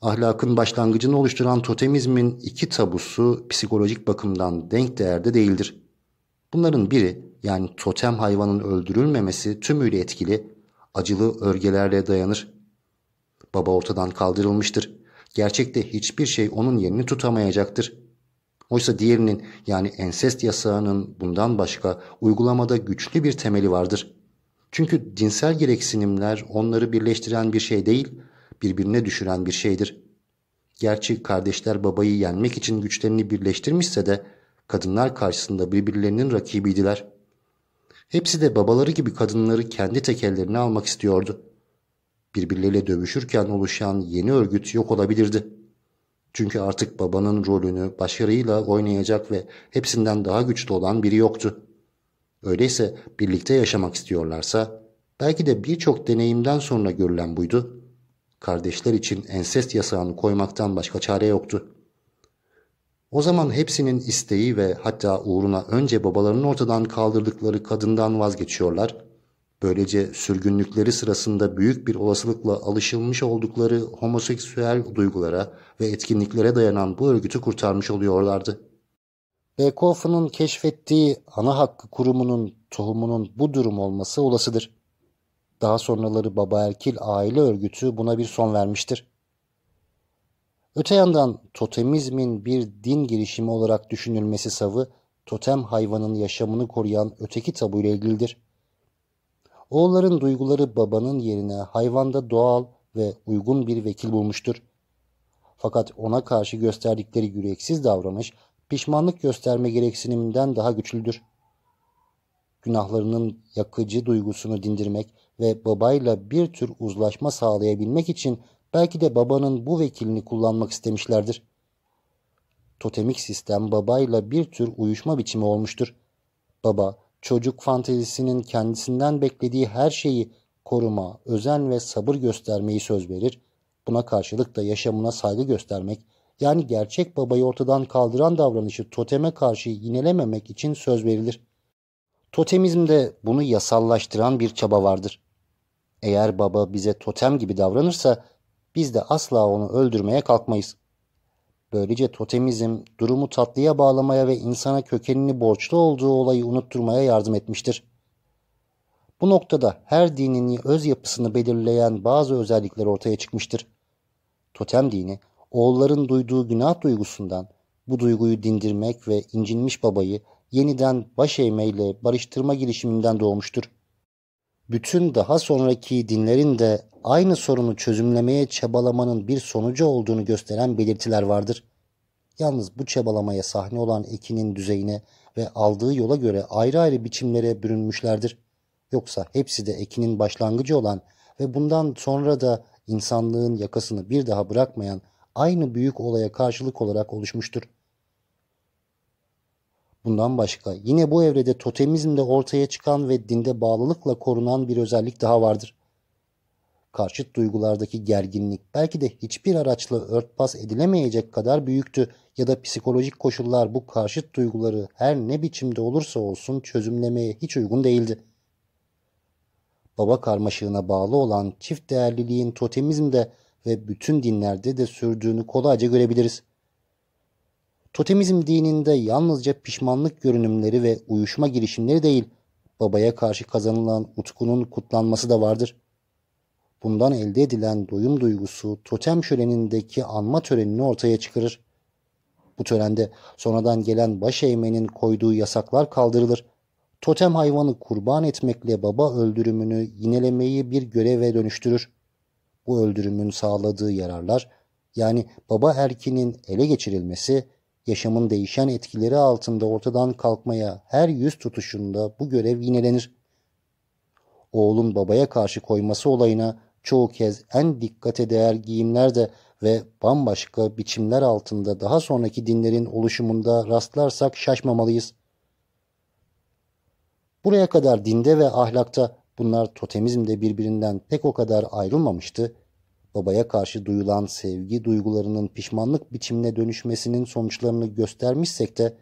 Ahlakın başlangıcını oluşturan totemizmin iki tabusu psikolojik bakımdan denk değerde değildir. Bunların biri yani totem hayvanın öldürülmemesi tümüyle etkili, acılı örgelerle dayanır. Baba ortadan kaldırılmıştır gerçekte hiçbir şey onun yerini tutamayacaktır. Oysa diğerinin yani ensest yasağının bundan başka uygulamada güçlü bir temeli vardır. Çünkü cinsel gereksinimler onları birleştiren bir şey değil, birbirine düşüren bir şeydir. Gerçi kardeşler babayı yenmek için güçlerini birleştirmişse de kadınlar karşısında birbirlerinin rakibiydiler. Hepsi de babaları gibi kadınları kendi tekellerine almak istiyordu birbirleriyle dövüşürken oluşan yeni örgüt yok olabilirdi. Çünkü artık babanın rolünü başarıyla oynayacak ve hepsinden daha güçlü olan biri yoktu. Öyleyse birlikte yaşamak istiyorlarsa belki de birçok deneyimden sonra görülen buydu. Kardeşler için ensest yasağını koymaktan başka çare yoktu. O zaman hepsinin isteği ve hatta uğruna önce babalarının ortadan kaldırdıkları kadından vazgeçiyorlar Böylece sürgünlükleri sırasında büyük bir olasılıkla alışılmış oldukları homoseksüel duygulara ve etkinliklere dayanan bu örgütü kurtarmış oluyorlardı. Beethoven'ın keşfettiği ana hakkı kurumunun tohumunun bu durum olması olasıdır. Daha sonraları Baba Erkil aile örgütü buna bir son vermiştir. Öte yandan totemizmin bir din girişimi olarak düşünülmesi savı, totem hayvanın yaşamını koruyan öteki tabuyla ilgilidir. Oğulların duyguları babanın yerine hayvanda doğal ve uygun bir vekil bulmuştur. Fakat ona karşı gösterdikleri yüreksiz davranış pişmanlık gösterme gereksiniminden daha güçlüdür. Günahlarının yakıcı duygusunu dindirmek ve babayla bir tür uzlaşma sağlayabilmek için belki de babanın bu vekilini kullanmak istemişlerdir. Totemik sistem babayla bir tür uyuşma biçimi olmuştur. Baba çocuk fantezisinin kendisinden beklediği her şeyi koruma, özen ve sabır göstermeyi söz verir. Buna karşılık da yaşamına saygı göstermek, yani gerçek babayı ortadan kaldıran davranışı toteme karşı yinelememek için söz verilir. Totemizmde bunu yasallaştıran bir çaba vardır. Eğer baba bize totem gibi davranırsa biz de asla onu öldürmeye kalkmayız. Böylece totemizm durumu tatlıya bağlamaya ve insana kökenini borçlu olduğu olayı unutturmaya yardım etmiştir. Bu noktada her dinin öz yapısını belirleyen bazı özellikler ortaya çıkmıştır. Totem dini, oğulların duyduğu günah duygusundan bu duyguyu dindirmek ve incinmiş babayı yeniden baş eğmeyle barıştırma girişiminden doğmuştur. Bütün daha sonraki dinlerin de aynı sorunu çözümlemeye çabalamanın bir sonucu olduğunu gösteren belirtiler vardır. Yalnız bu çabalamaya sahne olan ekinin düzeyine ve aldığı yola göre ayrı ayrı biçimlere bürünmüşlerdir. Yoksa hepsi de ekinin başlangıcı olan ve bundan sonra da insanlığın yakasını bir daha bırakmayan aynı büyük olaya karşılık olarak oluşmuştur. Bundan başka yine bu evrede totemizmde ortaya çıkan ve dinde bağlılıkla korunan bir özellik daha vardır. Karşıt duygulardaki gerginlik belki de hiçbir araçla örtbas edilemeyecek kadar büyüktü ya da psikolojik koşullar bu karşıt duyguları her ne biçimde olursa olsun çözümlemeye hiç uygun değildi. Baba karmaşığına bağlı olan çift değerliliğin totemizmde ve bütün dinlerde de sürdüğünü kolayca görebiliriz. Totemizm dininde yalnızca pişmanlık görünümleri ve uyuşma girişimleri değil, babaya karşı kazanılan utkunun kutlanması da vardır. Bundan elde edilen doyum duygusu totem şölenindeki anma törenini ortaya çıkarır. Bu törende sonradan gelen baş eğmenin koyduğu yasaklar kaldırılır. Totem hayvanı kurban etmekle baba öldürümünü yinelemeyi bir göreve dönüştürür. Bu öldürümün sağladığı yararlar, yani baba erkinin ele geçirilmesi, yaşamın değişen etkileri altında ortadan kalkmaya her yüz tutuşunda bu görev yinelenir. Oğlun babaya karşı koyması olayına çoğu kez en dikkate değer giyimlerde ve bambaşka biçimler altında daha sonraki dinlerin oluşumunda rastlarsak şaşmamalıyız. Buraya kadar dinde ve ahlakta bunlar totemizmde birbirinden pek o kadar ayrılmamıştı babaya karşı duyulan sevgi duygularının pişmanlık biçimine dönüşmesinin sonuçlarını göstermişsek de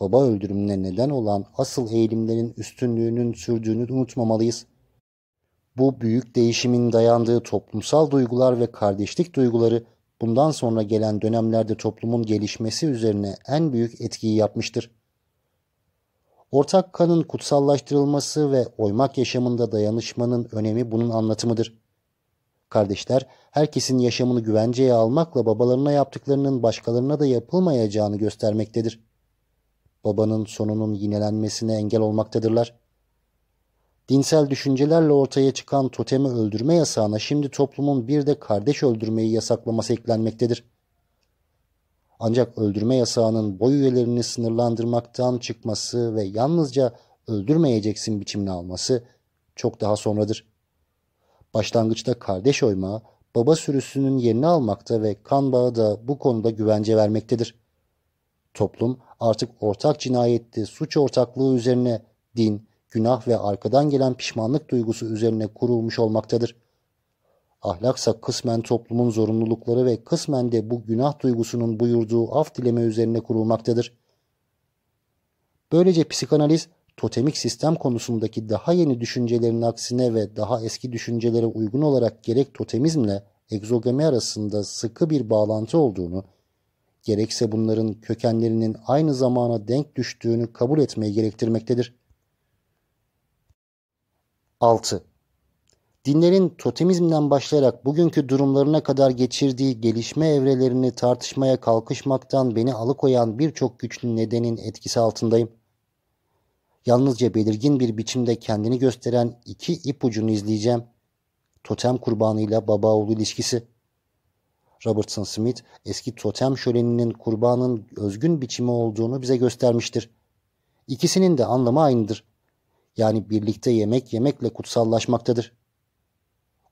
baba öldürümüne neden olan asıl eğilimlerin üstünlüğünün sürdüğünü unutmamalıyız. Bu büyük değişimin dayandığı toplumsal duygular ve kardeşlik duyguları bundan sonra gelen dönemlerde toplumun gelişmesi üzerine en büyük etkiyi yapmıştır. Ortak kanın kutsallaştırılması ve oymak yaşamında dayanışmanın önemi bunun anlatımıdır. Kardeşler herkesin yaşamını güvenceye almakla babalarına yaptıklarının başkalarına da yapılmayacağını göstermektedir. Babanın sonunun yinelenmesine engel olmaktadırlar. Dinsel düşüncelerle ortaya çıkan totemi öldürme yasağına şimdi toplumun bir de kardeş öldürmeyi yasaklaması eklenmektedir. Ancak öldürme yasağının boy üyelerini sınırlandırmaktan çıkması ve yalnızca öldürmeyeceksin biçimini alması çok daha sonradır. Başlangıçta kardeş oymağı baba sürüsünün yerini almakta ve kan bağı da bu konuda güvence vermektedir. Toplum artık ortak cinayette suç ortaklığı üzerine din, günah ve arkadan gelen pişmanlık duygusu üzerine kurulmuş olmaktadır. Ahlaksa kısmen toplumun zorunlulukları ve kısmen de bu günah duygusunun buyurduğu af dileme üzerine kurulmaktadır. Böylece psikanaliz totemik sistem konusundaki daha yeni düşüncelerin aksine ve daha eski düşüncelere uygun olarak gerek totemizmle egzogami arasında sıkı bir bağlantı olduğunu, gerekse bunların kökenlerinin aynı zamana denk düştüğünü kabul etmeyi gerektirmektedir. 6. Dinlerin totemizmden başlayarak bugünkü durumlarına kadar geçirdiği gelişme evrelerini tartışmaya kalkışmaktan beni alıkoyan birçok güçlü nedenin etkisi altındayım yalnızca belirgin bir biçimde kendini gösteren iki ipucunu izleyeceğim. Totem kurbanıyla baba oğlu ilişkisi. Robertson Smith eski totem şöleninin kurbanın özgün biçimi olduğunu bize göstermiştir. İkisinin de anlamı aynıdır. Yani birlikte yemek yemekle kutsallaşmaktadır.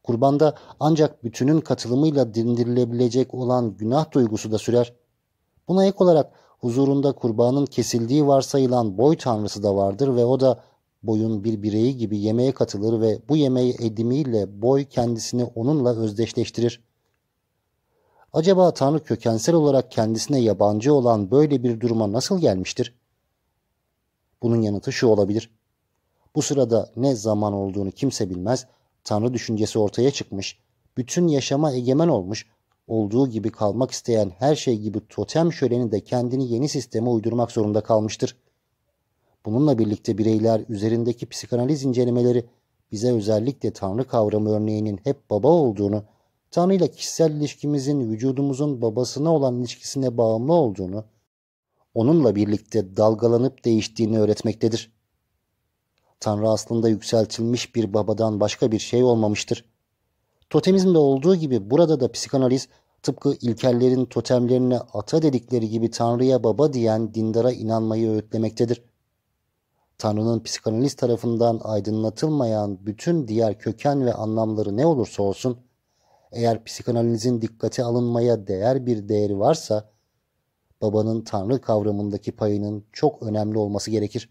Kurbanda ancak bütünün katılımıyla dindirilebilecek olan günah duygusu da sürer. Buna ek olarak huzurunda kurbanın kesildiği varsayılan boy tanrısı da vardır ve o da boyun bir bireyi gibi yemeğe katılır ve bu yemeği edimiyle boy kendisini onunla özdeşleştirir. Acaba Tanrı kökensel olarak kendisine yabancı olan böyle bir duruma nasıl gelmiştir? Bunun yanıtı şu olabilir. Bu sırada ne zaman olduğunu kimse bilmez, Tanrı düşüncesi ortaya çıkmış, bütün yaşama egemen olmuş, olduğu gibi kalmak isteyen her şey gibi totem şöleni de kendini yeni sisteme uydurmak zorunda kalmıştır. Bununla birlikte bireyler üzerindeki psikanaliz incelemeleri bize özellikle Tanrı kavramı örneğinin hep baba olduğunu, Tanrı ile kişisel ilişkimizin vücudumuzun babasına olan ilişkisine bağımlı olduğunu, onunla birlikte dalgalanıp değiştiğini öğretmektedir. Tanrı aslında yükseltilmiş bir babadan başka bir şey olmamıştır. Totemizmde olduğu gibi burada da psikanaliz tıpkı ilkellerin totemlerine ata dedikleri gibi Tanrı'ya baba diyen dindara inanmayı öğütlemektedir. Tanrı'nın psikanaliz tarafından aydınlatılmayan bütün diğer köken ve anlamları ne olursa olsun, eğer psikanalizin dikkate alınmaya değer bir değeri varsa, babanın Tanrı kavramındaki payının çok önemli olması gerekir.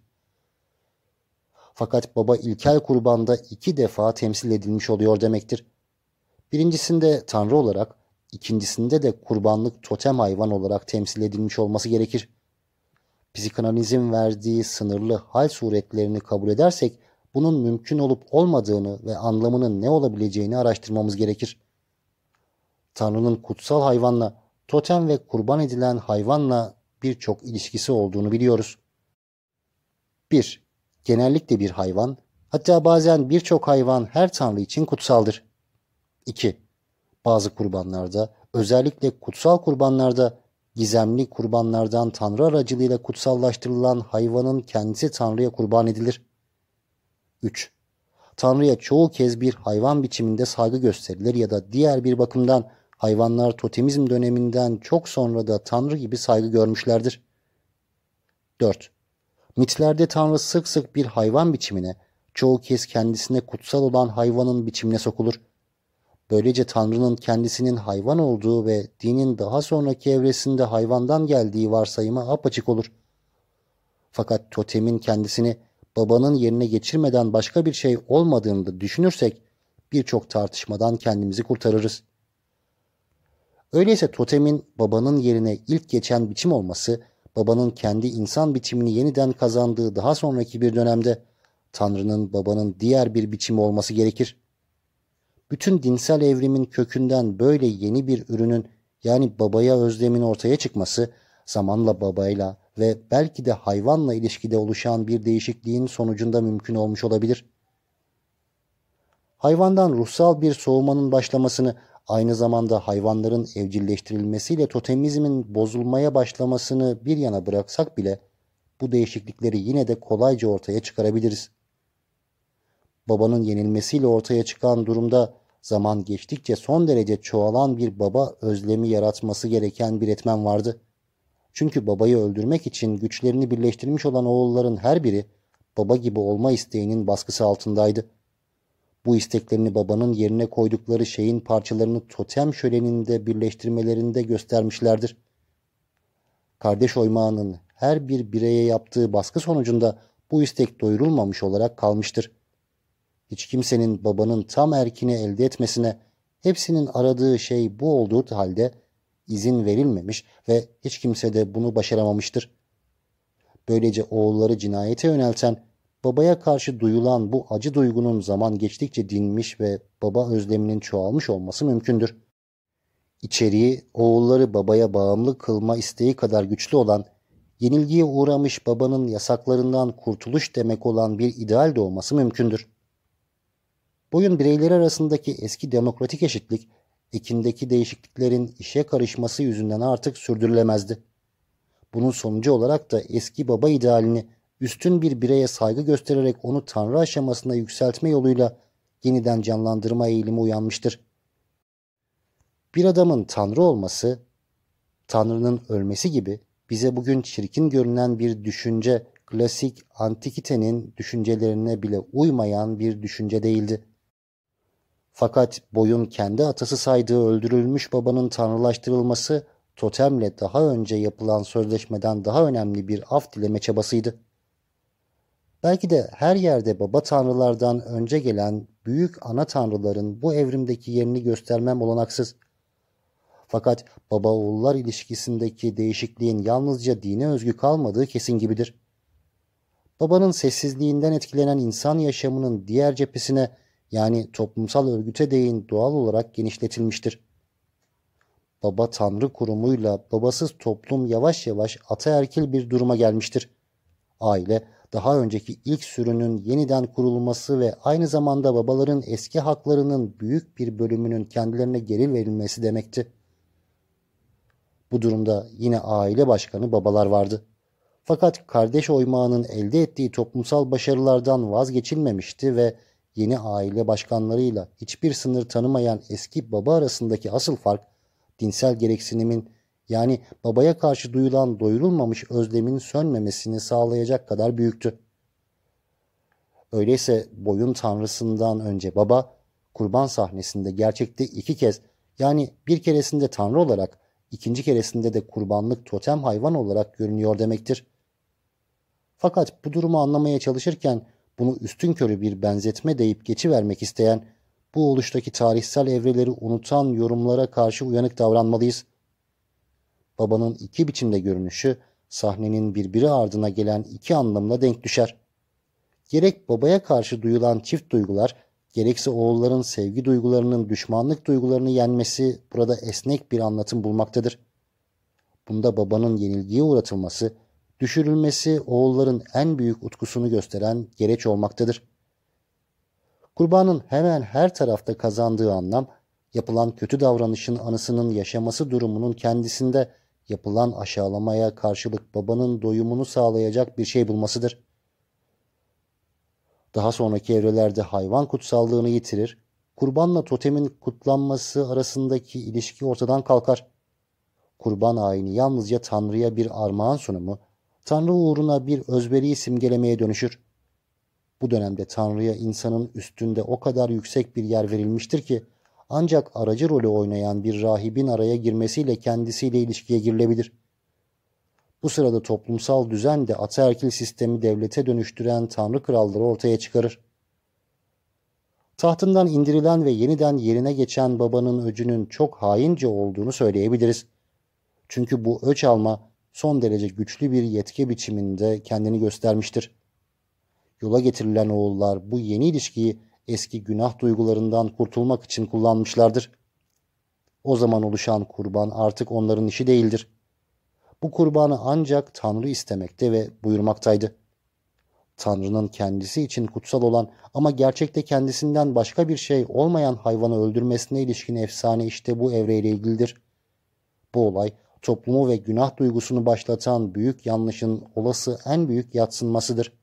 Fakat baba ilkel kurbanda iki defa temsil edilmiş oluyor demektir. Birincisinde Tanrı olarak, ikincisinde de kurbanlık totem hayvan olarak temsil edilmiş olması gerekir. Psikanalizin verdiği sınırlı hal suretlerini kabul edersek bunun mümkün olup olmadığını ve anlamının ne olabileceğini araştırmamız gerekir. Tanrı'nın kutsal hayvanla, totem ve kurban edilen hayvanla birçok ilişkisi olduğunu biliyoruz. 1. Genellikle bir hayvan, hatta bazen birçok hayvan her tanrı için kutsaldır. 2. Bazı kurbanlarda, özellikle kutsal kurbanlarda, gizemli kurbanlardan tanrı aracılığıyla kutsallaştırılan hayvanın kendisi tanrıya kurban edilir. 3. Tanrı'ya çoğu kez bir hayvan biçiminde saygı gösterilir ya da diğer bir bakımdan hayvanlar totemizm döneminden çok sonra da Tanrı gibi saygı görmüşlerdir. 4. Mitlerde Tanrı sık sık bir hayvan biçimine, çoğu kez kendisine kutsal olan hayvanın biçimine sokulur. Böylece Tanrı'nın kendisinin hayvan olduğu ve dinin daha sonraki evresinde hayvandan geldiği varsayımı apaçık olur. Fakat totemin kendisini babanın yerine geçirmeden başka bir şey olmadığını da düşünürsek birçok tartışmadan kendimizi kurtarırız. Öyleyse totemin babanın yerine ilk geçen biçim olması, babanın kendi insan biçimini yeniden kazandığı daha sonraki bir dönemde Tanrı'nın babanın diğer bir biçimi olması gerekir. Bütün dinsel evrimin kökünden böyle yeni bir ürünün yani babaya özlemin ortaya çıkması zamanla babayla ve belki de hayvanla ilişkide oluşan bir değişikliğin sonucunda mümkün olmuş olabilir. Hayvandan ruhsal bir soğumanın başlamasını aynı zamanda hayvanların evcilleştirilmesiyle totemizmin bozulmaya başlamasını bir yana bıraksak bile bu değişiklikleri yine de kolayca ortaya çıkarabiliriz. Babanın yenilmesiyle ortaya çıkan durumda zaman geçtikçe son derece çoğalan bir baba özlemi yaratması gereken bir etmen vardı. Çünkü babayı öldürmek için güçlerini birleştirmiş olan oğulların her biri baba gibi olma isteğinin baskısı altındaydı. Bu isteklerini babanın yerine koydukları şeyin parçalarını totem şöleninde birleştirmelerinde göstermişlerdir. Kardeş oymağının her bir bireye yaptığı baskı sonucunda bu istek doyurulmamış olarak kalmıştır. Hiç kimsenin babanın tam erkini elde etmesine hepsinin aradığı şey bu olduğu halde izin verilmemiş ve hiç kimse de bunu başaramamıştır. Böylece oğulları cinayete yönelten babaya karşı duyulan bu acı duygunun zaman geçtikçe dinmiş ve baba özleminin çoğalmış olması mümkündür. İçeriği oğulları babaya bağımlı kılma isteği kadar güçlü olan, yenilgiye uğramış babanın yasaklarından kurtuluş demek olan bir ideal doğması mümkündür. Bugün bireyler arasındaki eski demokratik eşitlik, ekindeki değişikliklerin işe karışması yüzünden artık sürdürülemezdi. Bunun sonucu olarak da eski baba idealini üstün bir bireye saygı göstererek onu tanrı aşamasına yükseltme yoluyla yeniden canlandırma eğilimi uyanmıştır. Bir adamın tanrı olması, tanrının ölmesi gibi bize bugün çirkin görünen bir düşünce, klasik antikitenin düşüncelerine bile uymayan bir düşünce değildi. Fakat boyun kendi atası saydığı öldürülmüş babanın tanrılaştırılması totemle daha önce yapılan sözleşmeden daha önemli bir af dileme çabasıydı. Belki de her yerde baba tanrılardan önce gelen büyük ana tanrıların bu evrimdeki yerini göstermem olanaksız. Fakat baba oğullar ilişkisindeki değişikliğin yalnızca dine özgü kalmadığı kesin gibidir. Babanın sessizliğinden etkilenen insan yaşamının diğer cephesine yani toplumsal örgüte değin doğal olarak genişletilmiştir. baba tanrı kurumuyla babasız toplum yavaş yavaş ataerkil bir duruma gelmiştir. Aile daha önceki ilk sürünün yeniden kurulması ve aynı zamanda babaların eski haklarının büyük bir bölümünün kendilerine geri verilmesi demekti. Bu durumda yine aile başkanı babalar vardı. Fakat kardeş oymağının elde ettiği toplumsal başarılardan vazgeçilmemişti ve yeni aile başkanlarıyla hiçbir sınır tanımayan eski baba arasındaki asıl fark dinsel gereksinimin yani babaya karşı duyulan doyurulmamış özlemin sönmemesini sağlayacak kadar büyüktü. Öyleyse boyun tanrısından önce baba kurban sahnesinde gerçekte iki kez yani bir keresinde tanrı olarak ikinci keresinde de kurbanlık totem hayvan olarak görünüyor demektir. Fakat bu durumu anlamaya çalışırken bunu üstün körü bir benzetme deyip geçivermek isteyen, bu oluştaki tarihsel evreleri unutan yorumlara karşı uyanık davranmalıyız. Babanın iki biçimde görünüşü sahnenin birbiri ardına gelen iki anlamla denk düşer. Gerek babaya karşı duyulan çift duygular, gerekse oğulların sevgi duygularının düşmanlık duygularını yenmesi burada esnek bir anlatım bulmaktadır. Bunda babanın yenilgiye uğratılması, düşürülmesi oğulların en büyük utkusunu gösteren gereç olmaktadır. Kurbanın hemen her tarafta kazandığı anlam, yapılan kötü davranışın anısının yaşaması durumunun kendisinde yapılan aşağılamaya karşılık babanın doyumunu sağlayacak bir şey bulmasıdır. Daha sonraki evrelerde hayvan kutsallığını yitirir, kurbanla totemin kutlanması arasındaki ilişki ortadan kalkar. Kurban ayini yalnızca Tanrı'ya bir armağan sunumu, Tanrı uğruna bir özveriyi simgelemeye dönüşür. Bu dönemde Tanrı'ya insanın üstünde o kadar yüksek bir yer verilmiştir ki ancak aracı rolü oynayan bir rahibin araya girmesiyle kendisiyle ilişkiye girilebilir. Bu sırada toplumsal düzen de ataerkil sistemi devlete dönüştüren Tanrı kralları ortaya çıkarır. Tahtından indirilen ve yeniden yerine geçen babanın öcünün çok haince olduğunu söyleyebiliriz. Çünkü bu öç alma son derece güçlü bir yetki biçiminde kendini göstermiştir. Yola getirilen oğullar bu yeni ilişkiyi eski günah duygularından kurtulmak için kullanmışlardır. O zaman oluşan kurban artık onların işi değildir. Bu kurbanı ancak Tanrı istemekte ve buyurmaktaydı. Tanrı'nın kendisi için kutsal olan ama gerçekte kendisinden başka bir şey olmayan hayvanı öldürmesine ilişkin efsane işte bu evreyle ilgilidir. Bu olay toplumu ve günah duygusunu başlatan büyük yanlışın olası en büyük yatsınmasıdır.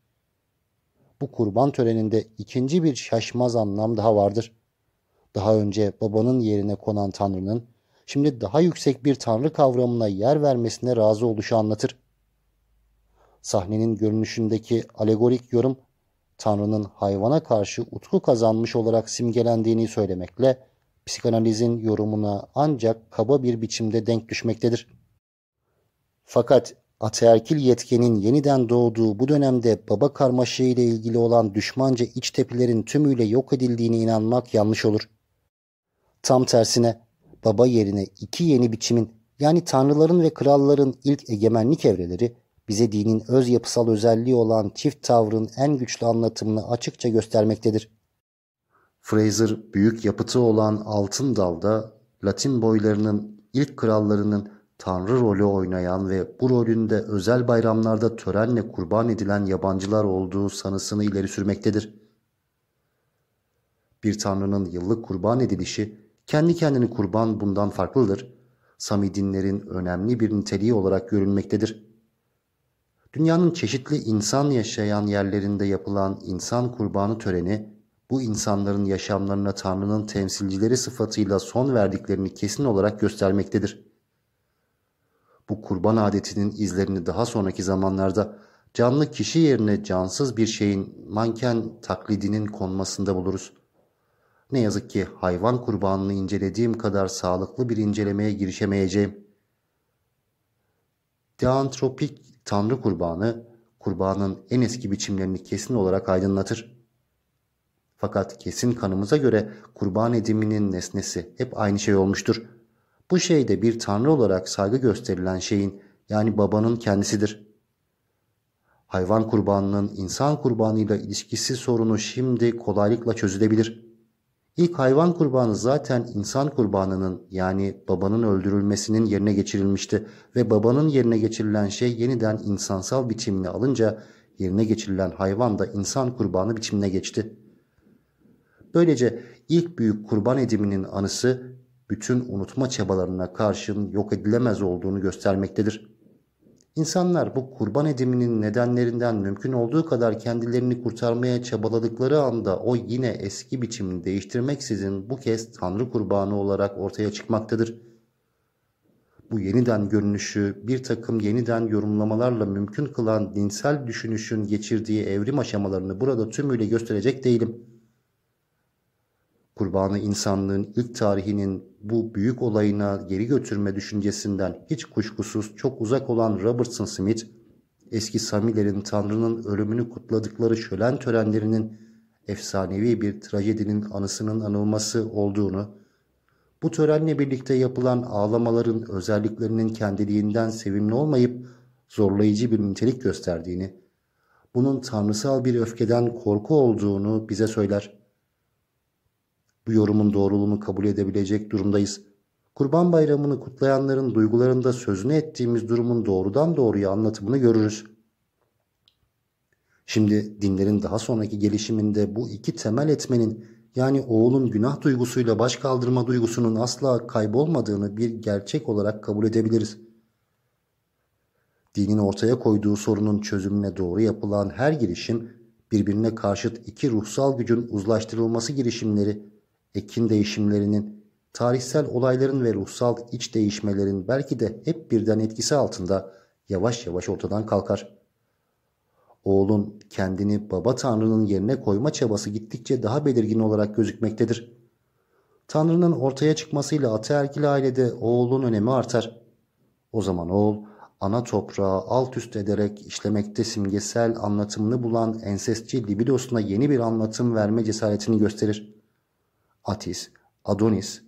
Bu kurban töreninde ikinci bir şaşmaz anlam daha vardır. Daha önce babanın yerine konan Tanrı'nın şimdi daha yüksek bir Tanrı kavramına yer vermesine razı oluşu anlatır. Sahnenin görünüşündeki alegorik yorum Tanrı'nın hayvana karşı utku kazanmış olarak simgelendiğini söylemekle psikanalizin yorumuna ancak kaba bir biçimde denk düşmektedir. Fakat ataerkil yetkenin yeniden doğduğu bu dönemde baba karmaşığı ile ilgili olan düşmanca iç tepilerin tümüyle yok edildiğine inanmak yanlış olur. Tam tersine baba yerine iki yeni biçimin yani tanrıların ve kralların ilk egemenlik evreleri bize dinin öz yapısal özelliği olan çift tavrın en güçlü anlatımını açıkça göstermektedir. Fraser büyük yapıtı olan Altın Dal'da Latin boylarının ilk krallarının tanrı rolü oynayan ve bu rolünde özel bayramlarda törenle kurban edilen yabancılar olduğu sanısını ileri sürmektedir. Bir tanrının yıllık kurban edilişi kendi kendini kurban bundan farklıdır. Sami dinlerin önemli bir niteliği olarak görülmektedir. Dünyanın çeşitli insan yaşayan yerlerinde yapılan insan kurbanı töreni bu insanların yaşamlarına Tanrı'nın temsilcileri sıfatıyla son verdiklerini kesin olarak göstermektedir. Bu kurban adetinin izlerini daha sonraki zamanlarda canlı kişi yerine cansız bir şeyin manken taklidinin konmasında buluruz. Ne yazık ki hayvan kurbanını incelediğim kadar sağlıklı bir incelemeye girişemeyeceğim. Deantropik tanrı kurbanı, kurbanın en eski biçimlerini kesin olarak aydınlatır. Fakat kesin kanımıza göre kurban ediminin nesnesi hep aynı şey olmuştur. Bu şey de bir tanrı olarak saygı gösterilen şeyin yani babanın kendisidir. Hayvan kurbanının insan kurbanıyla ilişkisi sorunu şimdi kolaylıkla çözülebilir. İlk hayvan kurbanı zaten insan kurbanının yani babanın öldürülmesinin yerine geçirilmişti ve babanın yerine geçirilen şey yeniden insansal biçimini alınca yerine geçirilen hayvan da insan kurbanı biçimine geçti. Böylece ilk büyük kurban ediminin anısı bütün unutma çabalarına karşın yok edilemez olduğunu göstermektedir. İnsanlar bu kurban ediminin nedenlerinden mümkün olduğu kadar kendilerini kurtarmaya çabaladıkları anda o yine eski biçimini değiştirmeksizin bu kez Tanrı kurbanı olarak ortaya çıkmaktadır. Bu yeniden görünüşü bir takım yeniden yorumlamalarla mümkün kılan dinsel düşünüşün geçirdiği evrim aşamalarını burada tümüyle gösterecek değilim. Kurbanı insanlığın ilk tarihinin bu büyük olayına geri götürme düşüncesinden hiç kuşkusuz çok uzak olan Robertson Smith, eski Samilerin Tanrı'nın ölümünü kutladıkları şölen törenlerinin efsanevi bir trajedinin anısının anılması olduğunu, bu törenle birlikte yapılan ağlamaların özelliklerinin kendiliğinden sevimli olmayıp zorlayıcı bir nitelik gösterdiğini, bunun tanrısal bir öfkeden korku olduğunu bize söyler. Bu yorumun doğruluğunu kabul edebilecek durumdayız. Kurban Bayramı'nı kutlayanların duygularında sözünü ettiğimiz durumun doğrudan doğruya anlatımını görürüz. Şimdi dinlerin daha sonraki gelişiminde bu iki temel etmenin yani oğulun günah duygusuyla baş kaldırma duygusunun asla kaybolmadığını bir gerçek olarak kabul edebiliriz. Dinin ortaya koyduğu sorunun çözümüne doğru yapılan her girişim birbirine karşıt iki ruhsal gücün uzlaştırılması girişimleri ekin değişimlerinin, tarihsel olayların ve ruhsal iç değişmelerin belki de hep birden etkisi altında yavaş yavaş ortadan kalkar. Oğlun kendini baba tanrının yerine koyma çabası gittikçe daha belirgin olarak gözükmektedir. Tanrının ortaya çıkmasıyla ataerkil ailede oğulun önemi artar. O zaman oğul ana toprağı alt üst ederek işlemekte simgesel anlatımını bulan ensestçi libidosuna yeni bir anlatım verme cesaretini gösterir. Atis, Adonis,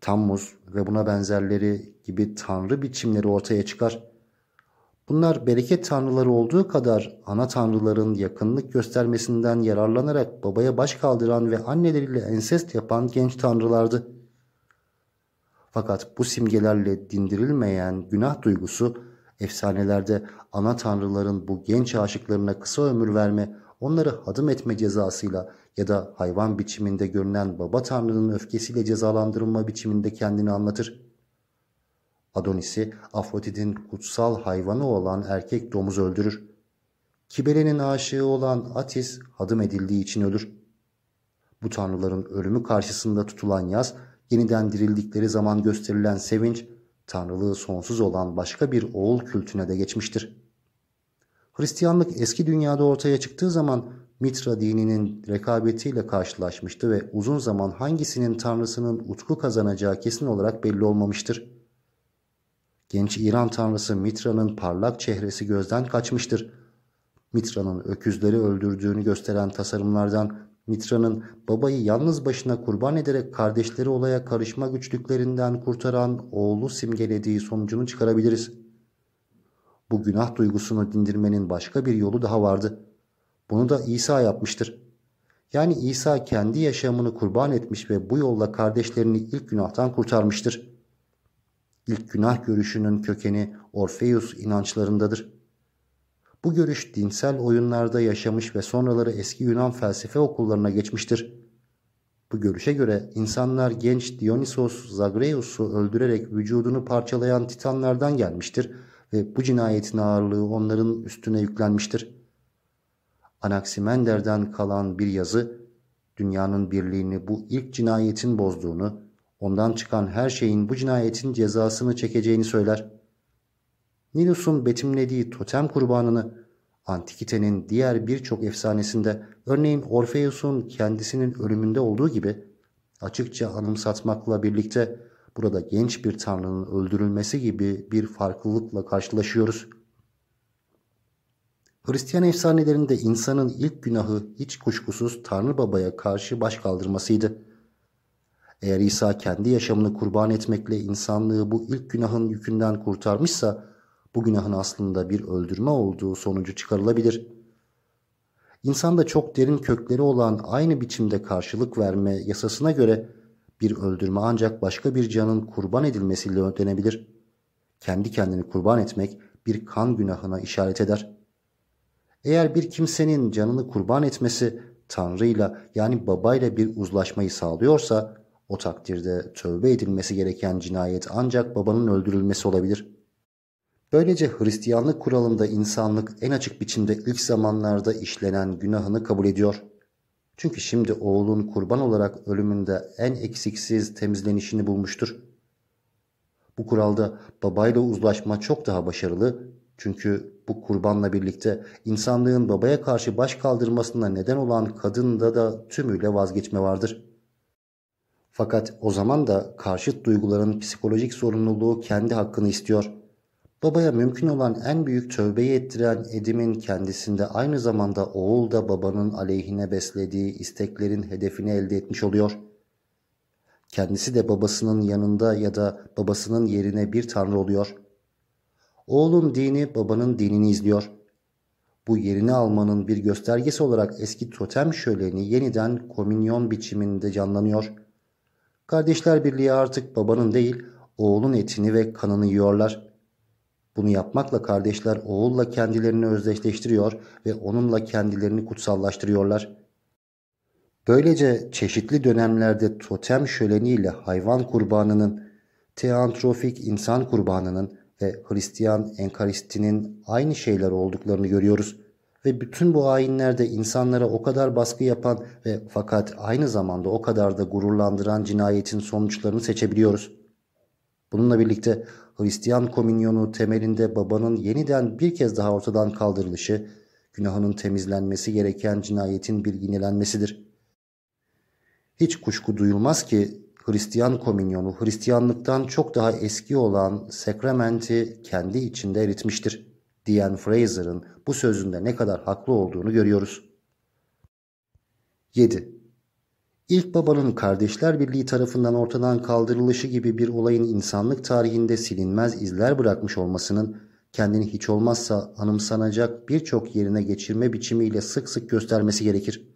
Tammuz ve buna benzerleri gibi tanrı biçimleri ortaya çıkar. Bunlar bereket tanrıları olduğu kadar ana tanrıların yakınlık göstermesinden yararlanarak babaya baş kaldıran ve anneleriyle ensest yapan genç tanrılardı. Fakat bu simgelerle dindirilmeyen günah duygusu efsanelerde ana tanrıların bu genç aşıklarına kısa ömür verme, onları hadım etme cezasıyla ya da hayvan biçiminde görünen baba tanrının öfkesiyle cezalandırılma biçiminde kendini anlatır. Adonis'i Afrodit'in kutsal hayvanı olan erkek domuz öldürür. Kibele'nin aşığı olan Atis hadım edildiği için ölür. Bu tanrıların ölümü karşısında tutulan yaz, yeniden dirildikleri zaman gösterilen sevinç, tanrılığı sonsuz olan başka bir oğul kültüne de geçmiştir. Hristiyanlık eski dünyada ortaya çıktığı zaman Mitra dininin rekabetiyle karşılaşmıştı ve uzun zaman hangisinin tanrısının utku kazanacağı kesin olarak belli olmamıştır. Genç İran tanrısı Mitra'nın parlak çehresi gözden kaçmıştır. Mitra'nın öküzleri öldürdüğünü gösteren tasarımlardan Mitra'nın babayı yalnız başına kurban ederek kardeşleri olaya karışma güçlüklerinden kurtaran oğlu simgelediği sonucunu çıkarabiliriz. Bu günah duygusunu dindirmenin başka bir yolu daha vardı. Bunu da İsa yapmıştır. Yani İsa kendi yaşamını kurban etmiş ve bu yolla kardeşlerini ilk günahtan kurtarmıştır. İlk günah görüşünün kökeni Orfeus inançlarındadır. Bu görüş dinsel oyunlarda yaşamış ve sonraları eski Yunan felsefe okullarına geçmiştir. Bu görüşe göre insanlar genç Dionysos Zagreus'u öldürerek vücudunu parçalayan titanlardan gelmiştir ve bu cinayetin ağırlığı onların üstüne yüklenmiştir. Anaximender'den kalan bir yazı dünyanın birliğini bu ilk cinayetin bozduğunu, ondan çıkan her şeyin bu cinayetin cezasını çekeceğini söyler. Nilus'un betimlediği totem kurbanını Antikite'nin diğer birçok efsanesinde örneğin Orpheus'un kendisinin ölümünde olduğu gibi açıkça anımsatmakla birlikte burada genç bir tanrının öldürülmesi gibi bir farklılıkla karşılaşıyoruz. Hristiyan efsanelerinde insanın ilk günahı hiç kuşkusuz Tanrı Baba'ya karşı baş kaldırmasıydı. Eğer İsa kendi yaşamını kurban etmekle insanlığı bu ilk günahın yükünden kurtarmışsa bu günahın aslında bir öldürme olduğu sonucu çıkarılabilir. İnsanda çok derin kökleri olan aynı biçimde karşılık verme yasasına göre bir öldürme ancak başka bir canın kurban edilmesiyle ödenebilir. Kendi kendini kurban etmek bir kan günahına işaret eder. Eğer bir kimsenin canını kurban etmesi Tanrı'yla yani babayla bir uzlaşmayı sağlıyorsa o takdirde tövbe edilmesi gereken cinayet ancak babanın öldürülmesi olabilir. Böylece Hristiyanlık kuralında insanlık en açık biçimde ilk zamanlarda işlenen günahını kabul ediyor. Çünkü şimdi oğlun kurban olarak ölümünde en eksiksiz temizlenişini bulmuştur. Bu kuralda babayla uzlaşma çok daha başarılı çünkü bu kurbanla birlikte insanlığın babaya karşı baş kaldırmasına neden olan kadında da tümüyle vazgeçme vardır. Fakat o zaman da karşıt duyguların psikolojik sorumluluğu kendi hakkını istiyor. Babaya mümkün olan en büyük tövbeyi ettiren Edim'in kendisinde aynı zamanda oğul da babanın aleyhine beslediği isteklerin hedefini elde etmiş oluyor. Kendisi de babasının yanında ya da babasının yerine bir tanrı oluyor. Oğlun dini babanın dinini izliyor. Bu yerini almanın bir göstergesi olarak eski totem şöleni yeniden komünyon biçiminde canlanıyor. Kardeşler birliği artık babanın değil oğlun etini ve kanını yiyorlar. Bunu yapmakla kardeşler oğulla kendilerini özdeşleştiriyor ve onunla kendilerini kutsallaştırıyorlar. Böylece çeşitli dönemlerde totem şöleniyle hayvan kurbanının, teantrofik insan kurbanının ve Hristiyan enkaristinin aynı şeyler olduklarını görüyoruz. Ve bütün bu ayinlerde insanlara o kadar baskı yapan ve fakat aynı zamanda o kadar da gururlandıran cinayetin sonuçlarını seçebiliyoruz. Bununla birlikte Hristiyan komünyonu temelinde babanın yeniden bir kez daha ortadan kaldırılışı, günahının temizlenmesi gereken cinayetin bilgilenmesidir. Hiç kuşku duyulmaz ki Hristiyan komünyonu Hristiyanlıktan çok daha eski olan sakramenti kendi içinde eritmiştir diyen Fraser'ın bu sözünde ne kadar haklı olduğunu görüyoruz. 7. İlk babanın kardeşler birliği tarafından ortadan kaldırılışı gibi bir olayın insanlık tarihinde silinmez izler bırakmış olmasının kendini hiç olmazsa anımsanacak birçok yerine geçirme biçimiyle sık sık göstermesi gerekir.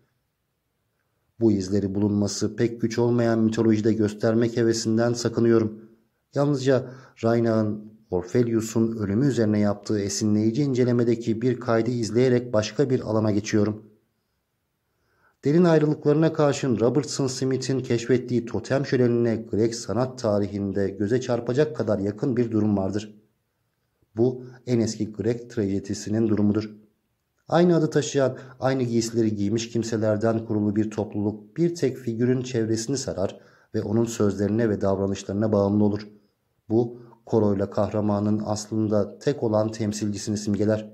Bu izleri bulunması pek güç olmayan mitolojide göstermek hevesinden sakınıyorum. Yalnızca Raynağ'ın Orpheus'un ölümü üzerine yaptığı esinleyici incelemedeki bir kaydı izleyerek başka bir alana geçiyorum. Derin ayrılıklarına karşın Robertson Smith'in keşfettiği totem şölenine Grek sanat tarihinde göze çarpacak kadar yakın bir durum vardır. Bu en eski Grek trajedisinin durumudur. Aynı adı taşıyan, aynı giysileri giymiş kimselerden kurulu bir topluluk bir tek figürün çevresini sarar ve onun sözlerine ve davranışlarına bağımlı olur. Bu, koroyla kahramanın aslında tek olan temsilcisini simgeler.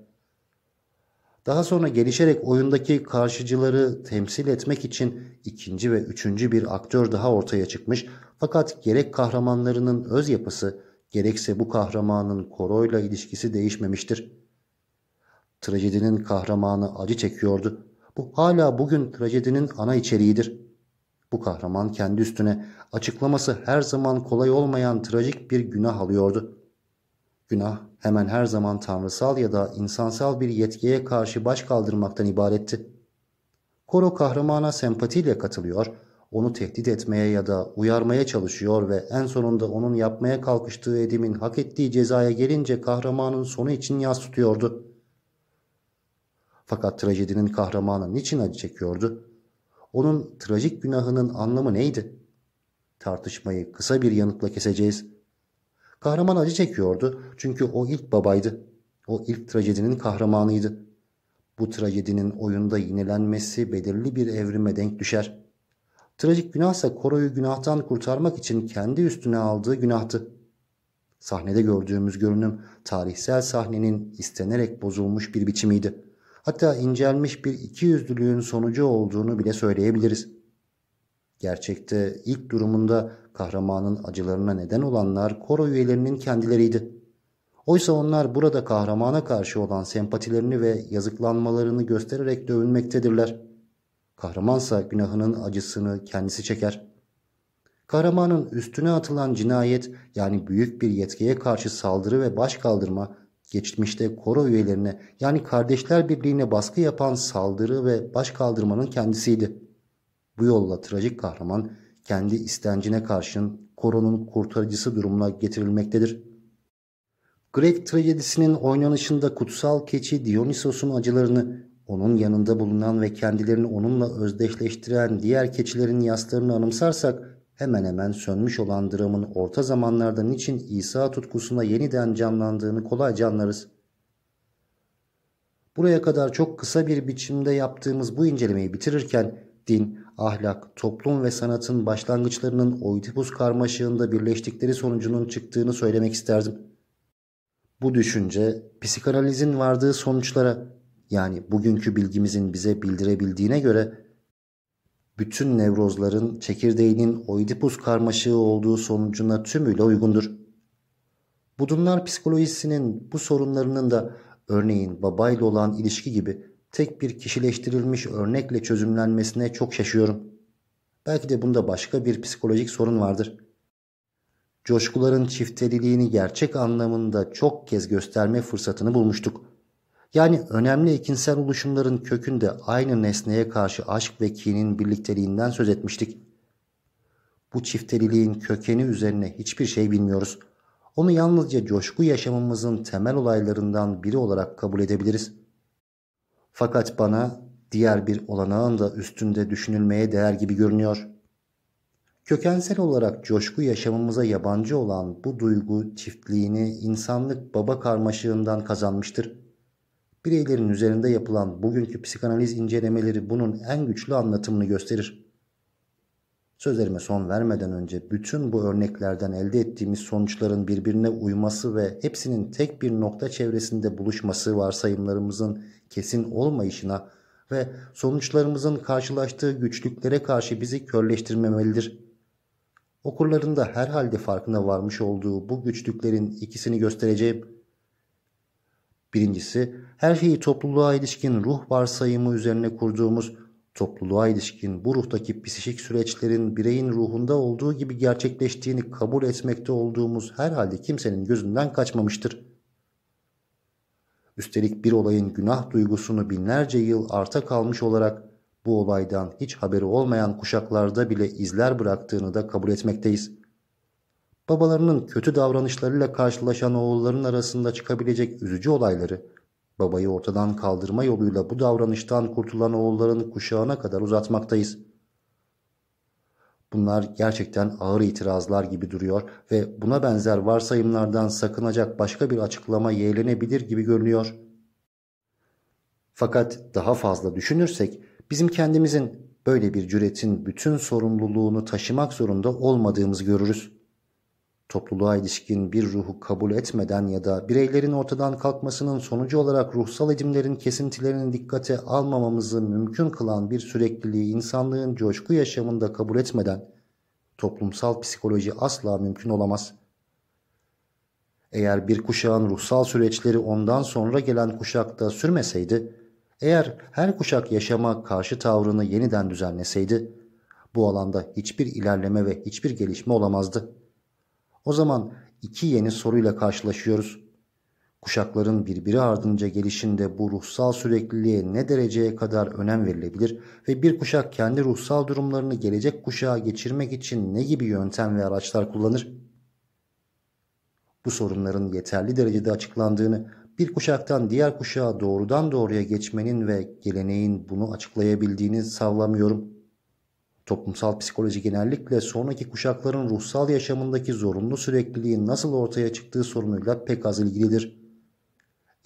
Daha sonra gelişerek oyundaki karşıcıları temsil etmek için ikinci ve üçüncü bir aktör daha ortaya çıkmış fakat gerek kahramanlarının öz yapısı gerekse bu kahramanın koroyla ilişkisi değişmemiştir. Trajedinin kahramanı acı çekiyordu. Bu hala bugün trajedinin ana içeriğidir. Bu kahraman kendi üstüne açıklaması her zaman kolay olmayan trajik bir günah alıyordu. Günah hemen her zaman tanrısal ya da insansal bir yetkiye karşı baş kaldırmaktan ibaretti. Koro kahramana sempatiyle katılıyor, onu tehdit etmeye ya da uyarmaya çalışıyor ve en sonunda onun yapmaya kalkıştığı edimin hak ettiği cezaya gelince kahramanın sonu için yas tutuyordu. Fakat trajedinin kahramanı niçin acı çekiyordu? Onun trajik günahının anlamı neydi? Tartışmayı kısa bir yanıtla keseceğiz. Kahraman acı çekiyordu çünkü o ilk babaydı. O ilk trajedinin kahramanıydı. Bu trajedinin oyunda yenilenmesi belirli bir evrime denk düşer. Trajik günahsa Koro'yu günahtan kurtarmak için kendi üstüne aldığı günahtı. Sahnede gördüğümüz görünüm tarihsel sahnenin istenerek bozulmuş bir biçimiydi hatta incelmiş bir ikiyüzlülüğün sonucu olduğunu bile söyleyebiliriz. Gerçekte ilk durumunda kahramanın acılarına neden olanlar koro üyelerinin kendileriydi. Oysa onlar burada kahramana karşı olan sempatilerini ve yazıklanmalarını göstererek dövünmektedirler. Kahramansa günahının acısını kendisi çeker. Kahramanın üstüne atılan cinayet yani büyük bir yetkiye karşı saldırı ve baş kaldırma geçmişte koro üyelerine yani kardeşler birliğine baskı yapan saldırı ve baş kaldırmanın kendisiydi. Bu yolla trajik kahraman kendi istencine karşın koronun kurtarıcısı durumuna getirilmektedir. Grek trajedisinin oynanışında kutsal keçi Dionysos'un acılarını, onun yanında bulunan ve kendilerini onunla özdeşleştiren diğer keçilerin yaslarını anımsarsak, hemen hemen sönmüş olan dramın orta zamanlarda niçin İsa tutkusuna yeniden canlandığını kolayca anlarız. Buraya kadar çok kısa bir biçimde yaptığımız bu incelemeyi bitirirken din, ahlak, toplum ve sanatın başlangıçlarının Oidipus karmaşığında birleştikleri sonucunun çıktığını söylemek isterdim. Bu düşünce psikanalizin vardığı sonuçlara yani bugünkü bilgimizin bize bildirebildiğine göre bütün nevrozların çekirdeğinin Oidipus karmaşığı olduğu sonucuna tümüyle uygundur. Budunlar psikolojisinin bu sorunlarının da örneğin babayla olan ilişki gibi tek bir kişileştirilmiş örnekle çözümlenmesine çok şaşıyorum. Belki de bunda başka bir psikolojik sorun vardır. Coşkuların çifteliliğini gerçek anlamında çok kez gösterme fırsatını bulmuştuk. Yani önemli ikinsel oluşumların kökünde aynı nesneye karşı aşk ve kinin birlikteliğinden söz etmiştik. Bu çifteliliğin kökeni üzerine hiçbir şey bilmiyoruz. Onu yalnızca coşku yaşamımızın temel olaylarından biri olarak kabul edebiliriz. Fakat bana diğer bir olanağın da üstünde düşünülmeye değer gibi görünüyor. Kökensel olarak coşku yaşamımıza yabancı olan bu duygu çiftliğini insanlık baba karmaşığından kazanmıştır. Bireylerin üzerinde yapılan bugünkü psikanaliz incelemeleri bunun en güçlü anlatımını gösterir. Sözlerime son vermeden önce bütün bu örneklerden elde ettiğimiz sonuçların birbirine uyması ve hepsinin tek bir nokta çevresinde buluşması varsayımlarımızın kesin olmayışına ve sonuçlarımızın karşılaştığı güçlüklere karşı bizi körleştirmemelidir. Okurların da herhalde farkına varmış olduğu bu güçlüklerin ikisini göstereceğim. Birincisi, her şeyi topluluğa ilişkin ruh varsayımı üzerine kurduğumuz, topluluğa ilişkin bu ruhtaki psikik süreçlerin bireyin ruhunda olduğu gibi gerçekleştiğini kabul etmekte olduğumuz herhalde kimsenin gözünden kaçmamıştır. Üstelik bir olayın günah duygusunu binlerce yıl arta kalmış olarak bu olaydan hiç haberi olmayan kuşaklarda bile izler bıraktığını da kabul etmekteyiz. Babalarının kötü davranışlarıyla karşılaşan oğulların arasında çıkabilecek üzücü olayları, babayı ortadan kaldırma yoluyla bu davranıştan kurtulan oğulların kuşağına kadar uzatmaktayız. Bunlar gerçekten ağır itirazlar gibi duruyor ve buna benzer varsayımlardan sakınacak başka bir açıklama yeğlenebilir gibi görünüyor. Fakat daha fazla düşünürsek bizim kendimizin böyle bir cüretin bütün sorumluluğunu taşımak zorunda olmadığımızı görürüz. Topluluğa ilişkin bir ruhu kabul etmeden ya da bireylerin ortadan kalkmasının sonucu olarak ruhsal edimlerin kesintilerini dikkate almamamızı mümkün kılan bir sürekliliği insanlığın coşku yaşamında kabul etmeden toplumsal psikoloji asla mümkün olamaz. Eğer bir kuşağın ruhsal süreçleri ondan sonra gelen kuşakta sürmeseydi, eğer her kuşak yaşama karşı tavrını yeniden düzenleseydi, bu alanda hiçbir ilerleme ve hiçbir gelişme olamazdı. O zaman iki yeni soruyla karşılaşıyoruz. Kuşakların birbiri ardınca gelişinde bu ruhsal sürekliliğe ne dereceye kadar önem verilebilir ve bir kuşak kendi ruhsal durumlarını gelecek kuşağa geçirmek için ne gibi yöntem ve araçlar kullanır? Bu sorunların yeterli derecede açıklandığını, bir kuşaktan diğer kuşağa doğrudan doğruya geçmenin ve geleneğin bunu açıklayabildiğini savlamıyorum. Toplumsal psikoloji genellikle sonraki kuşakların ruhsal yaşamındaki zorunlu sürekliliğin nasıl ortaya çıktığı sorunuyla pek az ilgilidir.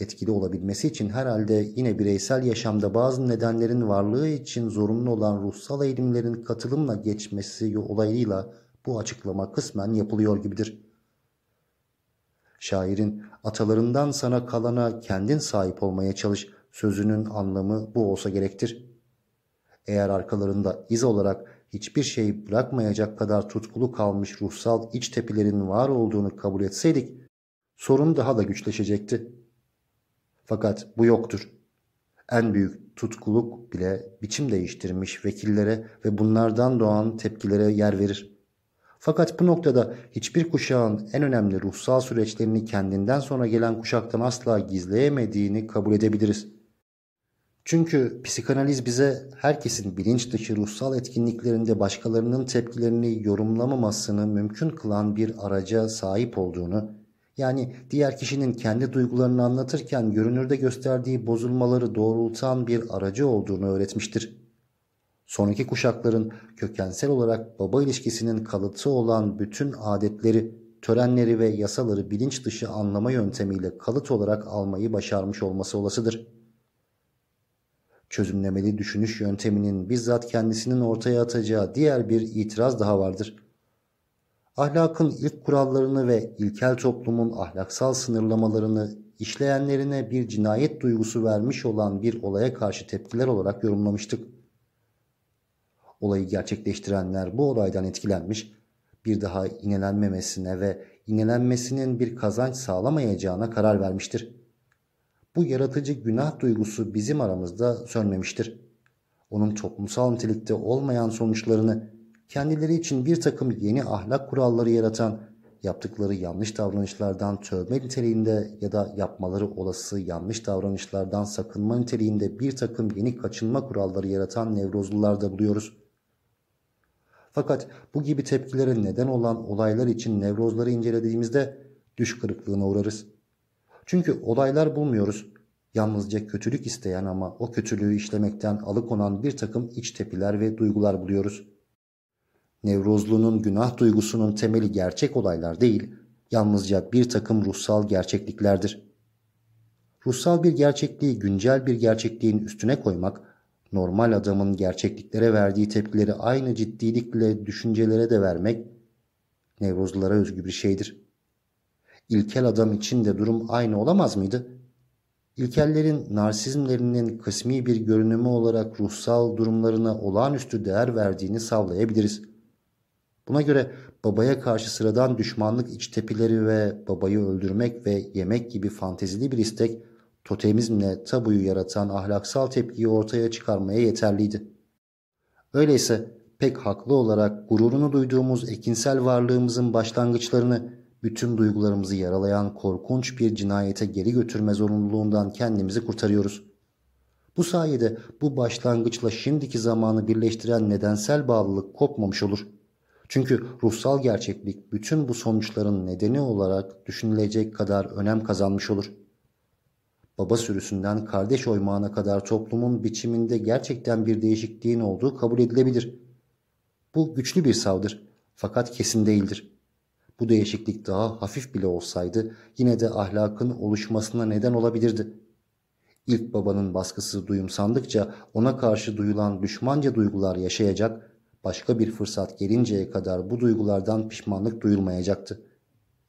Etkili olabilmesi için herhalde yine bireysel yaşamda bazı nedenlerin varlığı için zorunlu olan ruhsal eğilimlerin katılımla geçmesi olayıyla bu açıklama kısmen yapılıyor gibidir. Şairin atalarından sana kalana kendin sahip olmaya çalış sözünün anlamı bu olsa gerektir. Eğer arkalarında iz olarak hiçbir şey bırakmayacak kadar tutkulu kalmış ruhsal iç tepilerin var olduğunu kabul etseydik, sorun daha da güçleşecekti. Fakat bu yoktur. En büyük tutkuluk bile biçim değiştirmiş vekillere ve bunlardan doğan tepkilere yer verir. Fakat bu noktada hiçbir kuşağın en önemli ruhsal süreçlerini kendinden sonra gelen kuşaktan asla gizleyemediğini kabul edebiliriz. Çünkü psikanaliz bize herkesin bilinç dışı ruhsal etkinliklerinde başkalarının tepkilerini yorumlamamasını mümkün kılan bir araca sahip olduğunu, yani diğer kişinin kendi duygularını anlatırken görünürde gösterdiği bozulmaları doğrultan bir aracı olduğunu öğretmiştir. Sonraki kuşakların kökensel olarak baba ilişkisinin kalıtı olan bütün adetleri, törenleri ve yasaları bilinç dışı anlama yöntemiyle kalıt olarak almayı başarmış olması olasıdır. Çözümlemeli düşünüş yönteminin bizzat kendisinin ortaya atacağı diğer bir itiraz daha vardır. Ahlakın ilk kurallarını ve ilkel toplumun ahlaksal sınırlamalarını işleyenlerine bir cinayet duygusu vermiş olan bir olaya karşı tepkiler olarak yorumlamıştık. Olayı gerçekleştirenler bu olaydan etkilenmiş, bir daha inelenmemesine ve inelenmesinin bir kazanç sağlamayacağına karar vermiştir. Bu yaratıcı günah duygusu bizim aramızda sönmemiştir. Onun toplumsal nitelikte olmayan sonuçlarını kendileri için bir takım yeni ahlak kuralları yaratan, yaptıkları yanlış davranışlardan tövbe niteliğinde ya da yapmaları olası yanlış davranışlardan sakınma niteliğinde bir takım yeni kaçınma kuralları yaratan nevrozlularda buluyoruz. Fakat bu gibi tepkilere neden olan olaylar için nevrozları incelediğimizde düş kırıklığına uğrarız. Çünkü olaylar bulmuyoruz. Yalnızca kötülük isteyen ama o kötülüğü işlemekten alıkonan bir takım iç tepiler ve duygular buluyoruz. Nevrozluğun günah duygusunun temeli gerçek olaylar değil, yalnızca bir takım ruhsal gerçekliklerdir. Ruhsal bir gerçekliği güncel bir gerçekliğin üstüne koymak, normal adamın gerçekliklere verdiği tepkileri aynı ciddilikle düşüncelere de vermek, nevrozlulara özgü bir şeydir. İlkel adam için de durum aynı olamaz mıydı? İlkellerin narsizmlerinin kısmi bir görünümü olarak ruhsal durumlarına olağanüstü değer verdiğini savlayabiliriz. Buna göre babaya karşı sıradan düşmanlık iç tepileri ve babayı öldürmek ve yemek gibi fantezili bir istek totemizmle tabuyu yaratan ahlaksal tepkiyi ortaya çıkarmaya yeterliydi. Öyleyse pek haklı olarak gururunu duyduğumuz ekinsel varlığımızın başlangıçlarını bütün duygularımızı yaralayan korkunç bir cinayete geri götürme zorunluluğundan kendimizi kurtarıyoruz. Bu sayede bu başlangıçla şimdiki zamanı birleştiren nedensel bağlılık kopmamış olur. Çünkü ruhsal gerçeklik bütün bu sonuçların nedeni olarak düşünülecek kadar önem kazanmış olur. Baba sürüsünden kardeş oymağına kadar toplumun biçiminde gerçekten bir değişikliğin olduğu kabul edilebilir. Bu güçlü bir savdır fakat kesin değildir. Bu değişiklik daha hafif bile olsaydı yine de ahlakın oluşmasına neden olabilirdi. İlk babanın baskısı duyumsandıkça ona karşı duyulan düşmanca duygular yaşayacak, başka bir fırsat gelinceye kadar bu duygulardan pişmanlık duyulmayacaktı.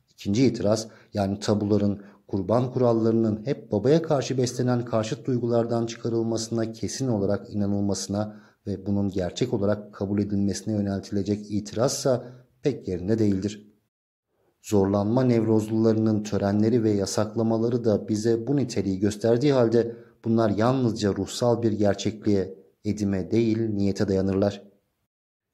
İkinci itiraz yani tabuların, kurban kurallarının hep babaya karşı beslenen karşıt duygulardan çıkarılmasına kesin olarak inanılmasına ve bunun gerçek olarak kabul edilmesine yöneltilecek itirazsa pek yerinde değildir. Zorlanma nevrozlularının törenleri ve yasaklamaları da bize bu niteliği gösterdiği halde bunlar yalnızca ruhsal bir gerçekliğe, edime değil niyete dayanırlar.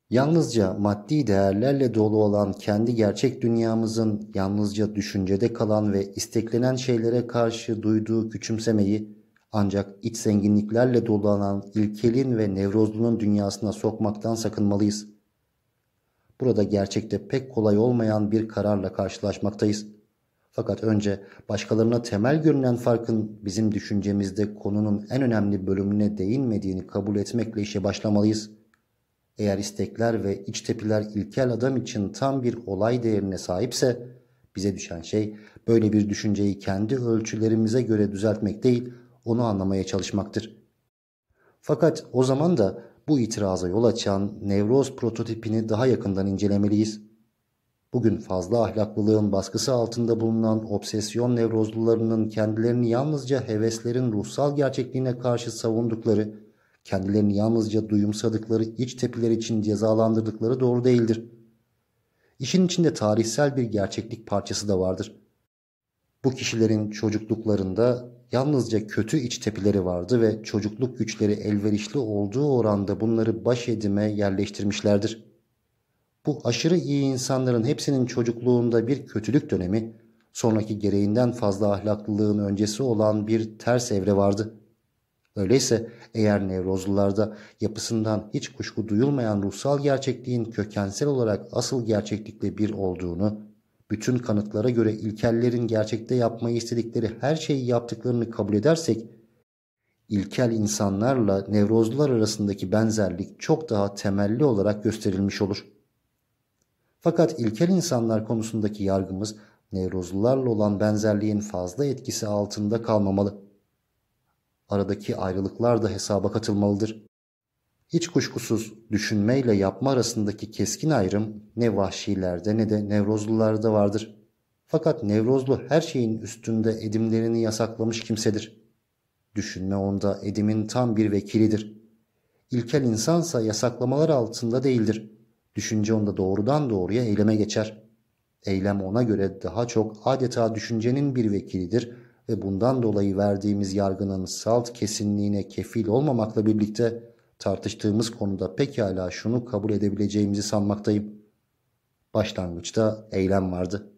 Yalnızca maddi değerlerle dolu olan kendi gerçek dünyamızın yalnızca düşüncede kalan ve isteklenen şeylere karşı duyduğu küçümsemeyi ancak iç zenginliklerle dolanan ilkelin ve nevrozlunun dünyasına sokmaktan sakınmalıyız. Burada gerçekte pek kolay olmayan bir kararla karşılaşmaktayız. Fakat önce başkalarına temel görünen farkın bizim düşüncemizde konunun en önemli bölümüne değinmediğini kabul etmekle işe başlamalıyız. Eğer istekler ve iç tepiler ilkel adam için tam bir olay değerine sahipse bize düşen şey böyle bir düşünceyi kendi ölçülerimize göre düzeltmek değil, onu anlamaya çalışmaktır. Fakat o zaman da bu itiraza yol açan nevroz prototipini daha yakından incelemeliyiz. Bugün fazla ahlaklılığın baskısı altında bulunan obsesyon nevrozlularının kendilerini yalnızca heveslerin ruhsal gerçekliğine karşı savundukları, kendilerini yalnızca duyumsadıkları iç tepiler için cezalandırdıkları doğru değildir. İşin içinde tarihsel bir gerçeklik parçası da vardır. Bu kişilerin çocukluklarında yalnızca kötü iç tepileri vardı ve çocukluk güçleri elverişli olduğu oranda bunları baş edime yerleştirmişlerdir. Bu aşırı iyi insanların hepsinin çocukluğunda bir kötülük dönemi, sonraki gereğinden fazla ahlaklılığın öncesi olan bir ters evre vardı. Öyleyse eğer nevrozlularda yapısından hiç kuşku duyulmayan ruhsal gerçekliğin kökensel olarak asıl gerçeklikle bir olduğunu, bütün kanıtlara göre ilkellerin gerçekte yapmayı istedikleri her şeyi yaptıklarını kabul edersek, ilkel insanlarla nevrozlular arasındaki benzerlik çok daha temelli olarak gösterilmiş olur. Fakat ilkel insanlar konusundaki yargımız nevrozlularla olan benzerliğin fazla etkisi altında kalmamalı. Aradaki ayrılıklar da hesaba katılmalıdır. Hiç kuşkusuz düşünmeyle yapma arasındaki keskin ayrım ne vahşilerde ne de nevrozlularda vardır. Fakat nevrozlu her şeyin üstünde edimlerini yasaklamış kimsedir. Düşünme onda edimin tam bir vekilidir. İlkel insansa yasaklamalar altında değildir. Düşünce onda doğrudan doğruya eyleme geçer. Eylem ona göre daha çok adeta düşüncenin bir vekilidir ve bundan dolayı verdiğimiz yargının salt kesinliğine kefil olmamakla birlikte tartıştığımız konuda pekala şunu kabul edebileceğimizi sanmaktayım. Başlangıçta eylem vardı.